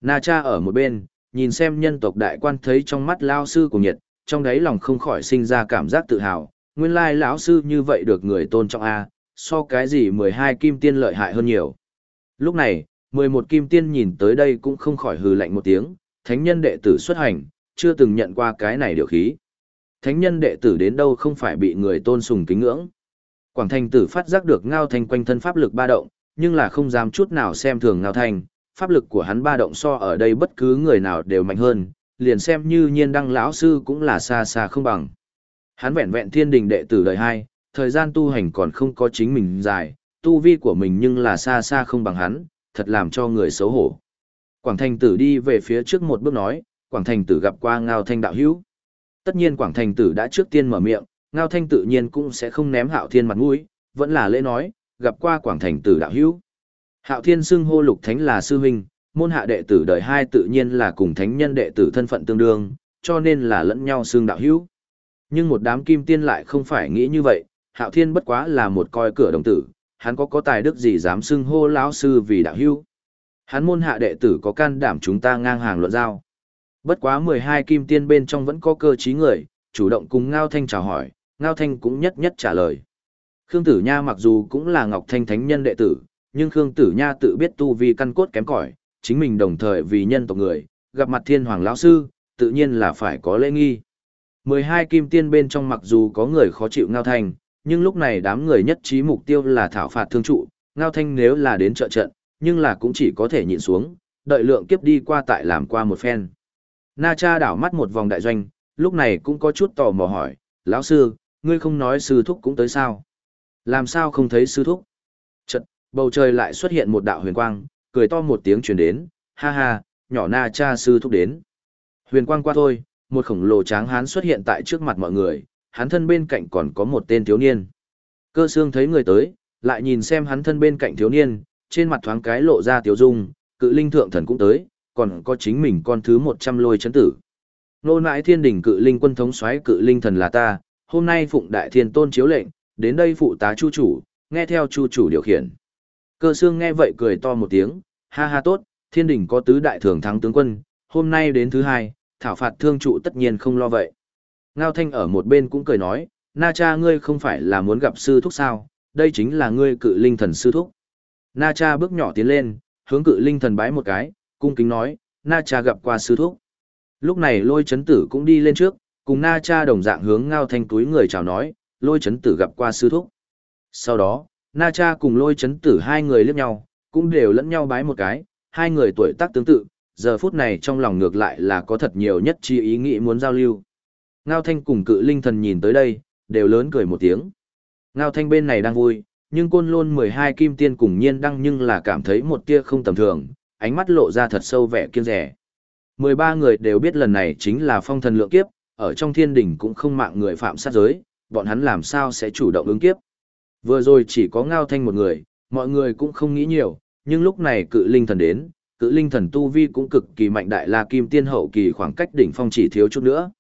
Na cha ở một bên, nhìn xem nhân tộc đại quan thấy trong mắt lao sư của nhiệt, trong đấy lòng không khỏi sinh ra cảm giác tự hào, nguyên lai lão sư như vậy được người tôn trọng a, so cái gì 12 kim tiên lợi hại hơn nhiều. Lúc này, 11 kim tiên nhìn tới đây cũng không khỏi hừ lạnh một tiếng, thánh nhân đệ tử xuất hành, chưa từng nhận qua cái này điều khí. Thánh nhân đệ tử đến đâu không phải bị người tôn sùng kính ngưỡng. Quảng Thành tử phát giác được Ngao Thanh quanh thân pháp lực ba động, nhưng là không dám chút nào xem thường Ngao Thanh, pháp lực của hắn ba động so ở đây bất cứ người nào đều mạnh hơn, liền xem như nhiên đăng lão sư cũng là xa xa không bằng. Hắn vẹn vẹn thiên đình đệ tử đời hai, thời gian tu hành còn không có chính mình dài, tu vi của mình nhưng là xa xa không bằng hắn, thật làm cho người xấu hổ. Quảng Thành tử đi về phía trước một bước nói, Quảng Thành tử gặp qua Ngao Thanh đạo hữu. Tất nhiên Quảng Thành tử đã trước tiên mở miệng, Ngao Thanh tự nhiên cũng sẽ không ném Hạo Thiên mặt mũi, vẫn là lễ nói, gặp qua Quảng Thành tử đạo hữu. Hạo Thiên xưng hô Lục Thánh là sư huynh, môn hạ đệ tử đời hai tự nhiên là cùng thánh nhân đệ tử thân phận tương đương, cho nên là lẫn nhau xưng đạo hữu. Nhưng một đám kim tiên lại không phải nghĩ như vậy, Hạo Thiên bất quá là một coi cửa đồng tử, hắn có có tài đức gì dám xưng hô lão sư vì đạo hưu. Hắn môn hạ đệ tử có can đảm chúng ta ngang hàng luận giao. Bất quá 12 kim tiên bên trong vẫn có cơ trí người, chủ động cùng Ngao Thanh chào hỏi, Ngao Thanh cũng nhất nhất trả lời. Khương Tử Nha mặc dù cũng là Ngọc Thanh Thánh Nhân đệ tử, nhưng Khương Tử Nha tự biết tu vi căn cốt kém cỏi, chính mình đồng thời vì nhân tộc người, gặp mặt Thiên Hoàng lão sư, tự nhiên là phải có lễ nghi. 12 kim tiên bên trong mặc dù có người khó chịu Ngao Thanh, nhưng lúc này đám người nhất trí mục tiêu là thảo phạt thương trụ, Ngao Thanh nếu là đến trợ trận, nhưng là cũng chỉ có thể nhịn xuống, đợi lượng kiếp đi qua tại làm qua một phen. Na cha đảo mắt một vòng đại doanh, lúc này cũng có chút tò mò hỏi, lão sư, ngươi không nói sư thúc cũng tới sao? Làm sao không thấy sư thúc? Chật, bầu trời lại xuất hiện một đạo huyền quang, cười to một tiếng truyền đến, ha ha, nhỏ na cha sư thúc đến. Huyền quang qua thôi, một khổng lồ tráng hán xuất hiện tại trước mặt mọi người, hắn thân bên cạnh còn có một tên thiếu niên. Cơ xương thấy người tới, lại nhìn xem hắn thân bên cạnh thiếu niên, trên mặt thoáng cái lộ ra tiểu dung, cự linh thượng thần cũng tới, còn có chính mình con thứ 100 lôi chấn tử. Nô nãi thiên đỉnh cự linh quân thống soái cự linh thần là ta, hôm nay phụng đại thiên tôn chiếu lệnh, đến đây phụ tá chu chủ, nghe theo chu chủ điều khiển. Cơ xương nghe vậy cười to một tiếng, ha ha tốt, thiên đỉnh có tứ đại thường thắng tướng quân, hôm nay đến thứ hai, thảo phạt thương trụ tất nhiên không lo vậy. Ngao thanh ở một bên cũng cười nói, na cha ngươi không phải là muốn gặp sư thúc sao, đây chính là ngươi cự linh thần sư thúc. Na cha bước nhỏ tiến lên, hướng cự linh thần bái một cái, cung kính nói, Na cha gặp qua sư thúc. Lúc này lôi chấn tử cũng đi lên trước, cùng Na cha đồng dạng hướng ngao thanh túi người chào nói, lôi chấn tử gặp qua sư thúc. Sau đó, Na cha cùng lôi chấn tử hai người liếc nhau, cũng đều lẫn nhau bái một cái, hai người tuổi tác tương tự, giờ phút này trong lòng ngược lại là có thật nhiều nhất chi ý nghĩ muốn giao lưu. Ngao thanh cùng cự linh thần nhìn tới đây, đều lớn cười một tiếng. Ngao thanh bên này đang vui, nhưng côn lôn 12 kim tiên cùng nhiên đăng nhưng là cảm thấy một tia không tầm thường, ánh mắt lộ ra thật sâu vẻ kiêng rẻ. 13 người đều biết lần này chính là phong thần lượng kiếp, ở trong thiên đỉnh cũng không mạng người phạm sát giới, bọn hắn làm sao sẽ chủ động ứng kiếp. Vừa rồi chỉ có ngao thanh một người, mọi người cũng không nghĩ nhiều, nhưng lúc này cự linh thần đến, cự linh thần tu vi cũng cực kỳ mạnh đại la kim tiên hậu kỳ khoảng cách đỉnh phong chỉ thiếu chút nữa.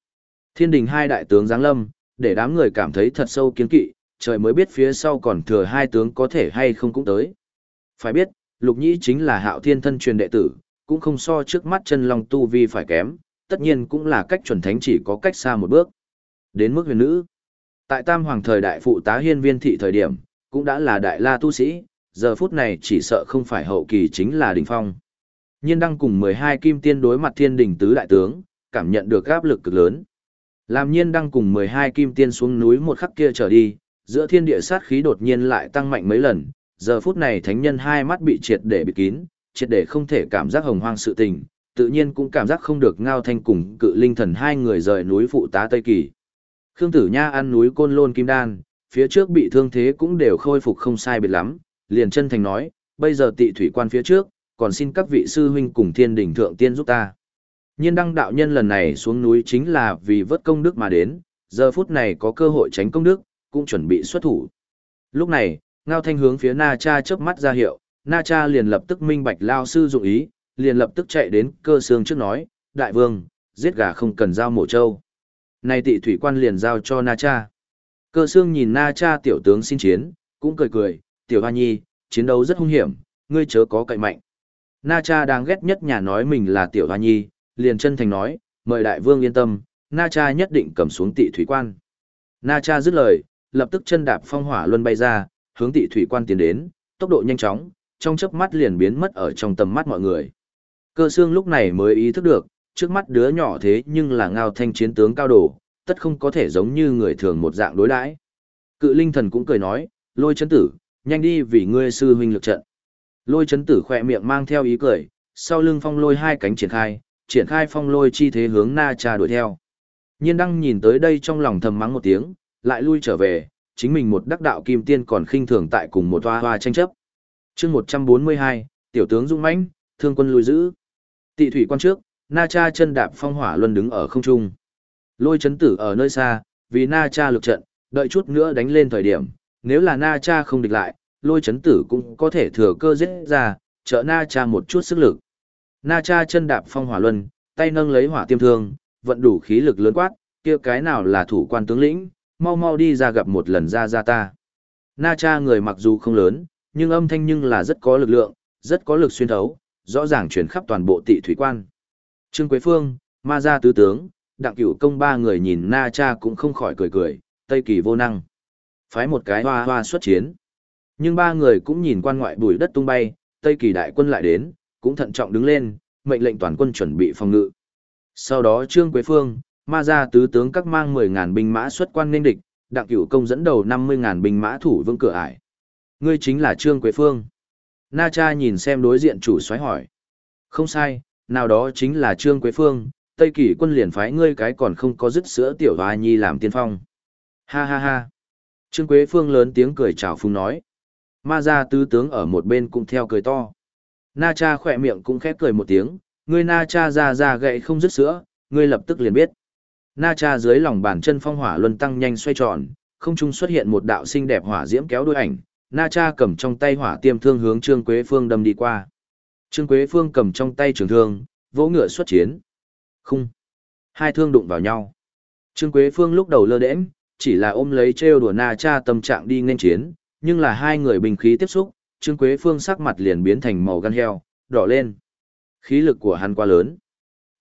Thiên đình hai đại tướng giáng lâm, để đám người cảm thấy thật sâu kiến kỵ, trời mới biết phía sau còn thừa hai tướng có thể hay không cũng tới. Phải biết, Lục Nhĩ chính là hạo thiên thân truyền đệ tử, cũng không so trước mắt chân long tu vi phải kém, tất nhiên cũng là cách chuẩn thánh chỉ có cách xa một bước. Đến mức huyền nữ, tại tam hoàng thời đại phụ tá hiên viên thị thời điểm, cũng đã là đại la tu sĩ, giờ phút này chỉ sợ không phải hậu kỳ chính là đỉnh phong. Nhiên đăng cùng 12 kim tiên đối mặt thiên đỉnh tứ đại tướng, cảm nhận được áp lực cực lớn. Làm nhiên đăng cùng 12 kim tiên xuống núi một khắc kia trở đi, giữa thiên địa sát khí đột nhiên lại tăng mạnh mấy lần, giờ phút này thánh nhân hai mắt bị triệt để bị kín, triệt để không thể cảm giác hồng hoang sự tình, tự nhiên cũng cảm giác không được ngao thanh cùng cự linh thần hai người rời núi phụ tá Tây Kỳ. Khương Tử Nha ăn núi côn lôn kim đan, phía trước bị thương thế cũng đều khôi phục không sai biệt lắm, liền chân thành nói, bây giờ tị thủy quan phía trước, còn xin các vị sư huynh cùng thiên đình thượng tiên giúp ta. Nhiên đăng đạo nhân lần này xuống núi chính là vì vớt công đức mà đến, giờ phút này có cơ hội tránh công đức, cũng chuẩn bị xuất thủ. Lúc này, Ngao Thanh hướng phía Na Cha chớp mắt ra hiệu, Na Cha liền lập tức minh bạch lao sư dụng ý, liền lập tức chạy đến cơ xương trước nói, đại vương, giết gà không cần giao mổ trâu. Này tị thủy quan liền giao cho Na Cha. Cơ xương nhìn Na Cha tiểu tướng xin chiến, cũng cười cười, tiểu hoa nhi, chiến đấu rất hung hiểm, ngươi chớ có cậy mạnh. Na Cha đang ghét nhất nhà nói mình là tiểu hoa nhi, liền chân thành nói, mời đại vương yên tâm, Na Cha nhất định cầm xuống tị thủy quan. Na Cha dứt lời, lập tức chân đạp phong hỏa luân bay ra, hướng tị thủy quan tiến đến, tốc độ nhanh chóng, trong chớp mắt liền biến mất ở trong tầm mắt mọi người. Cơ xương lúc này mới ý thức được, trước mắt đứa nhỏ thế nhưng là ngao thanh chiến tướng cao đồ, tất không có thể giống như người thường một dạng đối đãi. Cự linh thần cũng cười nói, lôi chấn tử, nhanh đi vì ngươi sư huynh lực trận. Lôi chấn tử khỏe miệng mang theo ý cười, sau lưng phong lôi hai cánh triển khai, triển khai phong lôi chi thế hướng na cha đuổi theo. Nhiên đăng nhìn tới đây trong lòng thầm mắng một tiếng, lại lui trở về, chính mình một đắc đạo kim tiên còn khinh thường tại cùng một hoa hoa tranh chấp. chương 142, tiểu tướng dũng mãnh thương quân lùi giữ. Tị thủy quan trước, Na Cha chân đạp phong hỏa luân đứng ở không trung. Lôi chấn tử ở nơi xa, vì Na Cha lực trận, đợi chút nữa đánh lên thời điểm, nếu là Na Cha không địch lại, lôi chấn tử cũng có thể thừa cơ giết ra, trợ Na Cha một chút sức lực. Na Cha chân đạp phong hỏa luân, tay nâng lấy hỏa tiêm thương, vận đủ khí lực lớn quát, kia cái nào là thủ quan tướng lĩnh, mau mau đi ra gặp một lần ra ra ta. Na cha người mặc dù không lớn, nhưng âm thanh nhưng là rất có lực lượng, rất có lực xuyên thấu, rõ ràng truyền khắp toàn bộ tị thủy quan. Trương Quế Phương, ma gia tứ tướng, đặng cửu công ba người nhìn Na cha cũng không khỏi cười cười, tây kỳ vô năng. Phái một cái hoa hoa xuất chiến. Nhưng ba người cũng nhìn quan ngoại bùi đất tung bay, tây kỳ đại quân lại đến, cũng thận trọng đứng lên, mệnh lệnh toàn quân chuẩn bị phòng ngự. Sau đó Trương Quế Phương, ma gia tứ tướng các mang 10.000 binh mã xuất quan nên địch, đặng cửu công dẫn đầu 50.000 binh mã thủ vương cửa ải. Ngươi chính là Trương Quế Phương. Na cha nhìn xem đối diện chủ xoáy hỏi. Không sai, nào đó chính là Trương Quế Phương, Tây Kỳ quân liền phái ngươi cái còn không có dứt sữa tiểu hoa nhi làm tiên phong. Ha ha ha. Trương Quế Phương lớn tiếng cười chào phúng nói. Ma gia tứ tướng ở một bên cũng theo cười to. Na cha khỏe miệng cũng khép cười một tiếng, ngươi na cha ra ra gậy không dứt sữa, ngươi lập tức liền biết. Na cha dưới lòng bàn chân phong hỏa luân tăng nhanh xoay tròn, không trung xuất hiện một đạo xinh đẹp hỏa diễm kéo đuôi ảnh, Na cha cầm trong tay hỏa tiêm thương hướng Trương Quế Phương đâm đi qua. Trương Quế Phương cầm trong tay trường thương, vỗ ngựa xuất chiến. Khung. Hai thương đụng vào nhau. Trương Quế Phương lúc đầu lơ đễnh, chỉ là ôm lấy trêu đùa Na cha tâm trạng đi nên chiến, nhưng là hai người bình khí tiếp xúc, Trương Quế Phương sắc mặt liền biến thành màu gan heo, đỏ lên. Khí lực của hắn quá lớn.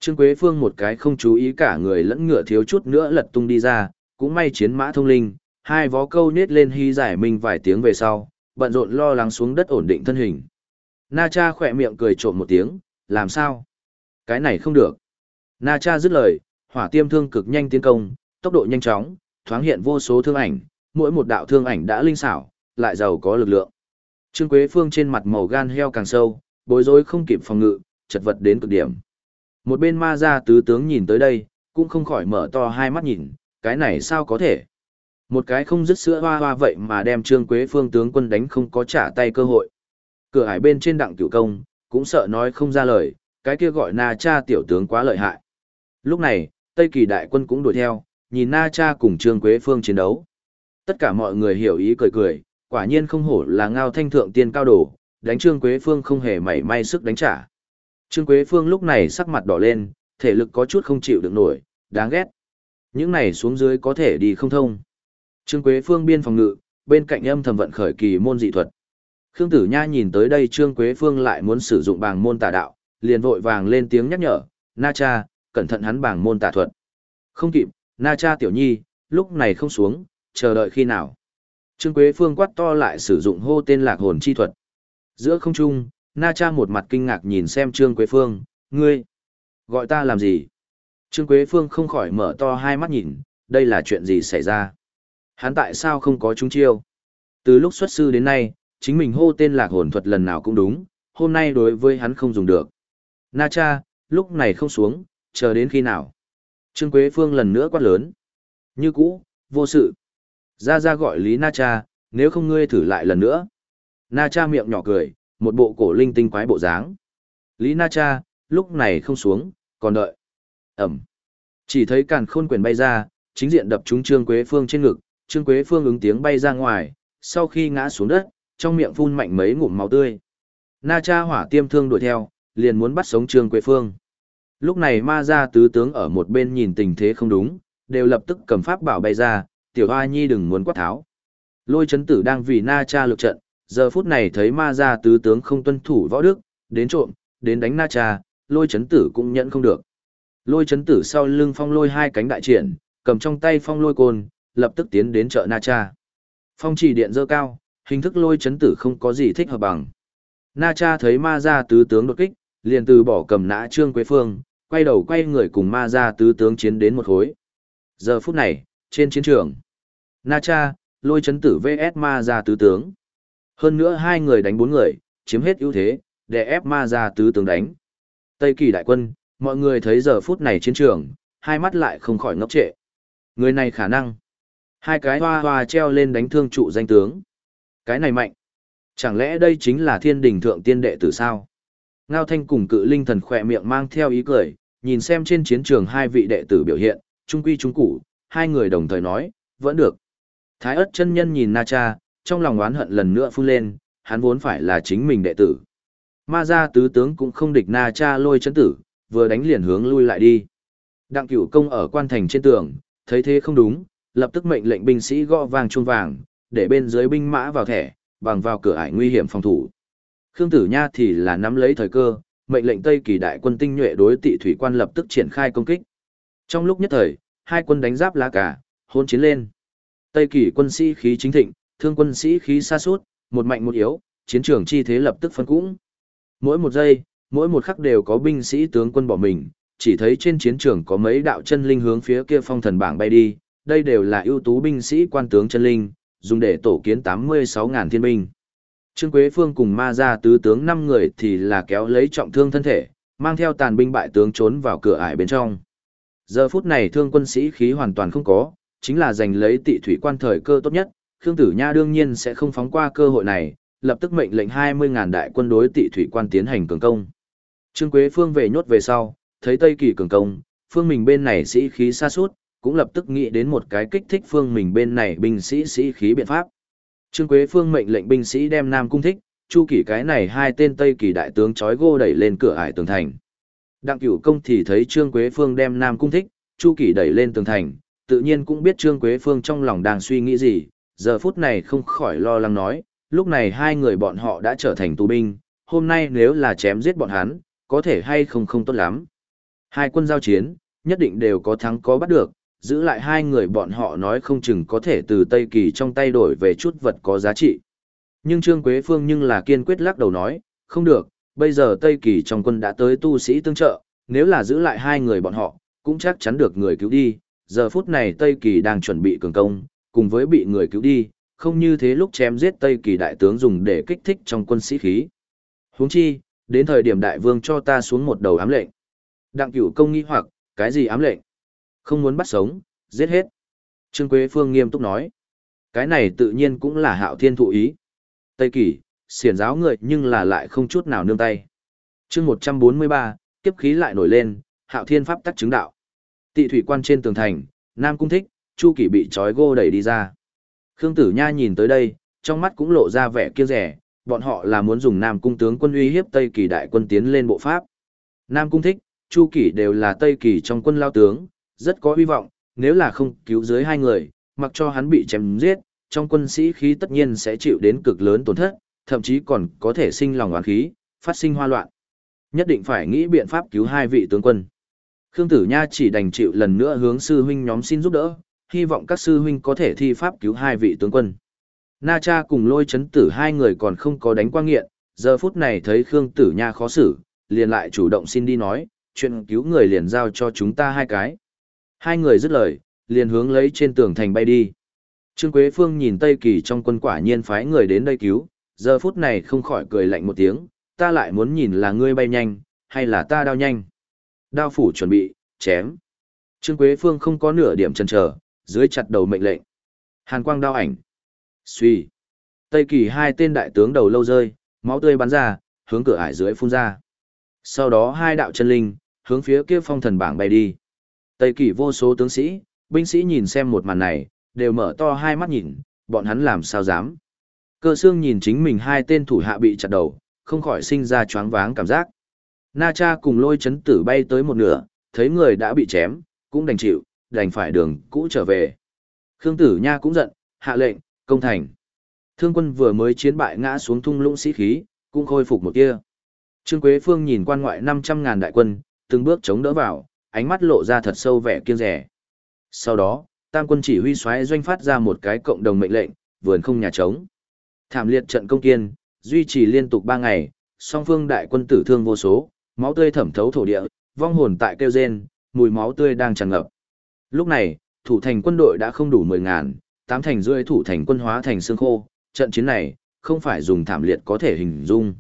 Trương Quế Phương một cái không chú ý cả người lẫn ngựa thiếu chút nữa lật tung đi ra, cũng may chiến mã thông linh, hai vó câu nết lên hy giải mình vài tiếng về sau, bận rộn lo lắng xuống đất ổn định thân hình. Na cha khỏe miệng cười trộm một tiếng, làm sao? Cái này không được. Na cha dứt lời, hỏa tiêm thương cực nhanh tiến công, tốc độ nhanh chóng, thoáng hiện vô số thương ảnh, mỗi một đạo thương ảnh đã linh xảo, lại giàu có lực lượng. Trương Quế Phương trên mặt màu gan heo càng sâu, bối rối không kịp phòng ngự, chật vật đến cực điểm. Một bên ma gia tứ tướng nhìn tới đây, cũng không khỏi mở to hai mắt nhìn, cái này sao có thể? Một cái không dứt sữa hoa hoa vậy mà đem Trương Quế Phương tướng quân đánh không có trả tay cơ hội. Cửa hải bên trên đặng cửu công, cũng sợ nói không ra lời, cái kia gọi na cha tiểu tướng quá lợi hại. Lúc này, Tây Kỳ đại quân cũng đuổi theo, nhìn na cha cùng Trương Quế Phương chiến đấu. Tất cả mọi người hiểu ý cười cười, quả nhiên không hổ là ngao thanh thượng tiên cao đồ, đánh Trương Quế Phương không hề mảy may sức đánh trả. Trương Quế Phương lúc này sắc mặt đỏ lên, thể lực có chút không chịu được nổi, đáng ghét. Những này xuống dưới có thể đi không thông. Trương Quế Phương biên phòng ngự, bên cạnh âm thầm vận khởi kỳ môn dị thuật. Khương Tử Nha nhìn tới đây Trương Quế Phương lại muốn sử dụng bảng môn tà đạo, liền vội vàng lên tiếng nhắc nhở, Na Cha, cẩn thận hắn bảng môn tà thuật. Không kịp, Na Cha tiểu nhi, lúc này không xuống, chờ đợi khi nào. Trương Quế Phương quát to lại sử dụng hô tên lạc hồn chi thuật. Giữa không trung, Na Cha một mặt kinh ngạc nhìn xem Trương Quế Phương, ngươi, gọi ta làm gì? Trương Quế Phương không khỏi mở to hai mắt nhìn, đây là chuyện gì xảy ra? Hắn tại sao không có chúng chiêu? Từ lúc xuất sư đến nay, chính mình hô tên lạc hồn thuật lần nào cũng đúng, hôm nay đối với hắn không dùng được. Na cha, lúc này không xuống, chờ đến khi nào. Trương Quế Phương lần nữa quát lớn. Như cũ, vô sự. Ra ra gọi Lý Na cha, nếu không ngươi thử lại lần nữa. Na cha miệng nhỏ cười, một bộ cổ linh tinh quái bộ dáng. Lý Na cha, lúc này không xuống, còn đợi. Ẩm. Chỉ thấy càn khôn quyền bay ra, chính diện đập trúng Trương Quế Phương trên ngực, Trương Quế Phương ứng tiếng bay ra ngoài, sau khi ngã xuống đất, trong miệng phun mạnh mấy ngụm máu tươi. Na cha hỏa tiêm thương đuổi theo, liền muốn bắt sống Trương Quế Phương. Lúc này ma gia tứ tướng ở một bên nhìn tình thế không đúng, đều lập tức cầm pháp bảo bay ra, tiểu hoa nhi đừng muốn quát tháo. Lôi chấn tử đang vì na cha lực trận, giờ phút này thấy ma gia tứ tướng không tuân thủ võ đức, đến trộm, đến đánh na cha, lôi chấn tử cũng nhận không được. Lôi chấn tử sau lưng phong lôi hai cánh đại triển, cầm trong tay phong lôi côn, lập tức tiến đến chợ na cha. Phong chỉ điện dơ cao, hình thức lôi chấn tử không có gì thích hợp bằng. Na cha thấy ma gia tứ tướng đột kích, liền từ bỏ cầm nã trương quế phương, quay đầu quay người cùng ma gia tứ tướng chiến đến một khối. Giờ phút này, trên chiến trường, Na cha, lôi chấn tử vs ma gia tứ tướng. Hơn nữa hai người đánh bốn người, chiếm hết ưu thế, để ép ma gia tứ tướng đánh. Tây kỳ đại quân, mọi người thấy giờ phút này chiến trường, hai mắt lại không khỏi ngốc trệ. Người này khả năng. Hai cái hoa hoa treo lên đánh thương trụ danh tướng. Cái này mạnh. Chẳng lẽ đây chính là thiên đình thượng tiên đệ tử sao? Ngao thanh cùng cự linh thần khỏe miệng mang theo ý cười, nhìn xem trên chiến trường hai vị đệ tử biểu hiện, trung quy trung củ, hai người đồng thời nói, vẫn được. Thái ất chân nhân nhìn Na Cha, trong lòng oán hận lần nữa phun lên, hắn vốn phải là chính mình đệ tử. Ma gia tứ tướng cũng không địch Na Cha lôi chấn tử, vừa đánh liền hướng lui lại đi. Đặng cửu công ở quan thành trên tường, thấy thế không đúng, lập tức mệnh lệnh binh sĩ gõ vàng chuông vàng, để bên dưới binh mã vào thẻ, bằng vào cửa ải nguy hiểm phòng thủ. Khương Tử Nha thì là nắm lấy thời cơ, mệnh lệnh Tây Kỳ đại quân tinh nhuệ đối tị thủy quan lập tức triển khai công kích. Trong lúc nhất thời, hai quân đánh giáp lá cả, hôn chiến lên. Tây Kỳ quân sĩ khí chính thịnh, thương quân sĩ khí xa suốt, một mạnh một yếu, chiến trường chi thế lập tức phân cũng. Mỗi một giây, mỗi một khắc đều có binh sĩ tướng quân bỏ mình, chỉ thấy trên chiến trường có mấy đạo chân linh hướng phía kia phong thần bảng bay đi, đây đều là ưu tú binh sĩ quan tướng chân linh, dùng để tổ kiến 86.000 thiên binh. Trương Quế Phương cùng ma gia tứ tướng 5 người thì là kéo lấy trọng thương thân thể, mang theo tàn binh bại tướng trốn vào cửa ải bên trong. Giờ phút này thương quân sĩ khí hoàn toàn không có, chính là giành lấy tị thủy quan thời cơ tốt nhất, Khương Tử Nha đương nhiên sẽ không phóng qua cơ hội này, lập tức mệnh lệnh 20.000 đại quân đối tị thủy quan tiến hành cường công. Trương Quế Phương về nhốt về sau, thấy Tây Kỳ cường công, phương mình bên này sĩ khí xa suốt, cũng lập tức nghĩ đến một cái kích thích phương mình bên này binh sĩ sĩ khí biện pháp. Trương Quế Phương mệnh lệnh binh sĩ đem Nam Cung Thích, Chu Kỷ cái này hai tên Tây Kỳ đại tướng chói gô đẩy lên cửa ải tường thành. Đặng Cửu Công thì thấy Trương Quế Phương đem Nam Cung Thích, Chu Kỷ đẩy lên tường thành, tự nhiên cũng biết Trương Quế Phương trong lòng đang suy nghĩ gì, giờ phút này không khỏi lo lắng nói, lúc này hai người bọn họ đã trở thành tù binh, hôm nay nếu là chém giết bọn hắn, có thể hay không không tốt lắm. Hai quân giao chiến, nhất định đều có thắng có bắt được, giữ lại hai người bọn họ nói không chừng có thể từ Tây Kỳ trong tay đổi về chút vật có giá trị. Nhưng Trương Quế Phương nhưng là kiên quyết lắc đầu nói, không được, bây giờ Tây Kỳ trong quân đã tới tu sĩ tương trợ, nếu là giữ lại hai người bọn họ, cũng chắc chắn được người cứu đi. Giờ phút này Tây Kỳ đang chuẩn bị cường công, cùng với bị người cứu đi, không như thế lúc chém giết Tây Kỳ đại tướng dùng để kích thích trong quân sĩ khí. Huống chi, đến thời điểm đại vương cho ta xuống một đầu ám lệnh. Đặng cửu công nghi hoặc, cái gì ám lệnh? Không muốn bắt sống, giết hết. Trương Quế Phương nghiêm túc nói. Cái này tự nhiên cũng là hạo thiên thụ ý. Tây Kỳ, xiển giáo người nhưng là lại không chút nào nương tay. chương 143, kiếp khí lại nổi lên, hạo thiên pháp tắc chứng đạo. Tị thủy quan trên tường thành, Nam Cung Thích, Chu Kỷ bị trói gô đẩy đi ra. Khương Tử Nha nhìn tới đây, trong mắt cũng lộ ra vẻ kia rẻ, bọn họ là muốn dùng Nam Cung tướng quân uy hiếp Tây Kỳ đại quân tiến lên bộ pháp. Nam Cung Thích, Chu Kỷ đều là Tây Kỳ trong quân lao tướng, rất có hy vọng, nếu là không cứu dưới hai người, mặc cho hắn bị chém giết, trong quân sĩ khí tất nhiên sẽ chịu đến cực lớn tổn thất, thậm chí còn có thể sinh lòng oán khí, phát sinh hoa loạn. Nhất định phải nghĩ biện pháp cứu hai vị tướng quân. Khương Tử Nha chỉ đành chịu lần nữa hướng sư huynh nhóm xin giúp đỡ, hy vọng các sư huynh có thể thi pháp cứu hai vị tướng quân. Na Cha cùng lôi chấn tử hai người còn không có đánh qua nghiện, giờ phút này thấy Khương Tử Nha khó xử, liền lại chủ động xin đi nói, chuyện cứu người liền giao cho chúng ta hai cái. Hai người dứt lời, liền hướng lấy trên tường thành bay đi. Trương Quế Phương nhìn Tây Kỳ trong quân quả nhiên phái người đến đây cứu, Giờ phút này không khỏi cười lạnh một tiếng, ta lại muốn nhìn là ngươi bay nhanh, hay là ta đao nhanh. Đao phủ chuẩn bị, chém. Trương Quế Phương không có nửa điểm chần chờ, dưới chặt đầu mệnh lệnh. Hàn quang đao ảnh. Suy. Tây kỳ hai tên đại tướng đầu lâu rơi, máu tươi bắn ra, hướng cửa ải dưới phun ra. Sau đó hai đạo chân linh, hướng phía kia phong thần bảng bay đi. Tây kỳ vô số tướng sĩ, binh sĩ nhìn xem một màn này, đều mở to hai mắt nhìn, bọn hắn làm sao dám. Cơ xương nhìn chính mình hai tên thủ hạ bị chặt đầu, không khỏi sinh ra choáng váng cảm giác. Na cha cùng lôi chấn tử bay tới một nửa, thấy người đã bị chém, cũng đành chịu, đành phải đường cũ trở về. Khương tử nha cũng giận, hạ lệnh, công thành. Thương quân vừa mới chiến bại ngã xuống thung lũng sĩ khí, cũng khôi phục một kia. Trương Quế Phương nhìn quan ngoại 500 ngàn đại quân, từng bước chống đỡ vào, ánh mắt lộ ra thật sâu vẻ kiêng rẻ. Sau đó, tam quân chỉ huy xoáy doanh phát ra một cái cộng đồng mệnh lệnh, vườn không nhà trống. Thảm liệt trận công kiên, duy trì liên tục 3 ngày, song phương đại quân tử thương vô số, máu tươi thẩm thấu thổ địa, vong hồn tại kêu rên, mùi máu tươi đang tràn ngập. Lúc này, thủ thành quân đội đã không đủ 10 ngàn, tám thành rưỡi thủ thành quân hóa thành xương khô, trận chiến này, không phải dùng thảm liệt có thể hình dung.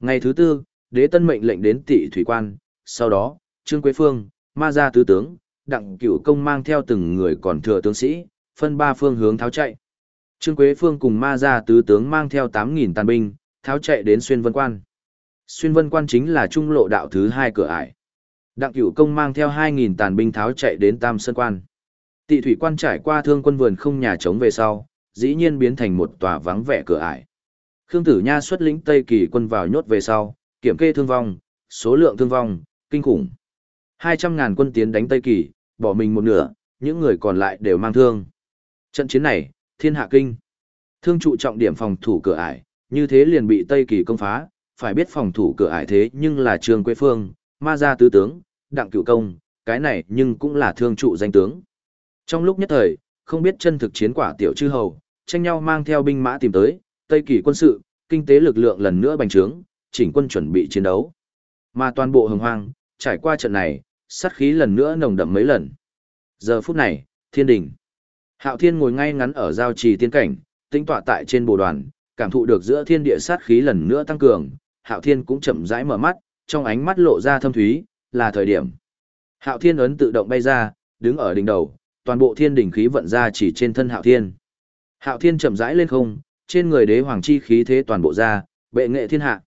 Ngày thứ tư, đế tân mệnh lệnh đến tị thủy quan, sau đó, Trương Quế Phương, ma gia tứ tướng, đặng cửu công mang theo từng người còn thừa tướng sĩ, phân ba phương hướng tháo chạy. Trương Quế Phương cùng ma gia tứ tướng mang theo 8.000 tàn binh, tháo chạy đến xuyên vân quan. Xuyên vân quan chính là trung lộ đạo thứ hai cửa ải. Đặng cửu công mang theo 2.000 tàn binh tháo chạy đến tam sơn quan. Tị thủy quan trải qua thương quân vườn không nhà trống về sau, dĩ nhiên biến thành một tòa vắng vẻ cửa ải. Khương Tử Nha xuất lĩnh Tây Kỳ quân vào nhốt về sau, kiểm kê thương vong, số lượng thương vong, kinh khủng. 200.000 quân tiến đánh Tây Kỳ, bỏ mình một nửa, những người còn lại đều mang thương. Trận chiến này, thiên hạ kinh. Thương trụ trọng điểm phòng thủ cửa ải, như thế liền bị Tây Kỳ công phá, phải biết phòng thủ cửa ải thế nhưng là Trương Quế Phương, ma gia tứ tướng, đặng cửu công, cái này nhưng cũng là thương trụ danh tướng. Trong lúc nhất thời, không biết chân thực chiến quả tiểu chư hầu, tranh nhau mang theo binh mã tìm tới, Tây Kỳ quân sự, kinh tế lực lượng lần nữa bành trướng, chỉnh quân chuẩn bị chiến đấu. Mà toàn bộ hồng hoang, trải qua trận này, sát khí lần nữa nồng đậm mấy lần. Giờ phút này, thiên đình. Hạo thiên ngồi ngay ngắn ở giao trì tiên cảnh, tinh tọa tại trên bồ đoàn, cảm thụ được giữa thiên địa sát khí lần nữa tăng cường. Hạo thiên cũng chậm rãi mở mắt, trong ánh mắt lộ ra thâm thúy, là thời điểm. Hạo thiên ấn tự động bay ra, đứng ở đỉnh đầu, toàn bộ thiên đỉnh khí vận ra chỉ trên thân hạo thiên. Hạo thiên chậm rãi lên không, trên người đế hoàng chi khí thế toàn bộ ra, bệ nghệ thiên hạ.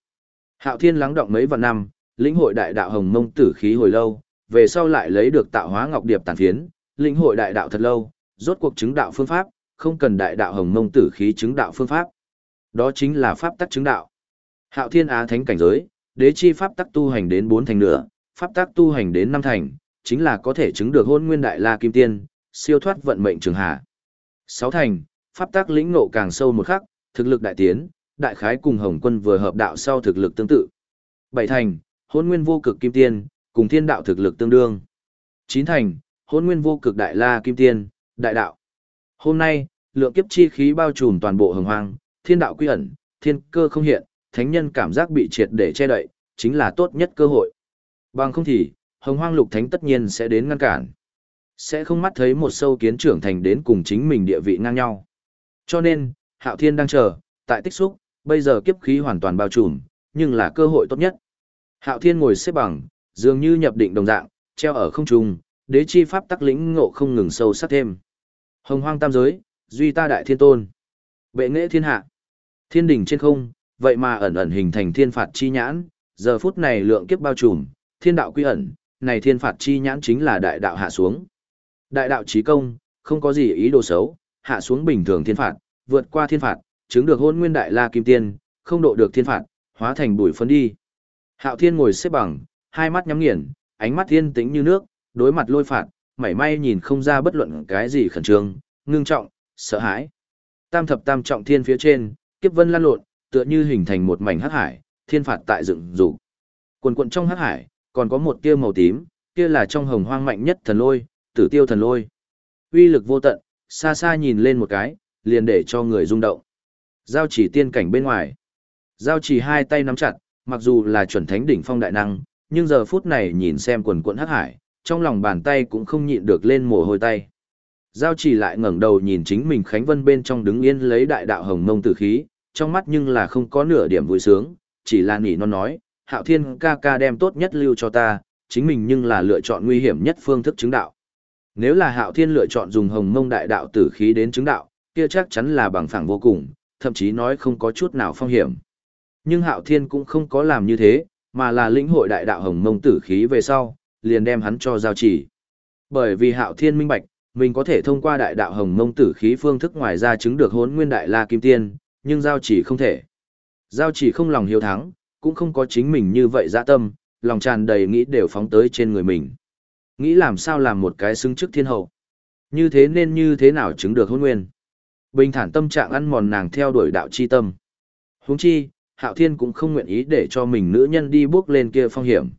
Hạo thiên lắng động mấy vạn năm, lĩnh hội đại đạo hồng mông tử khí hồi lâu, về sau lại lấy được tạo hóa ngọc điệp tàn phiến, lĩnh hội đại đạo thật lâu, rốt cuộc chứng đạo phương pháp, không cần đại đạo hồng mông tử khí chứng đạo phương pháp. Đó chính là pháp tắc chứng đạo. Hạo thiên á thánh cảnh giới, đế chi pháp tắc tu hành đến bốn thành nữa pháp tắc tu hành đến năm thành, chính là có thể chứng được hôn nguyên đại la kim tiên, siêu thoát vận mệnh trường hạ. Sáu thành, pháp tắc lĩnh ngộ càng sâu một khắc, thực lực đại tiến, đại khái cùng Hồng Quân vừa hợp đạo sau thực lực tương tự. Bảy thành, hôn nguyên vô cực kim tiên, cùng thiên đạo thực lực tương đương. Chín thành, hôn nguyên vô cực đại la kim tiên, đại đạo. Hôm nay, lượng kiếp chi khí bao trùm toàn bộ hồng hoang, thiên đạo quy ẩn, thiên cơ không hiện, thánh nhân cảm giác bị triệt để che đậy, chính là tốt nhất cơ hội. Bằng không thì, hồng hoang lục thánh tất nhiên sẽ đến ngăn cản. Sẽ không mắt thấy một sâu kiến trưởng thành đến cùng chính mình địa vị ngang nhau. Cho nên, hạo thiên đang chờ, tại tích xúc, bây giờ kiếp khí hoàn toàn bao trùm, nhưng là cơ hội tốt nhất. Hạo thiên ngồi xếp bằng, dường như nhập định đồng dạng, treo ở không trung, đế chi pháp tắc lĩnh ngộ không ngừng sâu sắc thêm. Hồng hoang tam giới, duy ta đại thiên tôn. Bệ nghệ thiên hạ. Thiên đỉnh trên không, vậy mà ẩn ẩn hình thành thiên phạt chi nhãn, giờ phút này lượng kiếp bao trùm, thiên đạo quy ẩn, này thiên phạt chi nhãn chính là đại đạo hạ xuống. Đại đạo trí công, không có gì ý đồ xấu, hạ xuống bình thường thiên phạt, vượt qua thiên phạt, chứng được hôn nguyên đại la kim tiên, không độ được thiên phạt, hóa thành bụi phấn đi. Hạo thiên ngồi xếp bằng, hai mắt nhắm nghiền, ánh mắt thiên tĩnh như nước, đối mặt lôi phạt, mảy may nhìn không ra bất luận cái gì khẩn trương, ngưng trọng, sợ hãi. Tam thập tam trọng thiên phía trên, kiếp vân lan lộn, tựa như hình thành một mảnh hắc hải, thiên phạt tại dựng dục. Quần quần trong hắc hải, còn có một tia màu tím, kia là trong hồng hoang mạnh nhất thần lôi, tử tiêu thần lôi. Uy lực vô tận, xa xa nhìn lên một cái, liền để cho người rung động. Giao chỉ tiên cảnh bên ngoài. Giao chỉ hai tay nắm chặt, mặc dù là chuẩn thánh đỉnh phong đại năng, nhưng giờ phút này nhìn xem quần quận hắc hải, trong lòng bàn tay cũng không nhịn được lên mồ hôi tay. Giao chỉ lại ngẩng đầu nhìn chính mình Khánh Vân bên trong đứng yên lấy đại đạo hồng mông tử khí, trong mắt nhưng là không có nửa điểm vui sướng, chỉ là nỉ non nói, hạo thiên ca ca đem tốt nhất lưu cho ta, chính mình nhưng là lựa chọn nguy hiểm nhất phương thức chứng đạo. Nếu là hạo thiên lựa chọn dùng hồng mông đại đạo tử khí đến chứng đạo, kia chắc chắn là bằng phẳng vô cùng, thậm chí nói không có chút nào phong hiểm. Nhưng hạo thiên cũng không có làm như thế, mà là lĩnh hội đại đạo hồng mông tử khí về sau, liền đem hắn cho giao chỉ. Bởi vì hạo thiên minh bạch, mình có thể thông qua đại đạo hồng mông tử khí phương thức ngoài ra chứng được hốn nguyên đại la kim tiên, nhưng giao chỉ không thể. Giao chỉ không lòng hiếu thắng, cũng không có chính mình như vậy dạ tâm, lòng tràn đầy nghĩ đều phóng tới trên người mình. Nghĩ làm sao làm một cái xứng trước thiên hậu. Như thế nên như thế nào chứng được hôn nguyên. Bình thản tâm trạng ăn mòn nàng theo đuổi đạo chi tâm. Huống chi, Hạo Thiên cũng không nguyện ý để cho mình nữ nhân đi bước lên kia phong hiểm.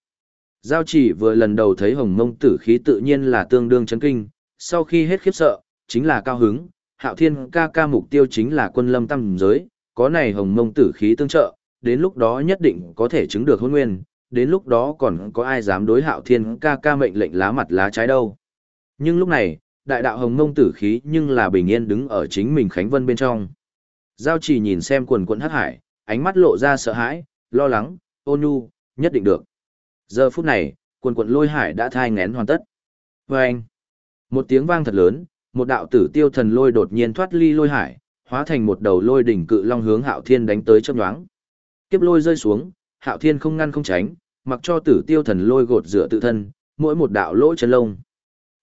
Giao chỉ vừa lần đầu thấy hồng mông tử khí tự nhiên là tương đương chấn kinh, sau khi hết khiếp sợ, chính là cao hứng, hạo thiên ca ca mục tiêu chính là quân lâm tam giới, có này hồng mông tử khí tương trợ, đến lúc đó nhất định có thể chứng được hôn nguyên, đến lúc đó còn có ai dám đối hạo thiên ca ca mệnh lệnh lá mặt lá trái đâu. Nhưng lúc này, đại đạo hồng mông tử khí nhưng là bình yên đứng ở chính mình Khánh Vân bên trong. Giao chỉ nhìn xem quần quận hắc hải, ánh mắt lộ ra sợ hãi, lo lắng, ôn nhu, nhất định được. Giờ phút này, quần quận lôi hải đã thai ngén hoàn tất. Và anh, một tiếng vang thật lớn, một đạo tử tiêu thần lôi đột nhiên thoát ly lôi hải, hóa thành một đầu lôi đỉnh cự long hướng hạo thiên đánh tới chớp nhoáng. Kiếp lôi rơi xuống, hạo thiên không ngăn không tránh, mặc cho tử tiêu thần lôi gột rửa tự thân, mỗi một đạo lỗ chân lông.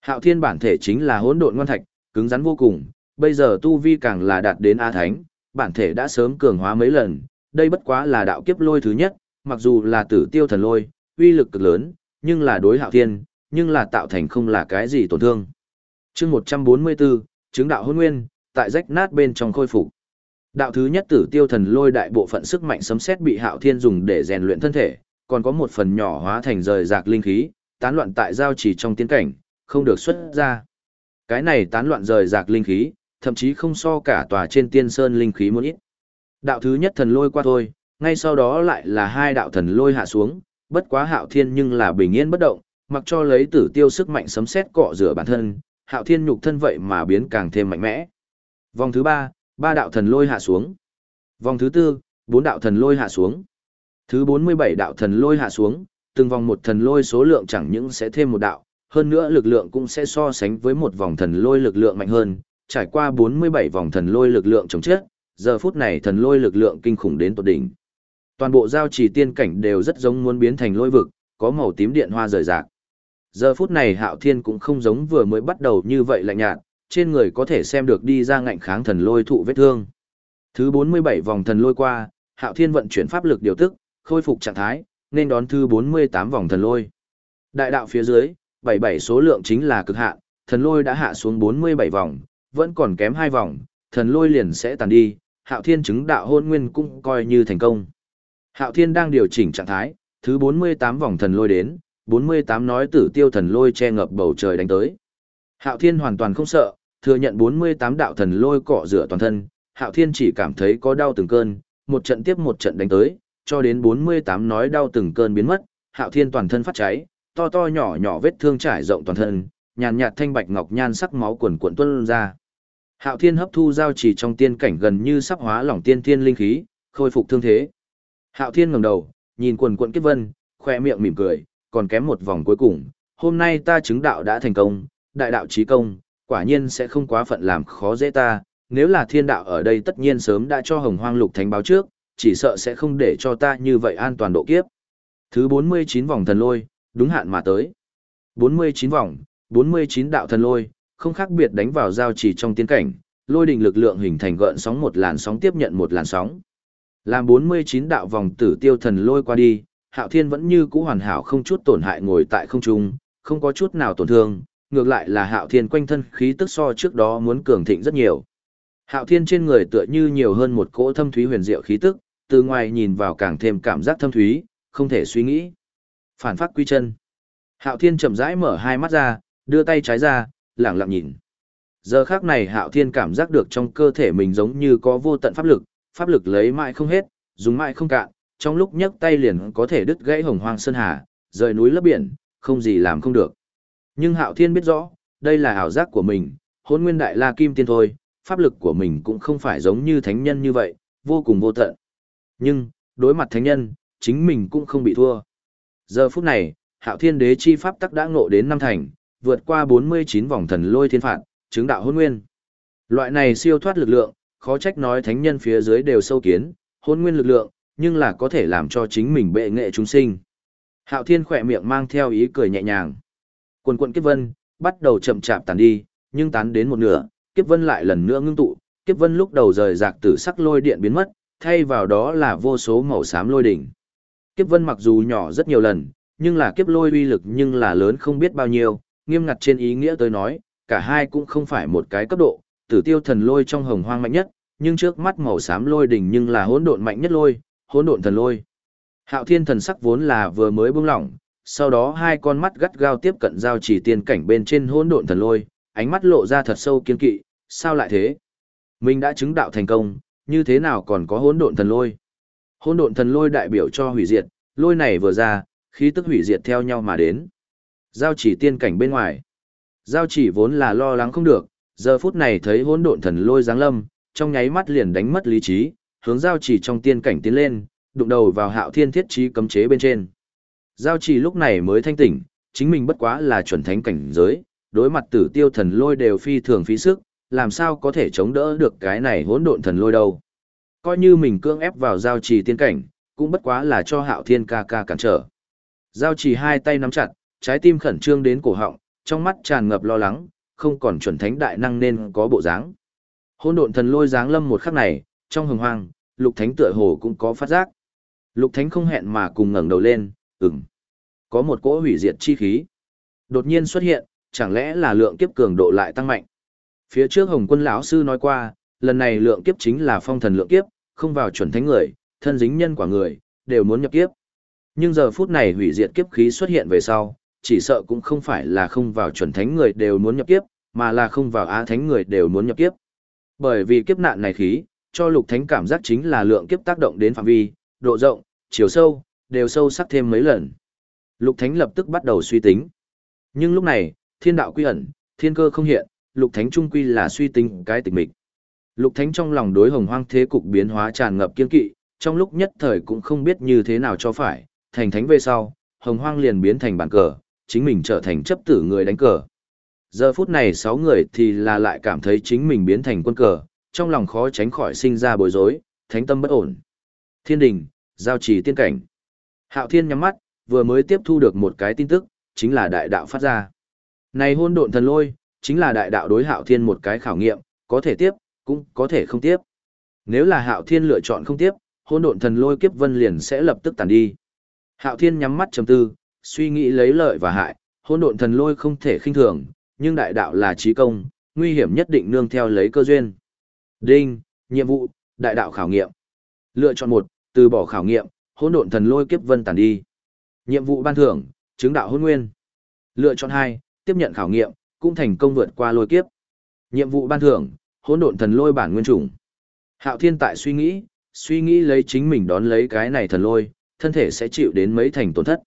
Hạo thiên bản thể chính là hỗn độn ngoan thạch, cứng rắn vô cùng, bây giờ tu vi càng là đạt đến A Thánh, bản thể đã sớm cường hóa mấy lần, đây bất quá là đạo kiếp lôi thứ nhất, mặc dù là tử tiêu thần lôi, uy lực cực lớn, nhưng là đối hạo thiên, nhưng là tạo thành không là cái gì tổn thương. chương 144, chứng đạo hôn nguyên, tại rách nát bên trong khôi phục. Đạo thứ nhất tử tiêu thần lôi đại bộ phận sức mạnh sấm xét bị hạo thiên dùng để rèn luyện thân thể, còn có một phần nhỏ hóa thành rời rạc linh khí, tán loạn tại giao chỉ trong tiến cảnh, không được xuất ra. Cái này tán loạn rời rạc linh khí, thậm chí không so cả tòa trên tiên sơn linh khí muốn ít. Đạo thứ nhất thần lôi qua thôi, ngay sau đó lại là hai đạo thần lôi hạ xuống, bất quá hạo thiên nhưng là bình yên bất động, mặc cho lấy tử tiêu sức mạnh sấm xét cọ rửa bản thân, hạo thiên nhục thân vậy mà biến càng thêm mạnh mẽ. Vòng thứ ba, ba đạo thần lôi hạ xuống. Vòng thứ tư, bốn đạo thần lôi hạ xuống. Thứ bốn mươi bảy đạo thần lôi hạ xuống, từng vòng một thần lôi số lượng chẳng những sẽ thêm một đạo, hơn nữa lực lượng cũng sẽ so sánh với một vòng thần lôi lực lượng mạnh hơn, trải qua bốn mươi bảy vòng thần lôi lực lượng chống chết, giờ phút này thần lôi lực lượng kinh khủng đến tột đỉnh. Toàn bộ giao trì tiên cảnh đều rất giống muốn biến thành lôi vực, có màu tím điện hoa rời rạc. Giờ phút này Hạo Thiên cũng không giống vừa mới bắt đầu như vậy lạnh nhạt, trên người có thể xem được đi ra ngạnh kháng thần lôi thụ vết thương. Thứ 47 vòng thần lôi qua, Hạo Thiên vận chuyển pháp lực điều tức, khôi phục trạng thái, nên đón thứ 48 vòng thần lôi. Đại đạo phía dưới, 77 số lượng chính là cực hạn, thần lôi đã hạ xuống 47 vòng, vẫn còn kém hai vòng, thần lôi liền sẽ tàn đi, Hạo Thiên chứng đạo hôn nguyên cũng coi như thành công. Hạo Thiên đang điều chỉnh trạng thái, thứ 48 vòng thần lôi đến, 48 nói tử tiêu thần lôi che ngập bầu trời đánh tới. Hạo Thiên hoàn toàn không sợ, thừa nhận 48 đạo thần lôi cọ rửa toàn thân, Hạo Thiên chỉ cảm thấy có đau từng cơn, một trận tiếp một trận đánh tới, cho đến 48 nói đau từng cơn biến mất, Hạo Thiên toàn thân phát cháy, to to nhỏ nhỏ vết thương trải rộng toàn thân, nhàn nhạt thanh bạch ngọc nhan sắc máu quần cuộn tuôn ra. Hạo Thiên hấp thu giao chỉ trong tiên cảnh gần như sắp hóa lỏng tiên thiên linh khí, khôi phục thương thế. Hạo Thiên ngẩng đầu, nhìn quần quận kết vân, khoe miệng mỉm cười, còn kém một vòng cuối cùng, hôm nay ta chứng đạo đã thành công, đại đạo chí công, quả nhiên sẽ không quá phận làm khó dễ ta, nếu là thiên đạo ở đây tất nhiên sớm đã cho hồng hoang lục thánh báo trước, chỉ sợ sẽ không để cho ta như vậy an toàn độ kiếp. Thứ 49 vòng thần lôi, đúng hạn mà tới. 49 vòng, 49 đạo thần lôi, không khác biệt đánh vào giao chỉ trong tiên cảnh, lôi đình lực lượng hình thành gợn sóng một làn sóng tiếp nhận một làn sóng. Làm 49 đạo vòng tử tiêu thần lôi qua đi, Hạo Thiên vẫn như cũ hoàn hảo không chút tổn hại ngồi tại không trung, không có chút nào tổn thương, ngược lại là Hạo Thiên quanh thân khí tức so trước đó muốn cường thịnh rất nhiều. Hạo Thiên trên người tựa như nhiều hơn một cỗ thâm thúy huyền diệu khí tức, từ ngoài nhìn vào càng thêm cảm giác thâm thúy, không thể suy nghĩ. Phản phát quy chân. Hạo Thiên chậm rãi mở hai mắt ra, đưa tay trái ra, lặng lặng nhìn. Giờ khắc này Hạo Thiên cảm giác được trong cơ thể mình giống như có vô tận pháp lực, pháp lực lấy mãi không hết, dùng mãi không cạn, trong lúc nhấc tay liền có thể đứt gãy hồng hoang sơn hà, rời núi lấp biển, không gì làm không được. Nhưng Hạo Thiên biết rõ, đây là ảo giác của mình, hôn nguyên đại la kim tiên thôi, pháp lực của mình cũng không phải giống như thánh nhân như vậy, vô cùng vô tận. Nhưng, đối mặt thánh nhân, chính mình cũng không bị thua. Giờ phút này, Hạo Thiên Đế chi pháp tắc đã ngộ đến năm thành, vượt qua 49 vòng thần lôi thiên phạt, chứng đạo hôn nguyên. Loại này siêu thoát lực lượng, khó trách nói thánh nhân phía dưới đều sâu kiến, hôn nguyên lực lượng, nhưng là có thể làm cho chính mình bệ nghệ chúng sinh. Hạo Thiên khỏe miệng mang theo ý cười nhẹ nhàng. Quần quận kiếp vân, bắt đầu chậm chạp tàn đi, nhưng tán đến một nửa, kiếp vân lại lần nữa ngưng tụ, kiếp vân lúc đầu rời rạc tử sắc lôi điện biến mất, thay vào đó là vô số màu xám lôi đỉnh. Kiếp vân mặc dù nhỏ rất nhiều lần, nhưng là kiếp lôi uy lực nhưng là lớn không biết bao nhiêu, nghiêm ngặt trên ý nghĩa tới nói, cả hai cũng không phải một cái cấp độ, tử tiêu thần lôi trong hồng hoang mạnh nhất, nhưng trước mắt màu xám lôi đỉnh nhưng là hỗn độn mạnh nhất lôi, hỗn độn thần lôi. Hạo Thiên thần sắc vốn là vừa mới buông lỏng, sau đó hai con mắt gắt gao tiếp cận giao chỉ tiên cảnh bên trên hỗn độn thần lôi, ánh mắt lộ ra thật sâu kiên kỵ, sao lại thế? Mình đã chứng đạo thành công, như thế nào còn có hỗn độn thần lôi? Hỗn độn thần lôi đại biểu cho hủy diệt, lôi này vừa ra, khí tức hủy diệt theo nhau mà đến. Giao chỉ tiên cảnh bên ngoài. Giao chỉ vốn là lo lắng không được, giờ phút này thấy hỗn độn thần lôi giáng lâm, trong nháy mắt liền đánh mất lý trí, hướng giao chỉ trong tiên cảnh tiến lên, đụng đầu vào hạo thiên thiết trí cấm chế bên trên. Giao chỉ lúc này mới thanh tỉnh, chính mình bất quá là chuẩn thánh cảnh giới, đối mặt tử tiêu thần lôi đều phi thường phí sức, làm sao có thể chống đỡ được cái này hỗn độn thần lôi đâu. Coi như mình cưỡng ép vào giao trì tiên cảnh, cũng bất quá là cho hạo thiên ca ca cản trở. Giao trì hai tay nắm chặt, trái tim khẩn trương đến cổ họng, trong mắt tràn ngập lo lắng, không còn chuẩn thánh đại năng nên có bộ dáng. Hỗn độn thần lôi dáng lâm một khắc này, trong hồng hoang, lục thánh tựa hồ cũng có phát giác. Lục thánh không hẹn mà cùng ngẩng đầu lên, ừm. Có một cỗ hủy diệt chi khí. Đột nhiên xuất hiện, chẳng lẽ là lượng kiếp cường độ lại tăng mạnh. Phía trước Hồng Quân lão sư nói qua, lần này lượng kiếp chính là phong thần lượng kiếp, không vào chuẩn thánh người, thân dính nhân quả người, đều muốn nhập kiếp. Nhưng giờ phút này hủy diệt kiếp khí xuất hiện về sau, chỉ sợ cũng không phải là không vào chuẩn thánh người đều muốn nhập kiếp, mà là không vào á thánh người đều muốn nhập kiếp. Bởi vì kiếp nạn này khí, cho lục thánh cảm giác chính là lượng kiếp tác động đến phạm vi, độ rộng, chiều sâu, đều sâu sắc thêm mấy lần. Lục thánh lập tức bắt đầu suy tính. Nhưng lúc này, thiên đạo quy ẩn, thiên cơ không hiện, lục thánh trung quy là suy tính cái tịch mịch. Lục thánh trong lòng đối hồng hoang thế cục biến hóa tràn ngập kiên kỵ, trong lúc nhất thời cũng không biết như thế nào cho phải, thành thánh về sau, hồng hoang liền biến thành bàn cờ, chính mình trở thành chấp tử người đánh cờ. Giờ phút này sáu người thì là lại cảm thấy chính mình biến thành quân cờ, trong lòng khó tránh khỏi sinh ra bối rối, thánh tâm bất ổn. Thiên đình, giao trì tiên cảnh. Hạo thiên nhắm mắt, vừa mới tiếp thu được một cái tin tức, chính là đại đạo phát ra. Này hôn độn thần lôi, chính là đại đạo đối hạo thiên một cái khảo nghiệm, có thể tiếp, cũng có thể không tiếp. Nếu là hạo thiên lựa chọn không tiếp, hôn độn thần lôi kiếp vân liền sẽ lập tức tàn đi. Hạo thiên nhắm mắt trầm tư, suy nghĩ lấy lợi và hại, hôn độn thần lôi không thể khinh thường, nhưng đại đạo là trí công, nguy hiểm nhất định nương theo lấy cơ duyên. Đinh, nhiệm vụ, đại đạo khảo nghiệm. Lựa chọn một, từ bỏ khảo nghiệm, hôn độn thần lôi kiếp vân tàn đi. Nhiệm vụ ban thưởng, chứng đạo hôn nguyên. Lựa chọn hai, tiếp nhận khảo nghiệm, cũng thành công vượt qua lôi kiếp. Nhiệm vụ ban thưởng, hỗn độn thần lôi bản nguyên chủng. Hạo Thiên tại suy nghĩ, suy nghĩ lấy chính mình đón lấy cái này thần lôi, thân thể sẽ chịu đến mấy thành tổn thất.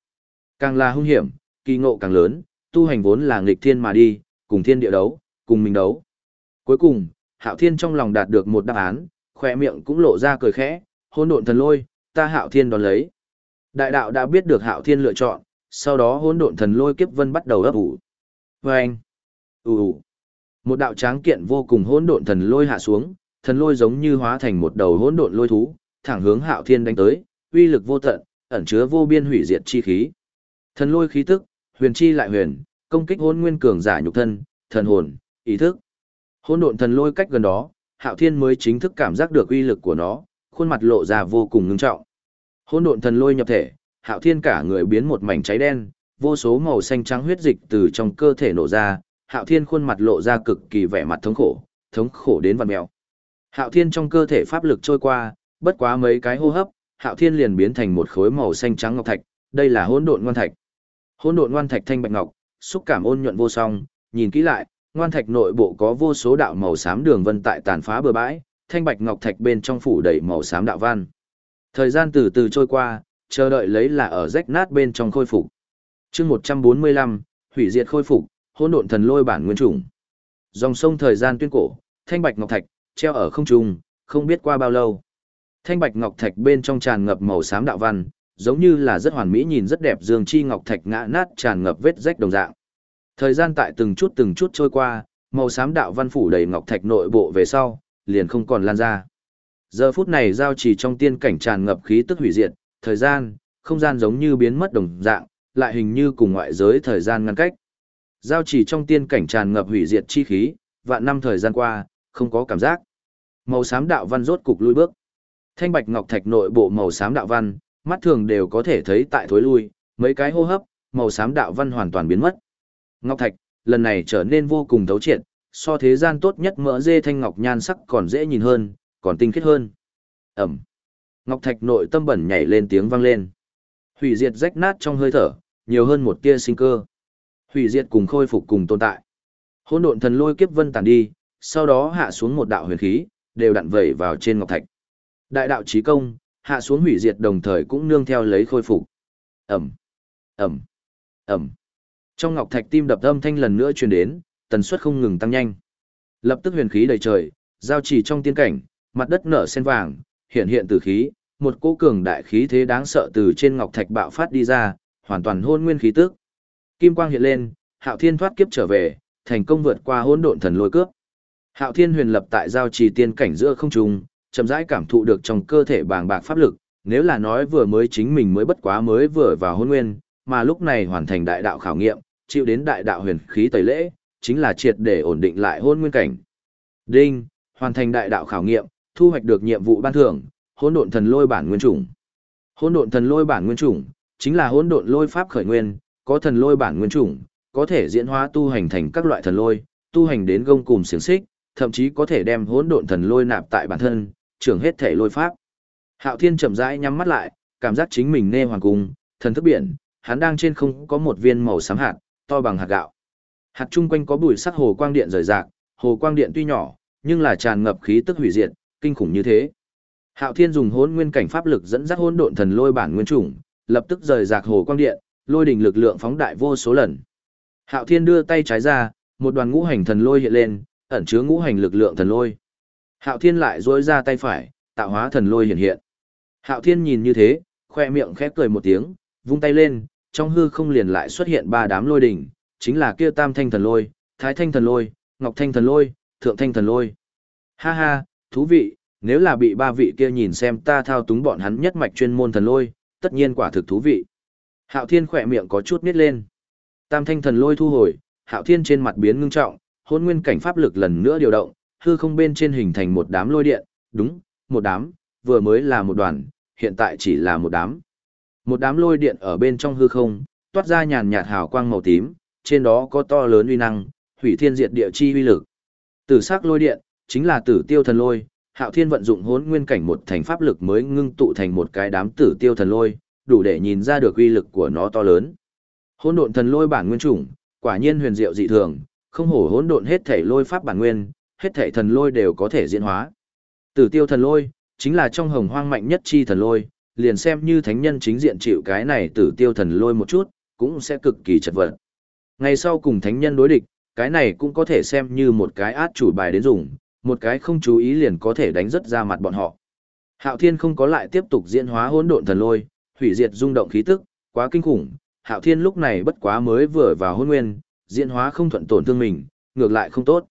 Càng là hung hiểm, kỳ ngộ càng lớn, tu hành vốn là nghịch thiên mà đi, cùng thiên địa đấu, cùng mình đấu. Cuối cùng, Hạo Thiên trong lòng đạt được một đáp án, khỏe miệng cũng lộ ra cười khẽ, hôn độn thần lôi, ta Hạo Thiên đón lấy. Đại đạo đã biết được Hạo Thiên lựa chọn, sau đó hỗn độn thần lôi kiếp vân bắt đầu ấp ủ. Và anh, ù ù, một đạo tráng kiện vô cùng hỗn độn thần lôi hạ xuống, thần lôi giống như hóa thành một đầu hỗn độn lôi thú, thẳng hướng Hạo Thiên đánh tới, uy lực vô tận, ẩn chứa vô biên hủy diệt chi khí. Thần lôi khí tức, huyền chi lại huyền, công kích hôn nguyên cường giả nhục thân, thần hồn, ý thức. Hôn độn thần lôi cách gần đó, Hạo Thiên mới chính thức cảm giác được uy lực của nó, khuôn mặt lộ ra vô cùng ngưng trọng. Hôn độn thần lôi nhập thể, Hạo Thiên cả người biến một mảnh cháy đen, vô số màu xanh trắng huyết dịch từ trong cơ thể nổ ra, Hạo Thiên khuôn mặt lộ ra cực kỳ vẻ mặt thống khổ, thống khổ đến vặn mèo. Hạo Thiên trong cơ thể pháp lực trôi qua, bất quá mấy cái hô hấp, Hạo Thiên liền biến thành một khối màu xanh trắng ngọc thạch, đây là hỗn độn ngoan thạch. Hỗn độn ngoan thạch thanh bạch ngọc, xúc cảm ôn nhuận vô song, nhìn kỹ lại, ngoan thạch nội bộ có vô số đạo màu xám đường vân tại tàn phá bừa bãi, thanh bạch ngọc thạch bên trong phủ đầy màu xám đạo văn. Thời gian từ từ trôi qua, chờ đợi lấy là ở rách nát bên trong khôi phục. Chương 145, hủy diệt khôi phục, hỗn độn thần lôi bản nguyên chủng. Dòng sông thời gian tuyên cổ, thanh bạch ngọc thạch, treo ở không trung, không biết qua bao lâu. Thanh bạch ngọc thạch bên trong tràn ngập màu xám đạo văn, giống như là rất hoàn mỹ nhìn rất đẹp dương chi ngọc thạch ngã nát tràn ngập vết rách đồng dạng. Thời gian tại từng chút từng chút trôi qua, màu xám đạo văn phủ đầy ngọc thạch nội bộ về sau, liền không còn lan ra. Giờ phút này giao chỉ trong tiên cảnh tràn ngập khí tức hủy diệt, thời gian, không gian giống như biến mất đồng dạng, lại hình như cùng ngoại giới thời gian ngăn cách. Giao chỉ trong tiên cảnh tràn ngập hủy diệt chi khí, vạn năm thời gian qua, không có cảm giác. Màu xám đạo văn rốt cục lui bước. Thanh bạch ngọc thạch nội bộ màu xám đạo văn, mắt thường đều có thể thấy tại thối lui, mấy cái hô hấp, màu xám đạo văn hoàn toàn biến mất. Ngọc thạch, lần này trở nên vô cùng thấu triệt, so thế gian tốt nhất mỡ dê thanh ngọc nhan sắc còn dễ nhìn hơn, còn tinh khiết hơn. Ẩm. Ngọc thạch nội tâm bẩn nhảy lên tiếng vang lên. Hủy diệt rách nát trong hơi thở, nhiều hơn một tia sinh cơ. Hủy diệt cùng khôi phục cùng tồn tại. Hỗn độn thần lôi kiếp vân tàn đi, sau đó hạ xuống một đạo huyền khí, đều đặn vẩy vào trên ngọc thạch. Đại đạo chí công, hạ xuống hủy diệt đồng thời cũng nương theo lấy khôi phục. Ẩm, Ẩm, Ẩm. Trong ngọc thạch tim đập âm thanh lần nữa truyền đến, tần suất không ngừng tăng nhanh. Lập tức huyền khí đầy trời, giao chỉ trong tiên cảnh, mặt đất nở sen vàng, hiện hiện từ khí, một cỗ cường đại khí thế đáng sợ từ trên ngọc thạch bạo phát đi ra, hoàn toàn hôn nguyên khí tức. Kim quang hiện lên, Hạo Thiên thoát kiếp trở về, thành công vượt qua hỗn độn thần lôi cướp. Hạo Thiên huyền lập tại giao trì tiên cảnh giữa không trung, chậm rãi cảm thụ được trong cơ thể bàng bạc pháp lực, nếu là nói vừa mới chính mình mới bất quá mới vừa vào hôn nguyên, mà lúc này hoàn thành đại đạo khảo nghiệm, chịu đến đại đạo huyền khí tẩy lễ, chính là triệt để ổn định lại hôn nguyên cảnh. Đinh, hoàn thành đại đạo khảo nghiệm, thu hoạch được nhiệm vụ ban thưởng, hỗn độn thần lôi bản nguyên chủng. Hỗn độn thần lôi bản nguyên chủng chính là hỗn độn lôi pháp khởi nguyên, có thần lôi bản nguyên chủng, có thể diễn hóa tu hành thành các loại thần lôi, tu hành đến gông cùm xiển xích, thậm chí có thể đem hỗn độn thần lôi nạp tại bản thân, trưởng hết thể lôi pháp. Hạo Thiên chậm rãi nhắm mắt lại, cảm giác chính mình nê hoàng cung, thần thức biển, hắn đang trên không có một viên màu xám hạt, to bằng hạt gạo. Hạt trung quanh có bụi sắc hồ quang điện rời rạc, hồ quang điện tuy nhỏ, nhưng là tràn ngập khí tức hủy diệt, kinh khủng như thế. Hạo Thiên dùng hỗn nguyên cảnh pháp lực dẫn dắt hỗn độn thần lôi bản nguyên chủng, lập tức rời rạc hồ quang điện, lôi đỉnh lực lượng phóng đại vô số lần. Hạo Thiên đưa tay trái ra, một đoàn ngũ hành thần lôi hiện lên, ẩn chứa ngũ hành lực lượng thần lôi. Hạo Thiên lại duỗi ra tay phải, tạo hóa thần lôi hiện hiện. Hạo Thiên nhìn như thế, khoe miệng khẽ cười một tiếng, vung tay lên, trong hư không liền lại xuất hiện ba đám lôi đỉnh, chính là kia Tam Thanh thần lôi, Thái Thanh thần lôi, Ngọc Thanh thần lôi, Thượng Thanh thần lôi. Ha ha, thú vị, nếu là bị ba vị kia nhìn xem ta thao túng bọn hắn nhất mạch chuyên môn thần lôi, tất nhiên quả thực thú vị. Hạo Thiên khỏe miệng có chút nít lên. Tam thanh thần lôi thu hồi, Hạo Thiên trên mặt biến ngưng trọng, hôn nguyên cảnh pháp lực lần nữa điều động, hư không bên trên hình thành một đám lôi điện, đúng, một đám, vừa mới là một đoàn, hiện tại chỉ là một đám. Một đám lôi điện ở bên trong hư không, toát ra nhàn nhạt hào quang màu tím, trên đó có to lớn uy năng, hủy thiên diệt địa chi uy lực. Tử sắc lôi điện, chính là tử tiêu thần lôi, Hạo Thiên vận dụng hỗn nguyên cảnh một thành pháp lực mới ngưng tụ thành một cái đám tử tiêu thần lôi, đủ để nhìn ra được uy lực của nó to lớn. Hỗn độn thần lôi bản nguyên chủng, quả nhiên huyền diệu dị thường, không hổ hỗn độn hết thể lôi pháp bản nguyên, hết thể thần lôi đều có thể diễn hóa. Tử tiêu thần lôi, chính là trong hồng hoang mạnh nhất chi thần lôi, liền xem như thánh nhân chính diện chịu cái này tử tiêu thần lôi một chút, cũng sẽ cực kỳ chật vật. Ngày sau cùng thánh nhân đối địch, cái này cũng có thể xem như một cái át chủ bài đến dùng, một cái không chú ý liền có thể đánh rất ra mặt bọn họ. Hạo Thiên không có lại tiếp tục diễn hóa hỗn độn thần lôi, hủy diệt rung động khí tức, quá kinh khủng. Hạo Thiên lúc này bất quá mới vừa vào hôn nguyên, diễn hóa không thuận tổn thương mình, ngược lại không tốt.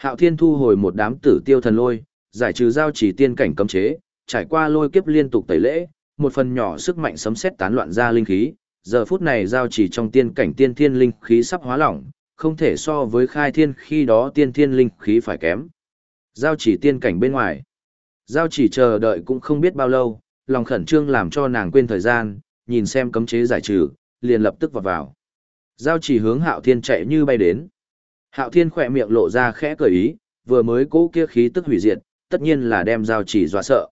Hạo Thiên thu hồi một đám tử tiêu thần lôi, giải trừ giao chỉ tiên cảnh cấm chế, trải qua lôi kiếp liên tục tẩy lễ, một phần nhỏ sức mạnh sấm sét tán loạn ra linh khí, giờ phút này giao chỉ trong tiên cảnh tiên thiên linh khí sắp hóa lỏng, không thể so với khai thiên khi đó tiên thiên linh khí phải kém. Giao chỉ tiên cảnh bên ngoài. Giao chỉ chờ đợi cũng không biết bao lâu, lòng khẩn trương làm cho nàng quên thời gian, nhìn xem cấm chế giải trừ, liền lập tức vào vào. Giao chỉ hướng hạo thiên chạy như bay đến. Hạo thiên khỏe miệng lộ ra khẽ cười ý, vừa mới cố kia khí tức hủy diệt, tất nhiên là đem giao chỉ dọa sợ.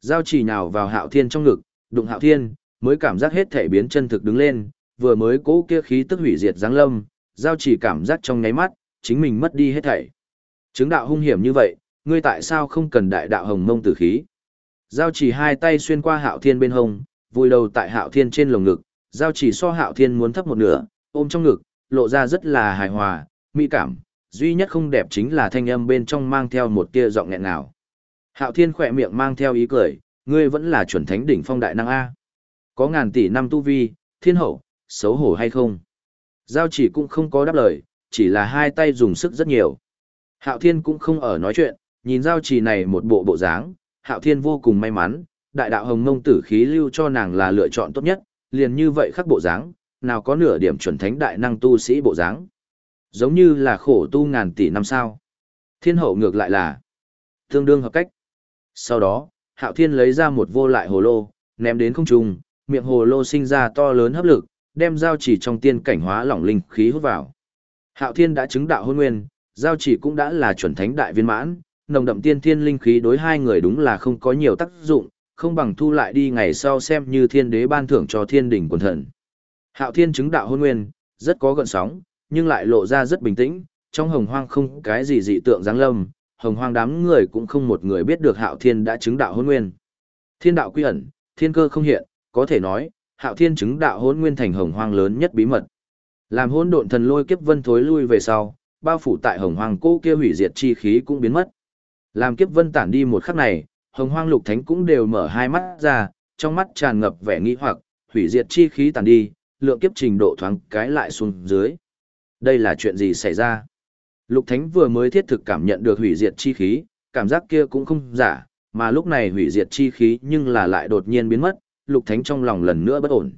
Giao chỉ nào vào hạo thiên trong ngực, đụng hạo thiên, mới cảm giác hết thể biến chân thực đứng lên, vừa mới cố kia khí tức hủy diệt giáng lâm, giao chỉ cảm giác trong nháy mắt, chính mình mất đi hết thảy. Chứng đạo hung hiểm như vậy, ngươi tại sao không cần đại đạo hồng mông tử khí? Giao chỉ hai tay xuyên qua hạo thiên bên hông, vùi đầu tại hạo thiên trên lồng ngực, giao chỉ so hạo thiên muốn thấp một nửa, ôm trong ngực, lộ ra rất là hài hòa, mỹ cảm, duy nhất không đẹp chính là thanh âm bên trong mang theo một tia giọng nghẹn nào. Hạo thiên khỏe miệng mang theo ý cười, ngươi vẫn là chuẩn thánh đỉnh phong đại năng A. Có ngàn tỷ năm tu vi, thiên hậu, xấu hổ hay không? Giao chỉ cũng không có đáp lời, chỉ là hai tay dùng sức rất nhiều. Hạo thiên cũng không ở nói chuyện, nhìn giao chỉ này một bộ bộ dáng, hạo thiên vô cùng may mắn, đại đạo hồng mông tử khí lưu cho nàng là lựa chọn tốt nhất, liền như vậy khắc bộ dáng, nào có nửa điểm chuẩn thánh đại năng tu sĩ bộ dáng. Giống như là khổ tu ngàn tỷ năm sao. Thiên hậu ngược lại là tương đương hợp cách. Sau đó, Hạo Thiên lấy ra một vô lại hồ lô, ném đến không trung, miệng hồ lô sinh ra to lớn hấp lực, đem giao chỉ trong tiên cảnh hóa lỏng linh khí hút vào. Hạo Thiên đã chứng đạo hôn nguyên, giao chỉ cũng đã là chuẩn thánh đại viên mãn, nồng đậm tiên thiên linh khí đối hai người đúng là không có nhiều tác dụng, không bằng thu lại đi ngày sau xem như thiên đế ban thưởng cho thiên đỉnh quần thần. Hạo Thiên chứng đạo hôn nguyên, rất có gợn sóng, nhưng lại lộ ra rất bình tĩnh, trong hồng hoang không cái gì dị tượng giáng lâm, hồng hoang đám người cũng không một người biết được Hạo Thiên đã chứng đạo hôn nguyên. Thiên đạo quy ẩn, thiên cơ không hiện, có thể nói, Hạo Thiên chứng đạo hôn nguyên thành hồng hoang lớn nhất bí mật. Làm hôn độn thần lôi kiếp vân thối lui về sau, bao phủ tại hồng hoang cô kia hủy diệt chi khí cũng biến mất. Làm kiếp vân tản đi một khắc này, hồng hoang lục thánh cũng đều mở hai mắt ra, trong mắt tràn ngập vẻ nghi hoặc, hủy diệt chi khí tản đi, lượng kiếp trình độ thoáng cái lại xuống dưới. Đây là chuyện gì xảy ra? Lục thánh vừa mới thiết thực cảm nhận được hủy diệt chi khí, cảm giác kia cũng không giả, mà lúc này hủy diệt chi khí nhưng là lại đột nhiên biến mất, lục thánh trong lòng lần nữa bất ổn.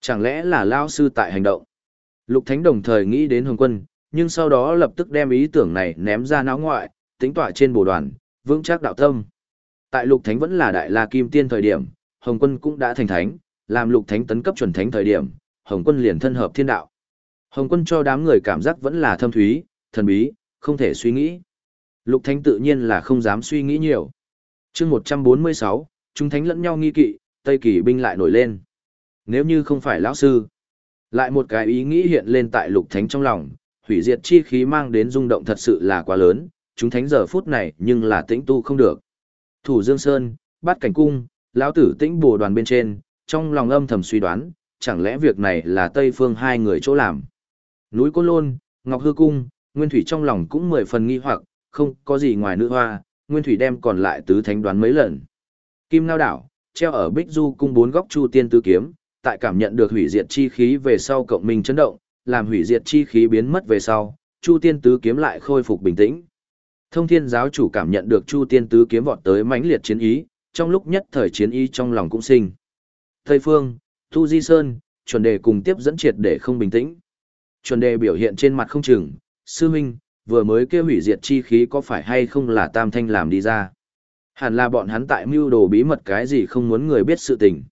Chẳng lẽ là lao sư tại hành động? Lục thánh đồng thời nghĩ đến hồng quân, nhưng sau đó lập tức đem ý tưởng này ném ra não ngoại, tính tỏa trên bồ đoàn, vững chắc đạo tâm. Tại lục thánh vẫn là đại la kim tiên thời điểm, hồng quân cũng đã thành thánh, làm lục thánh tấn cấp chuẩn thánh thời điểm, hồng quân liền thân hợp thiên đạo. Hồng quân cho đám người cảm giác vẫn là thâm thúy, thần bí, không thể suy nghĩ. Lục thánh tự nhiên là không dám suy nghĩ nhiều. chương 146, chúng thánh lẫn nhau nghi kỵ, Tây Kỳ binh lại nổi lên. Nếu như không phải lão sư, lại một cái ý nghĩ hiện lên tại lục thánh trong lòng, hủy diệt chi khí mang đến rung động thật sự là quá lớn, chúng thánh giờ phút này nhưng là tĩnh tu không được. Thủ Dương Sơn, bắt cảnh cung, lão tử tĩnh bồ đoàn bên trên, trong lòng âm thầm suy đoán, chẳng lẽ việc này là Tây Phương hai người chỗ làm. Núi Côn Lôn, Ngọc Hư Cung, Nguyên Thủy trong lòng cũng mười phần nghi hoặc, không có gì ngoài nữ hoa, Nguyên Thủy đem còn lại tứ thánh đoán mấy lần. Kim Ngao Đảo, treo ở Bích Du Cung bốn góc Chu Tiên Tứ Kiếm, tại cảm nhận được hủy diệt chi khí về sau cộng minh chấn động, làm hủy diệt chi khí biến mất về sau, Chu Tiên Tứ Kiếm lại khôi phục bình tĩnh. Thông Thiên giáo chủ cảm nhận được Chu Tiên Tứ Kiếm vọt tới mãnh liệt chiến ý, trong lúc nhất thời chiến ý trong lòng cũng sinh. Tây Phương, Thu Di Sơn, chuẩn đề cùng tiếp dẫn triệt để không bình tĩnh. Chuẩn đề biểu hiện trên mặt không chừng, sư minh, vừa mới kêu hủy diệt chi khí có phải hay không là tam thanh làm đi ra. Hẳn là bọn hắn tại mưu đồ bí mật cái gì không muốn người biết sự tình.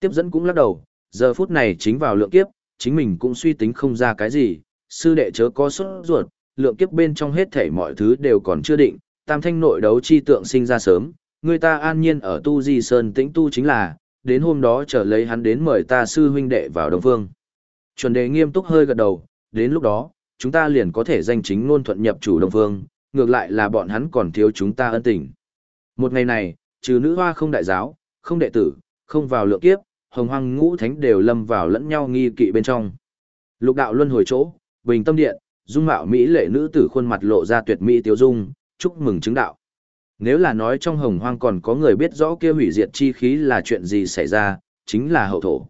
Tiếp dẫn cũng lắc đầu, giờ phút này chính vào lượng kiếp, chính mình cũng suy tính không ra cái gì, sư đệ chớ có sốt ruột, lượng kiếp bên trong hết thảy mọi thứ đều còn chưa định, tam thanh nội đấu chi tượng sinh ra sớm, người ta an nhiên ở tu di sơn tĩnh tu chính là, đến hôm đó trở lấy hắn đến mời ta sư huynh đệ vào đồng phương. Chuẩn đề nghiêm túc hơi gật đầu, đến lúc đó, chúng ta liền có thể danh chính ngôn thuận nhập chủ đồng phương, ngược lại là bọn hắn còn thiếu chúng ta ân tình. Một ngày này, trừ nữ hoa không đại giáo, không đệ tử, không vào lượng kiếp, hồng hoang ngũ thánh đều lâm vào lẫn nhau nghi kỵ bên trong. Lục đạo luân hồi chỗ, bình tâm điện, dung mạo mỹ lệ nữ tử khuôn mặt lộ ra tuyệt mỹ tiêu dung, chúc mừng chứng đạo. Nếu là nói trong hồng hoang còn có người biết rõ kia hủy diệt chi khí là chuyện gì xảy ra, chính là hậu thổ.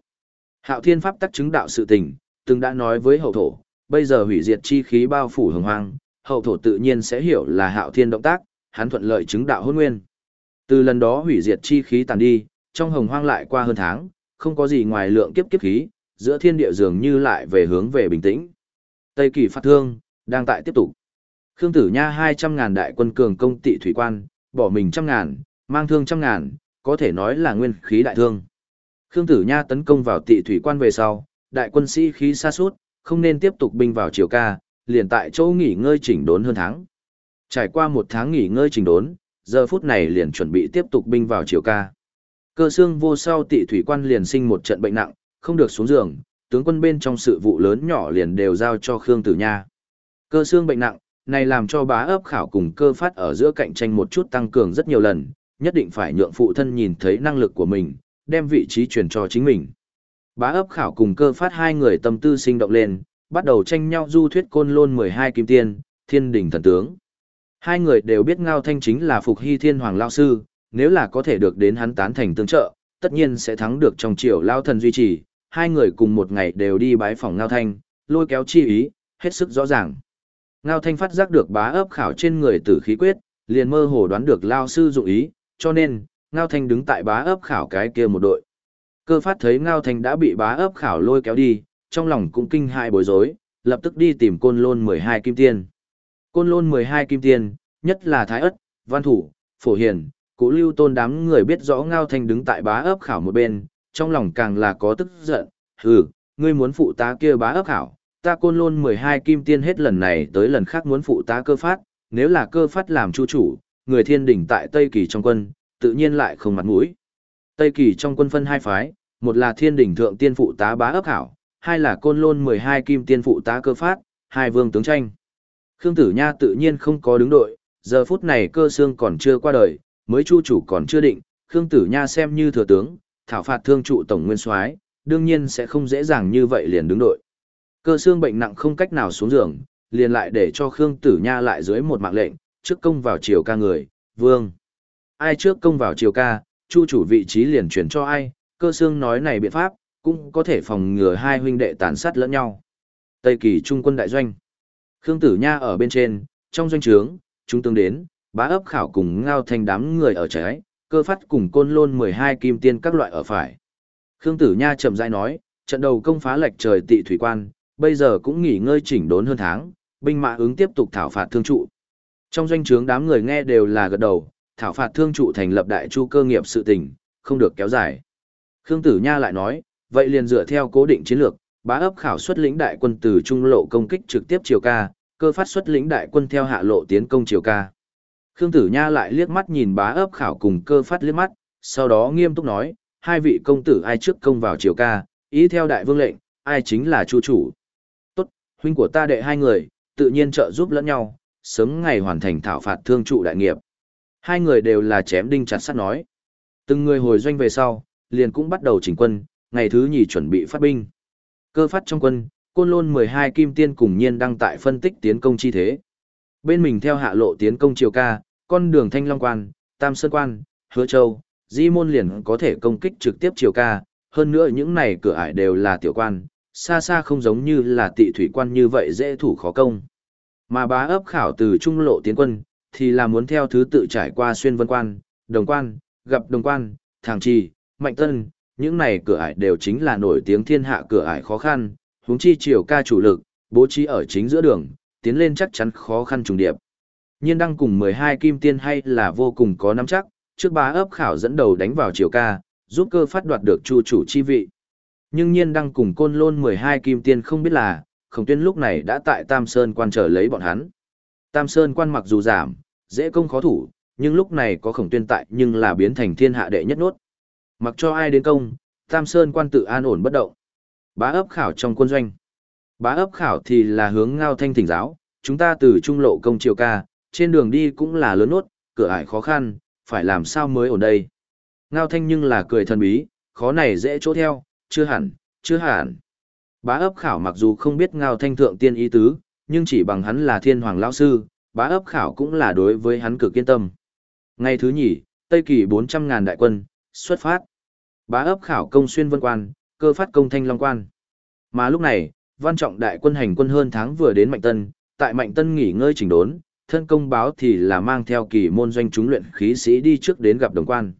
Hạo thiên pháp tắc chứng đạo sự tình, từng đã nói với hậu thổ, bây giờ hủy diệt chi khí bao phủ hồng hoang, hậu thổ tự nhiên sẽ hiểu là hạo thiên động tác, hắn thuận lợi chứng đạo hôn nguyên. Từ lần đó hủy diệt chi khí tàn đi, trong hồng hoang lại qua hơn tháng, không có gì ngoài lượng kiếp kiếp khí, giữa thiên địa dường như lại về hướng về bình tĩnh. Tây kỳ phát thương, đang tại tiếp tục. Khương Tử Nha 200 ngàn đại quân cường công tị thủy quan, bỏ mình trăm ngàn, mang thương trăm ngàn, có thể nói là nguyên khí đại thương. Khương Tử Nha tấn công vào tị thủy quan về sau, đại quân sĩ khí xa suốt, không nên tiếp tục binh vào triều ca, liền tại chỗ nghỉ ngơi chỉnh đốn hơn tháng. Trải qua một tháng nghỉ ngơi chỉnh đốn, giờ phút này liền chuẩn bị tiếp tục binh vào triều ca. Cơ xương vô sau tị thủy quan liền sinh một trận bệnh nặng, không được xuống giường, tướng quân bên trong sự vụ lớn nhỏ liền đều giao cho Khương Tử Nha. Cơ xương bệnh nặng, này làm cho bá ấp khảo cùng cơ phát ở giữa cạnh tranh một chút tăng cường rất nhiều lần, nhất định phải nhượng phụ thân nhìn thấy năng lực của mình, đem vị trí truyền cho chính mình. Bá ấp khảo cùng cơ phát hai người tâm tư sinh động lên, bắt đầu tranh nhau du thuyết côn lôn 12 kim tiên, thiên đỉnh thần tướng. Hai người đều biết Ngao Thanh chính là Phục Hy Thiên Hoàng Lao Sư, nếu là có thể được đến hắn tán thành tương trợ, tất nhiên sẽ thắng được trong triều lao thần duy trì, hai người cùng một ngày đều đi bái phòng Ngao Thanh, lôi kéo chi ý, hết sức rõ ràng. Ngao Thanh phát giác được bá ấp khảo trên người tử khí quyết, liền mơ hồ đoán được lao sư dụng ý, cho nên, Ngao Thanh đứng tại bá ấp khảo cái kia một đội. Cơ phát thấy Ngao Thanh đã bị bá ấp khảo lôi kéo đi, trong lòng cũng kinh hại bối rối, lập tức đi tìm côn lôn 12 kim tiên. Côn lôn 12 kim tiên, nhất là Thái Ất, Văn Thủ, Phổ Hiền, Cụ Lưu Tôn đám người biết rõ Ngao Thanh đứng tại bá ấp khảo một bên, trong lòng càng là có tức giận, hừ, ngươi muốn phụ tá kia bá ấp khảo, ta côn lôn 12 kim tiên hết lần này tới lần khác muốn phụ tá cơ phát, nếu là cơ phát làm chu chủ, người thiên đỉnh tại Tây Kỳ trong quân, tự nhiên lại không mặt mũi. Tây Kỳ trong quân phân hai phái, một là thiên đỉnh thượng tiên phụ tá bá ấp hảo, hai là côn lôn 12 kim tiên phụ tá cơ phát, hai vương tướng tranh. Khương Tử Nha tự nhiên không có đứng đội, giờ phút này cơ xương còn chưa qua đời, mới chu chủ còn chưa định, Khương Tử Nha xem như thừa tướng, thảo phạt thương trụ tổng nguyên soái, đương nhiên sẽ không dễ dàng như vậy liền đứng đội. Cơ xương bệnh nặng không cách nào xuống giường, liền lại để cho Khương Tử Nha lại dưới một mạng lệnh, trước công vào triều ca người, vương. Ai trước công vào triều ca, chu chủ vị trí liền chuyển cho ai, cơ xương nói này biện pháp, cũng có thể phòng ngừa hai huynh đệ tàn sát lẫn nhau. Tây kỳ trung quân đại doanh. Khương Tử Nha ở bên trên, trong doanh trướng, chúng tương đến, bá ấp khảo cùng ngao thành đám người ở trái, cơ phát cùng côn lôn 12 kim tiên các loại ở phải. Khương Tử Nha chậm rãi nói, trận đầu công phá lệch trời tị thủy quan, bây giờ cũng nghỉ ngơi chỉnh đốn hơn tháng, binh mã ứng tiếp tục thảo phạt thương trụ. Trong doanh trướng đám người nghe đều là gật đầu, thảo phạt thương trụ thành lập đại chu cơ nghiệp sự tình, không được kéo dài. Khương Tử Nha lại nói, vậy liền dựa theo cố định chiến lược, bá ấp khảo xuất lĩnh đại quân từ trung lộ công kích trực tiếp chiều ca, cơ phát xuất lĩnh đại quân theo hạ lộ tiến công chiều ca. Khương Tử Nha lại liếc mắt nhìn bá ấp khảo cùng cơ phát liếc mắt, sau đó nghiêm túc nói, hai vị công tử ai trước công vào chiều ca, ý theo đại vương lệnh, ai chính là chu chủ. Tốt, huynh của ta đệ hai người, tự nhiên trợ giúp lẫn nhau, sớm ngày hoàn thành thảo phạt thương trụ đại nghiệp. Hai người đều là chém đinh chặt sắt nói. Từng người hồi doanh về sau, liền cũng bắt đầu chỉnh quân, ngày thứ nhì chuẩn bị phát binh. Cơ phát trong quân, côn lôn 12 kim tiên cùng nhiên đăng tại phân tích tiến công chi thế. Bên mình theo hạ lộ tiến công triều ca, con đường Thanh Long Quan, Tam Sơn Quan, Hứa Châu, Di Môn liền có thể công kích trực tiếp triều ca, hơn nữa những này cửa ải đều là tiểu quan, xa xa không giống như là tị thủy quan như vậy dễ thủ khó công. Mà bá ấp khảo từ trung lộ tiến quân, thì là muốn theo thứ tự trải qua xuyên vân quan, đồng quan, gặp đồng quan, thẳng trì, mạnh tân, những này cửa ải đều chính là nổi tiếng thiên hạ cửa ải khó khăn, huống chi triều ca chủ lực, bố trí ở chính giữa đường, tiến lên chắc chắn khó khăn trùng điệp. Nhiên đăng cùng 12 kim tiên hay là vô cùng có nắm chắc, trước bá ấp khảo dẫn đầu đánh vào triều ca, giúp cơ phát đoạt được chu chủ chi vị. Nhưng nhiên đăng cùng côn lôn 12 kim tiên không biết là, khổng tuyên lúc này đã tại Tam Sơn quan trở lấy bọn hắn. Tam Sơn quan mặc dù giảm, dễ công khó thủ, nhưng lúc này có khổng tuyên tại nhưng là biến thành thiên hạ đệ nhất nốt. Mặc cho ai đến công, Tam Sơn quan tự an ổn bất động. Bá ấp khảo trong quân doanh. Bá ấp khảo thì là hướng ngao thanh thỉnh giáo, chúng ta từ trung lộ công triều ca, trên đường đi cũng là lớn nốt, cửa ải khó khăn, phải làm sao mới ổn đây. Ngao thanh nhưng là cười thần bí, khó này dễ chỗ theo, chưa hẳn, chưa hẳn. Bá ấp khảo mặc dù không biết ngao thanh thượng tiên ý tứ, nhưng chỉ bằng hắn là thiên hoàng lão sư, bá ấp khảo cũng là đối với hắn cực kiên tâm. Ngày thứ nhì, Tây Kỳ 400.000 đại quân, xuất phát. Bá ấp khảo công xuyên vân quan, cơ phát công thanh long quan. Mà lúc này, văn trọng đại quân hành quân hơn tháng vừa đến Mạnh Tân, tại Mạnh Tân nghỉ ngơi chỉnh đốn, thân công báo thì là mang theo kỳ môn doanh chúng luyện khí sĩ đi trước đến gặp đồng quan.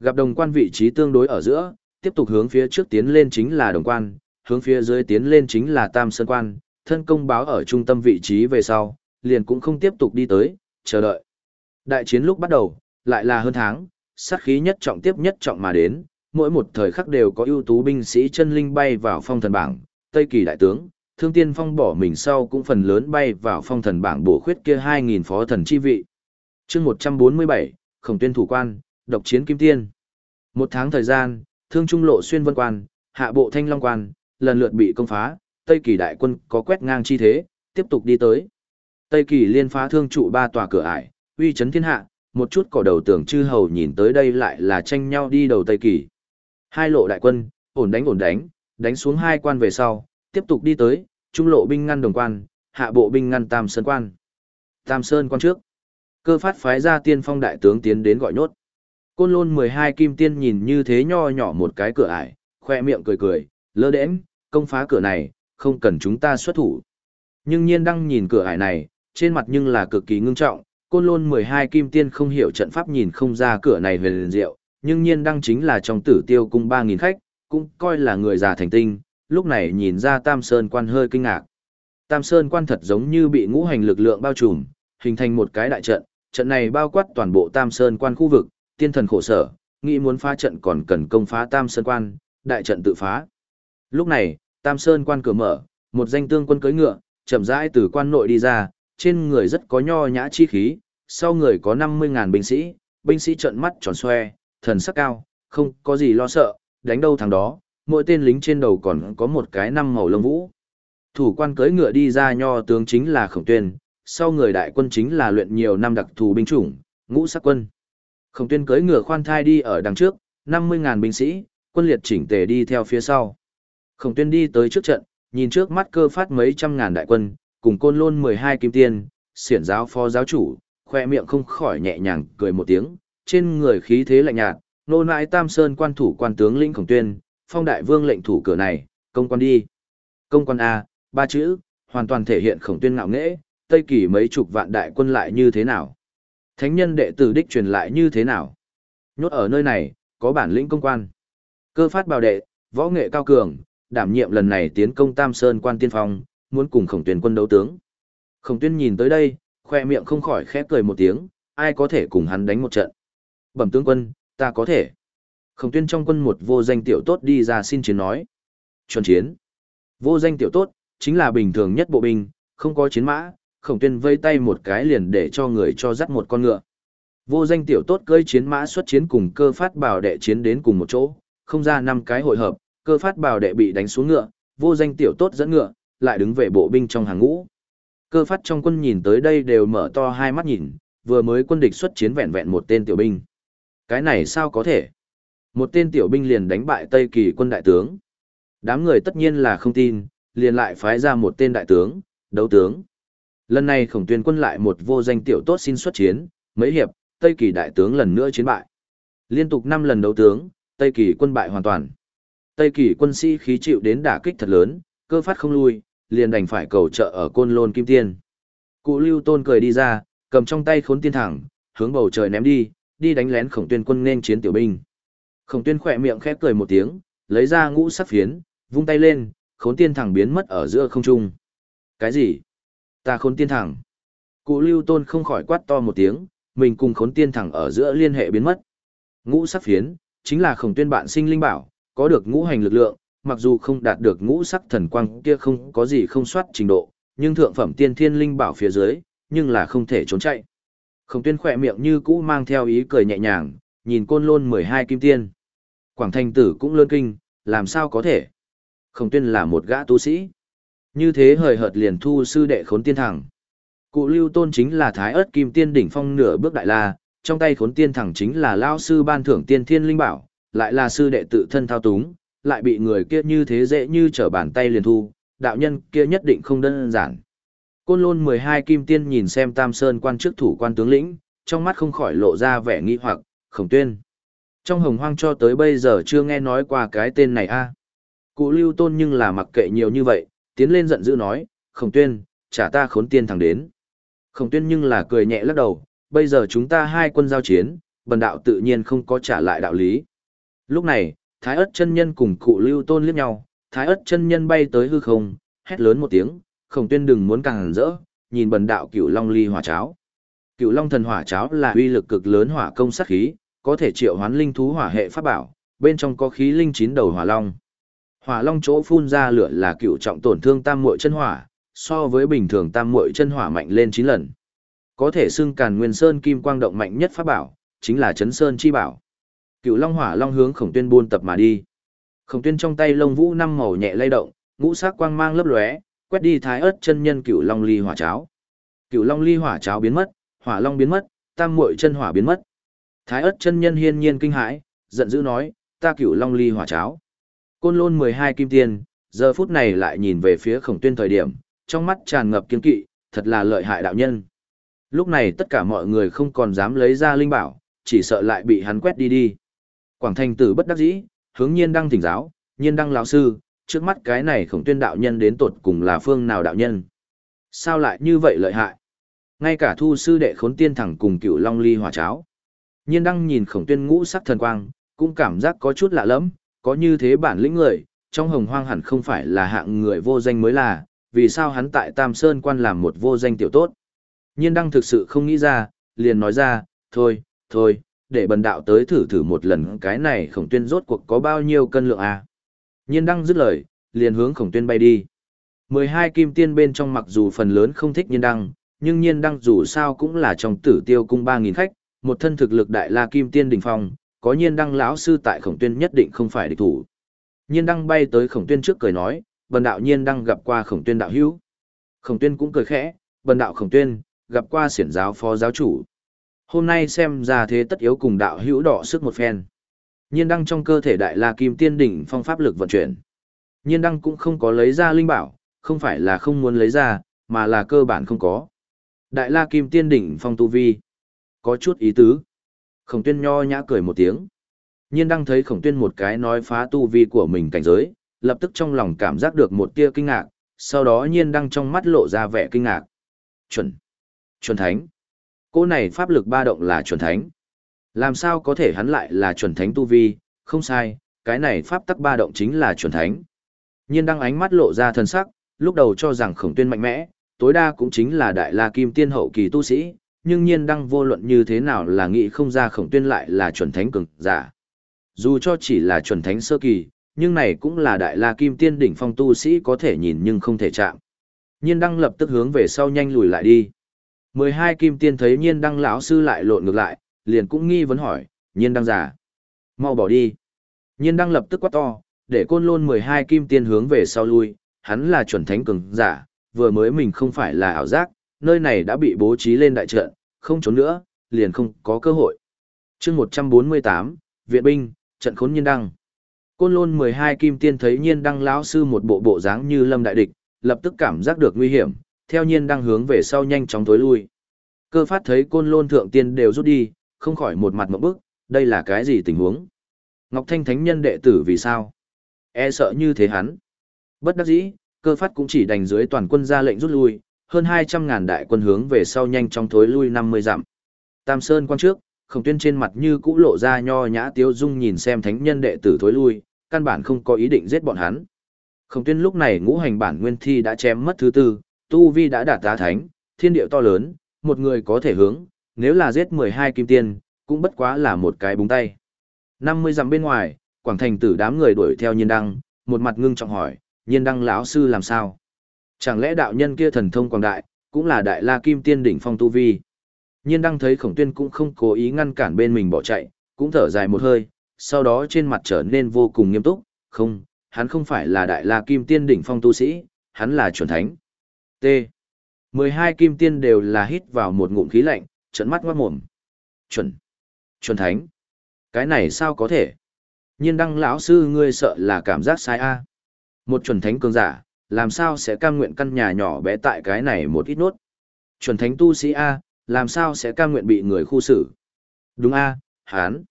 Gặp đồng quan vị trí tương đối ở giữa, tiếp tục hướng phía trước tiến lên chính là đồng quan, hướng phía dưới tiến lên chính là tam sơn quan, thân công báo ở trung tâm vị trí về sau, liền cũng không tiếp tục đi tới, chờ đợi. Đại chiến lúc bắt đầu, lại là hơn tháng, sát khí nhất trọng tiếp nhất trọng mà đến, mỗi một thời khắc đều có ưu tú binh sĩ chân linh bay vào phong thần bảng, Tây Kỳ đại tướng, Thương Tiên Phong bỏ mình sau cũng phần lớn bay vào phong thần bảng bổ khuyết kia 2000 phó thần chi vị. Chương 147, Khổng Tuyên thủ quan, độc chiến kim tiên. Một tháng thời gian, Thương Trung lộ xuyên vân quan, hạ bộ Thanh Long quan, lần lượt bị công phá, Tây Kỳ đại quân có quét ngang chi thế, tiếp tục đi tới. Tây Kỳ liên phá thương trụ ba tòa cửa ải, uy chấn thiên hạ, một chút cỏ đầu tưởng chư hầu nhìn tới đây lại là tranh nhau đi đầu Tây Kỳ. Hai lộ đại quân, ổn đánh ổn đánh, đánh xuống hai quan về sau, tiếp tục đi tới, trung lộ binh ngăn đồng quan, hạ bộ binh ngăn Tam Sơn quan. Tam Sơn quan trước. Cơ phát phái ra tiên phong đại tướng tiến đến gọi nốt. Côn lôn 12 kim tiên nhìn như thế nho nhỏ một cái cửa ải, khoe miệng cười cười, lơ đễnh, công phá cửa này, không cần chúng ta xuất thủ. Nhưng nhiên đang nhìn cửa ải này, trên mặt nhưng là cực kỳ ngưng trọng, côn lôn 12 kim tiên không hiểu trận pháp nhìn không ra cửa này về liền diệu, nhưng nhiên đăng chính là trong tử tiêu cung 3.000 khách, cũng coi là người già thành tinh, lúc này nhìn ra Tam Sơn quan hơi kinh ngạc. Tam Sơn quan thật giống như bị ngũ hành lực lượng bao trùm, hình thành một cái đại trận, trận này bao quát toàn bộ Tam Sơn quan khu vực, tiên thần khổ sở, nghĩ muốn phá trận còn cần công phá Tam Sơn quan, đại trận tự phá. Lúc này, Tam Sơn quan cửa mở, một danh tương quân cưỡi ngựa, chậm rãi từ quan nội đi ra, trên người rất có nho nhã chi khí, sau người có 50.000 binh sĩ, binh sĩ trợn mắt tròn xoe, thần sắc cao, không có gì lo sợ, đánh đâu thằng đó, mỗi tên lính trên đầu còn có một cái năm màu lông vũ. Thủ quan cưỡi ngựa đi ra nho tướng chính là Khổng Tuyên, sau người đại quân chính là luyện nhiều năm đặc thù binh chủng, ngũ sắc quân. Khổng Tuyên cưỡi ngựa khoan thai đi ở đằng trước, 50.000 binh sĩ, quân liệt chỉnh tề đi theo phía sau. Khổng Tuyên đi tới trước trận, nhìn trước mắt cơ phát mấy trăm ngàn đại quân, cùng côn lôn 12 kim tiên, xiển giáo phó giáo chủ, khoe miệng không khỏi nhẹ nhàng cười một tiếng, trên người khí thế lạnh nhạt, nô nãi tam sơn quan thủ quan tướng lĩnh khổng tuyên, phong đại vương lệnh thủ cửa này, công quan đi. Công quan A, ba chữ, hoàn toàn thể hiện khổng tuyên ngạo nghễ, Tây Kỳ mấy chục vạn đại quân lại như thế nào? Thánh nhân đệ tử đích truyền lại như thế nào? Nhốt ở nơi này, có bản lĩnh công quan. Cơ phát bảo đệ, võ nghệ cao cường, đảm nhiệm lần này tiến công Tam Sơn quan tiên phong, muốn cùng khổng tuyên quân đấu tướng. Khổng tuyên nhìn tới đây, khoe miệng không khỏi khẽ cười một tiếng, ai có thể cùng hắn đánh một trận. Bẩm tướng quân, ta có thể. Khổng tuyên trong quân một vô danh tiểu tốt đi ra xin chiến nói. Chuẩn chiến. Vô danh tiểu tốt, chính là bình thường nhất bộ binh, không có chiến mã, khổng tuyên vây tay một cái liền để cho người cho dắt một con ngựa. Vô danh tiểu tốt cơi chiến mã xuất chiến cùng cơ phát bảo đệ chiến đến cùng một chỗ, không ra năm cái hội hợp, cơ phát bảo đệ bị đánh xuống ngựa, vô danh tiểu tốt dẫn ngựa, lại đứng về bộ binh trong hàng ngũ. Cơ phát trong quân nhìn tới đây đều mở to hai mắt nhìn, vừa mới quân địch xuất chiến vẹn vẹn một tên tiểu binh. Cái này sao có thể? Một tên tiểu binh liền đánh bại Tây Kỳ quân đại tướng. Đám người tất nhiên là không tin, liền lại phái ra một tên đại tướng, đấu tướng. Lần này khổng tuyên quân lại một vô danh tiểu tốt xin xuất chiến, mấy hiệp, Tây Kỳ đại tướng lần nữa chiến bại. Liên tục 5 lần đấu tướng, Tây Kỳ quân bại hoàn toàn. Tây Kỳ quân sĩ khí chịu đến đả kích thật lớn, cơ phát không lui, liền đành phải cầu trợ ở côn lôn kim tiên. Cụ lưu tôn cười đi ra, cầm trong tay khốn tiên thẳng, hướng bầu trời ném đi, đi đánh lén khổng tuyên quân nên chiến tiểu binh. Khổng tuyên khỏe miệng khép cười một tiếng, lấy ra ngũ sắc phiến, vung tay lên, khốn tiên thẳng biến mất ở giữa không trung. Cái gì? Ta khốn tiên thẳng. Cụ lưu tôn không khỏi quát to một tiếng, mình cùng khốn tiên thẳng ở giữa liên hệ biến mất. Ngũ sắc phiến, chính là khổng tuyên bạn sinh linh bảo, có được ngũ hành lực lượng, mặc dù không đạt được ngũ sắc thần quang kia không có gì không soát trình độ, nhưng thượng phẩm tiên thiên linh bảo phía dưới, nhưng là không thể trốn chạy. Khổng tuyên khỏe miệng như cũ mang theo ý cười nhẹ nhàng, nhìn côn lôn 12 kim tiên. Quảng thành tử cũng lơn kinh, làm sao có thể. Khổng tuyên là một gã tu sĩ. Như thế hời hợt liền thu sư đệ khốn tiên thẳng. Cụ lưu tôn chính là thái ớt kim tiên đỉnh phong nửa bước đại la, trong tay khốn tiên thẳng chính là lao sư ban thưởng tiên thiên linh bảo, lại là sư đệ tự thân thao túng, lại bị người kia như thế dễ như trở bàn tay liền thu, đạo nhân kia nhất định không đơn giản. Côn lôn 12 kim tiên nhìn xem Tam Sơn quan chức thủ quan tướng lĩnh, trong mắt không khỏi lộ ra vẻ nghi hoặc, khổng tuyên. Trong hồng hoang cho tới bây giờ chưa nghe nói qua cái tên này a Cụ lưu tôn nhưng là mặc kệ nhiều như vậy, tiến lên giận dữ nói, khổng tuyên, trả ta khốn tiên thẳng đến. Khổng tuyên nhưng là cười nhẹ lắc đầu, bây giờ chúng ta hai quân giao chiến, bần đạo tự nhiên không có trả lại đạo lý. Lúc này, thái ất chân nhân cùng cụ lưu tôn liếc nhau, thái ất chân nhân bay tới hư không, hét lớn một tiếng, khổng tuyên đừng muốn càng rỡ, nhìn bần đạo cửu long ly hỏa cháo. Cửu long thần hỏa cháo là uy lực cực lớn hỏa công sát khí, có thể triệu hoán linh thú hỏa hệ pháp bảo, bên trong có khí linh chín đầu hỏa long. Hỏa long chỗ phun ra lửa là Cựu trọng tổn thương tam muội chân hỏa, so với bình thường tam muội chân hỏa mạnh lên 9 lần. Có thể xưng càn nguyên sơn kim quang động mạnh nhất pháp bảo, chính là chấn sơn chi bảo. Cựu Long Hỏa Long hướng Khổng Tuyên buôn tập mà đi. Khổng Tuyên trong tay lông vũ năm màu nhẹ lay động, ngũ sắc quang mang lấp lóe, quét đi thái ớt chân nhân Cựu Long Ly Hỏa cháo. Cựu Long Ly Hỏa cháo biến mất, Hỏa Long biến mất, Tam Muội chân hỏa biến mất. Thái ớt chân nhân hiên nhiên kinh hãi, giận dữ nói, ta Cựu Long Ly Hỏa cháo. Côn Lôn 12 kim tiền, giờ phút này lại nhìn về phía Khổng Tuyên thời điểm, trong mắt tràn ngập kiên kỵ, thật là lợi hại đạo nhân. Lúc này tất cả mọi người không còn dám lấy ra linh bảo, chỉ sợ lại bị hắn quét đi đi. Quảng thành tử bất đắc dĩ, hướng nhiên đăng thỉnh giáo, nhiên đăng lão sư, trước mắt cái này khổng tuyên đạo nhân đến tột cùng là phương nào đạo nhân. Sao lại như vậy lợi hại? Ngay cả thu sư đệ khốn tiên thẳng cùng cựu long ly hòa cháo. Nhiên đăng nhìn khổng tuyên ngũ sắc thần quang, cũng cảm giác có chút lạ lẫm, có như thế bản lĩnh người, trong hồng hoang hẳn không phải là hạng người vô danh mới là, vì sao hắn tại Tam Sơn quan làm một vô danh tiểu tốt. Nhiên đăng thực sự không nghĩ ra, liền nói ra, thôi, thôi, để bần đạo tới thử thử một lần cái này khổng tuyên rốt cuộc có bao nhiêu cân lượng à. Nhiên đăng dứt lời, liền hướng khổng tuyên bay đi. 12 kim tiên bên trong mặc dù phần lớn không thích nhiên đăng, nhưng nhiên đăng dù sao cũng là trong tử tiêu cung 3.000 khách, một thân thực lực đại la kim tiên đỉnh phong, có nhiên đăng lão sư tại khổng tuyên nhất định không phải địch thủ. Nhiên đăng bay tới khổng tuyên trước cười nói, bần đạo nhiên đăng gặp qua khổng tuyên đạo hữu. Khổng tuyên cũng cười khẽ, bần đạo khổng tuyên, gặp qua siển giáo phó giáo chủ. Hôm nay xem ra thế tất yếu cùng đạo hữu đỏ sức một phen. Nhiên đăng trong cơ thể đại la kim tiên đỉnh phong pháp lực vận chuyển. Nhiên đăng cũng không có lấy ra linh bảo, không phải là không muốn lấy ra, mà là cơ bản không có. Đại la kim tiên đỉnh phong tu vi. Có chút ý tứ. Khổng tuyên nho nhã cười một tiếng. Nhiên đăng thấy khổng tuyên một cái nói phá tu vi của mình cảnh giới, lập tức trong lòng cảm giác được một tia kinh ngạc, sau đó nhiên đăng trong mắt lộ ra vẻ kinh ngạc. Chuẩn. Chuẩn thánh. Cô này pháp lực ba động là chuẩn thánh. Làm sao có thể hắn lại là chuẩn thánh tu vi, không sai, cái này pháp tắc ba động chính là chuẩn thánh. Nhiên đăng ánh mắt lộ ra thần sắc, lúc đầu cho rằng khổng tuyên mạnh mẽ, tối đa cũng chính là đại la kim tiên hậu kỳ tu sĩ, nhưng nhiên đăng vô luận như thế nào là nghĩ không ra khổng tuyên lại là chuẩn thánh cường giả. Dù cho chỉ là chuẩn thánh sơ kỳ, nhưng này cũng là đại la kim tiên đỉnh phong tu sĩ có thể nhìn nhưng không thể chạm. Nhiên đăng lập tức hướng về sau nhanh lùi lại đi. 12 kim tiên thấy nhiên đăng lão sư lại lộn ngược lại, liền cũng nghi vấn hỏi, nhiên đăng giả. Mau bỏ đi. Nhiên đăng lập tức quát to, để côn lôn 12 kim tiên hướng về sau lui, hắn là chuẩn thánh cường giả, vừa mới mình không phải là ảo giác, nơi này đã bị bố trí lên đại trận, không trốn nữa, liền không có cơ hội. chương 148, Viện binh, trận khốn nhiên đăng. Côn lôn 12 kim tiên thấy nhiên đăng lão sư một bộ bộ dáng như lâm đại địch, lập tức cảm giác được nguy hiểm, theo nhiên đăng hướng về sau nhanh chóng tối lui. Cơ phát thấy côn lôn thượng tiên đều rút đi, không khỏi một mặt mộng bức, đây là cái gì tình huống? Ngọc Thanh Thánh nhân đệ tử vì sao? E sợ như thế hắn. Bất đắc dĩ, cơ phát cũng chỉ đành dưới toàn quân ra lệnh rút lui, hơn 200.000 đại quân hướng về sau nhanh chóng thối lui 50 dặm. Tam Sơn quan trước, khổng tuyên trên mặt như cũ lộ ra nho nhã tiếu dung nhìn xem thánh nhân đệ tử thối lui, căn bản không có ý định giết bọn hắn. Khổng tuyên lúc này ngũ hành bản nguyên thi đã chém mất thứ tư, tu vi đã đạt tá thánh, thiên điệu to lớn, một người có thể hướng, nếu là giết 12 kim tiên, cũng bất quá là một cái búng tay. 50 dặm bên ngoài, quảng thành tử đám người đuổi theo nhiên đăng, một mặt ngưng trọng hỏi, nhiên đăng lão sư làm sao? Chẳng lẽ đạo nhân kia thần thông quảng đại, cũng là đại la kim tiên đỉnh phong tu vi? Nhiên đăng thấy khổng tuyên cũng không cố ý ngăn cản bên mình bỏ chạy, cũng thở dài một hơi, sau đó trên mặt trở nên vô cùng nghiêm túc, không, hắn không phải là đại la kim tiên đỉnh phong tu sĩ, hắn là chuẩn thánh. T. 12 kim tiên đều là hít vào một ngụm khí lạnh, trận mắt ngoát mồm. Chuẩn. Chuẩn thánh. Cái này sao có thể? Nhiên đăng lão sư ngươi sợ là cảm giác sai a Một chuẩn thánh cường giả, làm sao sẽ cam nguyện căn nhà nhỏ bé tại cái này một ít nốt? Chuẩn thánh tu sĩ A, làm sao sẽ cam nguyện bị người khu xử? Đúng A, hán.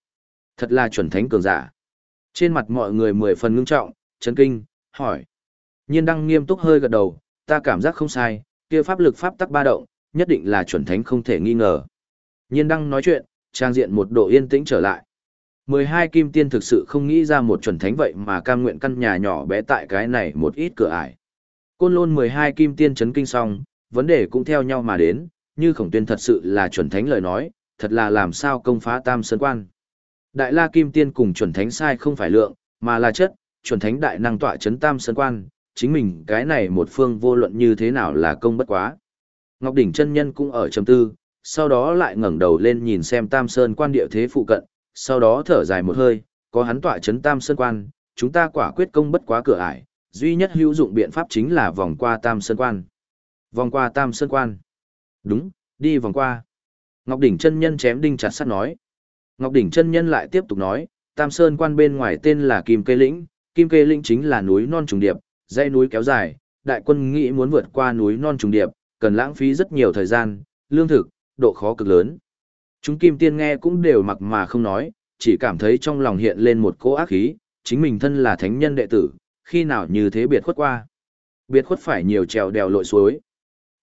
Thật là chuẩn thánh cường giả. Trên mặt mọi người mười phần ngưng trọng, chấn kinh, hỏi. Nhiên đăng nghiêm túc hơi gật đầu, ta cảm giác không sai, kia pháp lực pháp tắc ba động, nhất định là chuẩn thánh không thể nghi ngờ. Nhiên đăng nói chuyện, trang diện một độ yên tĩnh trở lại. 12 kim tiên thực sự không nghĩ ra một chuẩn thánh vậy mà cam nguyện căn nhà nhỏ bé tại cái này một ít cửa ải. Côn lôn 12 kim tiên chấn kinh xong, vấn đề cũng theo nhau mà đến, như khổng tuyên thật sự là chuẩn thánh lời nói, thật là làm sao công phá tam sơn quan. Đại la kim tiên cùng chuẩn thánh sai không phải lượng, mà là chất, chuẩn thánh đại năng tọa chấn tam sơn quan, chính mình cái này một phương vô luận như thế nào là công bất quá. Ngọc Đỉnh chân nhân cũng ở trầm tư, sau đó lại ngẩng đầu lên nhìn xem tam sơn quan địa thế phụ cận, sau đó thở dài một hơi, có hắn tọa chấn tam sơn quan, chúng ta quả quyết công bất quá cửa ải, duy nhất hữu dụng biện pháp chính là vòng qua tam sơn quan. Vòng qua tam sơn quan. Đúng, đi vòng qua. Ngọc Đỉnh chân nhân chém đinh chặt sắt nói. Ngọc Đỉnh chân nhân lại tiếp tục nói, tam sơn quan bên ngoài tên là Kim Kê Lĩnh, Kim Kê Lĩnh chính là núi non trùng điệp, dãy núi kéo dài, đại quân nghĩ muốn vượt qua núi non trùng điệp, cần lãng phí rất nhiều thời gian, lương thực, độ khó cực lớn. Chúng kim tiên nghe cũng đều mặc mà không nói, chỉ cảm thấy trong lòng hiện lên một cỗ ác khí, chính mình thân là thánh nhân đệ tử, khi nào như thế biệt khuất qua. Biệt khuất phải nhiều trèo đèo lội suối.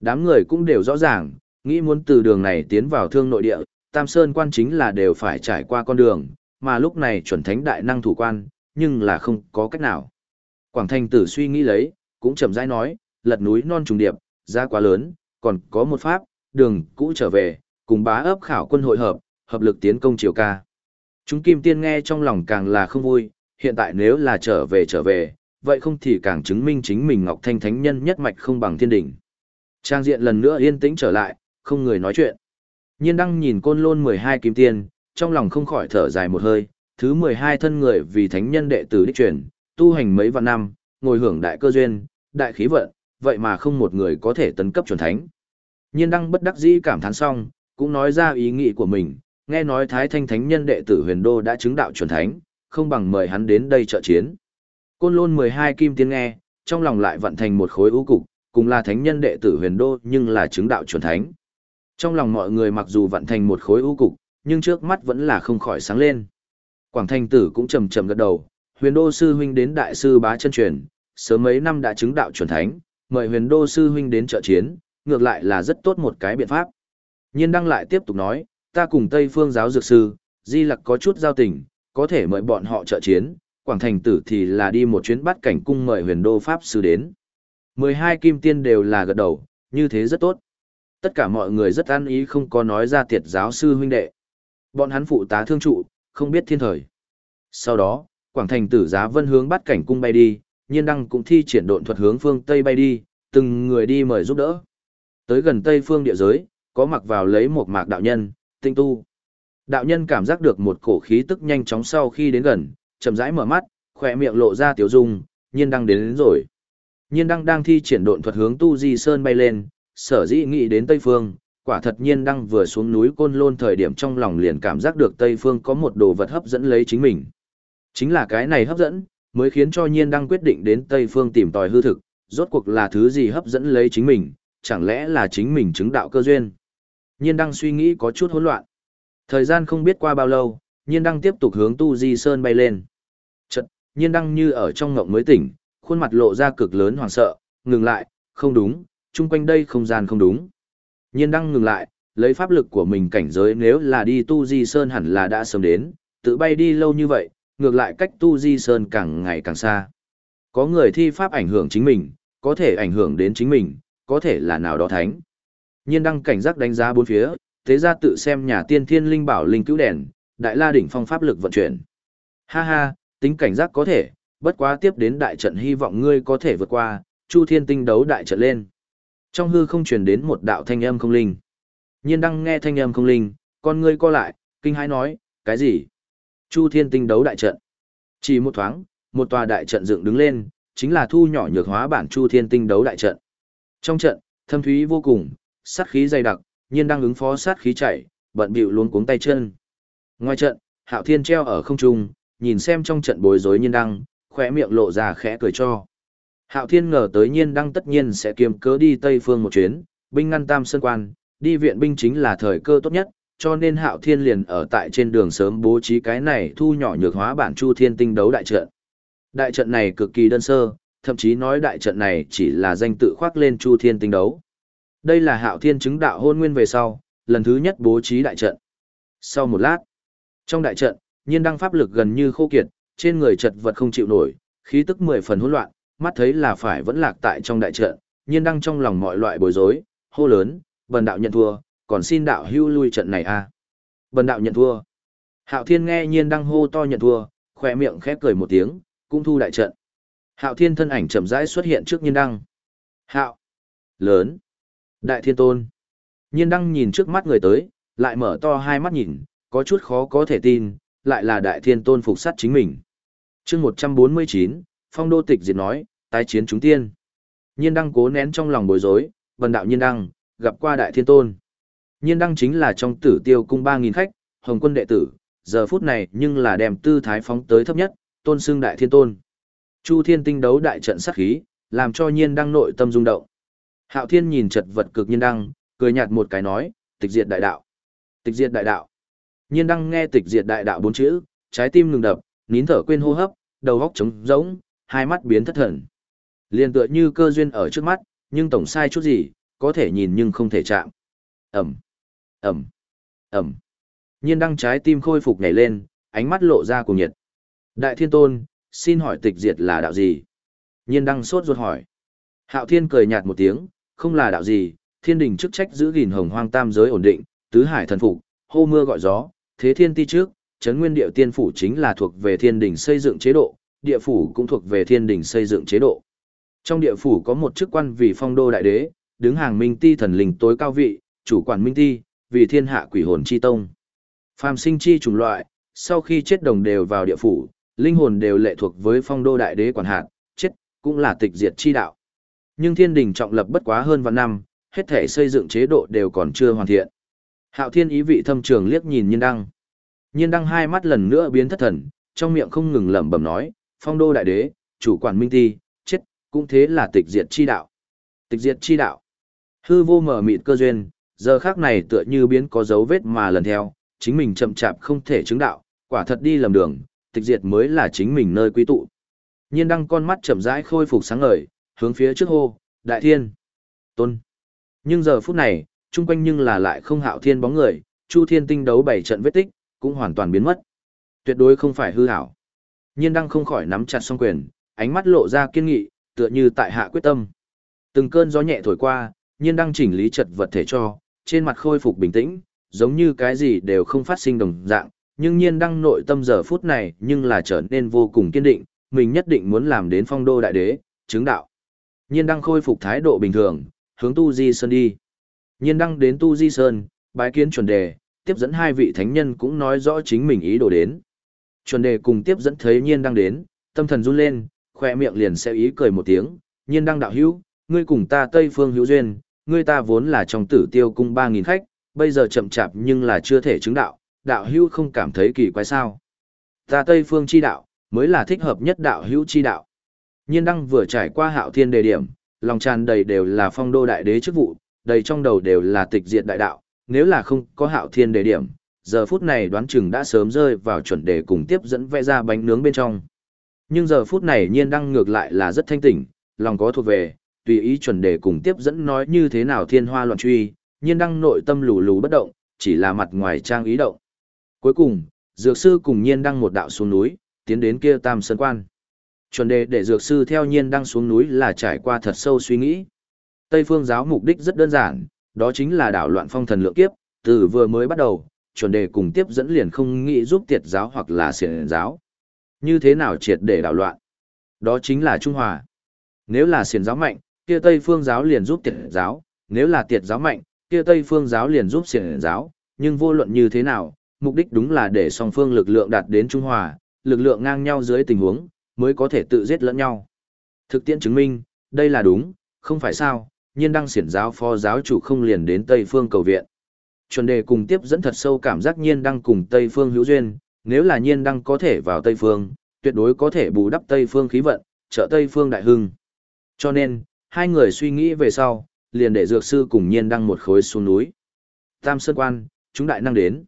Đám người cũng đều rõ ràng, nghĩ muốn từ đường này tiến vào thương nội địa, Tam Sơn quan chính là đều phải trải qua con đường, mà lúc này chuẩn thánh đại năng thủ quan, nhưng là không có cách nào. Quảng Thành tử suy nghĩ lấy, cũng chậm rãi nói, lật núi non trùng điệp, ra quá lớn, còn có một pháp, đường cũ trở về, cùng bá ấp khảo quân hội hợp, hợp lực tiến công triều ca. Chúng kim tiên nghe trong lòng càng là không vui, hiện tại nếu là trở về trở về, vậy không thì càng chứng minh chính mình Ngọc Thanh Thánh Nhân nhất mạch không bằng thiên đỉnh. Trang diện lần nữa yên tĩnh trở lại, không người nói chuyện. Nhiên đăng nhìn côn lôn 12 kim tiên, trong lòng không khỏi thở dài một hơi, thứ 12 thân người vì thánh nhân đệ tử đích truyền, tu hành mấy vạn năm, ngồi hưởng đại cơ duyên, đại khí vận, vậy mà không một người có thể tấn cấp chuẩn thánh. Nhiên đăng bất đắc dĩ cảm thán xong, cũng nói ra ý nghĩ của mình, nghe nói Thái Thanh Thánh nhân đệ tử huyền đô đã chứng đạo chuẩn thánh, không bằng mời hắn đến đây trợ chiến. Côn lôn 12 kim tiên nghe, trong lòng lại vận thành một khối ưu cục, cùng là thánh nhân đệ tử huyền đô nhưng là chứng đạo chuẩn thánh. Trong lòng mọi người mặc dù vận thành một khối ưu cục, nhưng trước mắt vẫn là không khỏi sáng lên. Quảng Thanh tử cũng trầm trầm gật đầu, huyền đô sư huynh đến đại sư bá chân truyền, sớm mấy năm đã chứng đạo chuẩn thánh, mời huyền đô sư huynh đến trợ chiến, ngược lại là rất tốt một cái biện pháp. Nhiên đăng lại tiếp tục nói, ta cùng Tây Phương giáo dược sư, Di Lặc có chút giao tình, có thể mời bọn họ trợ chiến, Quảng Thành tử thì là đi một chuyến bắt cảnh cung mời huyền đô Pháp sư đến. 12 kim tiên đều là gật đầu, như thế rất tốt. Tất cả mọi người rất an ý không có nói ra tiệt giáo sư huynh đệ. Bọn hắn phụ tá thương trụ, không biết thiên thời. Sau đó, Quảng Thành tử giá vân hướng bắt cảnh cung bay đi, nhiên đăng cũng thi triển độn thuật hướng phương Tây bay đi, từng người đi mời giúp đỡ. Tới gần Tây phương địa giới, có mặc vào lấy một mạc đạo nhân, tinh tu. Đạo nhân cảm giác được một cổ khí tức nhanh chóng sau khi đến gần, chậm rãi mở mắt, khỏe miệng lộ ra tiểu dung, nhiên đăng đến, đến rồi. Nhiên đăng đang thi triển độn thuật hướng tu di sơn bay lên, sở dĩ nghĩ đến Tây Phương, quả thật nhiên đăng vừa xuống núi côn lôn thời điểm trong lòng liền cảm giác được Tây Phương có một đồ vật hấp dẫn lấy chính mình. Chính là cái này hấp dẫn, mới khiến cho nhiên đăng quyết định đến Tây Phương tìm tòi hư thực, rốt cuộc là thứ gì hấp dẫn lấy chính mình, chẳng lẽ là chính mình chứng đạo cơ duyên. Nhiên đăng suy nghĩ có chút hỗn loạn. Thời gian không biết qua bao lâu, nhiên đăng tiếp tục hướng tu di sơn bay lên. Chật, nhiên đăng như ở trong ngộng mới tỉnh, khuôn mặt lộ ra cực lớn hoảng sợ, ngừng lại, không đúng, chung quanh đây không gian không đúng. Nhiên đăng ngừng lại, lấy pháp lực của mình cảnh giới nếu là đi tu di sơn hẳn là đã sớm đến, tự bay đi lâu như vậy, ngược lại cách tu di sơn càng ngày càng xa. Có người thi pháp ảnh hưởng chính mình, có thể ảnh hưởng đến chính mình, có thể là nào đó thánh. Nhiên đăng cảnh giác đánh giá bốn phía, thế ra tự xem nhà tiên thiên linh bảo linh cứu đèn, đại la đỉnh phong pháp lực vận chuyển. Ha ha, tính cảnh giác có thể, bất quá tiếp đến đại trận hy vọng ngươi có thể vượt qua, Chu Thiên tinh đấu đại trận lên. Trong hư không truyền đến một đạo thanh âm không linh. Nhiên đăng nghe thanh âm không linh, con ngươi co lại, kinh hãi nói, cái gì? Chu Thiên tinh đấu đại trận. Chỉ một thoáng, một tòa đại trận dựng đứng lên, chính là thu nhỏ nhược hóa bản Chu Thiên tinh đấu đại trận. Trong trận, thâm thúy vô cùng, sát khí dày đặc, nhiên đang ứng phó sát khí chạy, bận bịu luôn cuống tay chân. Ngoài trận, Hạo Thiên treo ở không trung, nhìn xem trong trận bối rối nhiên đăng, khỏe miệng lộ ra khẽ cười cho. Hạo Thiên ngờ tới nhiên đăng tất nhiên sẽ kiềm cớ đi Tây Phương một chuyến, binh ngăn tam sơn quan, đi viện binh chính là thời cơ tốt nhất, cho nên Hạo Thiên liền ở tại trên đường sớm bố trí cái này thu nhỏ nhược hóa bản Chu Thiên tinh đấu đại trận. Đại trận này cực kỳ đơn sơ, thậm chí nói đại trận này chỉ là danh tự khoác lên Chu Thiên tinh đấu. Đây là hạo thiên chứng đạo hôn nguyên về sau, lần thứ nhất bố trí đại trận. Sau một lát, trong đại trận, nhiên đăng pháp lực gần như khô kiệt, trên người chật vật không chịu nổi, khí tức mười phần hỗn loạn, mắt thấy là phải vẫn lạc tại trong đại trận, nhiên đăng trong lòng mọi loại bối rối, hô lớn, bần đạo nhận thua, còn xin đạo hưu lui trận này a. À? Bần đạo nhận thua. Hạo Thiên nghe nhiên đăng hô to nhận thua, khỏe miệng khép cười một tiếng, cũng thu đại trận. Hạo Thiên thân ảnh chậm rãi xuất hiện trước nhiên đăng. Hạo. Lớn. Đại thiên tôn. Nhiên đăng nhìn trước mắt người tới, lại mở to hai mắt nhìn, có chút khó có thể tin, lại là đại thiên tôn phục sát chính mình. chương 149, phong đô tịch diệt nói, tái chiến chúng tiên. Nhiên đăng cố nén trong lòng bối rối, vần đạo nhiên đăng, gặp qua đại thiên tôn. Nhiên đăng chính là trong tử tiêu cung 3.000 khách, hồng quân đệ tử, giờ phút này nhưng là đem tư thái phóng tới thấp nhất, tôn xưng đại thiên tôn. Chu thiên tinh đấu đại trận sát khí, làm cho nhiên đăng nội tâm rung động. Hạo Thiên nhìn chật vật cực nhiên đăng, cười nhạt một cái nói, tịch diệt đại đạo. Tịch diệt đại đạo. Nhiên đăng nghe tịch diệt đại đạo bốn chữ, trái tim ngừng đập, nín thở quên hô hấp, đầu óc trống rỗng, hai mắt biến thất thần. Liên tựa như cơ duyên ở trước mắt, nhưng tổng sai chút gì, có thể nhìn nhưng không thể chạm. Ẩm, Ẩm, Ẩm. Nhiên đăng trái tim khôi phục nhảy lên, ánh mắt lộ ra cùng nhiệt. Đại thiên tôn, xin hỏi tịch diệt là đạo gì? Nhiên đăng sốt ruột hỏi. Hạo thiên cười nhạt một tiếng, không là đạo gì, thiên đình chức trách giữ gìn hồng hoang tam giới ổn định, tứ hải thần phục, hô mưa gọi gió, thế thiên ti trước, chấn nguyên điệu tiên phủ chính là thuộc về thiên đình xây dựng chế độ, địa phủ cũng thuộc về thiên đình xây dựng chế độ. Trong địa phủ có một chức quan vì phong đô đại đế, đứng hàng minh ti thần linh tối cao vị, chủ quản minh ti, vì thiên hạ quỷ hồn chi tông. Phàm sinh chi chủng loại, sau khi chết đồng đều vào địa phủ, linh hồn đều lệ thuộc với phong đô đại đế quản hạt, chết, cũng là tịch diệt chi đạo. Nhưng thiên đình trọng lập bất quá hơn vạn năm, hết thể xây dựng chế độ đều còn chưa hoàn thiện. Hạo thiên ý vị thâm trường liếc nhìn nhiên đăng. Nhiên đăng hai mắt lần nữa biến thất thần, trong miệng không ngừng lẩm bẩm nói, phong đô đại đế, chủ quản minh ti, chết, cũng thế là tịch diệt chi đạo. Tịch diệt chi đạo. Hư vô mở mịt cơ duyên, giờ khác này tựa như biến có dấu vết mà lần theo, chính mình chậm chạp không thể chứng đạo, quả thật đi lầm đường, tịch diệt mới là chính mình nơi quý tụ. Nhiên đăng con mắt chậm rãi khôi phục sáng ngời, hướng phía trước hô, đại thiên, tôn. Nhưng giờ phút này, chung quanh nhưng là lại không hạo thiên bóng người, chu thiên tinh đấu bảy trận vết tích, cũng hoàn toàn biến mất. Tuyệt đối không phải hư hảo. Nhiên đăng không khỏi nắm chặt song quyền, ánh mắt lộ ra kiên nghị, tựa như tại hạ quyết tâm. Từng cơn gió nhẹ thổi qua, nhiên đăng chỉnh lý trật vật thể cho, trên mặt khôi phục bình tĩnh, giống như cái gì đều không phát sinh đồng dạng, nhưng nhiên đăng nội tâm giờ phút này nhưng là trở nên vô cùng kiên định, mình nhất định muốn làm đến phong đô đại đế, chứng đạo. Nhiên đăng khôi phục thái độ bình thường, hướng Tu Di Sơn đi. Nhiên đăng đến Tu Di Sơn, bái kiến chuẩn đề, tiếp dẫn hai vị thánh nhân cũng nói rõ chính mình ý đồ đến. Chuẩn đề cùng tiếp dẫn thấy nhiên đăng đến, tâm thần run lên, khoe miệng liền sẽ ý cười một tiếng, nhiên đăng đạo hữu, ngươi cùng ta Tây Phương hữu duyên, ngươi ta vốn là trong tử tiêu cung 3.000 khách, bây giờ chậm chạp nhưng là chưa thể chứng đạo, đạo hữu không cảm thấy kỳ quái sao. Ta Tây Phương chi đạo, mới là thích hợp nhất đạo hữu chi đạo. Nhiên đăng vừa trải qua hạo thiên đề điểm, lòng tràn đầy đều là phong đô đại đế chức vụ, đầy trong đầu đều là tịch diệt đại đạo, nếu là không có hạo thiên đề điểm, giờ phút này đoán chừng đã sớm rơi vào chuẩn đề cùng tiếp dẫn vẽ ra bánh nướng bên trong. Nhưng giờ phút này nhiên đăng ngược lại là rất thanh tỉnh, lòng có thuộc về, tùy ý chuẩn đề cùng tiếp dẫn nói như thế nào thiên hoa loạn truy, nhiên đăng nội tâm lù lù bất động, chỉ là mặt ngoài trang ý động. Cuối cùng, dược sư cùng nhiên đăng một đạo xuống núi, tiến đến kia tam sơn quan. Chuẩn đề để dược sư theo nhiên đăng xuống núi là trải qua thật sâu suy nghĩ. Tây phương giáo mục đích rất đơn giản, đó chính là đảo loạn phong thần lượng kiếp, từ vừa mới bắt đầu, chuẩn đề cùng tiếp dẫn liền không nghĩ giúp tiệt giáo hoặc là xiển giáo. Như thế nào triệt để đảo loạn? Đó chính là Trung Hòa. Nếu là xiển giáo mạnh, kia Tây phương giáo liền giúp tiệt giáo, nếu là tiệt giáo mạnh, kia Tây phương giáo liền giúp xiển giáo, nhưng vô luận như thế nào, mục đích đúng là để song phương lực lượng đạt đến Trung Hòa, lực lượng ngang nhau dưới tình huống, mới có thể tự giết lẫn nhau. Thực tiễn chứng minh, đây là đúng, không phải sao, nhiên đăng siển giáo phó giáo chủ không liền đến Tây Phương cầu viện. Chuẩn đề cùng tiếp dẫn thật sâu cảm giác nhiên đăng cùng Tây Phương hữu duyên, nếu là nhiên đăng có thể vào Tây Phương, tuyệt đối có thể bù đắp Tây Phương khí vận, trợ Tây Phương đại hưng. Cho nên, hai người suy nghĩ về sau, liền để dược sư cùng nhiên đăng một khối xuống núi. Tam Sơn Quan, chúng đại năng đến.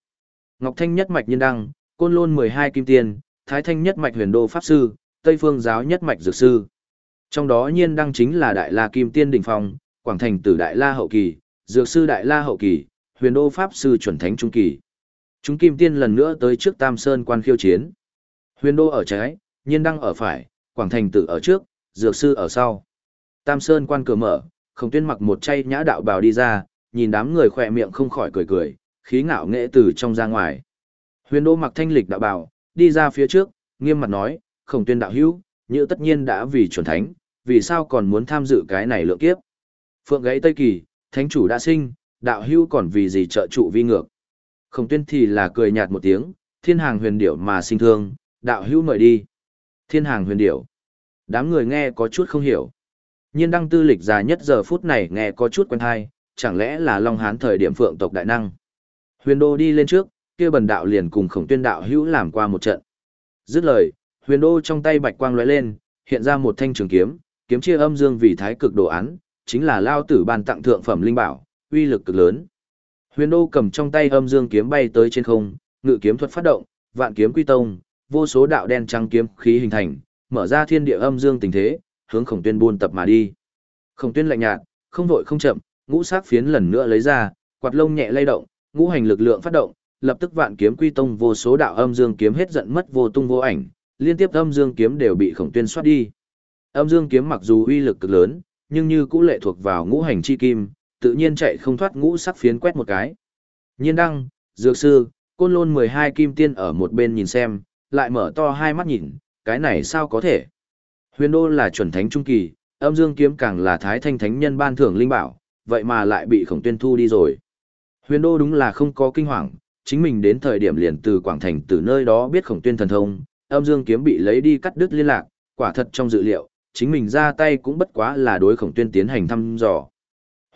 Ngọc Thanh nhất mạch nhiên đăng, côn lôn 12 kim tiền, thái thanh nhất mạch huyền đô pháp sư, Tây Phương giáo nhất mạch dược sư. Trong đó nhiên đăng chính là Đại La Kim Tiên đỉnh phong, Quảng Thành tử Đại La hậu kỳ, dược sư Đại La hậu kỳ, huyền đô pháp sư chuẩn thánh trung kỳ. Chúng Kim Tiên lần nữa tới trước Tam Sơn quan khiêu chiến. Huyền đô ở trái, nhiên đăng ở phải, Quảng Thành tử ở trước, dược sư ở sau. Tam Sơn quan cửa mở, không tuyên mặc một chay nhã đạo bào đi ra, nhìn đám người khỏe miệng không khỏi cười cười, khí ngạo nghệ từ trong ra ngoài. Huyền đô mặc thanh lịch đạo bào, đi ra phía trước, nghiêm mặt nói, khổng tuyên đạo hữu, như tất nhiên đã vì chuẩn thánh, vì sao còn muốn tham dự cái này lượng kiếp. Phượng gãy Tây Kỳ, thánh chủ đã sinh, đạo hữu còn vì gì trợ trụ vi ngược. Khổng tuyên thì là cười nhạt một tiếng, thiên hàng huyền điểu mà sinh thương, đạo hữu mời đi. Thiên hàng huyền điểu. Đám người nghe có chút không hiểu. Nhiên đăng tư lịch già nhất giờ phút này nghe có chút quen hay, chẳng lẽ là Long Hán thời điểm phượng tộc đại năng. Huyền đô đi lên trước, kia bần đạo liền cùng khổng tuyên đạo hữu làm qua một trận. Dứt lời, huyền đô trong tay bạch quang lóe lên, hiện ra một thanh trường kiếm, kiếm chia âm dương vì thái cực đồ án, chính là lao tử ban tặng thượng phẩm linh bảo, uy lực cực lớn. Huyền Đô cầm trong tay âm dương kiếm bay tới trên không, ngự kiếm thuật phát động, vạn kiếm quy tông, vô số đạo đen trắng kiếm khí hình thành, mở ra thiên địa âm dương tình thế, hướng Khổng Tuyên buôn tập mà đi. Khổng Tuyên lạnh nhạt, không vội không chậm, ngũ sắc phiến lần nữa lấy ra, quạt lông nhẹ lay động, ngũ hành lực lượng phát động, lập tức vạn kiếm quy tông vô số đạo âm dương kiếm hết giận mất vô tung vô ảnh, liên tiếp âm dương kiếm đều bị Khổng Tuyên xoát đi. Âm dương kiếm mặc dù uy lực cực lớn, nhưng như cũ lệ thuộc vào ngũ hành chi kim, tự nhiên chạy không thoát ngũ sắc phiến quét một cái. Nhiên đăng, dược sư, côn lôn 12 kim tiên ở một bên nhìn xem, lại mở to hai mắt nhìn, cái này sao có thể. Huyền đô là chuẩn thánh trung kỳ, âm dương kiếm càng là thái thanh thánh nhân ban thưởng linh bảo, vậy mà lại bị khổng tuyên thu đi rồi. Huyền đô đúng là không có kinh hoàng, chính mình đến thời điểm liền từ Quảng Thành từ nơi đó biết khổng tuyên thần thông, âm dương kiếm bị lấy đi cắt đứt liên lạc, quả thật trong dự liệu, chính mình ra tay cũng bất quá là đối khổng tuyên tiến hành thăm dò.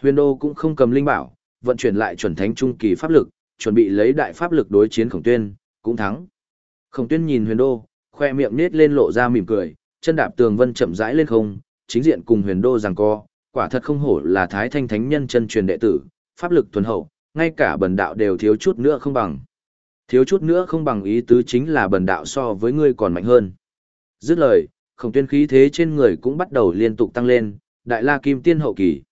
Huyền đô cũng không cầm linh bảo, vận chuyển lại chuẩn thánh trung kỳ pháp lực, chuẩn bị lấy đại pháp lực đối chiến khổng tuyên, cũng thắng. Khổng tuyên nhìn huyền đô, khoe miệng nết lên lộ ra mỉm cười, chân đạp tường vân chậm rãi lên không, chính diện cùng huyền đô giằng co, quả thật không hổ là thái thanh thánh nhân chân truyền đệ tử, pháp lực thuần hậu, ngay cả bần đạo đều thiếu chút nữa không bằng. Thiếu chút nữa không bằng ý tứ chính là bần đạo so với ngươi còn mạnh hơn. Dứt lời, khổng tuyên khí thế trên người cũng bắt đầu liên tục tăng lên, đại la kim tiên hậu kỳ.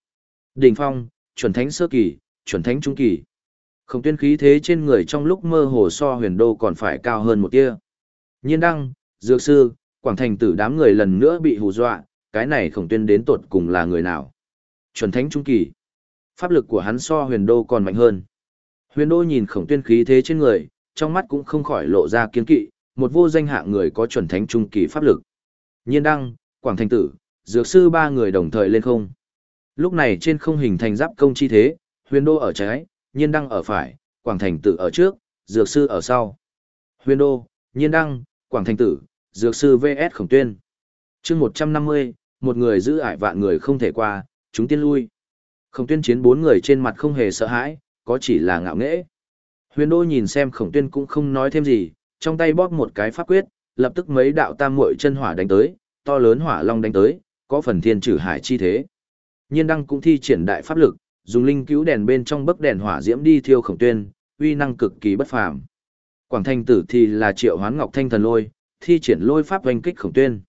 Đỉnh phong, chuẩn thánh sơ kỳ, chuẩn thánh trung kỳ. Khổng tuyên khí thế trên người trong lúc mơ hồ so huyền đô còn phải cao hơn một tia. Nhiên đăng, dược sư, quảng thành tử đám người lần nữa bị hù dọa, cái này khổng tuyên đến tột cùng là người nào. Chuẩn thánh trung kỳ. Pháp lực của hắn so huyền đô còn mạnh hơn. Huyền đô nhìn khổng tuyên khí thế trên người, trong mắt cũng không khỏi lộ ra kiên kỵ, một vô danh hạ người có chuẩn thánh trung kỳ pháp lực. Nhiên đăng, quảng thành tử, dược sư ba người đồng thời lên không. Lúc này trên không hình thành giáp công chi thế, huyền đô ở trái, nhiên đăng ở phải, quảng thành tử ở trước, dược sư ở sau. Huyền đô, nhiên đăng, quảng thành tử, dược sư vs khổng tuyên. chương một trăm năm mươi, một người giữ ải vạn người không thể qua, chúng tiên lui. Khổng tuyên chiến bốn người trên mặt không hề sợ hãi, có chỉ là ngạo nghễ. Huyền đô nhìn xem khổng tuyên cũng không nói thêm gì, trong tay bóp một cái pháp quyết, lập tức mấy đạo tam muội chân hỏa đánh tới, to lớn hỏa long đánh tới, có phần thiên trừ hải chi thế. Nhiên đăng cũng thi triển đại pháp lực, dùng linh cứu đèn bên trong bấc đèn hỏa diễm đi thiêu khổng tuyên, uy năng cực kỳ bất phàm. Quảng Thanh tử thì là triệu hoán ngọc thanh thần lôi, thi triển lôi pháp hoành kích khổng tuyên.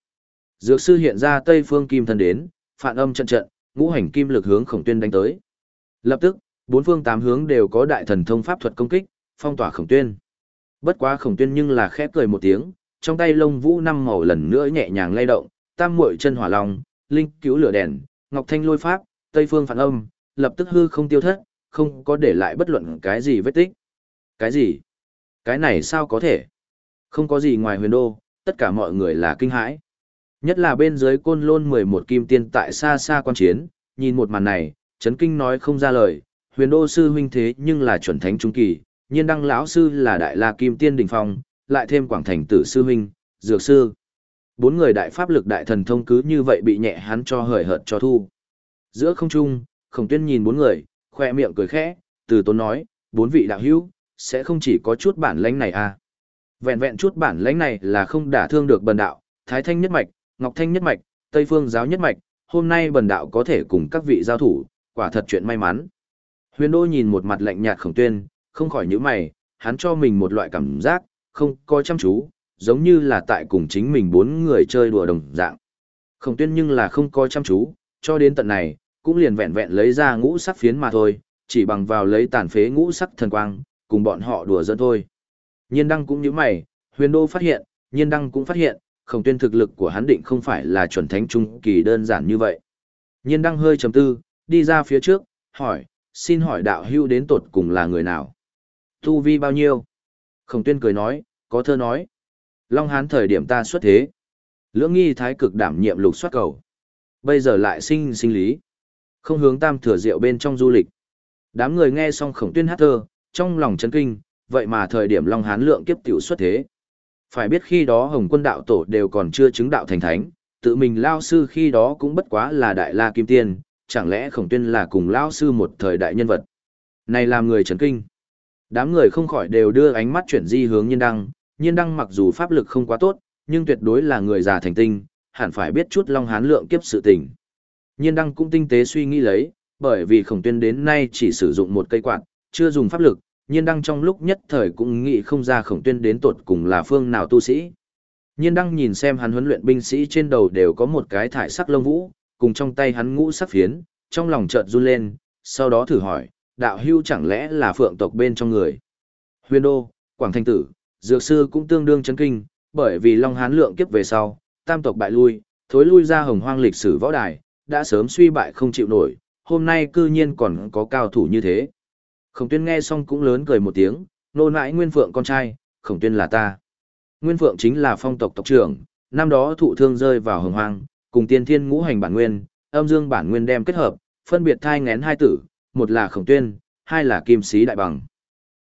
Dược sư hiện ra tây phương kim thần đến, phản âm trận trận, ngũ hành kim lực hướng khổng tuyên đánh tới. Lập tức, bốn phương tám hướng đều có đại thần thông pháp thuật công kích, phong tỏa khổng tuyên. Bất quá khổng tuyên nhưng là khép cười một tiếng, trong tay lông vũ năm màu lần nữa nhẹ nhàng lay động, tam muội chân hỏa long, linh cứu lửa đèn, ngọc thanh lôi pháp, tây phương phản âm, lập tức hư không tiêu thất, không có để lại bất luận cái gì vết tích. Cái gì? Cái này sao có thể? Không có gì ngoài huyền đô, tất cả mọi người là kinh hãi. Nhất là bên dưới côn lôn 11 kim tiên tại xa xa quan chiến, nhìn một màn này, chấn kinh nói không ra lời, huyền đô sư huynh thế nhưng là chuẩn thánh trung kỳ, nhiên đăng lão sư là đại la kim tiên đỉnh phong, lại thêm quảng thành tử sư huynh, dược sư. Bốn người đại pháp lực đại thần thông cứ như vậy bị nhẹ hắn cho hời hợt cho thu. Giữa không trung, khổng tuyên nhìn bốn người, khoe miệng cười khẽ, từ tốn nói, bốn vị đạo hữu, sẽ không chỉ có chút bản lãnh này à. Vẹn vẹn chút bản lãnh này là không đả thương được bần đạo, Thái Thanh nhất mạch, Ngọc Thanh nhất mạch, Tây Phương giáo nhất mạch, hôm nay bần đạo có thể cùng các vị giao thủ, quả thật chuyện may mắn. Huyền Đô nhìn một mặt lạnh nhạt khổng tuyên, không khỏi nhíu mày, hắn cho mình một loại cảm giác, không coi chăm chú, giống như là tại cùng chính mình bốn người chơi đùa đồng dạng. Khổng tuyên nhưng là không coi chăm chú, cho đến tận này, cũng liền vẹn vẹn lấy ra ngũ sắc phiến mà thôi, chỉ bằng vào lấy tàn phế ngũ sắc thần quang, cùng bọn họ đùa giỡn thôi. Nhiên đăng cũng nhíu mày, huyền đô phát hiện, nhiên đăng cũng phát hiện, khổng tuyên thực lực của hắn định không phải là chuẩn thánh trung kỳ đơn giản như vậy. Nhiên đăng hơi chấm tư, đi ra phía trước, hỏi, xin hỏi đạo hưu đến tột cùng là người nào? Tu vi bao nhiêu? Khổng tuyên cười nói, có thơ nói. Long hán thời điểm ta xuất thế. Lưỡng nghi thái cực đảm nhiệm lục soát cầu. Bây giờ lại sinh sinh lý. Không hướng tam thừa diệu bên trong du lịch. Đám người nghe xong khổng tuyên hát thơ, trong lòng chấn kinh, vậy mà thời điểm Long Hán lượng kiếp tiểu xuất thế. Phải biết khi đó Hồng quân đạo tổ đều còn chưa chứng đạo thành thánh, tự mình lao sư khi đó cũng bất quá là đại la kim tiên, chẳng lẽ khổng tuyên là cùng lao sư một thời đại nhân vật. Này làm người chấn kinh. Đám người không khỏi đều đưa ánh mắt chuyển di hướng nhiên đăng, nhiên đăng mặc dù pháp lực không quá tốt, nhưng tuyệt đối là người già thành tinh, hẳn phải biết chút Long Hán lượng kiếp sự tình. Nhiên đăng cũng tinh tế suy nghĩ lấy, bởi vì khổng tuyên đến nay chỉ sử dụng một cây quạt, chưa dùng pháp lực, nhiên đăng trong lúc nhất thời cũng nghĩ không ra khổng tuyên đến tột cùng là phương nào tu sĩ. Nhiên đăng nhìn xem hắn huấn luyện binh sĩ trên đầu đều có một cái thải sắc lông vũ, cùng trong tay hắn ngũ sắc phiến, trong lòng chợt run lên, sau đó thử hỏi, đạo hưu chẳng lẽ là phượng tộc bên trong người. Huyền đô, Quảng Thanh Tử, Dược Sư cũng tương đương chấn kinh, bởi vì Long Hán lượng kiếp về sau, tam tộc bại lui, thối lui ra hồng hoang lịch sử võ đài, đã sớm suy bại không chịu nổi, hôm nay cư nhiên còn có cao thủ như thế. Khổng tuyên nghe xong cũng lớn cười một tiếng, nô nãi Nguyên Phượng con trai, khổng tuyên là ta. Nguyên Phượng chính là phong tộc tộc trưởng, năm đó thụ thương rơi vào hồng hoang, cùng tiên thiên ngũ hành bản nguyên, âm dương bản nguyên đem kết hợp, phân biệt thai ngén hai tử, một là khổng tuyên, hai là kim sĩ đại bằng.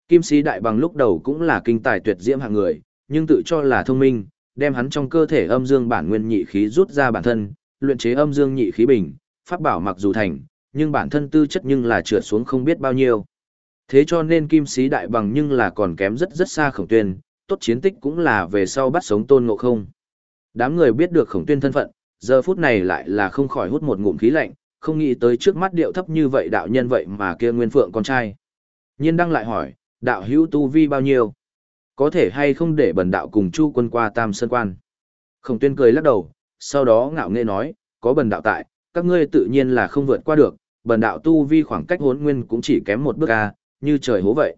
Kim sĩ đại bằng lúc đầu cũng là kinh tài tuyệt diễm hạng người, nhưng tự cho là thông minh, đem hắn trong cơ thể âm dương bản nguyên nhị khí rút ra bản thân, luyện chế âm dương nhị khí bình, pháp bảo mặc dù thành, nhưng bản thân tư chất nhưng là trượt xuống không biết bao nhiêu. Thế cho nên kim sĩ đại bằng nhưng là còn kém rất rất xa khổng tuyên, tốt chiến tích cũng là về sau bắt sống tôn ngộ không. Đám người biết được khổng tuyên thân phận, giờ phút này lại là không khỏi hút một ngụm khí lạnh, không nghĩ tới trước mắt điệu thấp như vậy đạo nhân vậy mà kia nguyên phượng con trai. Nhiên đăng lại hỏi, đạo hữu tu vi bao nhiêu? Có thể hay không để bần đạo cùng chu quân qua tam sơn quan? Khổng tuyên cười lắc đầu, sau đó ngạo nghễ nói, có bần đạo tại, các ngươi tự nhiên là không vượt qua được, bần đạo tu vi khoảng cách hốn nguyên cũng chỉ kém một bước ca, như trời hố vậy.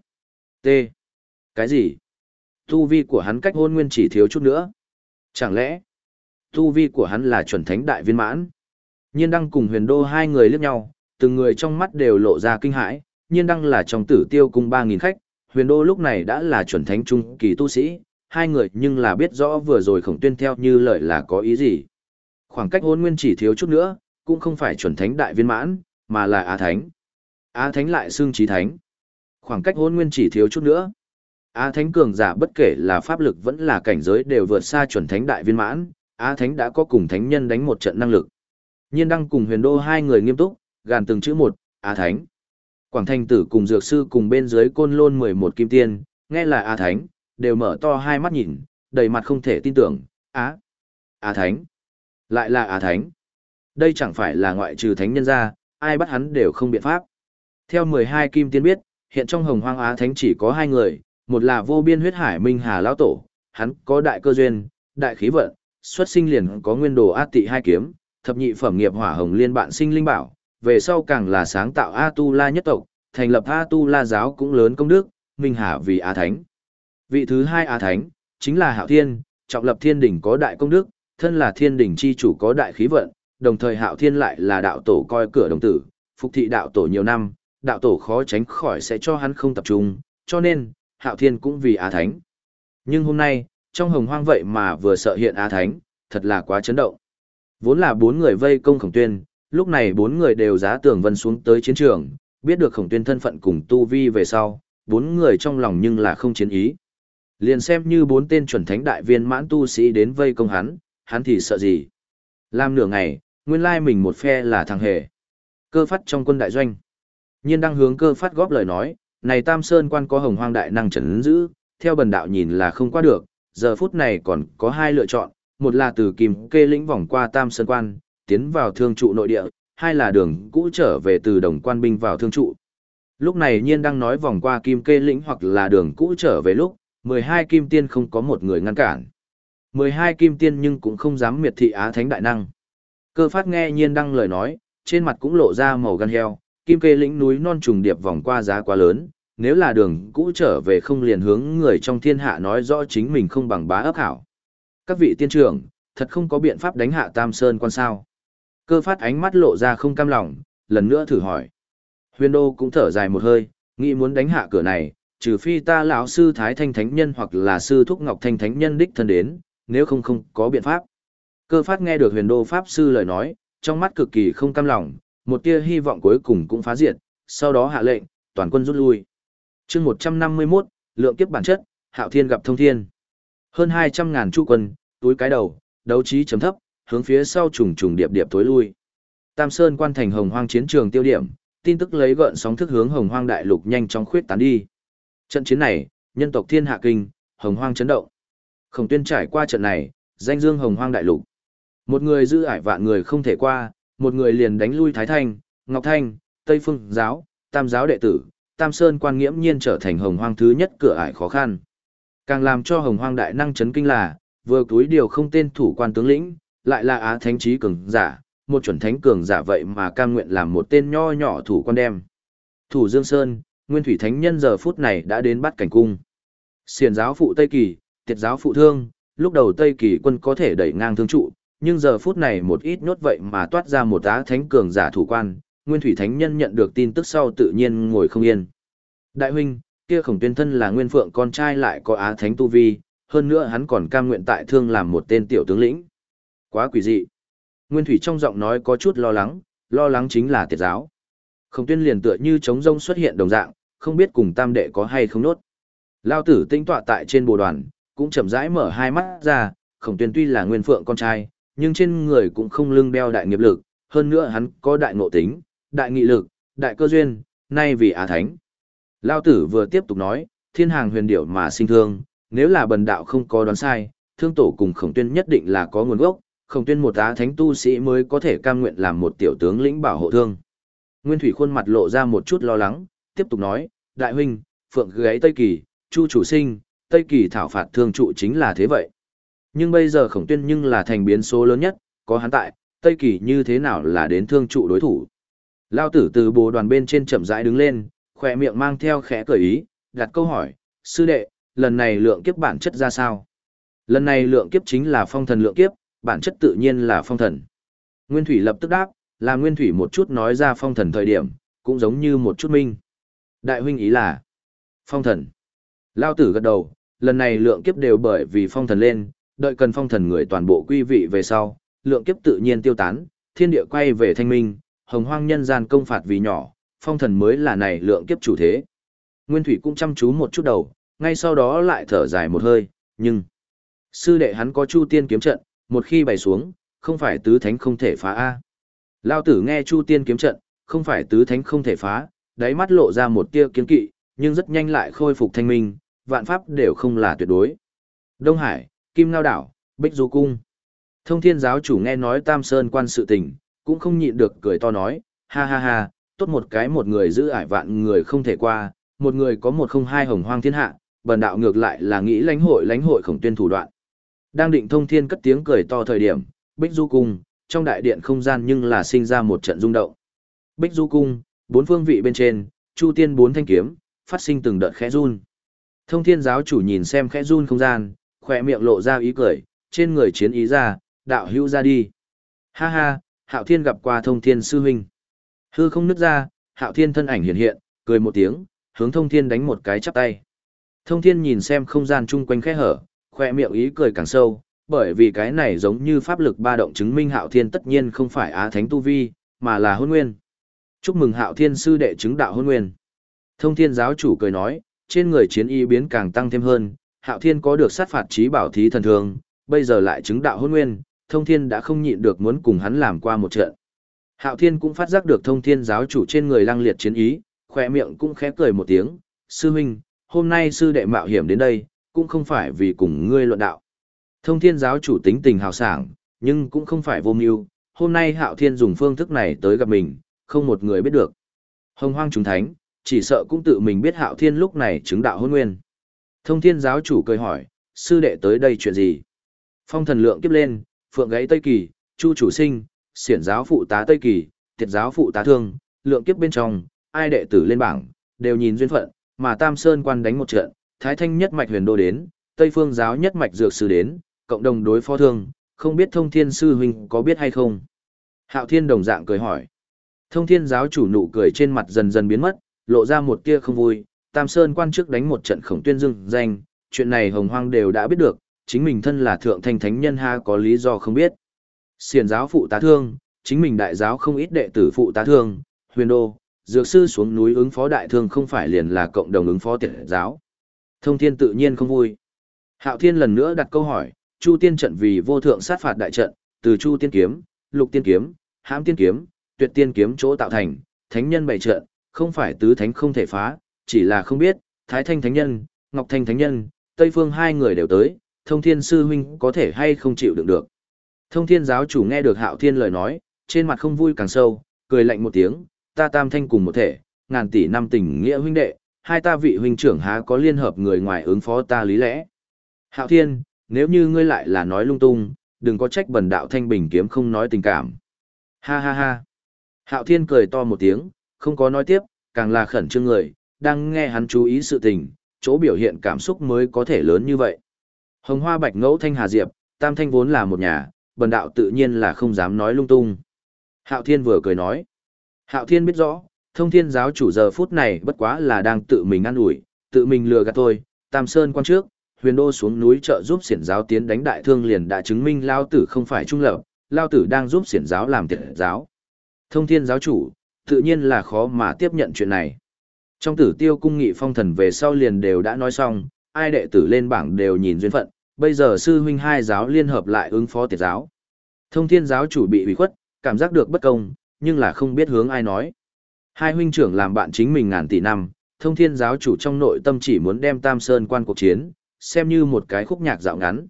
T. Cái gì? Tu vi của hắn cách hôn nguyên chỉ thiếu chút nữa. Chẳng lẽ, tu vi của hắn là chuẩn thánh đại viên mãn? Nhiên đăng cùng huyền đô hai người liếc nhau, từng người trong mắt đều lộ ra kinh hãi, nhiên đăng là trong tử tiêu cùng 3.000 khách, huyền đô lúc này đã là chuẩn thánh trung kỳ tu sĩ, hai người nhưng là biết rõ vừa rồi khổng tuyên theo như lời là có ý gì. Khoảng cách hôn nguyên chỉ thiếu chút nữa, cũng không phải chuẩn thánh đại viên mãn, mà là á thánh. Á thánh lại xương trí thánh. Khoảng cách hôn nguyên chỉ thiếu chút nữa. Á thánh cường giả bất kể là pháp lực vẫn là cảnh giới đều vượt xa chuẩn thánh đại viên mãn, Á thánh đã có cùng thánh nhân đánh một trận năng lực. Nhiên đăng cùng huyền đô hai người nghiêm túc, gàn từng chữ một, Á thánh. Quảng thanh tử cùng dược sư cùng bên dưới côn lôn 11 kim tiên, nghe là Á thánh, đều mở to hai mắt nhìn, đầy mặt không thể tin tưởng, Á. Á thánh. Lại là Á thánh. Đây chẳng phải là ngoại trừ thánh nhân ra, ai bắt hắn đều không biện pháp. Theo 12 kim tiên biết, hiện trong hồng hoang Á thánh chỉ có hai người, một là vô biên huyết hải minh hà lão tổ, hắn có đại cơ duyên, đại khí vận, xuất sinh liền có nguyên đồ át tị hai kiếm, thập nhị phẩm nghiệp hỏa hồng liên bạn sinh linh bảo, về sau càng là sáng tạo A tu la nhất tộc, thành lập A tu la giáo cũng lớn công đức, minh hà vì Á thánh. Vị thứ hai Á thánh, chính là Hạo Thiên, trọng lập thiên đỉnh có đại công đức, thân là thiên đỉnh chi chủ có đại khí vận, đồng thời Hạo Thiên lại là đạo tổ coi cửa đồng tử, phục thị đạo tổ nhiều năm, đạo tổ khó tránh khỏi sẽ cho hắn không tập trung, cho nên, Hạo Thiên cũng vì Á Thánh. Nhưng hôm nay, trong hồng hoang vậy mà vừa sợ hiện Á Thánh, thật là quá chấn động. Vốn là bốn người vây công khổng tuyên, lúc này bốn người đều giá tường vân xuống tới chiến trường, biết được khổng tuyên thân phận cùng tu vi về sau, bốn người trong lòng nhưng là không chiến ý. Liền xem như bốn tên chuẩn thánh đại viên mãn tu sĩ đến vây công hắn, hắn thì sợ gì. Làm nửa ngày, nguyên lai mình một phe là thằng hề. Cơ phát trong quân đại doanh. Nhiên đang hướng cơ phát góp lời nói, này Tam Sơn quan có hồng hoang đại năng trấn giữ, theo bần đạo nhìn là không qua được, giờ phút này còn có hai lựa chọn, một là từ kim kê lĩnh vòng qua Tam Sơn quan, tiến vào thương trụ nội địa, hai là đường cũ trở về từ đồng quan binh vào thương trụ. Lúc này nhiên đang nói vòng qua kim kê lĩnh hoặc là đường cũ trở về lúc, 12 kim tiên không có một người ngăn cản. 12 kim tiên nhưng cũng không dám miệt thị á thánh đại năng. Cơ phát nghe nhiên đăng lời nói, trên mặt cũng lộ ra màu gan heo, kim kê lĩnh núi non trùng điệp vòng qua giá quá lớn, nếu là đường cũ trở về không liền hướng người trong thiên hạ nói rõ chính mình không bằng bá ấp hảo. Các vị tiên trưởng, thật không có biện pháp đánh hạ Tam Sơn quan sao. Cơ phát ánh mắt lộ ra không cam lòng, lần nữa thử hỏi. Huyền đô cũng thở dài một hơi, nghĩ muốn đánh hạ cửa này, trừ phi ta lão sư Thái Thanh Thánh Nhân hoặc là sư Thúc Ngọc Thanh Thánh Nhân đích thân đến, nếu không không có biện pháp. Cơ phát nghe được huyền đô Pháp Sư lời nói, trong mắt cực kỳ không cam lòng, một tia hy vọng cuối cùng cũng phá diệt, sau đó hạ lệnh, toàn quân rút lui. chương 151, lượng kiếp bản chất, hạo thiên gặp thông thiên. Hơn 200 ngàn chu quân, túi cái đầu, đấu trí chấm thấp, hướng phía sau trùng trùng điệp điệp tối lui. Tam Sơn quan thành hồng hoang chiến trường tiêu điểm, tin tức lấy gợn sóng thức hướng hồng hoang đại lục nhanh chóng khuyết tán đi. Trận chiến này, nhân tộc thiên hạ kinh, hồng hoang chấn động. Khổng tuyên trải qua trận này, danh dương hồng hoang đại lục. Một người giữ ải vạn người không thể qua, một người liền đánh lui Thái Thanh, Ngọc Thanh, Tây Phương giáo, Tam giáo đệ tử, Tam Sơn quan nghiễm nhiên trở thành hồng hoang thứ nhất cửa ải khó khăn. Càng làm cho hồng hoang đại năng chấn kinh là, vừa túi điều không tên thủ quan tướng lĩnh, lại là á thánh trí cường giả, một chuẩn thánh cường giả vậy mà cam nguyện làm một tên nho nhỏ thủ quan đem. Thủ Dương Sơn, Nguyên Thủy Thánh Nhân giờ phút này đã đến bắt cảnh cung. Xiền giáo phụ Tây Kỳ, tiệt giáo phụ thương, lúc đầu Tây Kỳ quân có thể đẩy ngang thương trụ, nhưng giờ phút này một ít nhốt vậy mà toát ra một á thánh cường giả thủ quan, Nguyên Thủy Thánh Nhân nhận được tin tức sau tự nhiên ngồi không yên. Đại huynh, kia khổng tuyên thân là Nguyên Phượng con trai lại có á thánh tu vi, hơn nữa hắn còn cam nguyện tại thương làm một tên tiểu tướng lĩnh. Quá quỷ dị. Nguyên Thủy trong giọng nói có chút lo lắng, lo lắng chính là tiệt giáo. Khổng tuyên liền tựa như trống rông xuất hiện đồng dạng, không biết cùng tam đệ có hay không nốt. Lao tử tinh tọa tại trên bồ đoàn, cũng chậm rãi mở hai mắt ra, khổng tuyên tuy là nguyên phượng con trai, nhưng trên người cũng không lưng đeo đại nghiệp lực, hơn nữa hắn có đại ngộ tính, đại nghị lực, đại cơ duyên, nay vì á thánh. Lao tử vừa tiếp tục nói, thiên hàng huyền điệu mà sinh thương, nếu là bần đạo không có đoán sai, thương tổ cùng khổng tuyên nhất định là có nguồn gốc, khổng tuyên một á thánh tu sĩ mới có thể cam nguyện làm một tiểu tướng lĩnh bảo hộ thương. Nguyên Thủy khuôn mặt lộ ra một chút lo lắng, tiếp tục nói, đại huynh, phượng gáy Tây Kỳ, chu chủ sinh, Tây Kỳ thảo phạt thương trụ chính là thế vậy. Nhưng bây giờ khổng tuyên nhưng là thành biến số lớn nhất, có hắn tại, Tây Kỳ như thế nào là đến thương trụ đối thủ. Lao tử từ bồ đoàn bên trên chậm rãi đứng lên, khỏe miệng mang theo khẽ cởi ý, đặt câu hỏi, sư đệ, lần này lượng kiếp bản chất ra sao? Lần này lượng kiếp chính là phong thần lượng kiếp, bản chất tự nhiên là phong thần. Nguyên Thủy lập tức đáp, là Nguyên Thủy một chút nói ra phong thần thời điểm, cũng giống như một chút minh. Đại huynh ý là phong thần. Lao tử gật đầu, lần này lượng kiếp đều bởi vì phong thần lên, đợi cần phong thần người toàn bộ quy vị về sau, lượng kiếp tự nhiên tiêu tán, thiên địa quay về thanh minh, hồng hoang nhân gian công phạt vì nhỏ, phong thần mới là này lượng kiếp chủ thế. Nguyên Thủy cũng chăm chú một chút đầu, ngay sau đó lại thở dài một hơi, nhưng sư đệ hắn có chu tiên kiếm trận, một khi bày xuống, không phải tứ thánh không thể phá A. Lao tử nghe chu tiên kiếm trận, không phải tứ thánh không thể phá, đáy mắt lộ ra một tia kiến kỵ, nhưng rất nhanh lại khôi phục thanh minh, vạn pháp đều không là tuyệt đối. Đông Hải, Kim Ngao Đảo, Bích Du Cung. Thông thiên giáo chủ nghe nói Tam Sơn quan sự tình, cũng không nhịn được cười to nói, ha ha ha, tốt một cái một người giữ ải vạn người không thể qua, một người có một không hai hồng hoang thiên hạ, bần đạo ngược lại là nghĩ lãnh hội lãnh hội khổng tuyên thủ đoạn. Đang định thông thiên cất tiếng cười to thời điểm, Bích Du Cung, trong đại điện không gian nhưng là sinh ra một trận rung động. Bích Du Cung, bốn phương vị bên trên, Chu Tiên bốn thanh kiếm, phát sinh từng đợt khẽ run. Thông thiên giáo chủ nhìn xem khẽ run không gian, khỏe miệng lộ ra ý cười, trên người chiến ý ra, đạo hữu ra đi. Ha ha, hạo thiên gặp qua thông thiên sư huynh. Hư không nứt ra, hạo thiên thân ảnh hiện hiện, cười một tiếng, hướng thông thiên đánh một cái chắp tay. Thông thiên nhìn xem không gian chung quanh khẽ hở, khỏe miệng ý cười càng sâu, bởi vì cái này giống như pháp lực ba động chứng minh hạo thiên tất nhiên không phải á thánh tu vi, mà là hôn nguyên. Chúc mừng hạo thiên sư đệ chứng đạo hôn nguyên. Thông thiên giáo chủ cười nói, trên người chiến y biến càng tăng thêm hơn, hạo thiên có được sát phạt trí bảo thí thần thường, bây giờ lại chứng đạo hôn nguyên, thông thiên đã không nhịn được muốn cùng hắn làm qua một trận. Hạo thiên cũng phát giác được thông thiên giáo chủ trên người lăng liệt chiến ý, khỏe miệng cũng khẽ cười một tiếng, sư huynh, hôm nay sư đệ mạo hiểm đến đây, cũng không phải vì cùng ngươi luận đạo. Thông thiên giáo chủ tính tình hào sảng, nhưng cũng không phải vô mưu, hôm nay hạo thiên dùng phương thức này tới gặp mình, không một người biết được. Hồng hoang chúng thánh, chỉ sợ cũng tự mình biết hạo thiên lúc này chứng đạo hôn nguyên. Thông thiên giáo chủ cười hỏi, sư đệ tới đây chuyện gì? Phong thần lượng kiếp lên, phượng gãy Tây Kỳ, chu chủ sinh, siển giáo phụ tá Tây Kỳ, tiệt giáo phụ tá thương, lượng kiếp bên trong, ai đệ tử lên bảng, đều nhìn duyên phận, mà Tam Sơn quan đánh một trận, Thái Thanh nhất mạch huyền đô đến, Tây Phương giáo nhất mạch dược sư đến, cộng đồng đối phó thương, không biết thông thiên sư huynh có biết hay không? Hạo thiên đồng dạng cười hỏi. Thông thiên giáo chủ nụ cười trên mặt dần dần biến mất, lộ ra một tia không vui, Tam Sơn quan trước đánh một trận khổng tuyên dưng danh, chuyện này hồng hoang đều đã biết được, chính mình thân là thượng thanh thánh nhân ha có lý do không biết. Xiền giáo phụ tá thương, chính mình đại giáo không ít đệ tử phụ tá thương, huyền đô, dược sư xuống núi ứng phó đại thương không phải liền là cộng đồng ứng phó tiệt giáo. Thông thiên tự nhiên không vui. Hạo thiên lần nữa đặt câu hỏi, Chu tiên trận vì vô thượng sát phạt đại trận, từ Chu tiên kiếm, lục tiên kiếm, hãm tiên kiếm, tuyệt tiên kiếm chỗ tạo thành, thánh nhân bày trận, không phải tứ thánh không thể phá, chỉ là không biết, Thái Thanh Thánh Nhân, Ngọc Thanh Thánh Nhân, Tây Phương hai người đều tới, thông thiên sư huynh có thể hay không chịu đựng được. Thông thiên giáo chủ nghe được hạo thiên lời nói, trên mặt không vui càng sâu, cười lạnh một tiếng, ta tam thanh cùng một thể, ngàn tỷ năm tình nghĩa huynh đệ, hai ta vị huynh trưởng há có liên hợp người ngoài ứng phó ta lý lẽ. Hạo Thiên, nếu như ngươi lại là nói lung tung, đừng có trách bần đạo thanh bình kiếm không nói tình cảm. Ha ha ha. Hạo Thiên cười to một tiếng, không có nói tiếp, càng là khẩn trương người, đang nghe hắn chú ý sự tình, chỗ biểu hiện cảm xúc mới có thể lớn như vậy. Hồng Hoa Bạch Ngẫu Thanh Hà Diệp, Tam Thanh vốn là một nhà, bần đạo tự nhiên là không dám nói lung tung. Hạo Thiên vừa cười nói. Hạo Thiên biết rõ, thông thiên giáo chủ giờ phút này bất quá là đang tự mình ăn ủi tự mình lừa gạt tôi, Tam Sơn quan trước, huyền đô xuống núi trợ giúp xiển giáo tiến đánh đại thương liền đã chứng minh lao tử không phải trung lập, lao tử đang giúp xiển giáo làm thiện giáo. Thông thiên giáo chủ, tự nhiên là khó mà tiếp nhận chuyện này. Trong tử tiêu cung nghị phong thần về sau liền đều đã nói xong, ai đệ tử lên bảng đều nhìn duyên phận, bây giờ sư huynh hai giáo liên hợp lại ứng phó tiệt giáo. Thông thiên giáo chủ bị ủy khuất, cảm giác được bất công, nhưng là không biết hướng ai nói. Hai huynh trưởng làm bạn chính mình ngàn tỷ năm, thông thiên giáo chủ trong nội tâm chỉ muốn đem Tam Sơn quan cuộc chiến, xem như một cái khúc nhạc dạo ngắn.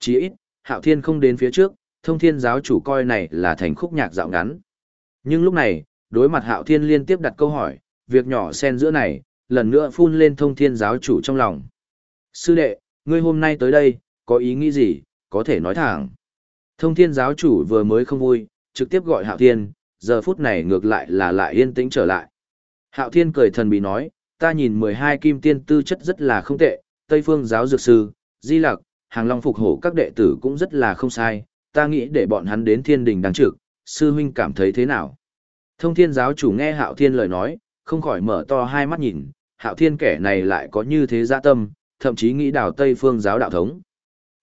Chỉ ít, Hạo Thiên không đến phía trước, thông thiên giáo chủ coi này là thành khúc nhạc dạo ngắn. Nhưng lúc này, đối mặt Hạo Thiên liên tiếp đặt câu hỏi, việc nhỏ xen giữa này, lần nữa phun lên thông thiên giáo chủ trong lòng. Sư đệ, ngươi hôm nay tới đây, có ý nghĩ gì, có thể nói thẳng. Thông thiên giáo chủ vừa mới không vui, trực tiếp gọi Hạo Thiên, giờ phút này ngược lại là lại yên tĩnh trở lại. Hạo Thiên cười thần bí nói, ta nhìn 12 kim tiên tư chất rất là không tệ, Tây Phương giáo dược sư, Di Lặc, Hàng Long phục hổ các đệ tử cũng rất là không sai, ta nghĩ để bọn hắn đến thiên đình đăng trực, sư huynh cảm thấy thế nào? Thông thiên giáo chủ nghe Hạo Thiên lời nói, không khỏi mở to hai mắt nhìn, Hạo Thiên kẻ này lại có như thế dạ tâm, thậm chí nghĩ đảo Tây Phương giáo đạo thống.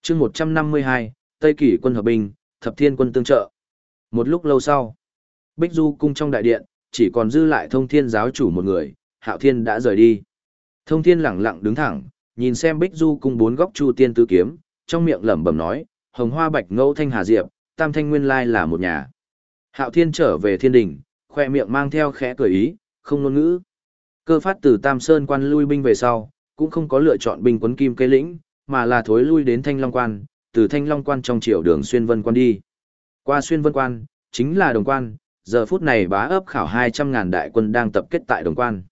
chương 152, Tây Kỷ quân hợp binh, thập thiên quân tương trợ. Một lúc lâu sau, Bích Du cung trong đại điện, chỉ còn dư lại thông thiên giáo chủ một người, Hạo Thiên đã rời đi. Thông thiên lẳng lặng đứng thẳng, nhìn xem Bích Du cung bốn góc chu tiên tứ kiếm, trong miệng lẩm bẩm nói, hồng hoa bạch ngẫu thanh hà diệp, tam thanh nguyên lai là một nhà. Hạo Thiên trở về thiên đình, khoe miệng mang theo khẽ cười ý, không ngôn ngữ. Cơ phát từ Tam Sơn quan lui binh về sau, cũng không có lựa chọn binh quấn kim cây lĩnh, mà là thối lui đến Thanh Long quan, từ Thanh Long quan trong triều đường xuyên vân quan đi. Qua xuyên vân quan, chính là đồng quan, giờ phút này bá ấp khảo 200.000 đại quân đang tập kết tại đồng quan.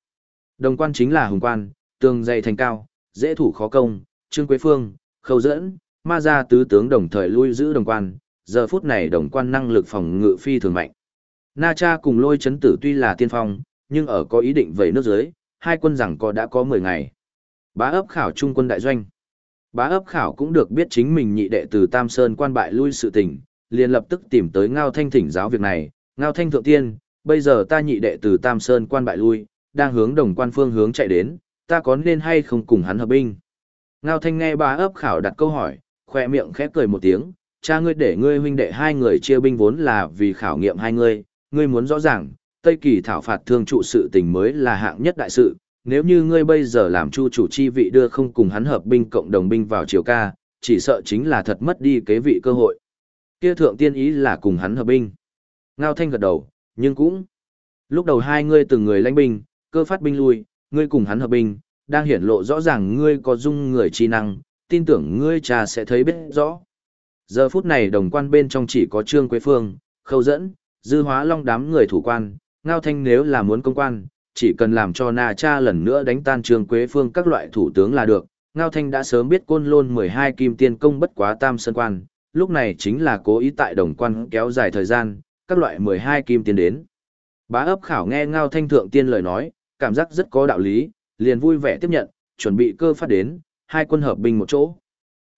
Đồng quan chính là hùng quan, tường dày thành cao, dễ thủ khó công, Trương Quế Phương, Khâu Dẫn, ma gia tứ tướng đồng thời lui giữ đồng quan, giờ phút này đồng quan năng lực phòng ngự phi thường mạnh. Na Cha cùng lôi chấn tử tuy là tiên phong, nhưng ở có ý định vẩy nước dưới, hai quân rằng có đã có 10 ngày. Bá ấp khảo trung quân đại doanh. Bá ấp khảo cũng được biết chính mình nhị đệ từ Tam Sơn quan bại lui sự tình, liền lập tức tìm tới Ngao Thanh thỉnh giáo việc này. Ngao Thanh thượng tiên, bây giờ ta nhị đệ từ Tam Sơn quan bại lui, đang hướng đồng quan phương hướng chạy đến, ta có nên hay không cùng hắn hợp binh? Ngao Thanh nghe bá ấp khảo đặt câu hỏi, khoe miệng khẽ cười một tiếng, cha ngươi để ngươi huynh đệ hai người chia binh vốn là vì khảo nghiệm hai ngươi, ngươi muốn rõ ràng, Tây Kỳ thảo phạt thương trụ sự tình mới là hạng nhất đại sự, nếu như ngươi bây giờ làm chu chủ chi vị đưa không cùng hắn hợp binh cộng đồng binh vào triều ca, chỉ sợ chính là thật mất đi kế vị cơ hội. Kia thượng tiên ý là cùng hắn hợp binh. Ngao Thanh gật đầu, nhưng cũng lúc đầu hai ngươi từng người lãnh binh, cơ phát binh lui, ngươi cùng hắn hợp binh, đang hiển lộ rõ ràng ngươi có dung người chi năng, tin tưởng ngươi cha sẽ thấy biết rõ. Giờ phút này đồng quan bên trong chỉ có Trương Quế Phương, Khâu Dẫn, Dư Hóa Long đám người thủ quan, Ngao Thanh nếu là muốn công quan, chỉ cần làm cho Na Cha lần nữa đánh tan Trương Quế Phương các loại thủ tướng là được. Ngao Thanh đã sớm biết côn lôn 12 kim tiên công bất quá tam sơn quan, lúc này chính là cố ý tại đồng quan kéo dài thời gian, các loại 12 kim tiên đến. Bá ấp khảo nghe Ngao Thanh thượng tiên lời nói, cảm giác rất có đạo lý, liền vui vẻ tiếp nhận, chuẩn bị cơ phát đến, hai quân hợp binh một chỗ.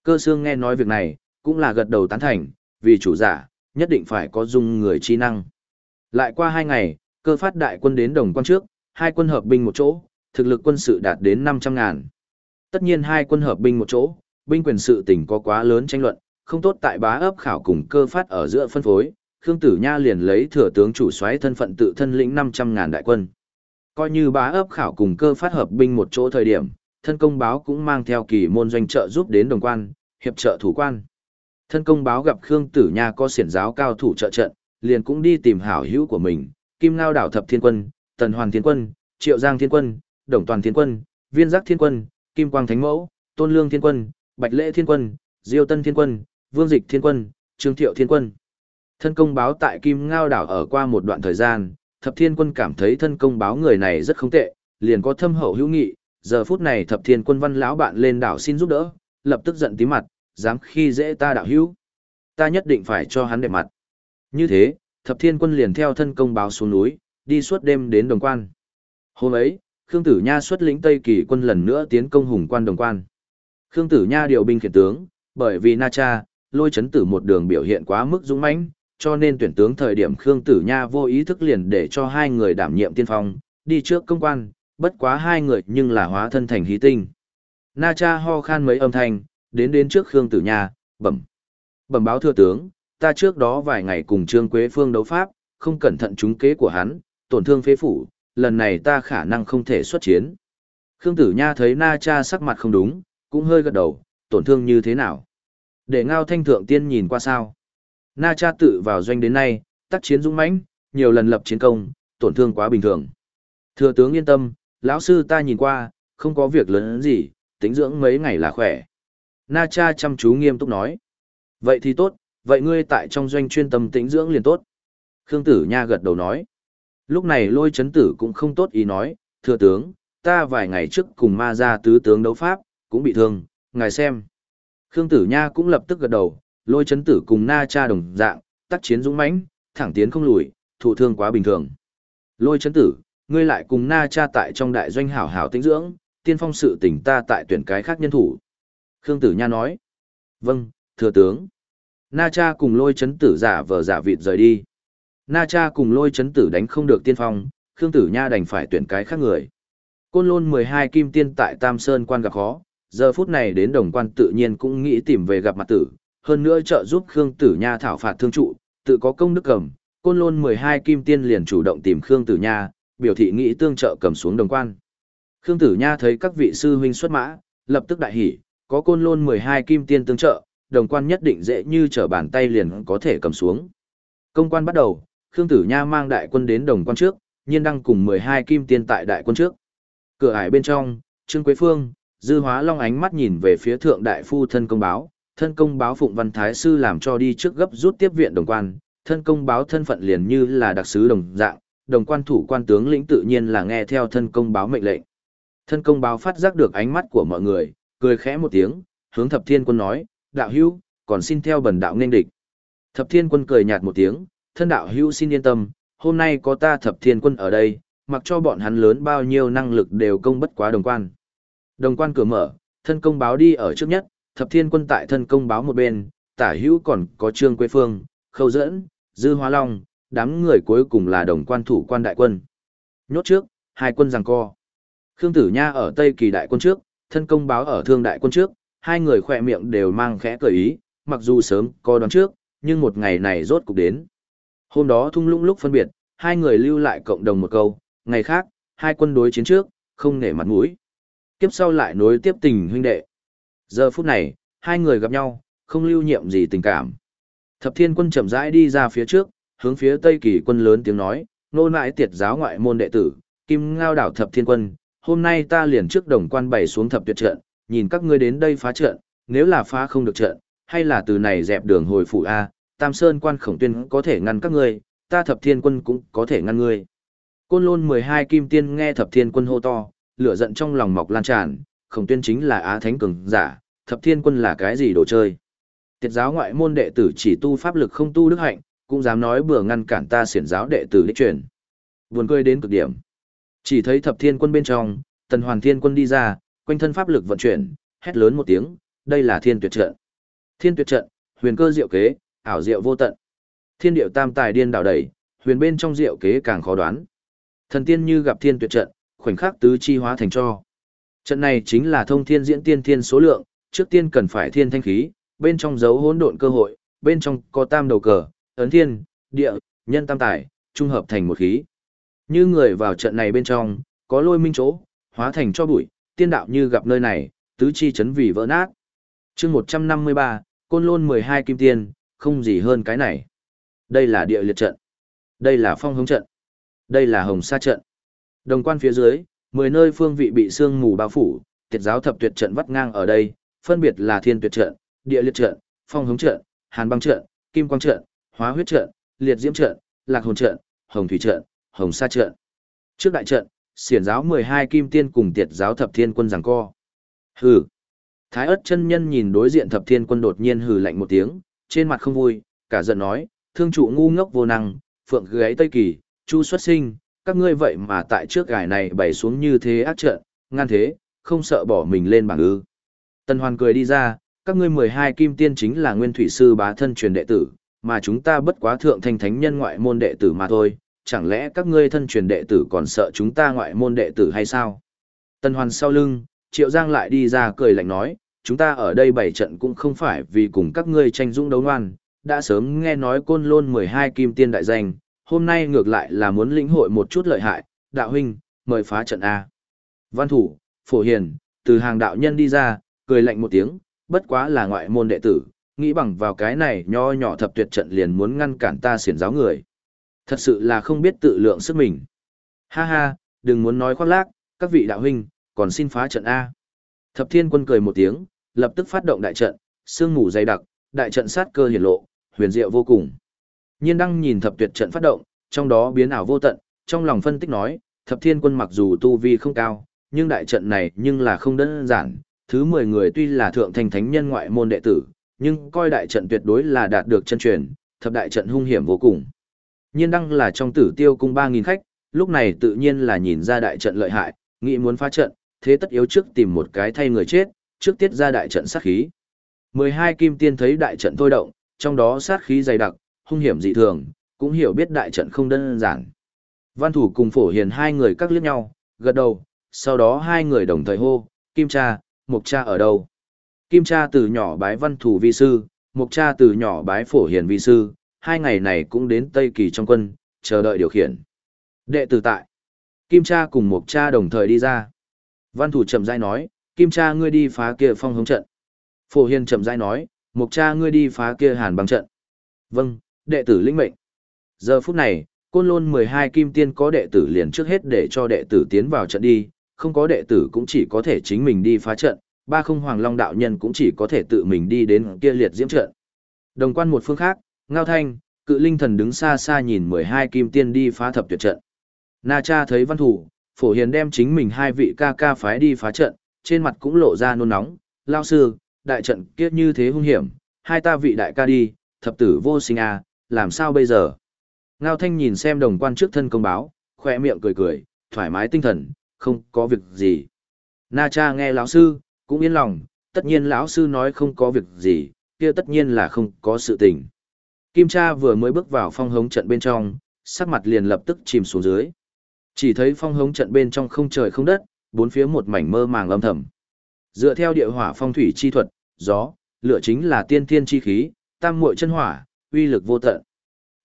Cơ xương nghe nói việc này, cũng là gật đầu tán thành, vì chủ giả, nhất định phải có dung người chi năng. Lại qua hai ngày, cơ phát đại quân đến đồng quan trước, hai quân hợp binh một chỗ, thực lực quân sự đạt đến 500 ngàn. Tất nhiên hai quân hợp binh một chỗ, binh quyền sự tình có quá lớn tranh luận, không tốt tại bá ấp khảo cùng cơ phát ở giữa phân phối, Khương Tử Nha liền lấy thừa tướng chủ soái thân phận tự thân lĩnh 500 ngàn đại quân. Coi như bá ấp khảo cùng cơ phát hợp binh một chỗ thời điểm, thân công báo cũng mang theo kỳ môn doanh trợ giúp đến đồng quan, hiệp trợ thủ quan. Thân công báo gặp Khương Tử Nha có xiển giáo cao thủ trợ trận, liền cũng đi tìm hảo hữu của mình, Kim Ngao đảo thập thiên quân, Tần Hoàn thiên quân, Triệu Giang thiên quân, Đồng Toàn thiên quân, Viên Giác thiên quân, Kim Quang thánh mẫu, Tôn Lương thiên quân, Bạch Lễ thiên quân, Diêu Tân thiên quân, Vương Dịch thiên quân, Trương Thiệu thiên quân. Thân công báo tại Kim Ngao đảo ở qua một đoạn thời gian, thập thiên quân cảm thấy thân công báo người này rất không tệ, liền có thâm hậu hữu nghị, giờ phút này thập thiên quân văn lão bạn lên đảo xin giúp đỡ, lập tức giận tím mặt, dám khi dễ ta đạo hữu. Ta nhất định phải cho hắn đẹp mặt. Như thế, thập thiên quân liền theo thân công báo xuống núi, đi suốt đêm đến đồng quan. Hôm ấy, Khương Tử Nha xuất lĩnh Tây Kỳ quân lần nữa tiến công hùng quan đồng quan. Khương Tử Nha điều binh khiển tướng, bởi vì Na Cha, lôi chấn tử một đường biểu hiện quá mức dũng mãnh, cho nên tuyển tướng thời điểm Khương Tử Nha vô ý thức liền để cho hai người đảm nhiệm tiên phong, đi trước công quan, bất quá hai người nhưng là hóa thân thành hí tinh. Na Cha ho khan mấy âm thanh, đến đến trước Khương Tử Nha, bẩm. Bẩm báo thưa tướng, ta trước đó vài ngày cùng Trương Quế Phương đấu pháp, không cẩn thận trúng kế của hắn, tổn thương phế phủ, lần này ta khả năng không thể xuất chiến. Khương Tử Nha thấy Na Cha sắc mặt không đúng, cũng hơi gật đầu, tổn thương như thế nào? Để ngao thanh thượng tiên nhìn qua sao? Na Cha tự vào doanh đến nay, tác chiến dũng mãnh, nhiều lần lập chiến công, tổn thương quá bình thường. Thừa tướng yên tâm, lão sư ta nhìn qua, không có việc lớn gì, tính dưỡng mấy ngày là khỏe. Na Cha chăm chú nghiêm túc nói. Vậy thì tốt, vậy ngươi tại trong doanh chuyên tâm tĩnh dưỡng liền tốt. Khương Tử Nha gật đầu nói. Lúc này lôi chấn tử cũng không tốt ý nói, thưa tướng, ta vài ngày trước cùng ma gia tứ tướng đấu pháp, cũng bị thương, ngài xem. Khương Tử Nha cũng lập tức gật đầu, lôi chấn tử cùng na cha đồng dạng, tác chiến dũng mãnh, thẳng tiến không lùi, thụ thương quá bình thường. Lôi chấn tử, ngươi lại cùng na cha tại trong đại doanh hảo hảo tĩnh dưỡng, tiên phong sự tỉnh ta tại tuyển cái khác nhân thủ. Khương Tử Nha nói, vâng, thừa tướng. Na cha cùng lôi chấn tử giả vờ giả vịt rời đi. Na cha cùng lôi chấn tử đánh không được tiên phong, Khương Tử Nha đành phải tuyển cái khác người. Côn lôn 12 kim tiên tại Tam Sơn quan gặp khó, giờ phút này đến đồng quan tự nhiên cũng nghĩ tìm về gặp mặt tử, hơn nữa trợ giúp Khương Tử Nha thảo phạt thương trụ, tự có công đức cầm, côn lôn 12 kim tiên liền chủ động tìm Khương Tử Nha, biểu thị nghĩ tương trợ cầm xuống đồng quan. Khương Tử Nha thấy các vị sư huynh xuất mã, lập tức đại hỉ, có côn lôn 12 kim tiên tương trợ, đồng quan nhất định dễ như trở bàn tay liền có thể cầm xuống. Công quan bắt đầu, Khương Tử Nha mang đại quân đến đồng quan trước, nhiên đăng cùng 12 kim tiên tại đại quân trước. Cửa ải bên trong, Trương Quế Phương, Dư Hóa Long ánh mắt nhìn về phía thượng đại phu thân công báo, thân công báo Phụng Văn Thái Sư làm cho đi trước gấp rút tiếp viện đồng quan, thân công báo thân phận liền như là đặc sứ đồng dạng, đồng quan thủ quan tướng lĩnh tự nhiên là nghe theo thân công báo mệnh lệnh. Thân công báo phát giác được ánh mắt của mọi người, cười khẽ một tiếng, hướng thập thiên quân nói, đạo hữu, còn xin theo bần đạo nên địch. Thập thiên quân cười nhạt một tiếng, thân đạo hữu xin yên tâm, hôm nay có ta thập thiên quân ở đây, mặc cho bọn hắn lớn bao nhiêu năng lực đều công bất quá đồng quan. Đồng quan cửa mở, thân công báo đi ở trước nhất, thập thiên quân tại thân công báo một bên, tả hữu còn có trương quế phương, khâu dẫn, dư hóa long, đám người cuối cùng là đồng quan thủ quan đại quân. Nhốt trước, hai quân giằng co. Khương Tử Nha ở Tây Kỳ đại quân trước, thân công báo ở thương đại quân trước, hai người khỏe miệng đều mang khẽ cởi ý, mặc dù sớm có đoán trước, nhưng một ngày này rốt cục đến. Hôm đó thung lũng lúc phân biệt, hai người lưu lại cộng đồng một câu, ngày khác, hai quân đối chiến trước, không nể mặt mũi. Kiếp sau lại nối tiếp tình huynh đệ. Giờ phút này, hai người gặp nhau, không lưu nhiệm gì tình cảm. Thập thiên quân chậm rãi đi ra phía trước, hướng phía tây kỳ quân lớn tiếng nói, nô nại tiệt giáo ngoại môn đệ tử, kim ngao đảo thập thiên quân, hôm nay ta liền trước đồng quan bày xuống thập tuyệt trận, nhìn các ngươi đến đây phá trận, nếu là phá không được trận, hay là từ này dẹp đường hồi phủ A, Tam Sơn quan khổng tuyên có thể ngăn các ngươi, ta thập thiên quân cũng có thể ngăn ngươi. Côn lôn 12 kim tiên nghe thập thiên quân hô to, lửa giận trong lòng mọc lan tràn, khổng tuyên chính là á thánh cường giả, thập thiên quân là cái gì đồ chơi. Tiệt giáo ngoại môn đệ tử chỉ tu pháp lực không tu đức hạnh, cũng dám nói bừa ngăn cản ta xiển giáo đệ tử đích truyền. Buồn cười đến cực điểm. Chỉ thấy thập thiên quân bên trong, tần hoàn thiên quân đi ra, quanh thân pháp lực vận chuyển, hét lớn một tiếng, đây là thiên tuyệt trận. Thiên tuyệt trận, huyền cơ diệu kế, ảo diệu vô tận. Thiên điệu tam tài điên đảo đẩy, huyền bên trong diệu kế càng khó đoán. Thần tiên như gặp thiên tuyệt trận, khoảnh khắc tứ chi hóa thành cho. Trận này chính là thông thiên diễn tiên thiên số lượng, trước tiên cần phải thiên thanh khí, bên trong dấu hỗn độn cơ hội, bên trong có tam đầu cờ, ấn thiên, địa, nhân tam tài, trung hợp thành một khí. Như người vào trận này bên trong, có lôi minh chỗ, hóa thành cho bụi, tiên đạo như gặp nơi này, tứ chi chấn vì vỡ nát. chương 153, côn lôn 12 kim tiên, không gì hơn cái này. Đây là địa liệt trận. Đây là phong hống trận. Đây là hồng sa trận. Đồng quan phía dưới, 10 nơi phương vị bị sương mù bao phủ, tiệt giáo thập tuyệt trận vắt ngang ở đây, phân biệt là thiên tuyệt trận, địa liệt trận, phong hống trận, hàn băng trận, kim quang trận, hóa huyết trận, liệt diễm trận, lạc hồn trận, hồng thủy trận, Hồng Sa trận. Trước đại trận, xiển giáo 12 kim tiên cùng tiệt giáo thập thiên quân giằng co. Hừ. Thái ất chân nhân nhìn đối diện thập thiên quân đột nhiên hừ lạnh một tiếng, trên mặt không vui, cả giận nói, thương trụ ngu ngốc vô năng, phượng gáy tây kỳ, chu xuất sinh, các ngươi vậy mà tại trước gài này bày xuống như thế ác trận, ngăn thế, không sợ bỏ mình lên bảng ư. Tần Hoàn cười đi ra, các ngươi 12 kim tiên chính là nguyên thủy sư bá thân truyền đệ tử, mà chúng ta bất quá thượng thanh thánh nhân ngoại môn đệ tử mà thôi, chẳng lẽ các ngươi thân truyền đệ tử còn sợ chúng ta ngoại môn đệ tử hay sao? Tần Hoàn sau lưng, Triệu Giang lại đi ra cười lạnh nói, chúng ta ở đây bảy trận cũng không phải vì cùng các ngươi tranh dũng đấu ngoan, đã sớm nghe nói côn lôn 12 kim tiên đại danh, hôm nay ngược lại là muốn lĩnh hội một chút lợi hại, đạo huynh, mời phá trận A. Văn thủ, phổ hiền, từ hàng đạo nhân đi ra, cười lạnh một tiếng, bất quá là ngoại môn đệ tử, nghĩ bằng vào cái này nho nhỏ thập tuyệt trận liền muốn ngăn cản ta xiển giáo người. Thật sự là không biết tự lượng sức mình. Ha ha, đừng muốn nói khoác lác, các vị đạo huynh, còn xin phá trận A. Thập thiên quân cười một tiếng, lập tức phát động đại trận, sương mù dày đặc, đại trận sát cơ hiển lộ, huyền diệu vô cùng. Nhiên đăng nhìn thập tuyệt trận phát động, trong đó biến ảo vô tận, trong lòng phân tích nói, thập thiên quân mặc dù tu vi không cao, nhưng đại trận này nhưng là không đơn giản, thứ 10 người tuy là thượng thành thánh nhân ngoại môn đệ tử, nhưng coi đại trận tuyệt đối là đạt được chân truyền, thập đại trận hung hiểm vô cùng. Nhiên đăng là trong tử tiêu cung 3.000 khách, lúc này tự nhiên là nhìn ra đại trận lợi hại, nghĩ muốn phá trận, thế tất yếu trước tìm một cái thay người chết, trước tiết ra đại trận sát khí. 12 kim tiên thấy đại trận thôi động, trong đó sát khí dày đặc, hung hiểm dị thường, cũng hiểu biết đại trận không đơn giản. Văn thủ cùng phổ hiền hai người các liếc nhau, gật đầu, sau đó hai người đồng thời hô, Kim cha, Mục cha ở đâu? Kim cha từ nhỏ bái văn thủ vi sư, Mục cha từ nhỏ bái phổ hiền vi sư, hai ngày này cũng đến Tây Kỳ trong quân, chờ đợi điều khiển. Đệ tử tại. Kim cha cùng Mục cha đồng thời đi ra. Văn thủ chậm rãi nói, Kim cha ngươi đi phá kia phong hống trận. Phổ Hiên chậm rãi nói, Mục cha ngươi đi phá kia hàn băng trận. Vâng, đệ tử lĩnh mệnh. Giờ phút này, côn lôn 12 kim tiên có đệ tử liền trước hết để cho đệ tử tiến vào trận đi, không có đệ tử cũng chỉ có thể chính mình đi phá trận, ba không hoàng long đạo nhân cũng chỉ có thể tự mình đi đến kia liệt diễm trận. Đồng quan một phương khác, Ngao Thanh, cự linh thần đứng xa xa nhìn 12 kim tiên đi phá thập tuyệt trận. Na cha thấy văn thủ, phổ hiền đem chính mình hai vị ca ca phái đi phá trận, trên mặt cũng lộ ra nôn nóng, lao sư, đại trận kiết như thế hung hiểm, hai ta vị đại ca đi, thập tử vô sinh à, làm sao bây giờ? Ngao Thanh nhìn xem đồng quan trước thân công báo, khỏe miệng cười cười, thoải mái tinh thần, không có việc gì. Na cha nghe lão sư, cũng yên lòng, tất nhiên lão sư nói không có việc gì, kia tất nhiên là không có sự tình. Kim cha vừa mới bước vào phong hống trận bên trong, sắc mặt liền lập tức chìm xuống dưới. Chỉ thấy phong hống trận bên trong không trời không đất, bốn phía một mảnh mơ màng lâm thầm. Dựa theo địa hỏa phong thủy chi thuật, gió, lửa chính là tiên thiên chi khí, tam muội chân hỏa, uy lực vô tận.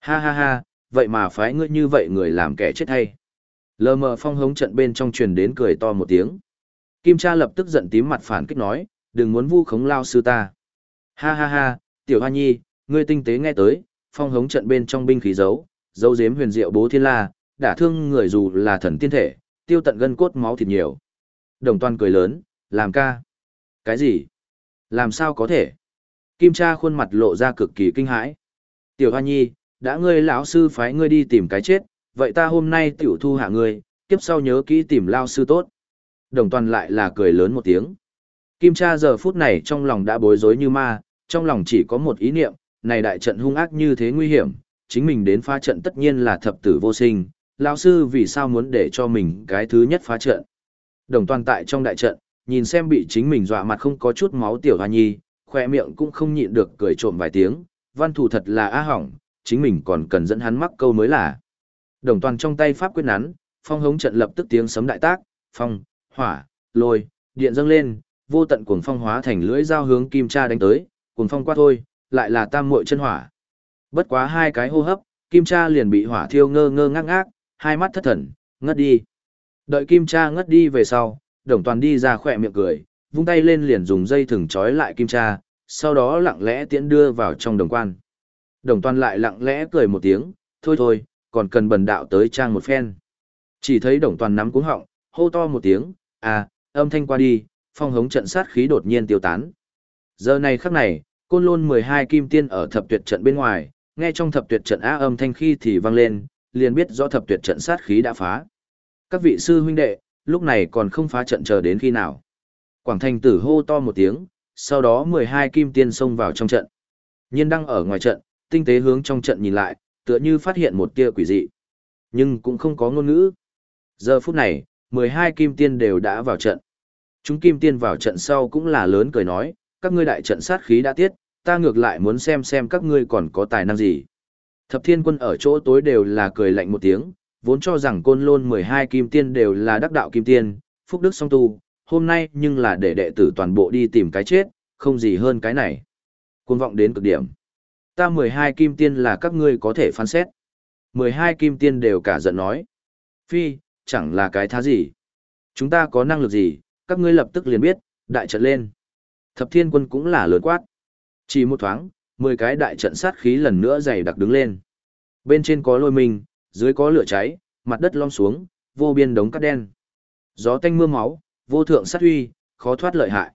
Ha ha ha, vậy mà phái ngươi như vậy người làm kẻ chết hay. Lờ mờ phong hống trận bên trong truyền đến cười to một tiếng. Kim cha lập tức giận tím mặt phản kích nói, đừng muốn vu khống lao sư ta. Ha ha ha, tiểu hoa nhi, ngươi tinh tế nghe tới, phong hống trận bên trong binh khí giấu, dấu giếm huyền diệu bố thiên la, đả thương người dù là thần tiên thể, tiêu tận gân cốt máu thịt nhiều. Đồng toàn cười lớn, làm ca. Cái gì? Làm sao có thể? Kim cha khuôn mặt lộ ra cực kỳ kinh hãi. Tiểu hoa nhi, đã ngươi lão sư phái ngươi đi tìm cái chết, vậy ta hôm nay tiểu thu hạ ngươi, kiếp sau nhớ kỹ tìm lao sư tốt. Đồng toàn lại là cười lớn một tiếng. Kim cha giờ phút này trong lòng đã bối rối như ma, trong lòng chỉ có một ý niệm, này đại trận hung ác như thế nguy hiểm, chính mình đến phá trận tất nhiên là thập tử vô sinh, lão sư vì sao muốn để cho mình cái thứ nhất phá trận. Đồng toàn tại trong đại trận, nhìn xem bị chính mình dọa mặt không có chút máu tiểu hoa nhi, khoe miệng cũng không nhịn được cười trộm vài tiếng, văn thủ thật là á hỏng, chính mình còn cần dẫn hắn mắc câu mới là. Đồng toàn trong tay pháp quyết nắn, phong hống trận lập tức tiếng sấm đại tác, phong, hỏa, lôi, điện dâng lên, vô tận cuồng phong hóa thành lưỡi dao hướng kim cha đánh tới, cuồng phong qua thôi, lại là tam muội chân hỏa. Bất quá hai cái hô hấp, kim cha liền bị hỏa thiêu ngơ ngơ ngác ngác, hai mắt thất thần, ngất đi. Đợi kim cha ngất đi về sau, đồng toàn đi ra khỏe miệng cười, vung tay lên liền dùng dây thừng trói lại kim cha, sau đó lặng lẽ tiễn đưa vào trong đồng quan. Đồng toàn lại lặng lẽ cười một tiếng, thôi thôi, còn cần bần đạo tới trang một phen. Chỉ thấy đồng toàn nắm cuống họng, hô to một tiếng, à, âm thanh qua đi, phong hống trận sát khí đột nhiên tiêu tán. Giờ này khắc này, côn lôn 12 kim tiên ở thập tuyệt trận bên ngoài, nghe trong thập tuyệt trận á âm thanh khi thì vang lên, liền biết rõ thập tuyệt trận sát khí đã phá. Các vị sư huynh đệ, lúc này còn không phá trận chờ đến khi nào. Quảng thành tử hô to một tiếng, sau đó 12 kim tiên xông vào trong trận. Nhiên đang ở ngoài trận, tinh tế hướng trong trận nhìn lại, tựa như phát hiện một tia quỷ dị. Nhưng cũng không có ngôn ngữ. Giờ phút này, 12 kim tiên đều đã vào trận. Chúng kim tiên vào trận sau cũng là lớn cười nói, các ngươi đại trận sát khí đã tiết, ta ngược lại muốn xem xem các ngươi còn có tài năng gì. Thập thiên quân ở chỗ tối đều là cười lạnh một tiếng, vốn cho rằng côn lôn 12 kim tiên đều là đắc đạo kim tiên, phúc đức song tu, hôm nay nhưng là để đệ tử toàn bộ đi tìm cái chết, không gì hơn cái này. Cuồng vọng đến cực điểm. Ta 12 kim tiên là các ngươi có thể phán xét. 12 kim tiên đều cả giận nói. Phi, chẳng là cái thá gì. Chúng ta có năng lực gì, các ngươi lập tức liền biết, đại trận lên. Thập thiên quân cũng là lớn quát. Chỉ một thoáng, 10 cái đại trận sát khí lần nữa dày đặc đứng lên. Bên trên có lôi mình, dưới có lửa cháy, mặt đất lom xuống, vô biên đống cát đen. Gió tanh mưa máu, vô thượng sát huy, khó thoát lợi hại.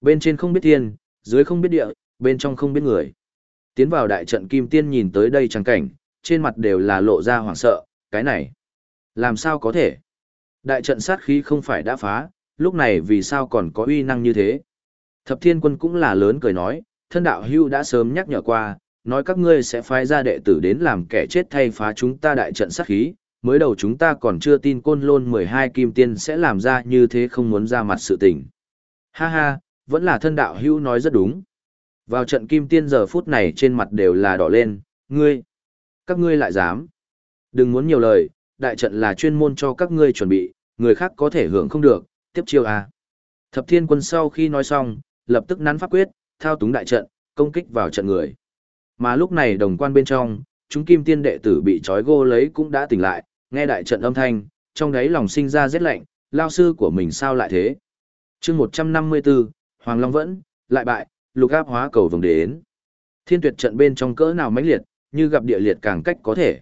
Bên trên không biết thiên, dưới không biết địa, bên trong không biết người. Tiến vào đại trận kim tiên nhìn tới đây trắng cảnh, trên mặt đều là lộ ra hoảng sợ, cái này. Làm sao có thể? Đại trận sát khí không phải đã phá, lúc này vì sao còn có uy năng như thế? Thập thiên quân cũng là lớn cười nói, thân đạo hưu đã sớm nhắc nhở qua, nói các ngươi sẽ phái ra đệ tử đến làm kẻ chết thay phá chúng ta đại trận sát khí, mới đầu chúng ta còn chưa tin côn lôn 12 kim tiên sẽ làm ra như thế không muốn ra mặt sự tình. Ha ha, vẫn là thân đạo hưu nói rất đúng. Vào trận kim tiên giờ phút này trên mặt đều là đỏ lên, ngươi, các ngươi lại dám. Đừng muốn nhiều lời, đại trận là chuyên môn cho các ngươi chuẩn bị, người khác có thể hưởng không được, tiếp chiêu à. Thập thiên quân sau khi nói xong, lập tức nắn pháp quyết, thao túng đại trận, công kích vào trận người. Mà lúc này đồng quan bên trong, chúng kim tiên đệ tử bị trói gô lấy cũng đã tỉnh lại, nghe đại trận âm thanh, trong đấy lòng sinh ra rét lạnh, lao sư của mình sao lại thế. chương 154, Hoàng Long vẫn, lại bại, lục áp hóa cầu vồng đến. Thiên tuyệt trận bên trong cỡ nào mãnh liệt, như gặp địa liệt càng cách có thể.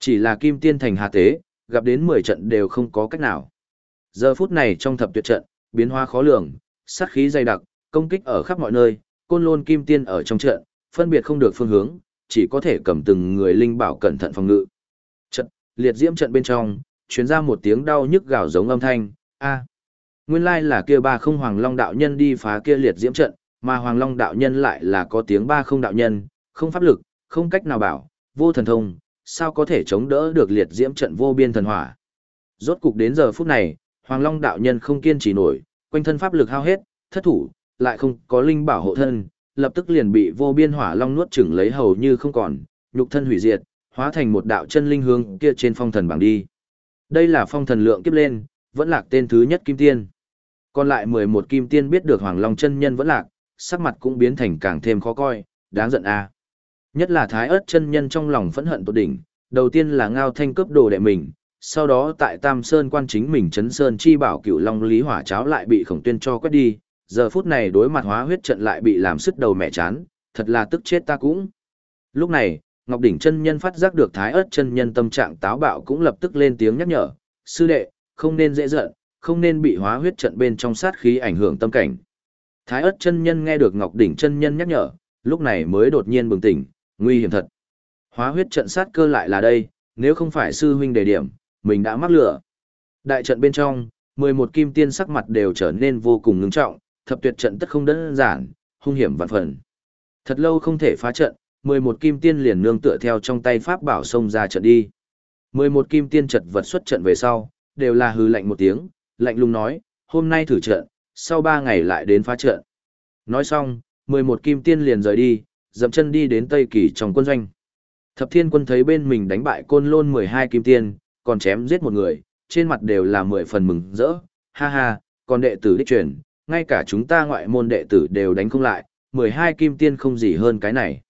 Chỉ là kim tiên thành hà tế, gặp đến 10 trận đều không có cách nào. Giờ phút này trong thập tuyệt trận, biến hóa khó lường, sát khí dày đặc, công kích ở khắp mọi nơi, côn lôn kim tiên ở trong trận, phân biệt không được phương hướng, chỉ có thể cầm từng người linh bảo cẩn thận phòng ngự. Trận, liệt diễm trận bên trong, truyền ra một tiếng đau nhức gào giống âm thanh, a. Nguyên lai là kia ba không hoàng long đạo nhân đi phá kia liệt diễm trận, mà hoàng long đạo nhân lại là có tiếng ba không đạo nhân, không pháp lực, không cách nào bảo, vô thần thông, sao có thể chống đỡ được liệt diễm trận vô biên thần hỏa. Rốt cục đến giờ phút này, hoàng long đạo nhân không kiên trì nổi, quanh thân pháp lực hao hết, thất thủ, lại không có linh bảo hộ thân, lập tức liền bị vô biên hỏa long nuốt chửng lấy hầu như không còn, nhục thân hủy diệt, hóa thành một đạo chân linh hướng kia trên phong thần bảng đi. Đây là phong thần lượng kiếp lên, vẫn lạc tên thứ nhất kim tiên. Còn lại 11 kim tiên biết được Hoàng Long chân nhân vẫn lạc, sắc mặt cũng biến thành càng thêm khó coi, đáng giận a. Nhất là Thái Ức chân nhân trong lòng phẫn hận tột đỉnh, đầu tiên là ngao thanh cướp đồ đệ mình, sau đó tại Tam Sơn quan chính mình chấn sơn chi bảo cựu Long Lý Hỏa cháo lại bị Khổng Tuyên cho quét đi, giờ phút này đối mặt hóa huyết trận lại bị làm sứt đầu mẹ chán, thật là tức chết ta cũng. Lúc này, Ngọc Đỉnh chân nhân phát giác được Thái Ức chân nhân tâm trạng táo bạo cũng lập tức lên tiếng nhắc nhở, sư đệ, không nên dễ giận, không nên bị hóa huyết trận bên trong sát khí ảnh hưởng tâm cảnh. Thái Ức chân nhân nghe được Ngọc Đỉnh chân nhân nhắc nhở, lúc này mới đột nhiên bừng tỉnh, nguy hiểm thật. Hóa huyết trận sát cơ lại là đây, nếu không phải sư huynh đề điểm, mình đã mắc lửa. Đại trận bên trong, 11 kim tiên sắc mặt đều trở nên vô cùng ngưng trọng, thập tuyệt trận tất không đơn giản, hung hiểm vạn phần. Thật lâu không thể phá trận, 11 kim tiên liền nương tựa theo trong tay pháp bảo xông ra trận đi. 11 kim tiên chật vật xuất trận về sau, đều là hừ lạnh một tiếng, lạnh lùng nói, hôm nay thử trận, sau 3 ngày lại đến phá trận. Nói xong, 11 kim tiên liền rời đi, dậm chân đi đến Tây Kỳ trong quân doanh. Thập thiên quân thấy bên mình đánh bại côn lôn 12 kim tiên, còn chém giết một người, trên mặt đều là mười phần mừng rỡ, ha ha, còn đệ tử đích truyền, ngay cả chúng ta ngoại môn đệ tử đều đánh không lại, 12 kim tiên không gì hơn cái này.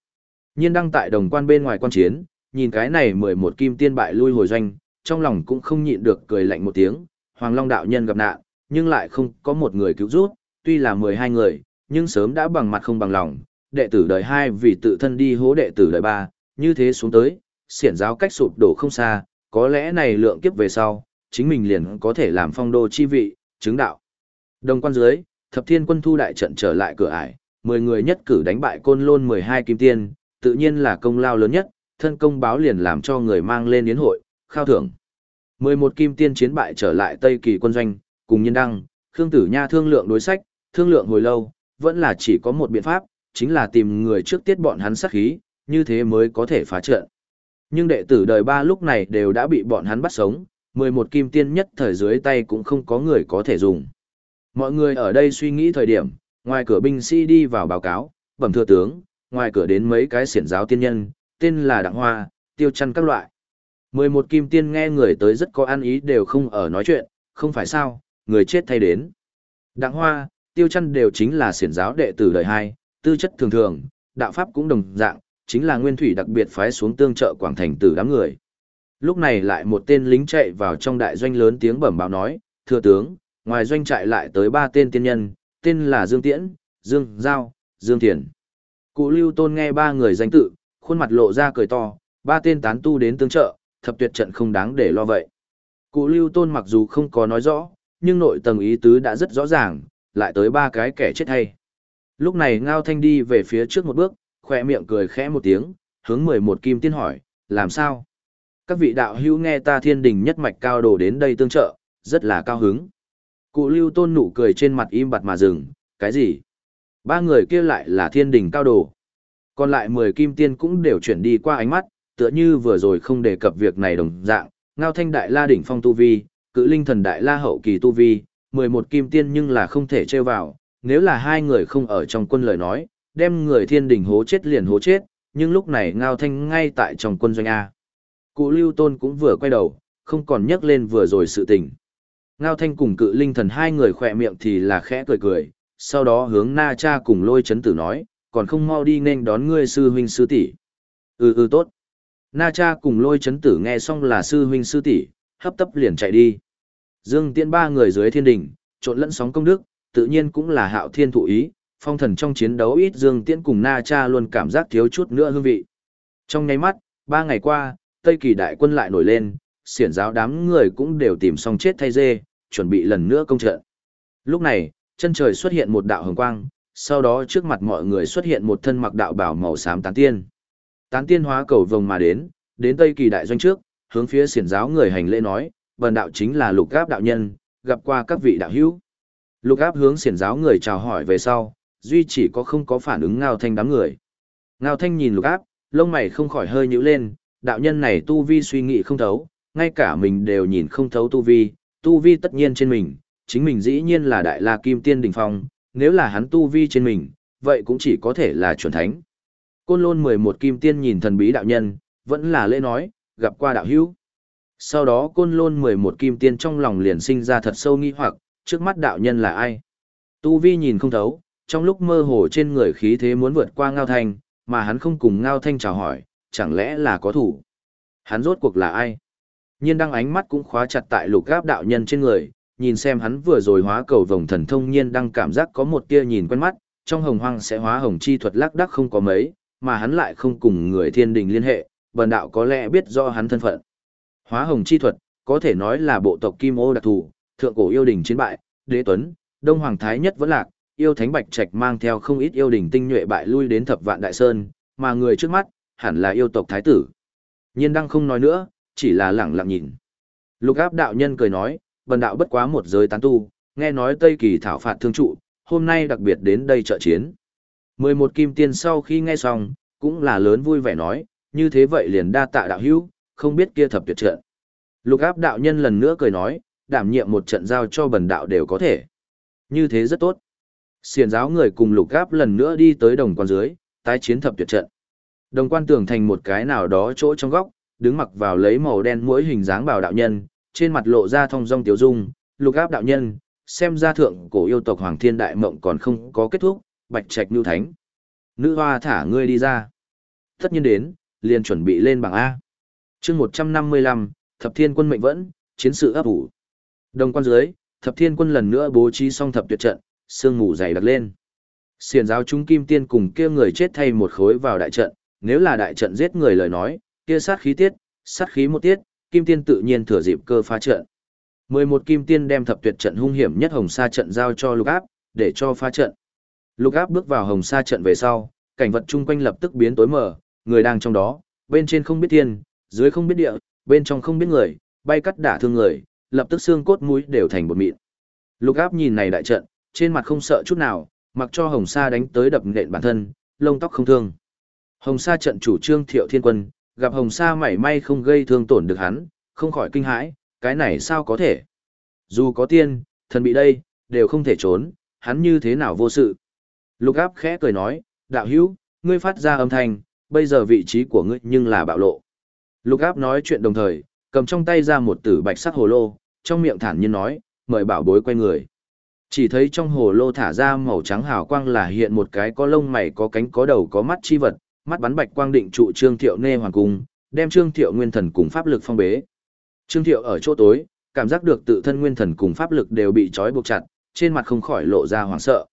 Nhiên đăng tại đồng quan bên ngoài quan chiến, nhìn cái này 11 kim tiên bại lui hồi doanh, trong lòng cũng không nhịn được cười lạnh một tiếng, Hoàng Long đạo nhân gặp nạn, nhưng lại không có một người cứu giúp, tuy là 12 người, nhưng sớm đã bằng mặt không bằng lòng, đệ tử đời 2 vì tự thân đi hố đệ tử đời 3, như thế xuống tới, xiển giáo cách sụp đổ không xa, có lẽ này lượng kiếp về sau, chính mình liền có thể làm phong đô chi vị, chứng đạo. Đồng quan dưới, thập thiên quân thu đại trận trở lại cửa ải, 10 người nhất cử đánh bại côn lôn 12 kim tiên, tự nhiên là công lao lớn nhất, thân công báo liền làm cho người mang lên yến hội, khao thưởng. 11 kim tiên chiến bại trở lại Tây Kỳ quân doanh, cùng nhân đăng, Khương Tử Nha thương lượng đối sách, thương lượng hồi lâu, vẫn là chỉ có một biện pháp, chính là tìm người trước tiết bọn hắn sát khí, như thế mới có thể phá trận. Nhưng đệ tử đời ba lúc này đều đã bị bọn hắn bắt sống, 11 kim tiên nhất thời dưới tay cũng không có người có thể dùng. Mọi người ở đây suy nghĩ thời điểm, ngoài cửa binh sĩ đi vào báo cáo, bẩm thưa tướng, ngoài cửa đến mấy cái xiển giáo tiên nhân, tên là Đặng Hoa, Tiêu Chăn các loại. 11 kim tiên nghe người tới rất có ăn ý đều không ở nói chuyện, không phải sao, người chết thay đến. Đặng Hoa, Tiêu Chăn đều chính là xiển giáo đệ tử đời hai, tư chất thường thường, đạo pháp cũng đồng dạng, chính là nguyên thủy đặc biệt phái xuống tương trợ quảng thành tử đám người. Lúc này lại một tên lính chạy vào trong đại doanh lớn tiếng bẩm báo nói, thưa tướng, ngoài doanh trại lại tới ba tên tiên nhân, tên là Dương Tiễn, Dương Giao, Dương Thiền. Cụ Lưu Tôn nghe ba người danh tự, khuôn mặt lộ ra cười to, ba tên tán tu đến tương trợ, thập tuyệt trận không đáng để lo vậy. Cụ Lưu Tôn mặc dù không có nói rõ, nhưng nội tầng ý tứ đã rất rõ ràng, lại tới ba cái kẻ chết hay. Lúc này Ngao Thanh đi về phía trước một bước, khỏe miệng cười khẽ một tiếng, hướng mười một kim tiên hỏi, làm sao? Các vị đạo hữu nghe ta thiên đình nhất mạch cao đồ đến đây tương trợ, rất là cao hứng. Cụ lưu tôn nụ cười trên mặt im bặt mà dừng, cái gì? Ba người kia lại là thiên đình cao đồ. Còn lại mười kim tiên cũng đều chuyển đi qua ánh mắt, tựa như vừa rồi không đề cập việc này đồng dạng, ngao thanh đại la đỉnh phong tu vi, cự linh thần đại la hậu kỳ tu vi, mười một kim tiên nhưng là không thể trêu vào, nếu là hai người không ở trong quân lời nói, đem người thiên đình hố chết liền hố chết, nhưng lúc này ngao thanh ngay tại trong quân doanh A. Cụ lưu tôn cũng vừa quay đầu, không còn nhắc lên vừa rồi sự tình. Ngao thanh cùng cự linh thần hai người khỏe miệng thì là khẽ cười cười, sau đó hướng na cha cùng lôi chấn tử nói, còn không mau đi nên đón ngươi sư huynh sư tỷ. Ừ ừ tốt. Na cha cùng lôi chấn tử nghe xong là sư huynh sư tỷ, hấp tấp liền chạy đi. Dương Tiễn ba người dưới thiên đình, trộn lẫn sóng công đức, tự nhiên cũng là hạo thiên thụ ý, phong thần trong chiến đấu ít Dương Tiễn cùng Na Cha luôn cảm giác thiếu chút nữa hương vị. Trong nháy mắt, ba ngày qua, Tây Kỳ đại quân lại nổi lên, xiển giáo đám người cũng đều tìm xong chết thay dê, chuẩn bị lần nữa công trận. Lúc này, chân trời xuất hiện một đạo hồng quang, sau đó trước mặt mọi người xuất hiện một thân mặc đạo bảo màu xám tán tiên. Tán tiên hóa cầu vồng mà đến, đến Tây Kỳ đại doanh trước, hướng phía xiển giáo người hành lễ nói, bần đạo chính là lục gáp đạo nhân, gặp qua các vị đạo hữu. Lục áp hướng xiển giáo người chào hỏi về sau, duy chỉ có không có phản ứng ngao thanh đám người. Ngao thanh nhìn lục áp, lông mày không khỏi hơi nhíu lên, đạo nhân này tu vi suy nghĩ không thấu, ngay cả mình đều nhìn không thấu tu vi, tu vi tất nhiên trên mình, chính mình dĩ nhiên là đại la kim tiên đỉnh phong, nếu là hắn tu vi trên mình, vậy cũng chỉ có thể là chuẩn thánh. Côn lôn 11 kim tiên nhìn thần bí đạo nhân, vẫn là lễ nói, gặp qua đạo hữu. Sau đó côn lôn 11 kim tiên trong lòng liền sinh ra thật sâu nghi hoặc, trước mắt đạo nhân là ai? Tu vi nhìn không thấu, trong lúc mơ hồ trên người khí thế muốn vượt qua Ngao Thanh, mà hắn không cùng Ngao Thanh chào hỏi, chẳng lẽ là có thủ? Hắn rốt cuộc là ai? Nhiên đăng ánh mắt cũng khóa chặt tại lục gáp đạo nhân trên người, nhìn xem hắn vừa rồi hóa cầu vồng thần thông nhiên đăng cảm giác có một tia nhìn quen mắt, trong hồng hoang sẽ hóa hồng chi thuật lắc đắc không có mấy, mà hắn lại không cùng người thiên đình liên hệ, bần đạo có lẽ biết do hắn thân phận. Hóa hồng chi thuật, có thể nói là bộ tộc Kim Ô đặc thù, thượng cổ yêu đình chiến bại, đế tuấn, đông hoàng thái nhất vẫn lạc, yêu thánh bạch trạch mang theo không ít yêu đình tinh nhuệ bại lui đến thập vạn đại sơn, mà người trước mắt, hẳn là yêu tộc thái tử. Nhiên đăng không nói nữa, chỉ là lẳng lặng nhìn. Lục áp đạo nhân cười nói, bần đạo bất quá một giới tán tu, nghe nói Tây Kỳ thảo phạt thương trụ, hôm nay đặc biệt đến đây trợ chiến. Mười một kim tiên sau khi nghe xong, cũng là lớn vui vẻ nói, như thế vậy liền đa tạ đạo hữu, không biết kia thập tuyệt trận. Lục áp đạo nhân lần nữa cười nói, đảm nhiệm một trận giao cho bần đạo đều có thể. Như thế rất tốt. Xiền giáo người cùng lục áp lần nữa đi tới đồng quan dưới, tái chiến thập tuyệt trận. Đồng quan tưởng thành một cái nào đó chỗ trong góc, đứng mặc vào lấy màu đen mũi hình dáng bảo đạo nhân, trên mặt lộ ra thông dong tiểu dung, lục áp đạo nhân, xem ra thượng cổ yêu tộc Hoàng Thiên Đại Mộng còn không có kết thúc, bạch trạch lưu thánh. Nữ hoa thả ngươi đi ra. Tất nhiên đến, liền chuẩn bị lên bảng A. chương 155, Thập Thiên quân mệnh vẫn, chiến sự ấp ủ. Đồng quan dưới, Thập Thiên quân lần nữa bố trí xong thập tuyệt trận, sương mù dày đặc lên. Xiền giáo chúng kim tiên cùng kia người chết thay một khối vào đại trận, nếu là đại trận giết người lời nói, kia sát khí tiết, sát khí một tiết, kim tiên tự nhiên thừa dịp cơ phá trận. 11 kim tiên đem thập tuyệt trận hung hiểm nhất hồng sa trận giao cho lục áp, để cho phá trận. Lục áp bước vào hồng sa trận về sau, cảnh vật chung quanh lập tức biến tối mờ, người đang trong đó, bên trên không biết thiên, dưới không biết địa, bên trong không biết người, bay cắt đả thương người, lập tức xương cốt mũi đều thành bột mịn. Lục áp nhìn này đại trận, trên mặt không sợ chút nào, mặc cho Hồng Sa đánh tới đập nện bản thân, lông tóc không thương. Hồng Sa trận chủ trương Thiệu Thiên Quân, gặp Hồng Sa mảy may không gây thương tổn được hắn, không khỏi kinh hãi, cái này sao có thể? Dù có tiên, thần bị đây, đều không thể trốn, hắn như thế nào vô sự. Lục áp khẽ cười nói, đạo hữu, ngươi phát ra âm thanh, bây giờ vị trí của ngươi nhưng là bạo lộ. Lục áp nói chuyện đồng thời, cầm trong tay ra một tử bạch sắc hồ lô, trong miệng thản nhiên nói, mời bảo bối quay người. Chỉ thấy trong hồ lô thả ra màu trắng hào quang là hiện một cái có lông mày có cánh có đầu có mắt chi vật, mắt bắn bạch quang định trụ Trương Thiệu nê hoàng cung, đem Trương Thiệu nguyên thần cùng pháp lực phong bế. Trương Thiệu ở chỗ tối, cảm giác được tự thân nguyên thần cùng pháp lực đều bị trói buộc chặt, trên mặt không khỏi lộ ra hoảng sợ.